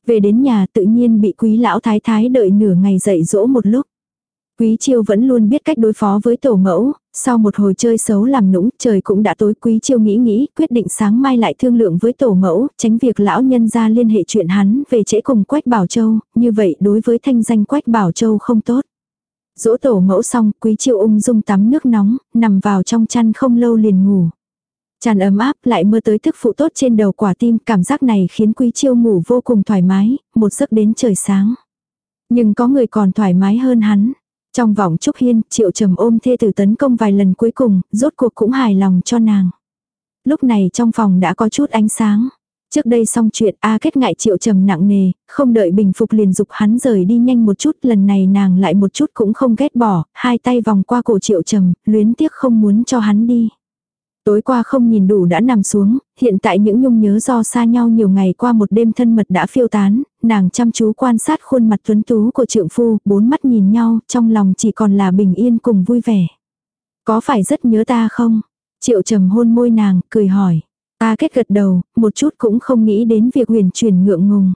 Về đến nhà tự nhiên bị quý lão thái thái đợi nửa ngày dậy dỗ một lúc. Quý chiêu vẫn luôn biết cách đối phó với tổ mẫu, sau một hồi chơi xấu làm nũng, trời cũng đã tối quý chiêu nghĩ nghĩ, quyết định sáng mai lại thương lượng với tổ mẫu, tránh việc lão nhân ra liên hệ chuyện hắn về trễ cùng Quách Bảo Châu, như vậy đối với thanh danh Quách Bảo Châu không tốt. Dỗ tổ mẫu xong, quý chiêu ung dung tắm nước nóng, nằm vào trong chăn không lâu liền ngủ. Chăn ấm áp lại mơ tới thức phụ tốt trên đầu quả tim, cảm giác này khiến quý chiêu ngủ vô cùng thoải mái, một giấc đến trời sáng. Nhưng có người còn thoải mái hơn hắn. Trong vòng Trúc Hiên, Triệu Trầm ôm thê tử tấn công vài lần cuối cùng, rốt cuộc cũng hài lòng cho nàng. Lúc này trong phòng đã có chút ánh sáng. Trước đây xong chuyện A kết ngại triệu trầm nặng nề, không đợi bình phục liền dục hắn rời đi nhanh một chút, lần này nàng lại một chút cũng không ghét bỏ, hai tay vòng qua cổ triệu trầm, luyến tiếc không muốn cho hắn đi. Tối qua không nhìn đủ đã nằm xuống, hiện tại những nhung nhớ do xa nhau nhiều ngày qua một đêm thân mật đã phiêu tán, nàng chăm chú quan sát khuôn mặt tuấn tú của trượng phu, bốn mắt nhìn nhau, trong lòng chỉ còn là bình yên cùng vui vẻ. Có phải rất nhớ ta không? Triệu trầm hôn môi nàng, cười hỏi. ta kết gật đầu, một chút cũng không nghĩ đến việc huyền truyền ngượng ngùng.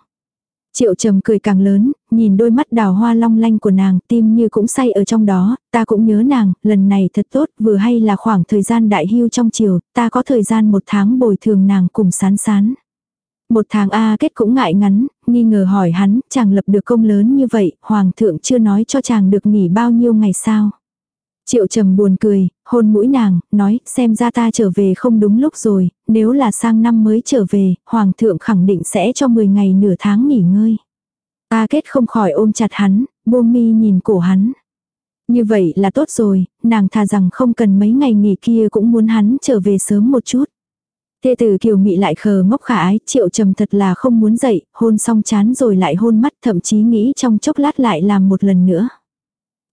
Triệu trầm cười càng lớn, nhìn đôi mắt đào hoa long lanh của nàng, tim như cũng say ở trong đó, ta cũng nhớ nàng, lần này thật tốt, vừa hay là khoảng thời gian đại hưu trong chiều, ta có thời gian một tháng bồi thường nàng cùng sán sán. Một tháng A kết cũng ngại ngắn, nghi ngờ hỏi hắn, chàng lập được công lớn như vậy, hoàng thượng chưa nói cho chàng được nghỉ bao nhiêu ngày sao. Triệu trầm buồn cười, hôn mũi nàng, nói, xem ra ta trở về không đúng lúc rồi, nếu là sang năm mới trở về, hoàng thượng khẳng định sẽ cho 10 ngày nửa tháng nghỉ ngơi. Ta kết không khỏi ôm chặt hắn, buông mi nhìn cổ hắn. Như vậy là tốt rồi, nàng thà rằng không cần mấy ngày nghỉ kia cũng muốn hắn trở về sớm một chút. Thê tử kiều mị lại khờ ngốc khả ái, triệu trầm thật là không muốn dậy, hôn xong chán rồi lại hôn mắt thậm chí nghĩ trong chốc lát lại làm một lần nữa.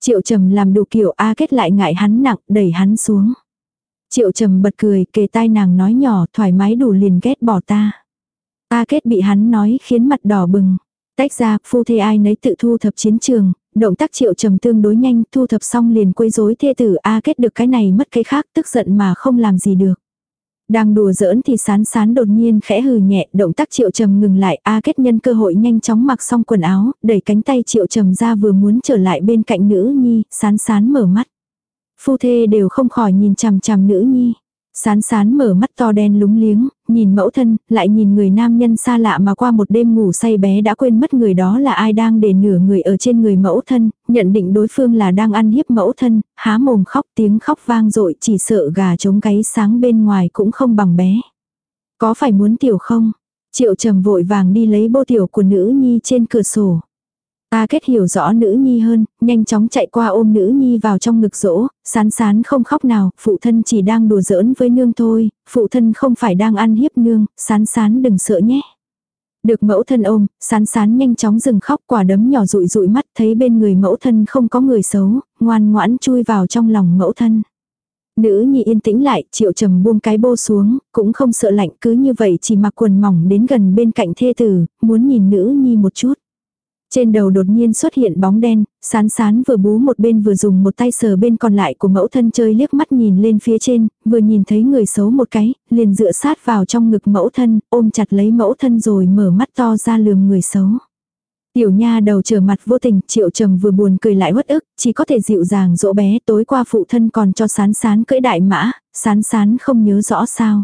Triệu trầm làm đủ kiểu A kết lại ngại hắn nặng, đẩy hắn xuống. Triệu trầm bật cười, kề tai nàng nói nhỏ, thoải mái đủ liền ghét bỏ ta. A kết bị hắn nói khiến mặt đỏ bừng. Tách ra, phu thê ai nấy tự thu thập chiến trường, động tác triệu trầm tương đối nhanh, thu thập xong liền quấy rối thê tử A kết được cái này mất cái khác, tức giận mà không làm gì được. Đang đùa giỡn thì sán sán đột nhiên khẽ hừ nhẹ, động tác triệu trầm ngừng lại, A kết nhân cơ hội nhanh chóng mặc xong quần áo, đẩy cánh tay triệu trầm ra vừa muốn trở lại bên cạnh nữ nhi, sán sán mở mắt. Phu thê đều không khỏi nhìn chằm chằm nữ nhi. Sán sán mở mắt to đen lúng liếng, nhìn mẫu thân, lại nhìn người nam nhân xa lạ mà qua một đêm ngủ say bé đã quên mất người đó là ai đang để nửa người ở trên người mẫu thân, nhận định đối phương là đang ăn hiếp mẫu thân, há mồm khóc tiếng khóc vang dội chỉ sợ gà trống gáy sáng bên ngoài cũng không bằng bé. Có phải muốn tiểu không? Triệu trầm vội vàng đi lấy bô tiểu của nữ nhi trên cửa sổ. A kết hiểu rõ nữ nhi hơn, nhanh chóng chạy qua ôm nữ nhi vào trong ngực rỗ, sán sán không khóc nào, phụ thân chỉ đang đùa giỡn với nương thôi, phụ thân không phải đang ăn hiếp nương, sán sán đừng sợ nhé. Được mẫu thân ôm, sán sán nhanh chóng dừng khóc quả đấm nhỏ rụi rụi mắt thấy bên người mẫu thân không có người xấu, ngoan ngoãn chui vào trong lòng mẫu thân. Nữ nhi yên tĩnh lại, triệu trầm buông cái bô xuống, cũng không sợ lạnh cứ như vậy chỉ mặc quần mỏng đến gần bên cạnh thê tử, muốn nhìn nữ nhi một chút. Trên đầu đột nhiên xuất hiện bóng đen, sán sán vừa bú một bên vừa dùng một tay sờ bên còn lại của mẫu thân chơi liếc mắt nhìn lên phía trên, vừa nhìn thấy người xấu một cái, liền dựa sát vào trong ngực mẫu thân, ôm chặt lấy mẫu thân rồi mở mắt to ra lườm người xấu. Tiểu nha đầu trở mặt vô tình, triệu trầm vừa buồn cười lại uất ức, chỉ có thể dịu dàng dỗ bé tối qua phụ thân còn cho sán sán cưỡi đại mã, sán sán không nhớ rõ sao.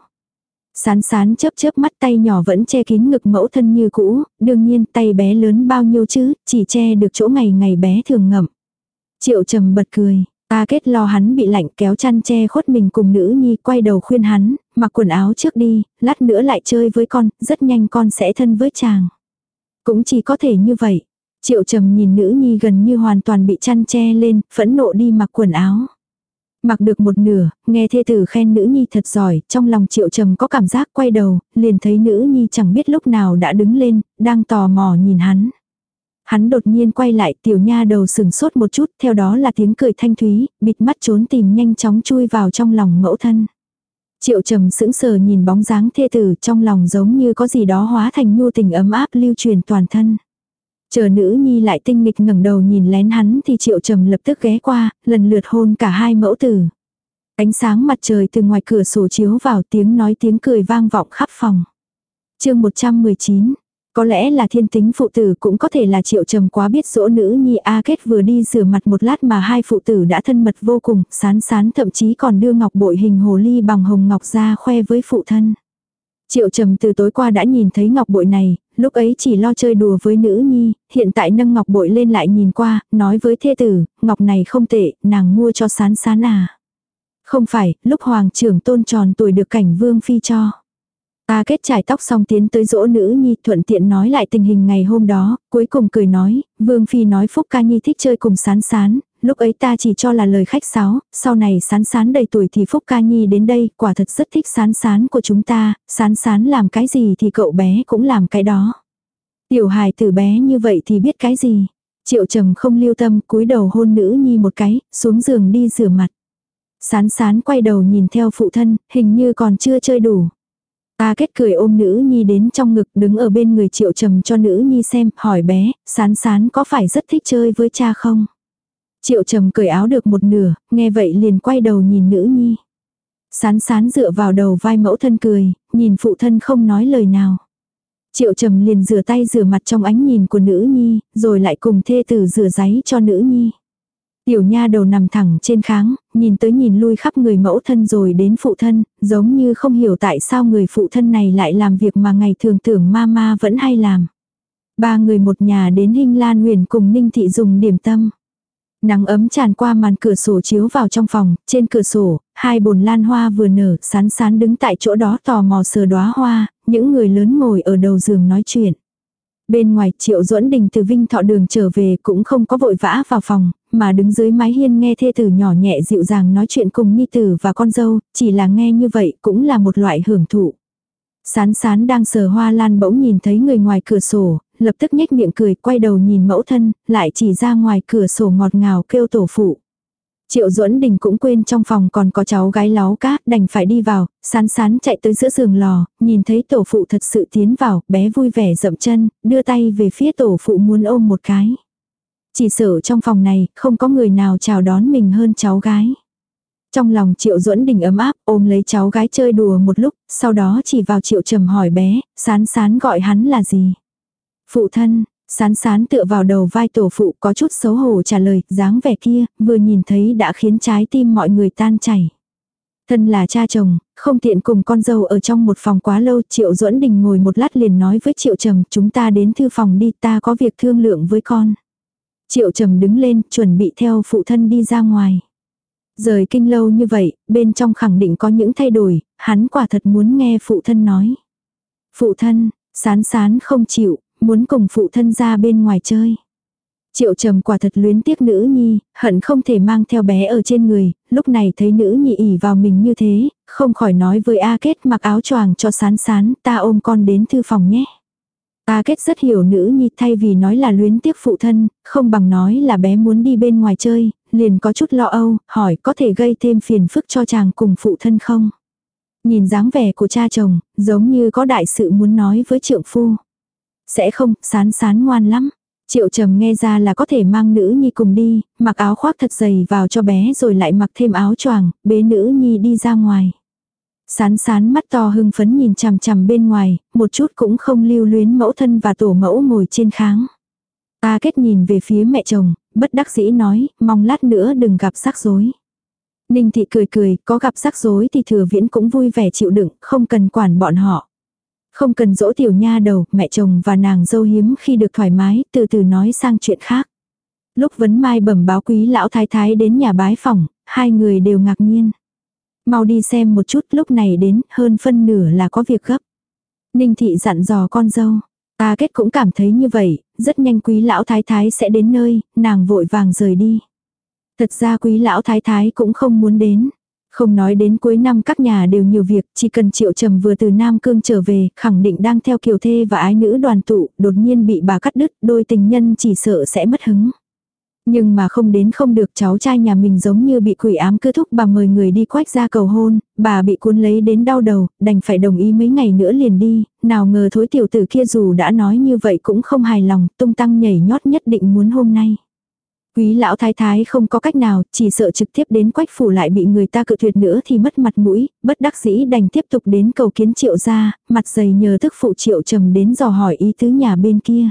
Sán sán chớp chớp mắt tay nhỏ vẫn che kín ngực mẫu thân như cũ, đương nhiên tay bé lớn bao nhiêu chứ, chỉ che được chỗ ngày ngày bé thường ngậm. Triệu trầm bật cười, ta kết lo hắn bị lạnh kéo chăn che khuất mình cùng nữ nhi quay đầu khuyên hắn, mặc quần áo trước đi, lát nữa lại chơi với con, rất nhanh con sẽ thân với chàng. Cũng chỉ có thể như vậy. Triệu trầm nhìn nữ nhi gần như hoàn toàn bị chăn che lên, phẫn nộ đi mặc quần áo. Mặc được một nửa, nghe thê tử khen nữ nhi thật giỏi, trong lòng triệu trầm có cảm giác quay đầu, liền thấy nữ nhi chẳng biết lúc nào đã đứng lên, đang tò mò nhìn hắn. Hắn đột nhiên quay lại tiểu nha đầu sừng sốt một chút, theo đó là tiếng cười thanh thúy, bịt mắt trốn tìm nhanh chóng chui vào trong lòng mẫu thân. Triệu trầm sững sờ nhìn bóng dáng thê tử trong lòng giống như có gì đó hóa thành nhu tình ấm áp lưu truyền toàn thân. Chờ nữ nhi lại tinh nghịch ngẩng đầu nhìn lén hắn thì triệu trầm lập tức ghé qua, lần lượt hôn cả hai mẫu tử. Ánh sáng mặt trời từ ngoài cửa sổ chiếu vào tiếng nói tiếng cười vang vọng khắp phòng. chương 119 có lẽ là thiên tính phụ tử cũng có thể là triệu trầm quá biết dỗ nữ nhi A kết vừa đi rửa mặt một lát mà hai phụ tử đã thân mật vô cùng, sán sán thậm chí còn đưa ngọc bội hình hồ ly bằng hồng ngọc ra khoe với phụ thân. Triệu trầm từ tối qua đã nhìn thấy ngọc bội này, lúc ấy chỉ lo chơi đùa với nữ nhi, hiện tại nâng ngọc bội lên lại nhìn qua, nói với thê tử, ngọc này không tệ, nàng mua cho sán sán à. Không phải, lúc hoàng trưởng tôn tròn tuổi được cảnh vương phi cho. Ta kết trải tóc xong tiến tới dỗ nữ nhi thuận tiện nói lại tình hình ngày hôm đó, cuối cùng cười nói, vương phi nói Phúc ca nhi thích chơi cùng sán sán, lúc ấy ta chỉ cho là lời khách sáo, sau này sán sán đầy tuổi thì Phúc ca nhi đến đây, quả thật rất thích sán sán của chúng ta, sán sán làm cái gì thì cậu bé cũng làm cái đó. Tiểu hài tử bé như vậy thì biết cái gì. Triệu trầm không lưu tâm cúi đầu hôn nữ nhi một cái, xuống giường đi rửa mặt. Sán sán quay đầu nhìn theo phụ thân, hình như còn chưa chơi đủ. Ta kết cười ôm nữ nhi đến trong ngực đứng ở bên người triệu trầm cho nữ nhi xem, hỏi bé, sán sán có phải rất thích chơi với cha không? Triệu trầm cởi áo được một nửa, nghe vậy liền quay đầu nhìn nữ nhi. Sán sán dựa vào đầu vai mẫu thân cười, nhìn phụ thân không nói lời nào. Triệu trầm liền rửa tay rửa mặt trong ánh nhìn của nữ nhi, rồi lại cùng thê tử rửa giấy cho nữ nhi. Tiểu nha đầu nằm thẳng trên kháng, nhìn tới nhìn lui khắp người mẫu thân rồi đến phụ thân, giống như không hiểu tại sao người phụ thân này lại làm việc mà ngày thường tưởng ma ma vẫn hay làm. Ba người một nhà đến Hinh Lan Huyền cùng Ninh Thị dùng điểm tâm. Nắng ấm tràn qua màn cửa sổ chiếu vào trong phòng, trên cửa sổ, hai bồn lan hoa vừa nở, sán sán đứng tại chỗ đó tò mò sờ đóa hoa, những người lớn ngồi ở đầu giường nói chuyện. Bên ngoài triệu duẫn đình từ Vinh Thọ Đường trở về cũng không có vội vã vào phòng, mà đứng dưới mái hiên nghe thê tử nhỏ nhẹ dịu dàng nói chuyện cùng nhi tử và con dâu, chỉ là nghe như vậy cũng là một loại hưởng thụ. Sán sán đang sờ hoa lan bỗng nhìn thấy người ngoài cửa sổ, lập tức nhếch miệng cười, quay đầu nhìn mẫu thân, lại chỉ ra ngoài cửa sổ ngọt ngào kêu tổ phụ. Triệu duẫn đình cũng quên trong phòng còn có cháu gái láo cá, đành phải đi vào, sán sán chạy tới giữa giường lò, nhìn thấy tổ phụ thật sự tiến vào, bé vui vẻ dậm chân, đưa tay về phía tổ phụ muốn ôm một cái. Chỉ sợ trong phòng này, không có người nào chào đón mình hơn cháu gái. Trong lòng Triệu Duẫn Đình ấm áp, ôm lấy cháu gái chơi đùa một lúc, sau đó chỉ vào Triệu Trầm hỏi bé, sán sán gọi hắn là gì? Phụ thân, sán sán tựa vào đầu vai tổ phụ có chút xấu hổ trả lời, dáng vẻ kia, vừa nhìn thấy đã khiến trái tim mọi người tan chảy. Thân là cha chồng, không tiện cùng con dâu ở trong một phòng quá lâu, Triệu Duẫn Đình ngồi một lát liền nói với Triệu Trầm, chúng ta đến thư phòng đi, ta có việc thương lượng với con. Triệu Trầm đứng lên, chuẩn bị theo phụ thân đi ra ngoài. Rời kinh lâu như vậy, bên trong khẳng định có những thay đổi, hắn quả thật muốn nghe phụ thân nói. Phụ thân, sán sán không chịu, muốn cùng phụ thân ra bên ngoài chơi. Triệu trầm quả thật luyến tiếc nữ nhi, hận không thể mang theo bé ở trên người, lúc này thấy nữ nhi ỉ vào mình như thế, không khỏi nói với A Kết mặc áo choàng cho sán sán, ta ôm con đến thư phòng nhé. A Kết rất hiểu nữ nhi thay vì nói là luyến tiếc phụ thân, không bằng nói là bé muốn đi bên ngoài chơi, liền có chút lo âu, hỏi có thể gây thêm phiền phức cho chàng cùng phụ thân không. Nhìn dáng vẻ của cha chồng, giống như có đại sự muốn nói với trượng phu. Sẽ không, sán sán ngoan lắm. Triệu trầm nghe ra là có thể mang nữ nhi cùng đi, mặc áo khoác thật dày vào cho bé rồi lại mặc thêm áo choàng, bế nữ nhi đi ra ngoài. Sán sán mắt to hưng phấn nhìn chằm chằm bên ngoài, một chút cũng không lưu luyến mẫu thân và tổ mẫu ngồi trên kháng. Ta kết nhìn về phía mẹ chồng, bất đắc dĩ nói, mong lát nữa đừng gặp rắc rối. Ninh thị cười cười, có gặp rắc rối thì thừa viễn cũng vui vẻ chịu đựng, không cần quản bọn họ. Không cần dỗ tiểu nha đầu, mẹ chồng và nàng dâu hiếm khi được thoải mái, từ từ nói sang chuyện khác. Lúc vấn mai bẩm báo quý lão thái thái đến nhà bái phòng, hai người đều ngạc nhiên. Mau đi xem một chút lúc này đến, hơn phân nửa là có việc gấp. Ninh thị dặn dò con dâu. Ta kết cũng cảm thấy như vậy, rất nhanh quý lão thái thái sẽ đến nơi, nàng vội vàng rời đi. Thật ra quý lão thái thái cũng không muốn đến. Không nói đến cuối năm các nhà đều nhiều việc, chỉ cần triệu trầm vừa từ Nam Cương trở về, khẳng định đang theo kiều thê và ái nữ đoàn tụ, đột nhiên bị bà cắt đứt, đôi tình nhân chỉ sợ sẽ mất hứng. Nhưng mà không đến không được cháu trai nhà mình giống như bị quỷ ám cứ thúc bà mời người đi quách ra cầu hôn, bà bị cuốn lấy đến đau đầu, đành phải đồng ý mấy ngày nữa liền đi, nào ngờ thối tiểu tử kia dù đã nói như vậy cũng không hài lòng, tung tăng nhảy nhót nhất định muốn hôm nay. Quý lão thái thái không có cách nào, chỉ sợ trực tiếp đến quách phủ lại bị người ta cự tuyệt nữa thì mất mặt mũi, bất đắc dĩ đành tiếp tục đến cầu kiến triệu gia, mặt dày nhờ thức phụ triệu trầm đến dò hỏi ý tứ nhà bên kia.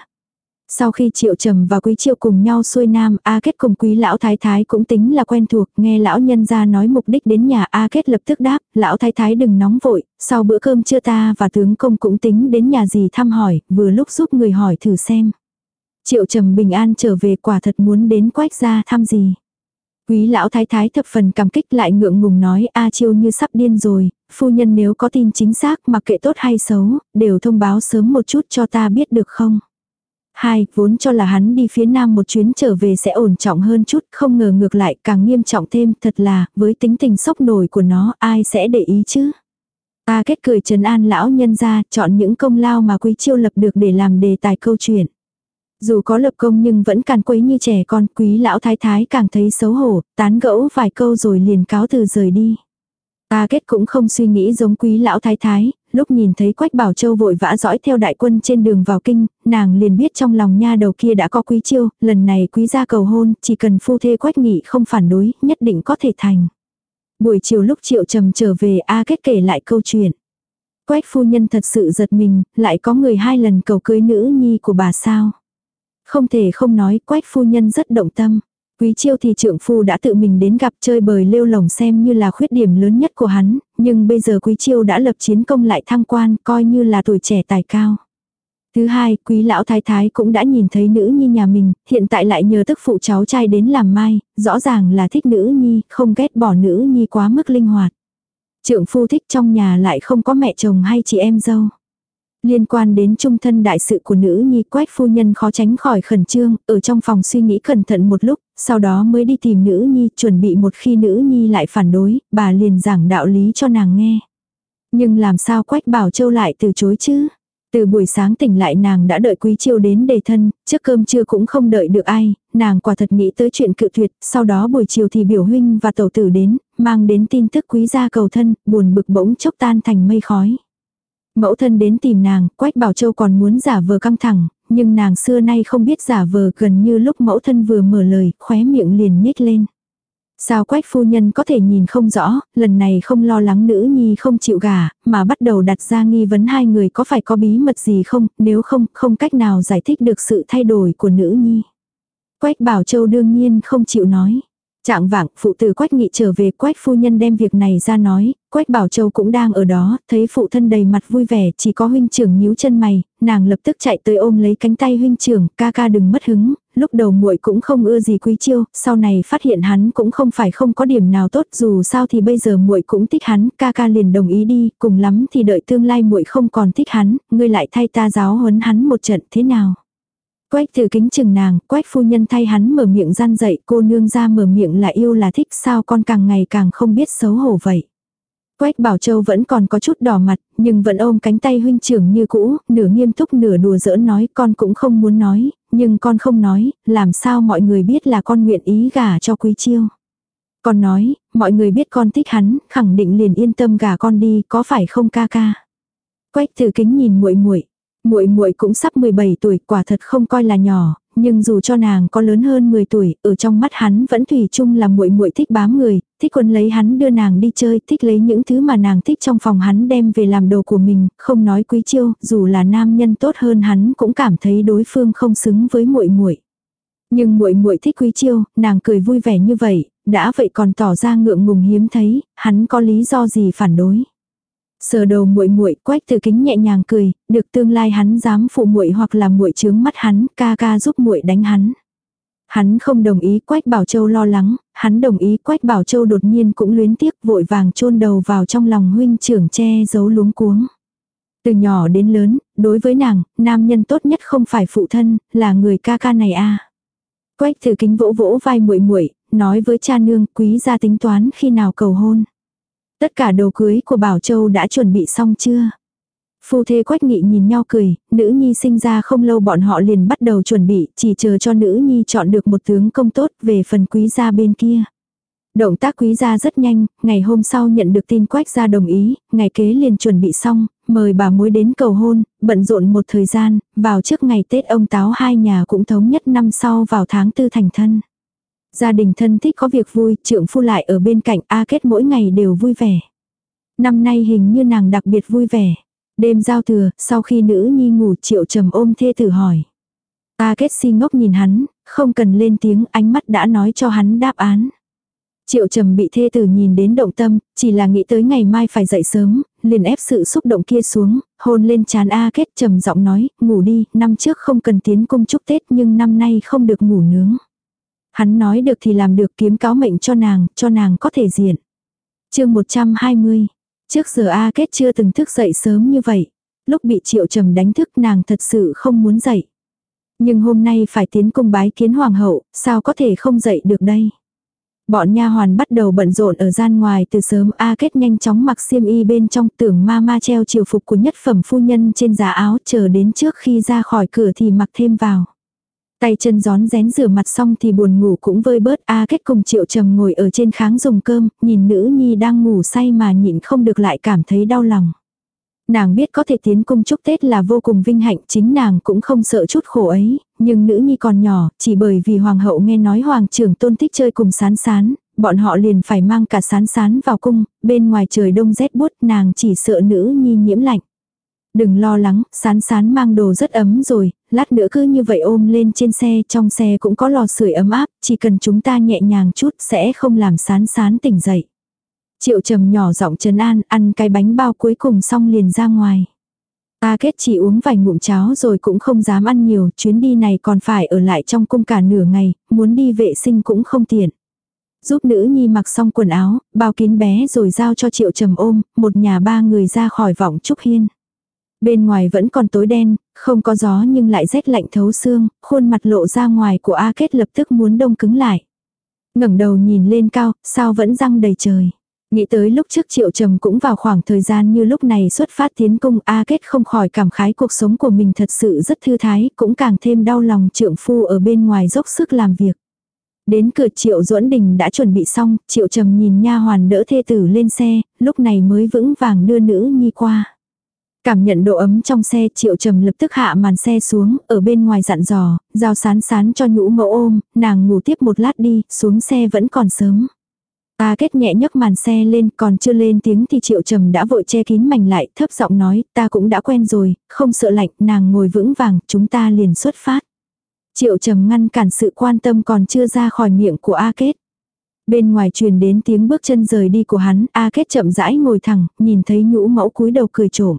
Sau khi triệu trầm và quý triệu cùng nhau xuôi nam, A Kết cùng quý lão thái thái cũng tính là quen thuộc, nghe lão nhân ra nói mục đích đến nhà A Kết lập tức đáp, lão thái thái đừng nóng vội, sau bữa cơm trưa ta và tướng công cũng tính đến nhà gì thăm hỏi, vừa lúc giúp người hỏi thử xem. Triệu trầm bình an trở về quả thật muốn đến quách gia thăm gì. Quý lão thái thái thập phần cảm kích lại ngượng ngùng nói A chiêu như sắp điên rồi, phu nhân nếu có tin chính xác mà kệ tốt hay xấu, đều thông báo sớm một chút cho ta biết được không. Hai, vốn cho là hắn đi phía nam một chuyến trở về sẽ ổn trọng hơn chút, không ngờ ngược lại càng nghiêm trọng thêm, thật là, với tính tình sốc nổi của nó, ai sẽ để ý chứ. Ta kết cười trần an lão nhân ra, chọn những công lao mà quý chiêu lập được để làm đề tài câu chuyện. Dù có lập công nhưng vẫn càn quấy như trẻ con, quý lão thái thái càng thấy xấu hổ, tán gẫu vài câu rồi liền cáo từ rời đi. Ta kết cũng không suy nghĩ giống quý lão thái thái, lúc nhìn thấy Quách Bảo Châu vội vã dõi theo đại quân trên đường vào kinh, nàng liền biết trong lòng nha đầu kia đã có quý chiêu, lần này quý gia cầu hôn, chỉ cần phu thê Quách Nghị không phản đối, nhất định có thể thành. Buổi chiều lúc Triệu Trầm trở về A Kết kể lại câu chuyện. Quách phu nhân thật sự giật mình, lại có người hai lần cầu cưới nữ nhi của bà sao. Không thể không nói Quách phu nhân rất động tâm. Quý chiêu thì trượng phu đã tự mình đến gặp chơi bời lêu lồng xem như là khuyết điểm lớn nhất của hắn, nhưng bây giờ quý chiêu đã lập chiến công lại thăng quan coi như là tuổi trẻ tài cao. Thứ hai, quý lão thái thái cũng đã nhìn thấy nữ nhi nhà mình, hiện tại lại nhờ tức phụ cháu trai đến làm mai, rõ ràng là thích nữ nhi, không ghét bỏ nữ nhi quá mức linh hoạt. Trượng phu thích trong nhà lại không có mẹ chồng hay chị em dâu. Liên quan đến trung thân đại sự của nữ nhi quách phu nhân khó tránh khỏi khẩn trương, ở trong phòng suy nghĩ cẩn thận một lúc, sau đó mới đi tìm nữ nhi, chuẩn bị một khi nữ nhi lại phản đối, bà liền giảng đạo lý cho nàng nghe. Nhưng làm sao Quách Bảo Châu lại từ chối chứ? Từ buổi sáng tỉnh lại nàng đã đợi Quý Chiêu đến đề thân, trước cơm trưa cũng không đợi được ai, nàng quả thật nghĩ tới chuyện cự tuyệt, sau đó buổi chiều thì biểu huynh và tẩu tử đến, mang đến tin tức quý gia cầu thân, buồn bực bỗng chốc tan thành mây khói. Mẫu thân đến tìm nàng, Quách Bảo Châu còn muốn giả vờ căng thẳng, nhưng nàng xưa nay không biết giả vờ gần như lúc mẫu thân vừa mở lời, khóe miệng liền nhếch lên. Sao quách phu nhân có thể nhìn không rõ, lần này không lo lắng nữ nhi không chịu gả, mà bắt đầu đặt ra nghi vấn hai người có phải có bí mật gì không, nếu không, không cách nào giải thích được sự thay đổi của nữ nhi. Quách Bảo Châu đương nhiên không chịu nói. Trạng vạng, phụ tử Quách Nghị trở về, Quách phu nhân đem việc này ra nói, Quách Bảo Châu cũng đang ở đó, thấy phụ thân đầy mặt vui vẻ, chỉ có huynh trưởng nhíu chân mày, nàng lập tức chạy tới ôm lấy cánh tay huynh trưởng, ca ca đừng mất hứng, lúc đầu muội cũng không ưa gì Quý Chiêu, sau này phát hiện hắn cũng không phải không có điểm nào tốt, dù sao thì bây giờ muội cũng thích hắn, ca ca liền đồng ý đi, cùng lắm thì đợi tương lai muội không còn thích hắn, ngươi lại thay ta giáo huấn hắn một trận thế nào? Quách từ kính chừng nàng, quách phu nhân thay hắn mở miệng gian dậy, cô nương ra mở miệng là yêu là thích sao con càng ngày càng không biết xấu hổ vậy. Quách Bảo Châu vẫn còn có chút đỏ mặt, nhưng vẫn ôm cánh tay huynh trưởng như cũ, nửa nghiêm túc nửa đùa giỡn nói con cũng không muốn nói, nhưng con không nói, làm sao mọi người biết là con nguyện ý gả cho quý chiêu. Con nói, mọi người biết con thích hắn, khẳng định liền yên tâm gả con đi, có phải không ca ca. Quách từ kính nhìn muội muội Muội muội cũng sắp 17 tuổi, quả thật không coi là nhỏ, nhưng dù cho nàng có lớn hơn 10 tuổi, ở trong mắt hắn vẫn thủy chung là muội muội thích bám người, thích quấn lấy hắn đưa nàng đi chơi, thích lấy những thứ mà nàng thích trong phòng hắn đem về làm đồ của mình, không nói quý chiêu, dù là nam nhân tốt hơn hắn cũng cảm thấy đối phương không xứng với muội muội. Nhưng muội muội thích quý chiêu, nàng cười vui vẻ như vậy, đã vậy còn tỏ ra ngượng ngùng hiếm thấy, hắn có lý do gì phản đối. Sờ đầu muội muội, Quách Từ Kính nhẹ nhàng cười, được tương lai hắn dám phụ muội hoặc là muội chướng mắt hắn, ca ca giúp muội đánh hắn. Hắn không đồng ý Quách Bảo Châu lo lắng, hắn đồng ý Quách Bảo Châu đột nhiên cũng luyến tiếc vội vàng chôn đầu vào trong lòng huynh trưởng che giấu luống cuống. Từ nhỏ đến lớn, đối với nàng, nam nhân tốt nhất không phải phụ thân, là người ca ca này a. Quách Từ Kính vỗ vỗ vai muội muội, nói với cha nương, quý gia tính toán khi nào cầu hôn. Tất cả đồ cưới của Bảo Châu đã chuẩn bị xong chưa? Phu thê quách nghị nhìn nhau cười, nữ nhi sinh ra không lâu bọn họ liền bắt đầu chuẩn bị, chỉ chờ cho nữ nhi chọn được một tướng công tốt về phần quý gia bên kia. Động tác quý gia rất nhanh, ngày hôm sau nhận được tin quách gia đồng ý, ngày kế liền chuẩn bị xong, mời bà mối đến cầu hôn, bận rộn một thời gian, vào trước ngày Tết ông táo hai nhà cũng thống nhất năm sau vào tháng tư thành thân. Gia đình thân thích có việc vui, trượng phu lại ở bên cạnh A Kết mỗi ngày đều vui vẻ. Năm nay hình như nàng đặc biệt vui vẻ. Đêm giao thừa, sau khi nữ nhi ngủ triệu trầm ôm thê tử hỏi. A Kết si ngốc nhìn hắn, không cần lên tiếng ánh mắt đã nói cho hắn đáp án. Triệu trầm bị thê tử nhìn đến động tâm, chỉ là nghĩ tới ngày mai phải dậy sớm, liền ép sự xúc động kia xuống, hôn lên chán A kết trầm giọng nói, ngủ đi, năm trước không cần tiến cung chúc Tết nhưng năm nay không được ngủ nướng. Hắn nói được thì làm được kiếm cáo mệnh cho nàng, cho nàng có thể diện. chương 120. Trước giờ A Kết chưa từng thức dậy sớm như vậy. Lúc bị triệu trầm đánh thức nàng thật sự không muốn dậy. Nhưng hôm nay phải tiến cung bái kiến hoàng hậu, sao có thể không dậy được đây. Bọn nha hoàn bắt đầu bận rộn ở gian ngoài từ sớm A Kết nhanh chóng mặc xiêm y bên trong tưởng ma ma treo triều phục của nhất phẩm phu nhân trên giá áo chờ đến trước khi ra khỏi cửa thì mặc thêm vào. Tay chân gión rén rửa mặt xong thì buồn ngủ cũng vơi bớt A kết cùng triệu trầm ngồi ở trên kháng dùng cơm, nhìn nữ nhi đang ngủ say mà nhịn không được lại cảm thấy đau lòng. Nàng biết có thể tiến cung chúc Tết là vô cùng vinh hạnh, chính nàng cũng không sợ chút khổ ấy, nhưng nữ nhi còn nhỏ, chỉ bởi vì hoàng hậu nghe nói hoàng trưởng tôn thích chơi cùng sán sán, bọn họ liền phải mang cả sán sán vào cung, bên ngoài trời đông rét bút nàng chỉ sợ nữ nhi nhiễm lạnh. Đừng lo lắng, sán sán mang đồ rất ấm rồi, lát nữa cứ như vậy ôm lên trên xe, trong xe cũng có lò sưởi ấm áp, chỉ cần chúng ta nhẹ nhàng chút sẽ không làm sán sán tỉnh dậy. Triệu trầm nhỏ giọng trấn an, ăn cái bánh bao cuối cùng xong liền ra ngoài. Ta kết chỉ uống vài ngụm cháo rồi cũng không dám ăn nhiều, chuyến đi này còn phải ở lại trong cung cả nửa ngày, muốn đi vệ sinh cũng không tiện. Giúp nữ nhi mặc xong quần áo, bao kín bé rồi giao cho triệu trầm ôm, một nhà ba người ra khỏi vọng trúc hiên. Bên ngoài vẫn còn tối đen, không có gió nhưng lại rét lạnh thấu xương, khuôn mặt lộ ra ngoài của A Kết lập tức muốn đông cứng lại. ngẩng đầu nhìn lên cao, sao vẫn răng đầy trời. Nghĩ tới lúc trước triệu trầm cũng vào khoảng thời gian như lúc này xuất phát tiến cung A Kết không khỏi cảm khái cuộc sống của mình thật sự rất thư thái, cũng càng thêm đau lòng trượng phu ở bên ngoài dốc sức làm việc. Đến cửa triệu duẫn đình đã chuẩn bị xong, triệu trầm nhìn nha hoàn đỡ thê tử lên xe, lúc này mới vững vàng đưa nữ nhi qua. Cảm nhận độ ấm trong xe triệu trầm lập tức hạ màn xe xuống, ở bên ngoài dặn dò, giao sán sán cho nhũ mẫu ôm, nàng ngủ tiếp một lát đi, xuống xe vẫn còn sớm. Ta kết nhẹ nhấc màn xe lên, còn chưa lên tiếng thì triệu trầm đã vội che kín mảnh lại, thấp giọng nói, ta cũng đã quen rồi, không sợ lạnh, nàng ngồi vững vàng, chúng ta liền xuất phát. Triệu trầm ngăn cản sự quan tâm còn chưa ra khỏi miệng của A Kết. Bên ngoài truyền đến tiếng bước chân rời đi của hắn, A Kết chậm rãi ngồi thẳng, nhìn thấy nhũ mẫu cúi đầu cười trộm.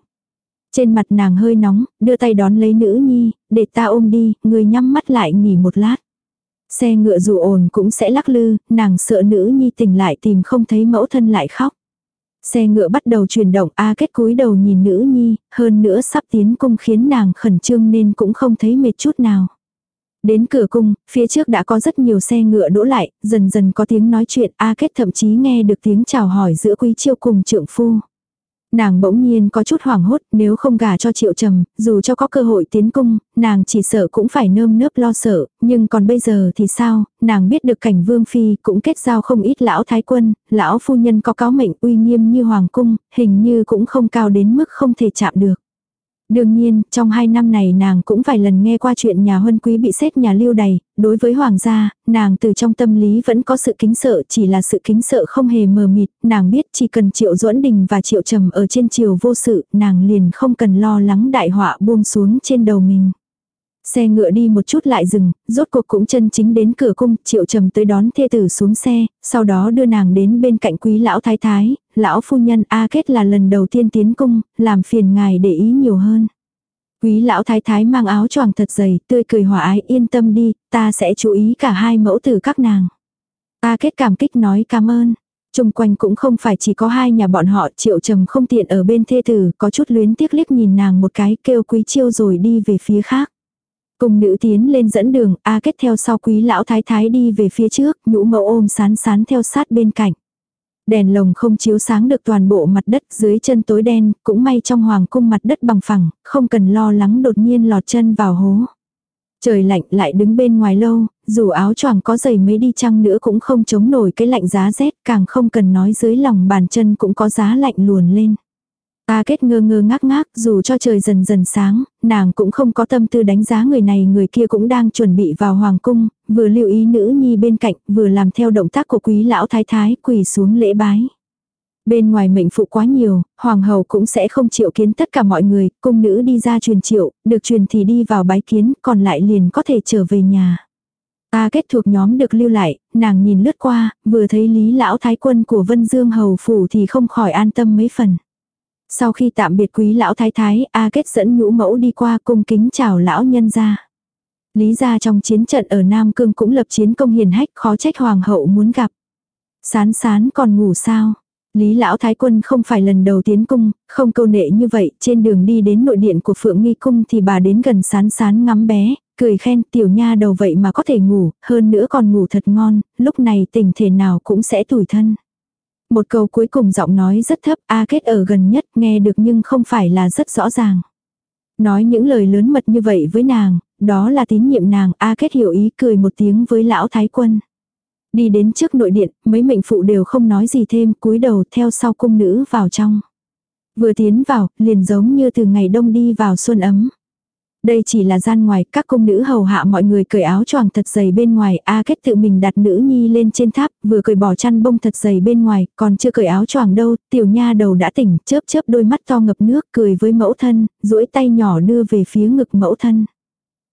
Trên mặt nàng hơi nóng, đưa tay đón lấy nữ nhi, để ta ôm đi, người nhắm mắt lại nghỉ một lát. Xe ngựa dù ồn cũng sẽ lắc lư, nàng sợ nữ nhi tỉnh lại tìm không thấy mẫu thân lại khóc. Xe ngựa bắt đầu chuyển động A kết cúi đầu nhìn nữ nhi, hơn nữa sắp tiến cung khiến nàng khẩn trương nên cũng không thấy mệt chút nào. Đến cửa cung, phía trước đã có rất nhiều xe ngựa đỗ lại, dần dần có tiếng nói chuyện A kết thậm chí nghe được tiếng chào hỏi giữa quý chiêu cùng trượng phu. Nàng bỗng nhiên có chút hoảng hốt nếu không gả cho triệu trầm, dù cho có cơ hội tiến cung, nàng chỉ sợ cũng phải nơm nớp lo sợ, nhưng còn bây giờ thì sao, nàng biết được cảnh vương phi cũng kết giao không ít lão thái quân, lão phu nhân có cáo mệnh uy nghiêm như hoàng cung, hình như cũng không cao đến mức không thể chạm được. Đương nhiên, trong hai năm này nàng cũng vài lần nghe qua chuyện nhà huân quý bị xét nhà lưu đầy, đối với hoàng gia, nàng từ trong tâm lý vẫn có sự kính sợ, chỉ là sự kính sợ không hề mờ mịt, nàng biết chỉ cần triệu duẫn đình và triệu trầm ở trên triều vô sự, nàng liền không cần lo lắng đại họa buông xuống trên đầu mình. Xe ngựa đi một chút lại dừng, rốt cuộc cũng chân chính đến cửa cung, triệu trầm tới đón thê tử xuống xe, sau đó đưa nàng đến bên cạnh quý lão thái thái, lão phu nhân A kết là lần đầu tiên tiến cung, làm phiền ngài để ý nhiều hơn. Quý lão thái thái mang áo choàng thật dày, tươi cười hòa ái yên tâm đi, ta sẽ chú ý cả hai mẫu tử các nàng. A kết cảm kích nói cảm ơn. Trung quanh cũng không phải chỉ có hai nhà bọn họ triệu trầm không tiện ở bên thê tử, có chút luyến tiếc liếc nhìn nàng một cái kêu quý chiêu rồi đi về phía khác. Cùng nữ tiến lên dẫn đường, A kết theo sau quý lão thái thái đi về phía trước, nhũ mẫu ôm sán sán theo sát bên cạnh. Đèn lồng không chiếu sáng được toàn bộ mặt đất dưới chân tối đen, cũng may trong hoàng cung mặt đất bằng phẳng, không cần lo lắng đột nhiên lọt chân vào hố. Trời lạnh lại đứng bên ngoài lâu, dù áo choàng có dày mấy đi chăng nữa cũng không chống nổi cái lạnh giá rét, càng không cần nói dưới lòng bàn chân cũng có giá lạnh luồn lên. Ta kết ngơ ngơ ngác ngác, dù cho trời dần dần sáng, nàng cũng không có tâm tư đánh giá người này người kia cũng đang chuẩn bị vào hoàng cung, vừa lưu ý nữ nhi bên cạnh, vừa làm theo động tác của quý lão thái thái quỳ xuống lễ bái. Bên ngoài mệnh phụ quá nhiều, hoàng hậu cũng sẽ không chịu kiến tất cả mọi người, cung nữ đi ra truyền triệu, được truyền thì đi vào bái kiến, còn lại liền có thể trở về nhà. Ta kết thuộc nhóm được lưu lại, nàng nhìn lướt qua, vừa thấy lý lão thái quân của Vân Dương Hầu Phủ thì không khỏi an tâm mấy phần. Sau khi tạm biệt quý lão thái thái, A Kết dẫn nhũ mẫu đi qua cung kính chào lão nhân gia. Lý gia trong chiến trận ở Nam Cương cũng lập chiến công hiền hách khó trách hoàng hậu muốn gặp. Sán sán còn ngủ sao? Lý lão thái quân không phải lần đầu tiến cung, không câu nệ như vậy, trên đường đi đến nội điện của Phượng Nghi cung thì bà đến gần sán sán ngắm bé, cười khen tiểu nha đầu vậy mà có thể ngủ, hơn nữa còn ngủ thật ngon, lúc này tình thể nào cũng sẽ tủi thân. Một câu cuối cùng giọng nói rất thấp, A Kết ở gần nhất nghe được nhưng không phải là rất rõ ràng. Nói những lời lớn mật như vậy với nàng, đó là tín nhiệm nàng, A Kết hiểu ý cười một tiếng với lão thái quân. Đi đến trước nội điện, mấy mệnh phụ đều không nói gì thêm, cúi đầu theo sau cung nữ vào trong. Vừa tiến vào, liền giống như từ ngày đông đi vào xuân ấm. Đây chỉ là gian ngoài, các cung nữ hầu hạ mọi người cởi áo choàng thật dày bên ngoài, A Kết tự mình đặt nữ nhi lên trên tháp, vừa cởi bỏ chăn bông thật dày bên ngoài, còn chưa cởi áo choàng đâu, tiểu nha đầu đã tỉnh, chớp chớp đôi mắt to ngập nước, cười với mẫu thân, duỗi tay nhỏ đưa về phía ngực mẫu thân.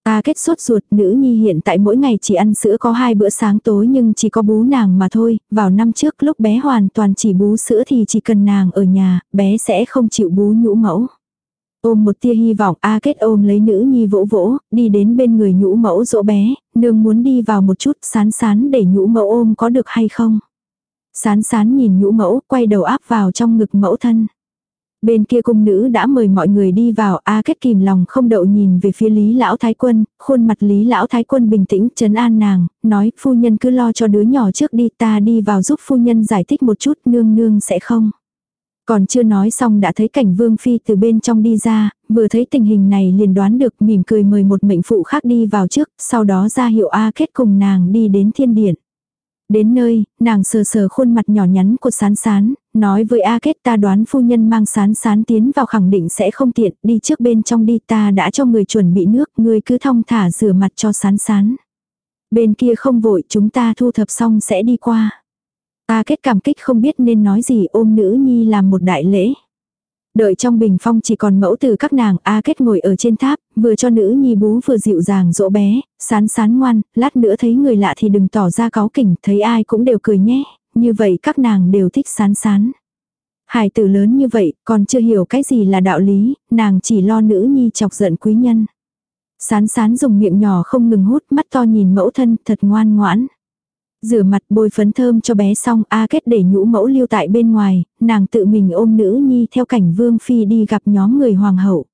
A kết sốt ruột, nữ nhi hiện tại mỗi ngày chỉ ăn sữa có hai bữa sáng tối nhưng chỉ có bú nàng mà thôi, vào năm trước lúc bé hoàn toàn chỉ bú sữa thì chỉ cần nàng ở nhà, bé sẽ không chịu bú nhũ mẫu. Ôm một tia hy vọng A kết ôm lấy nữ nhi vỗ vỗ, đi đến bên người nhũ mẫu dỗ bé, nương muốn đi vào một chút sán sán để nhũ mẫu ôm có được hay không. Sán sán nhìn nhũ mẫu, quay đầu áp vào trong ngực mẫu thân. Bên kia cung nữ đã mời mọi người đi vào, A Kết kìm lòng không đậu nhìn về phía Lý Lão Thái Quân, khuôn mặt Lý Lão Thái Quân bình tĩnh trấn an nàng, nói phu nhân cứ lo cho đứa nhỏ trước đi ta đi vào giúp phu nhân giải thích một chút nương nương sẽ không. Còn chưa nói xong đã thấy cảnh vương phi từ bên trong đi ra, vừa thấy tình hình này liền đoán được mỉm cười mời một mệnh phụ khác đi vào trước, sau đó ra hiệu A Kết cùng nàng đi đến thiên điện. Đến nơi, nàng sờ sờ khuôn mặt nhỏ nhắn của sán sán, nói với A Kết ta đoán phu nhân mang sán sán tiến vào khẳng định sẽ không tiện, đi trước bên trong đi ta đã cho người chuẩn bị nước, người cứ thong thả rửa mặt cho sán sán. Bên kia không vội chúng ta thu thập xong sẽ đi qua. A Kết cảm kích không biết nên nói gì ôm nữ nhi làm một đại lễ. Đợi trong bình phong chỉ còn mẫu từ các nàng A Kết ngồi ở trên tháp, vừa cho nữ nhi bú vừa dịu dàng dỗ bé, sán sán ngoan, lát nữa thấy người lạ thì đừng tỏ ra cáu kỉnh, thấy ai cũng đều cười nhé, như vậy các nàng đều thích sán sán. Hải tử lớn như vậy, còn chưa hiểu cái gì là đạo lý, nàng chỉ lo nữ nhi chọc giận quý nhân. Sán sán dùng miệng nhỏ không ngừng hút mắt to nhìn mẫu thân thật ngoan ngoãn. Rửa mặt bôi phấn thơm cho bé xong A Kết để nhũ mẫu lưu tại bên ngoài, nàng tự mình ôm nữ nhi theo cảnh vương phi đi gặp nhóm người hoàng hậu.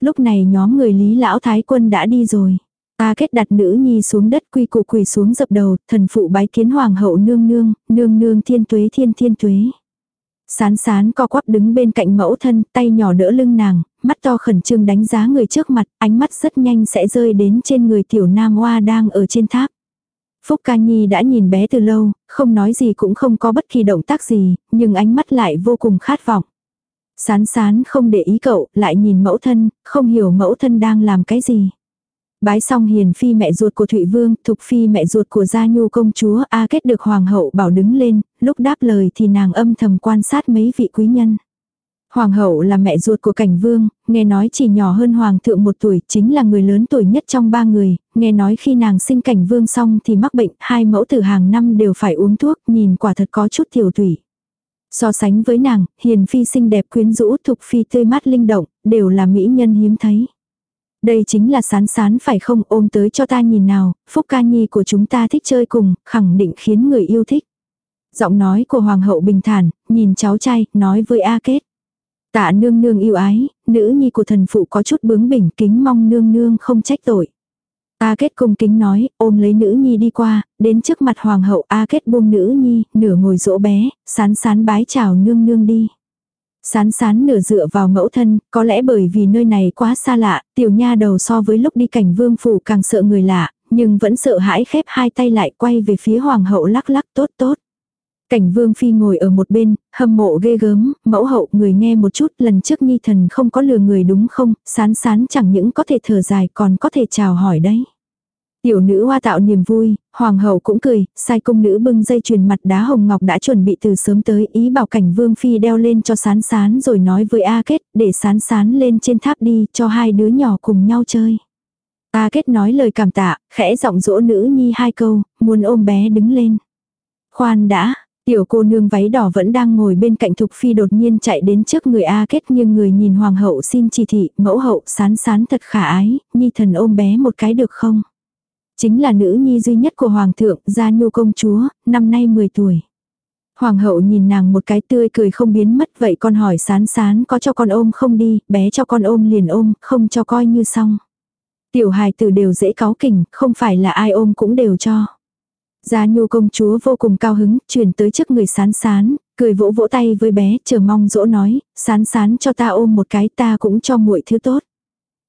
Lúc này nhóm người lý lão thái quân đã đi rồi. A Kết đặt nữ nhi xuống đất quy cụ quỳ xuống dập đầu, thần phụ bái kiến hoàng hậu nương nương, nương nương thiên tuế thiên thiên tuế. Sán sán co quắp đứng bên cạnh mẫu thân, tay nhỏ đỡ lưng nàng, mắt to khẩn trương đánh giá người trước mặt, ánh mắt rất nhanh sẽ rơi đến trên người tiểu nam hoa đang ở trên tháp. Phúc Ca Nhi đã nhìn bé từ lâu, không nói gì cũng không có bất kỳ động tác gì, nhưng ánh mắt lại vô cùng khát vọng. Sán sán không để ý cậu, lại nhìn mẫu thân, không hiểu mẫu thân đang làm cái gì. Bái xong hiền phi mẹ ruột của Thụy Vương, thục phi mẹ ruột của Gia Nhu công chúa A Kết được hoàng hậu bảo đứng lên, lúc đáp lời thì nàng âm thầm quan sát mấy vị quý nhân. Hoàng hậu là mẹ ruột của cảnh vương, nghe nói chỉ nhỏ hơn hoàng thượng một tuổi, chính là người lớn tuổi nhất trong ba người, nghe nói khi nàng sinh cảnh vương xong thì mắc bệnh, hai mẫu tử hàng năm đều phải uống thuốc, nhìn quả thật có chút tiểu tủy. So sánh với nàng, hiền phi xinh đẹp quyến rũ, thục phi tươi mát linh động, đều là mỹ nhân hiếm thấy. Đây chính là sán sán phải không ôm tới cho ta nhìn nào, phúc ca nhi của chúng ta thích chơi cùng, khẳng định khiến người yêu thích. Giọng nói của hoàng hậu bình thản, nhìn cháu trai, nói với A Kết. Tạ nương nương yêu ái, nữ nhi của thần phụ có chút bướng bỉnh kính mong nương nương không trách tội. A kết cung kính nói, ôm lấy nữ nhi đi qua, đến trước mặt hoàng hậu A kết buông nữ nhi, nửa ngồi dỗ bé, sán sán bái chào nương nương đi. Sán sán nửa dựa vào mẫu thân, có lẽ bởi vì nơi này quá xa lạ, tiểu nha đầu so với lúc đi cảnh vương phủ càng sợ người lạ, nhưng vẫn sợ hãi khép hai tay lại quay về phía hoàng hậu lắc lắc tốt tốt. Cảnh vương phi ngồi ở một bên, hâm mộ ghê gớm, mẫu hậu người nghe một chút lần trước nhi thần không có lừa người đúng không, sán sán chẳng những có thể thở dài còn có thể chào hỏi đấy. Tiểu nữ hoa tạo niềm vui, hoàng hậu cũng cười, sai công nữ bưng dây chuyền mặt đá hồng ngọc đã chuẩn bị từ sớm tới ý bảo cảnh vương phi đeo lên cho sán sán rồi nói với A kết để sán sán lên trên tháp đi cho hai đứa nhỏ cùng nhau chơi. A kết nói lời cảm tạ, khẽ giọng dỗ nữ nhi hai câu, muốn ôm bé đứng lên. Khoan đã, Tiểu cô nương váy đỏ vẫn đang ngồi bên cạnh Thục Phi đột nhiên chạy đến trước người A Kết nhưng người nhìn hoàng hậu xin chỉ thị, mẫu hậu sán sán thật khả ái, nhi thần ôm bé một cái được không? Chính là nữ nhi duy nhất của hoàng thượng, gia nhu công chúa, năm nay 10 tuổi. Hoàng hậu nhìn nàng một cái tươi cười không biến mất vậy con hỏi sán sán có cho con ôm không đi, bé cho con ôm liền ôm, không cho coi như xong. Tiểu hài tử đều dễ cáu kỉnh, không phải là ai ôm cũng đều cho. Gia Nhu công chúa vô cùng cao hứng, chuyển tới trước người sán sán, cười vỗ vỗ tay với bé, chờ mong dỗ nói, sán sán cho ta ôm một cái ta cũng cho muội thứ tốt.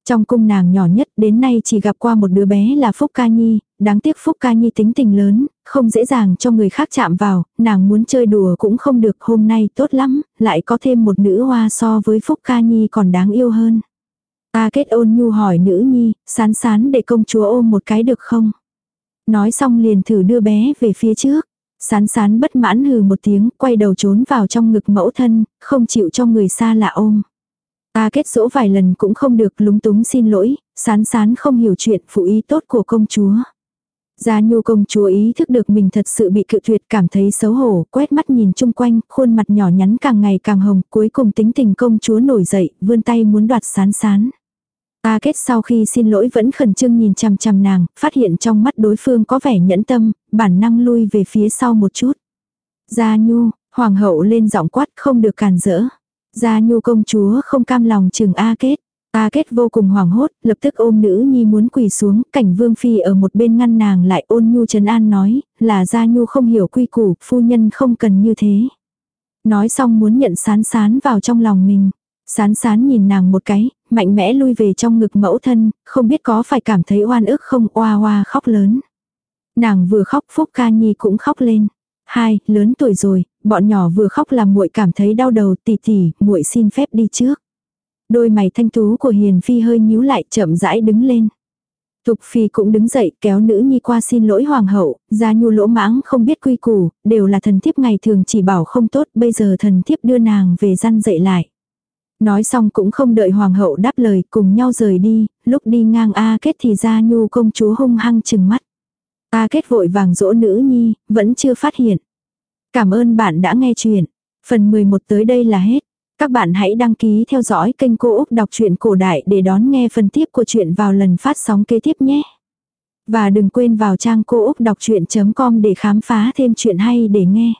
Trong cung nàng nhỏ nhất đến nay chỉ gặp qua một đứa bé là Phúc Ca Nhi, đáng tiếc Phúc Ca Nhi tính tình lớn, không dễ dàng cho người khác chạm vào, nàng muốn chơi đùa cũng không được hôm nay tốt lắm, lại có thêm một nữ hoa so với Phúc Ca Nhi còn đáng yêu hơn. Ta kết ôn nhu hỏi nữ nhi, sán sán để công chúa ôm một cái được không? Nói xong liền thử đưa bé về phía trước. Sán sán bất mãn hừ một tiếng, quay đầu trốn vào trong ngực mẫu thân, không chịu cho người xa lạ ôm. Ta kết dỗ vài lần cũng không được lúng túng xin lỗi, sán sán không hiểu chuyện phụ ý tốt của công chúa. Gia nhu công chúa ý thức được mình thật sự bị cự tuyệt cảm thấy xấu hổ, quét mắt nhìn chung quanh, khuôn mặt nhỏ nhắn càng ngày càng hồng, cuối cùng tính tình công chúa nổi dậy, vươn tay muốn đoạt sán sán. A kết sau khi xin lỗi vẫn khẩn trương nhìn chằm chằm nàng, phát hiện trong mắt đối phương có vẻ nhẫn tâm, bản năng lui về phía sau một chút. Gia Nhu, hoàng hậu lên giọng quát không được càn rỡ. Gia Nhu công chúa không cam lòng chừng A Kết. A Kết vô cùng hoảng hốt, lập tức ôm nữ nhi muốn quỳ xuống, cảnh vương phi ở một bên ngăn nàng lại ôn nhu trấn an nói, là Gia Nhu không hiểu quy củ, phu nhân không cần như thế. Nói xong muốn nhận sán sán vào trong lòng mình. Sán sán nhìn nàng một cái, mạnh mẽ lui về trong ngực mẫu thân, không biết có phải cảm thấy oan ức không oa oa khóc lớn. Nàng vừa khóc Phúc Ca Nhi cũng khóc lên. Hai, lớn tuổi rồi, bọn nhỏ vừa khóc làm muội cảm thấy đau đầu tỉ tỉ, muội xin phép đi trước. Đôi mày thanh tú của Hiền Phi hơi nhíu lại chậm rãi đứng lên. Thục Phi cũng đứng dậy kéo nữ nhi qua xin lỗi hoàng hậu, gia nhu lỗ mãng không biết quy củ, đều là thần thiếp ngày thường chỉ bảo không tốt, bây giờ thần thiếp đưa nàng về gian dậy lại. Nói xong cũng không đợi hoàng hậu đáp lời cùng nhau rời đi, lúc đi ngang A kết thì gia nhu công chúa hung hăng chừng mắt. A kết vội vàng dỗ nữ nhi, vẫn chưa phát hiện. Cảm ơn bạn đã nghe chuyện. Phần 11 tới đây là hết. Các bạn hãy đăng ký theo dõi kênh Cô Úc Đọc truyện Cổ Đại để đón nghe phần tiếp của chuyện vào lần phát sóng kế tiếp nhé. Và đừng quên vào trang cô úc đọc chuyện.com để khám phá thêm chuyện hay để nghe.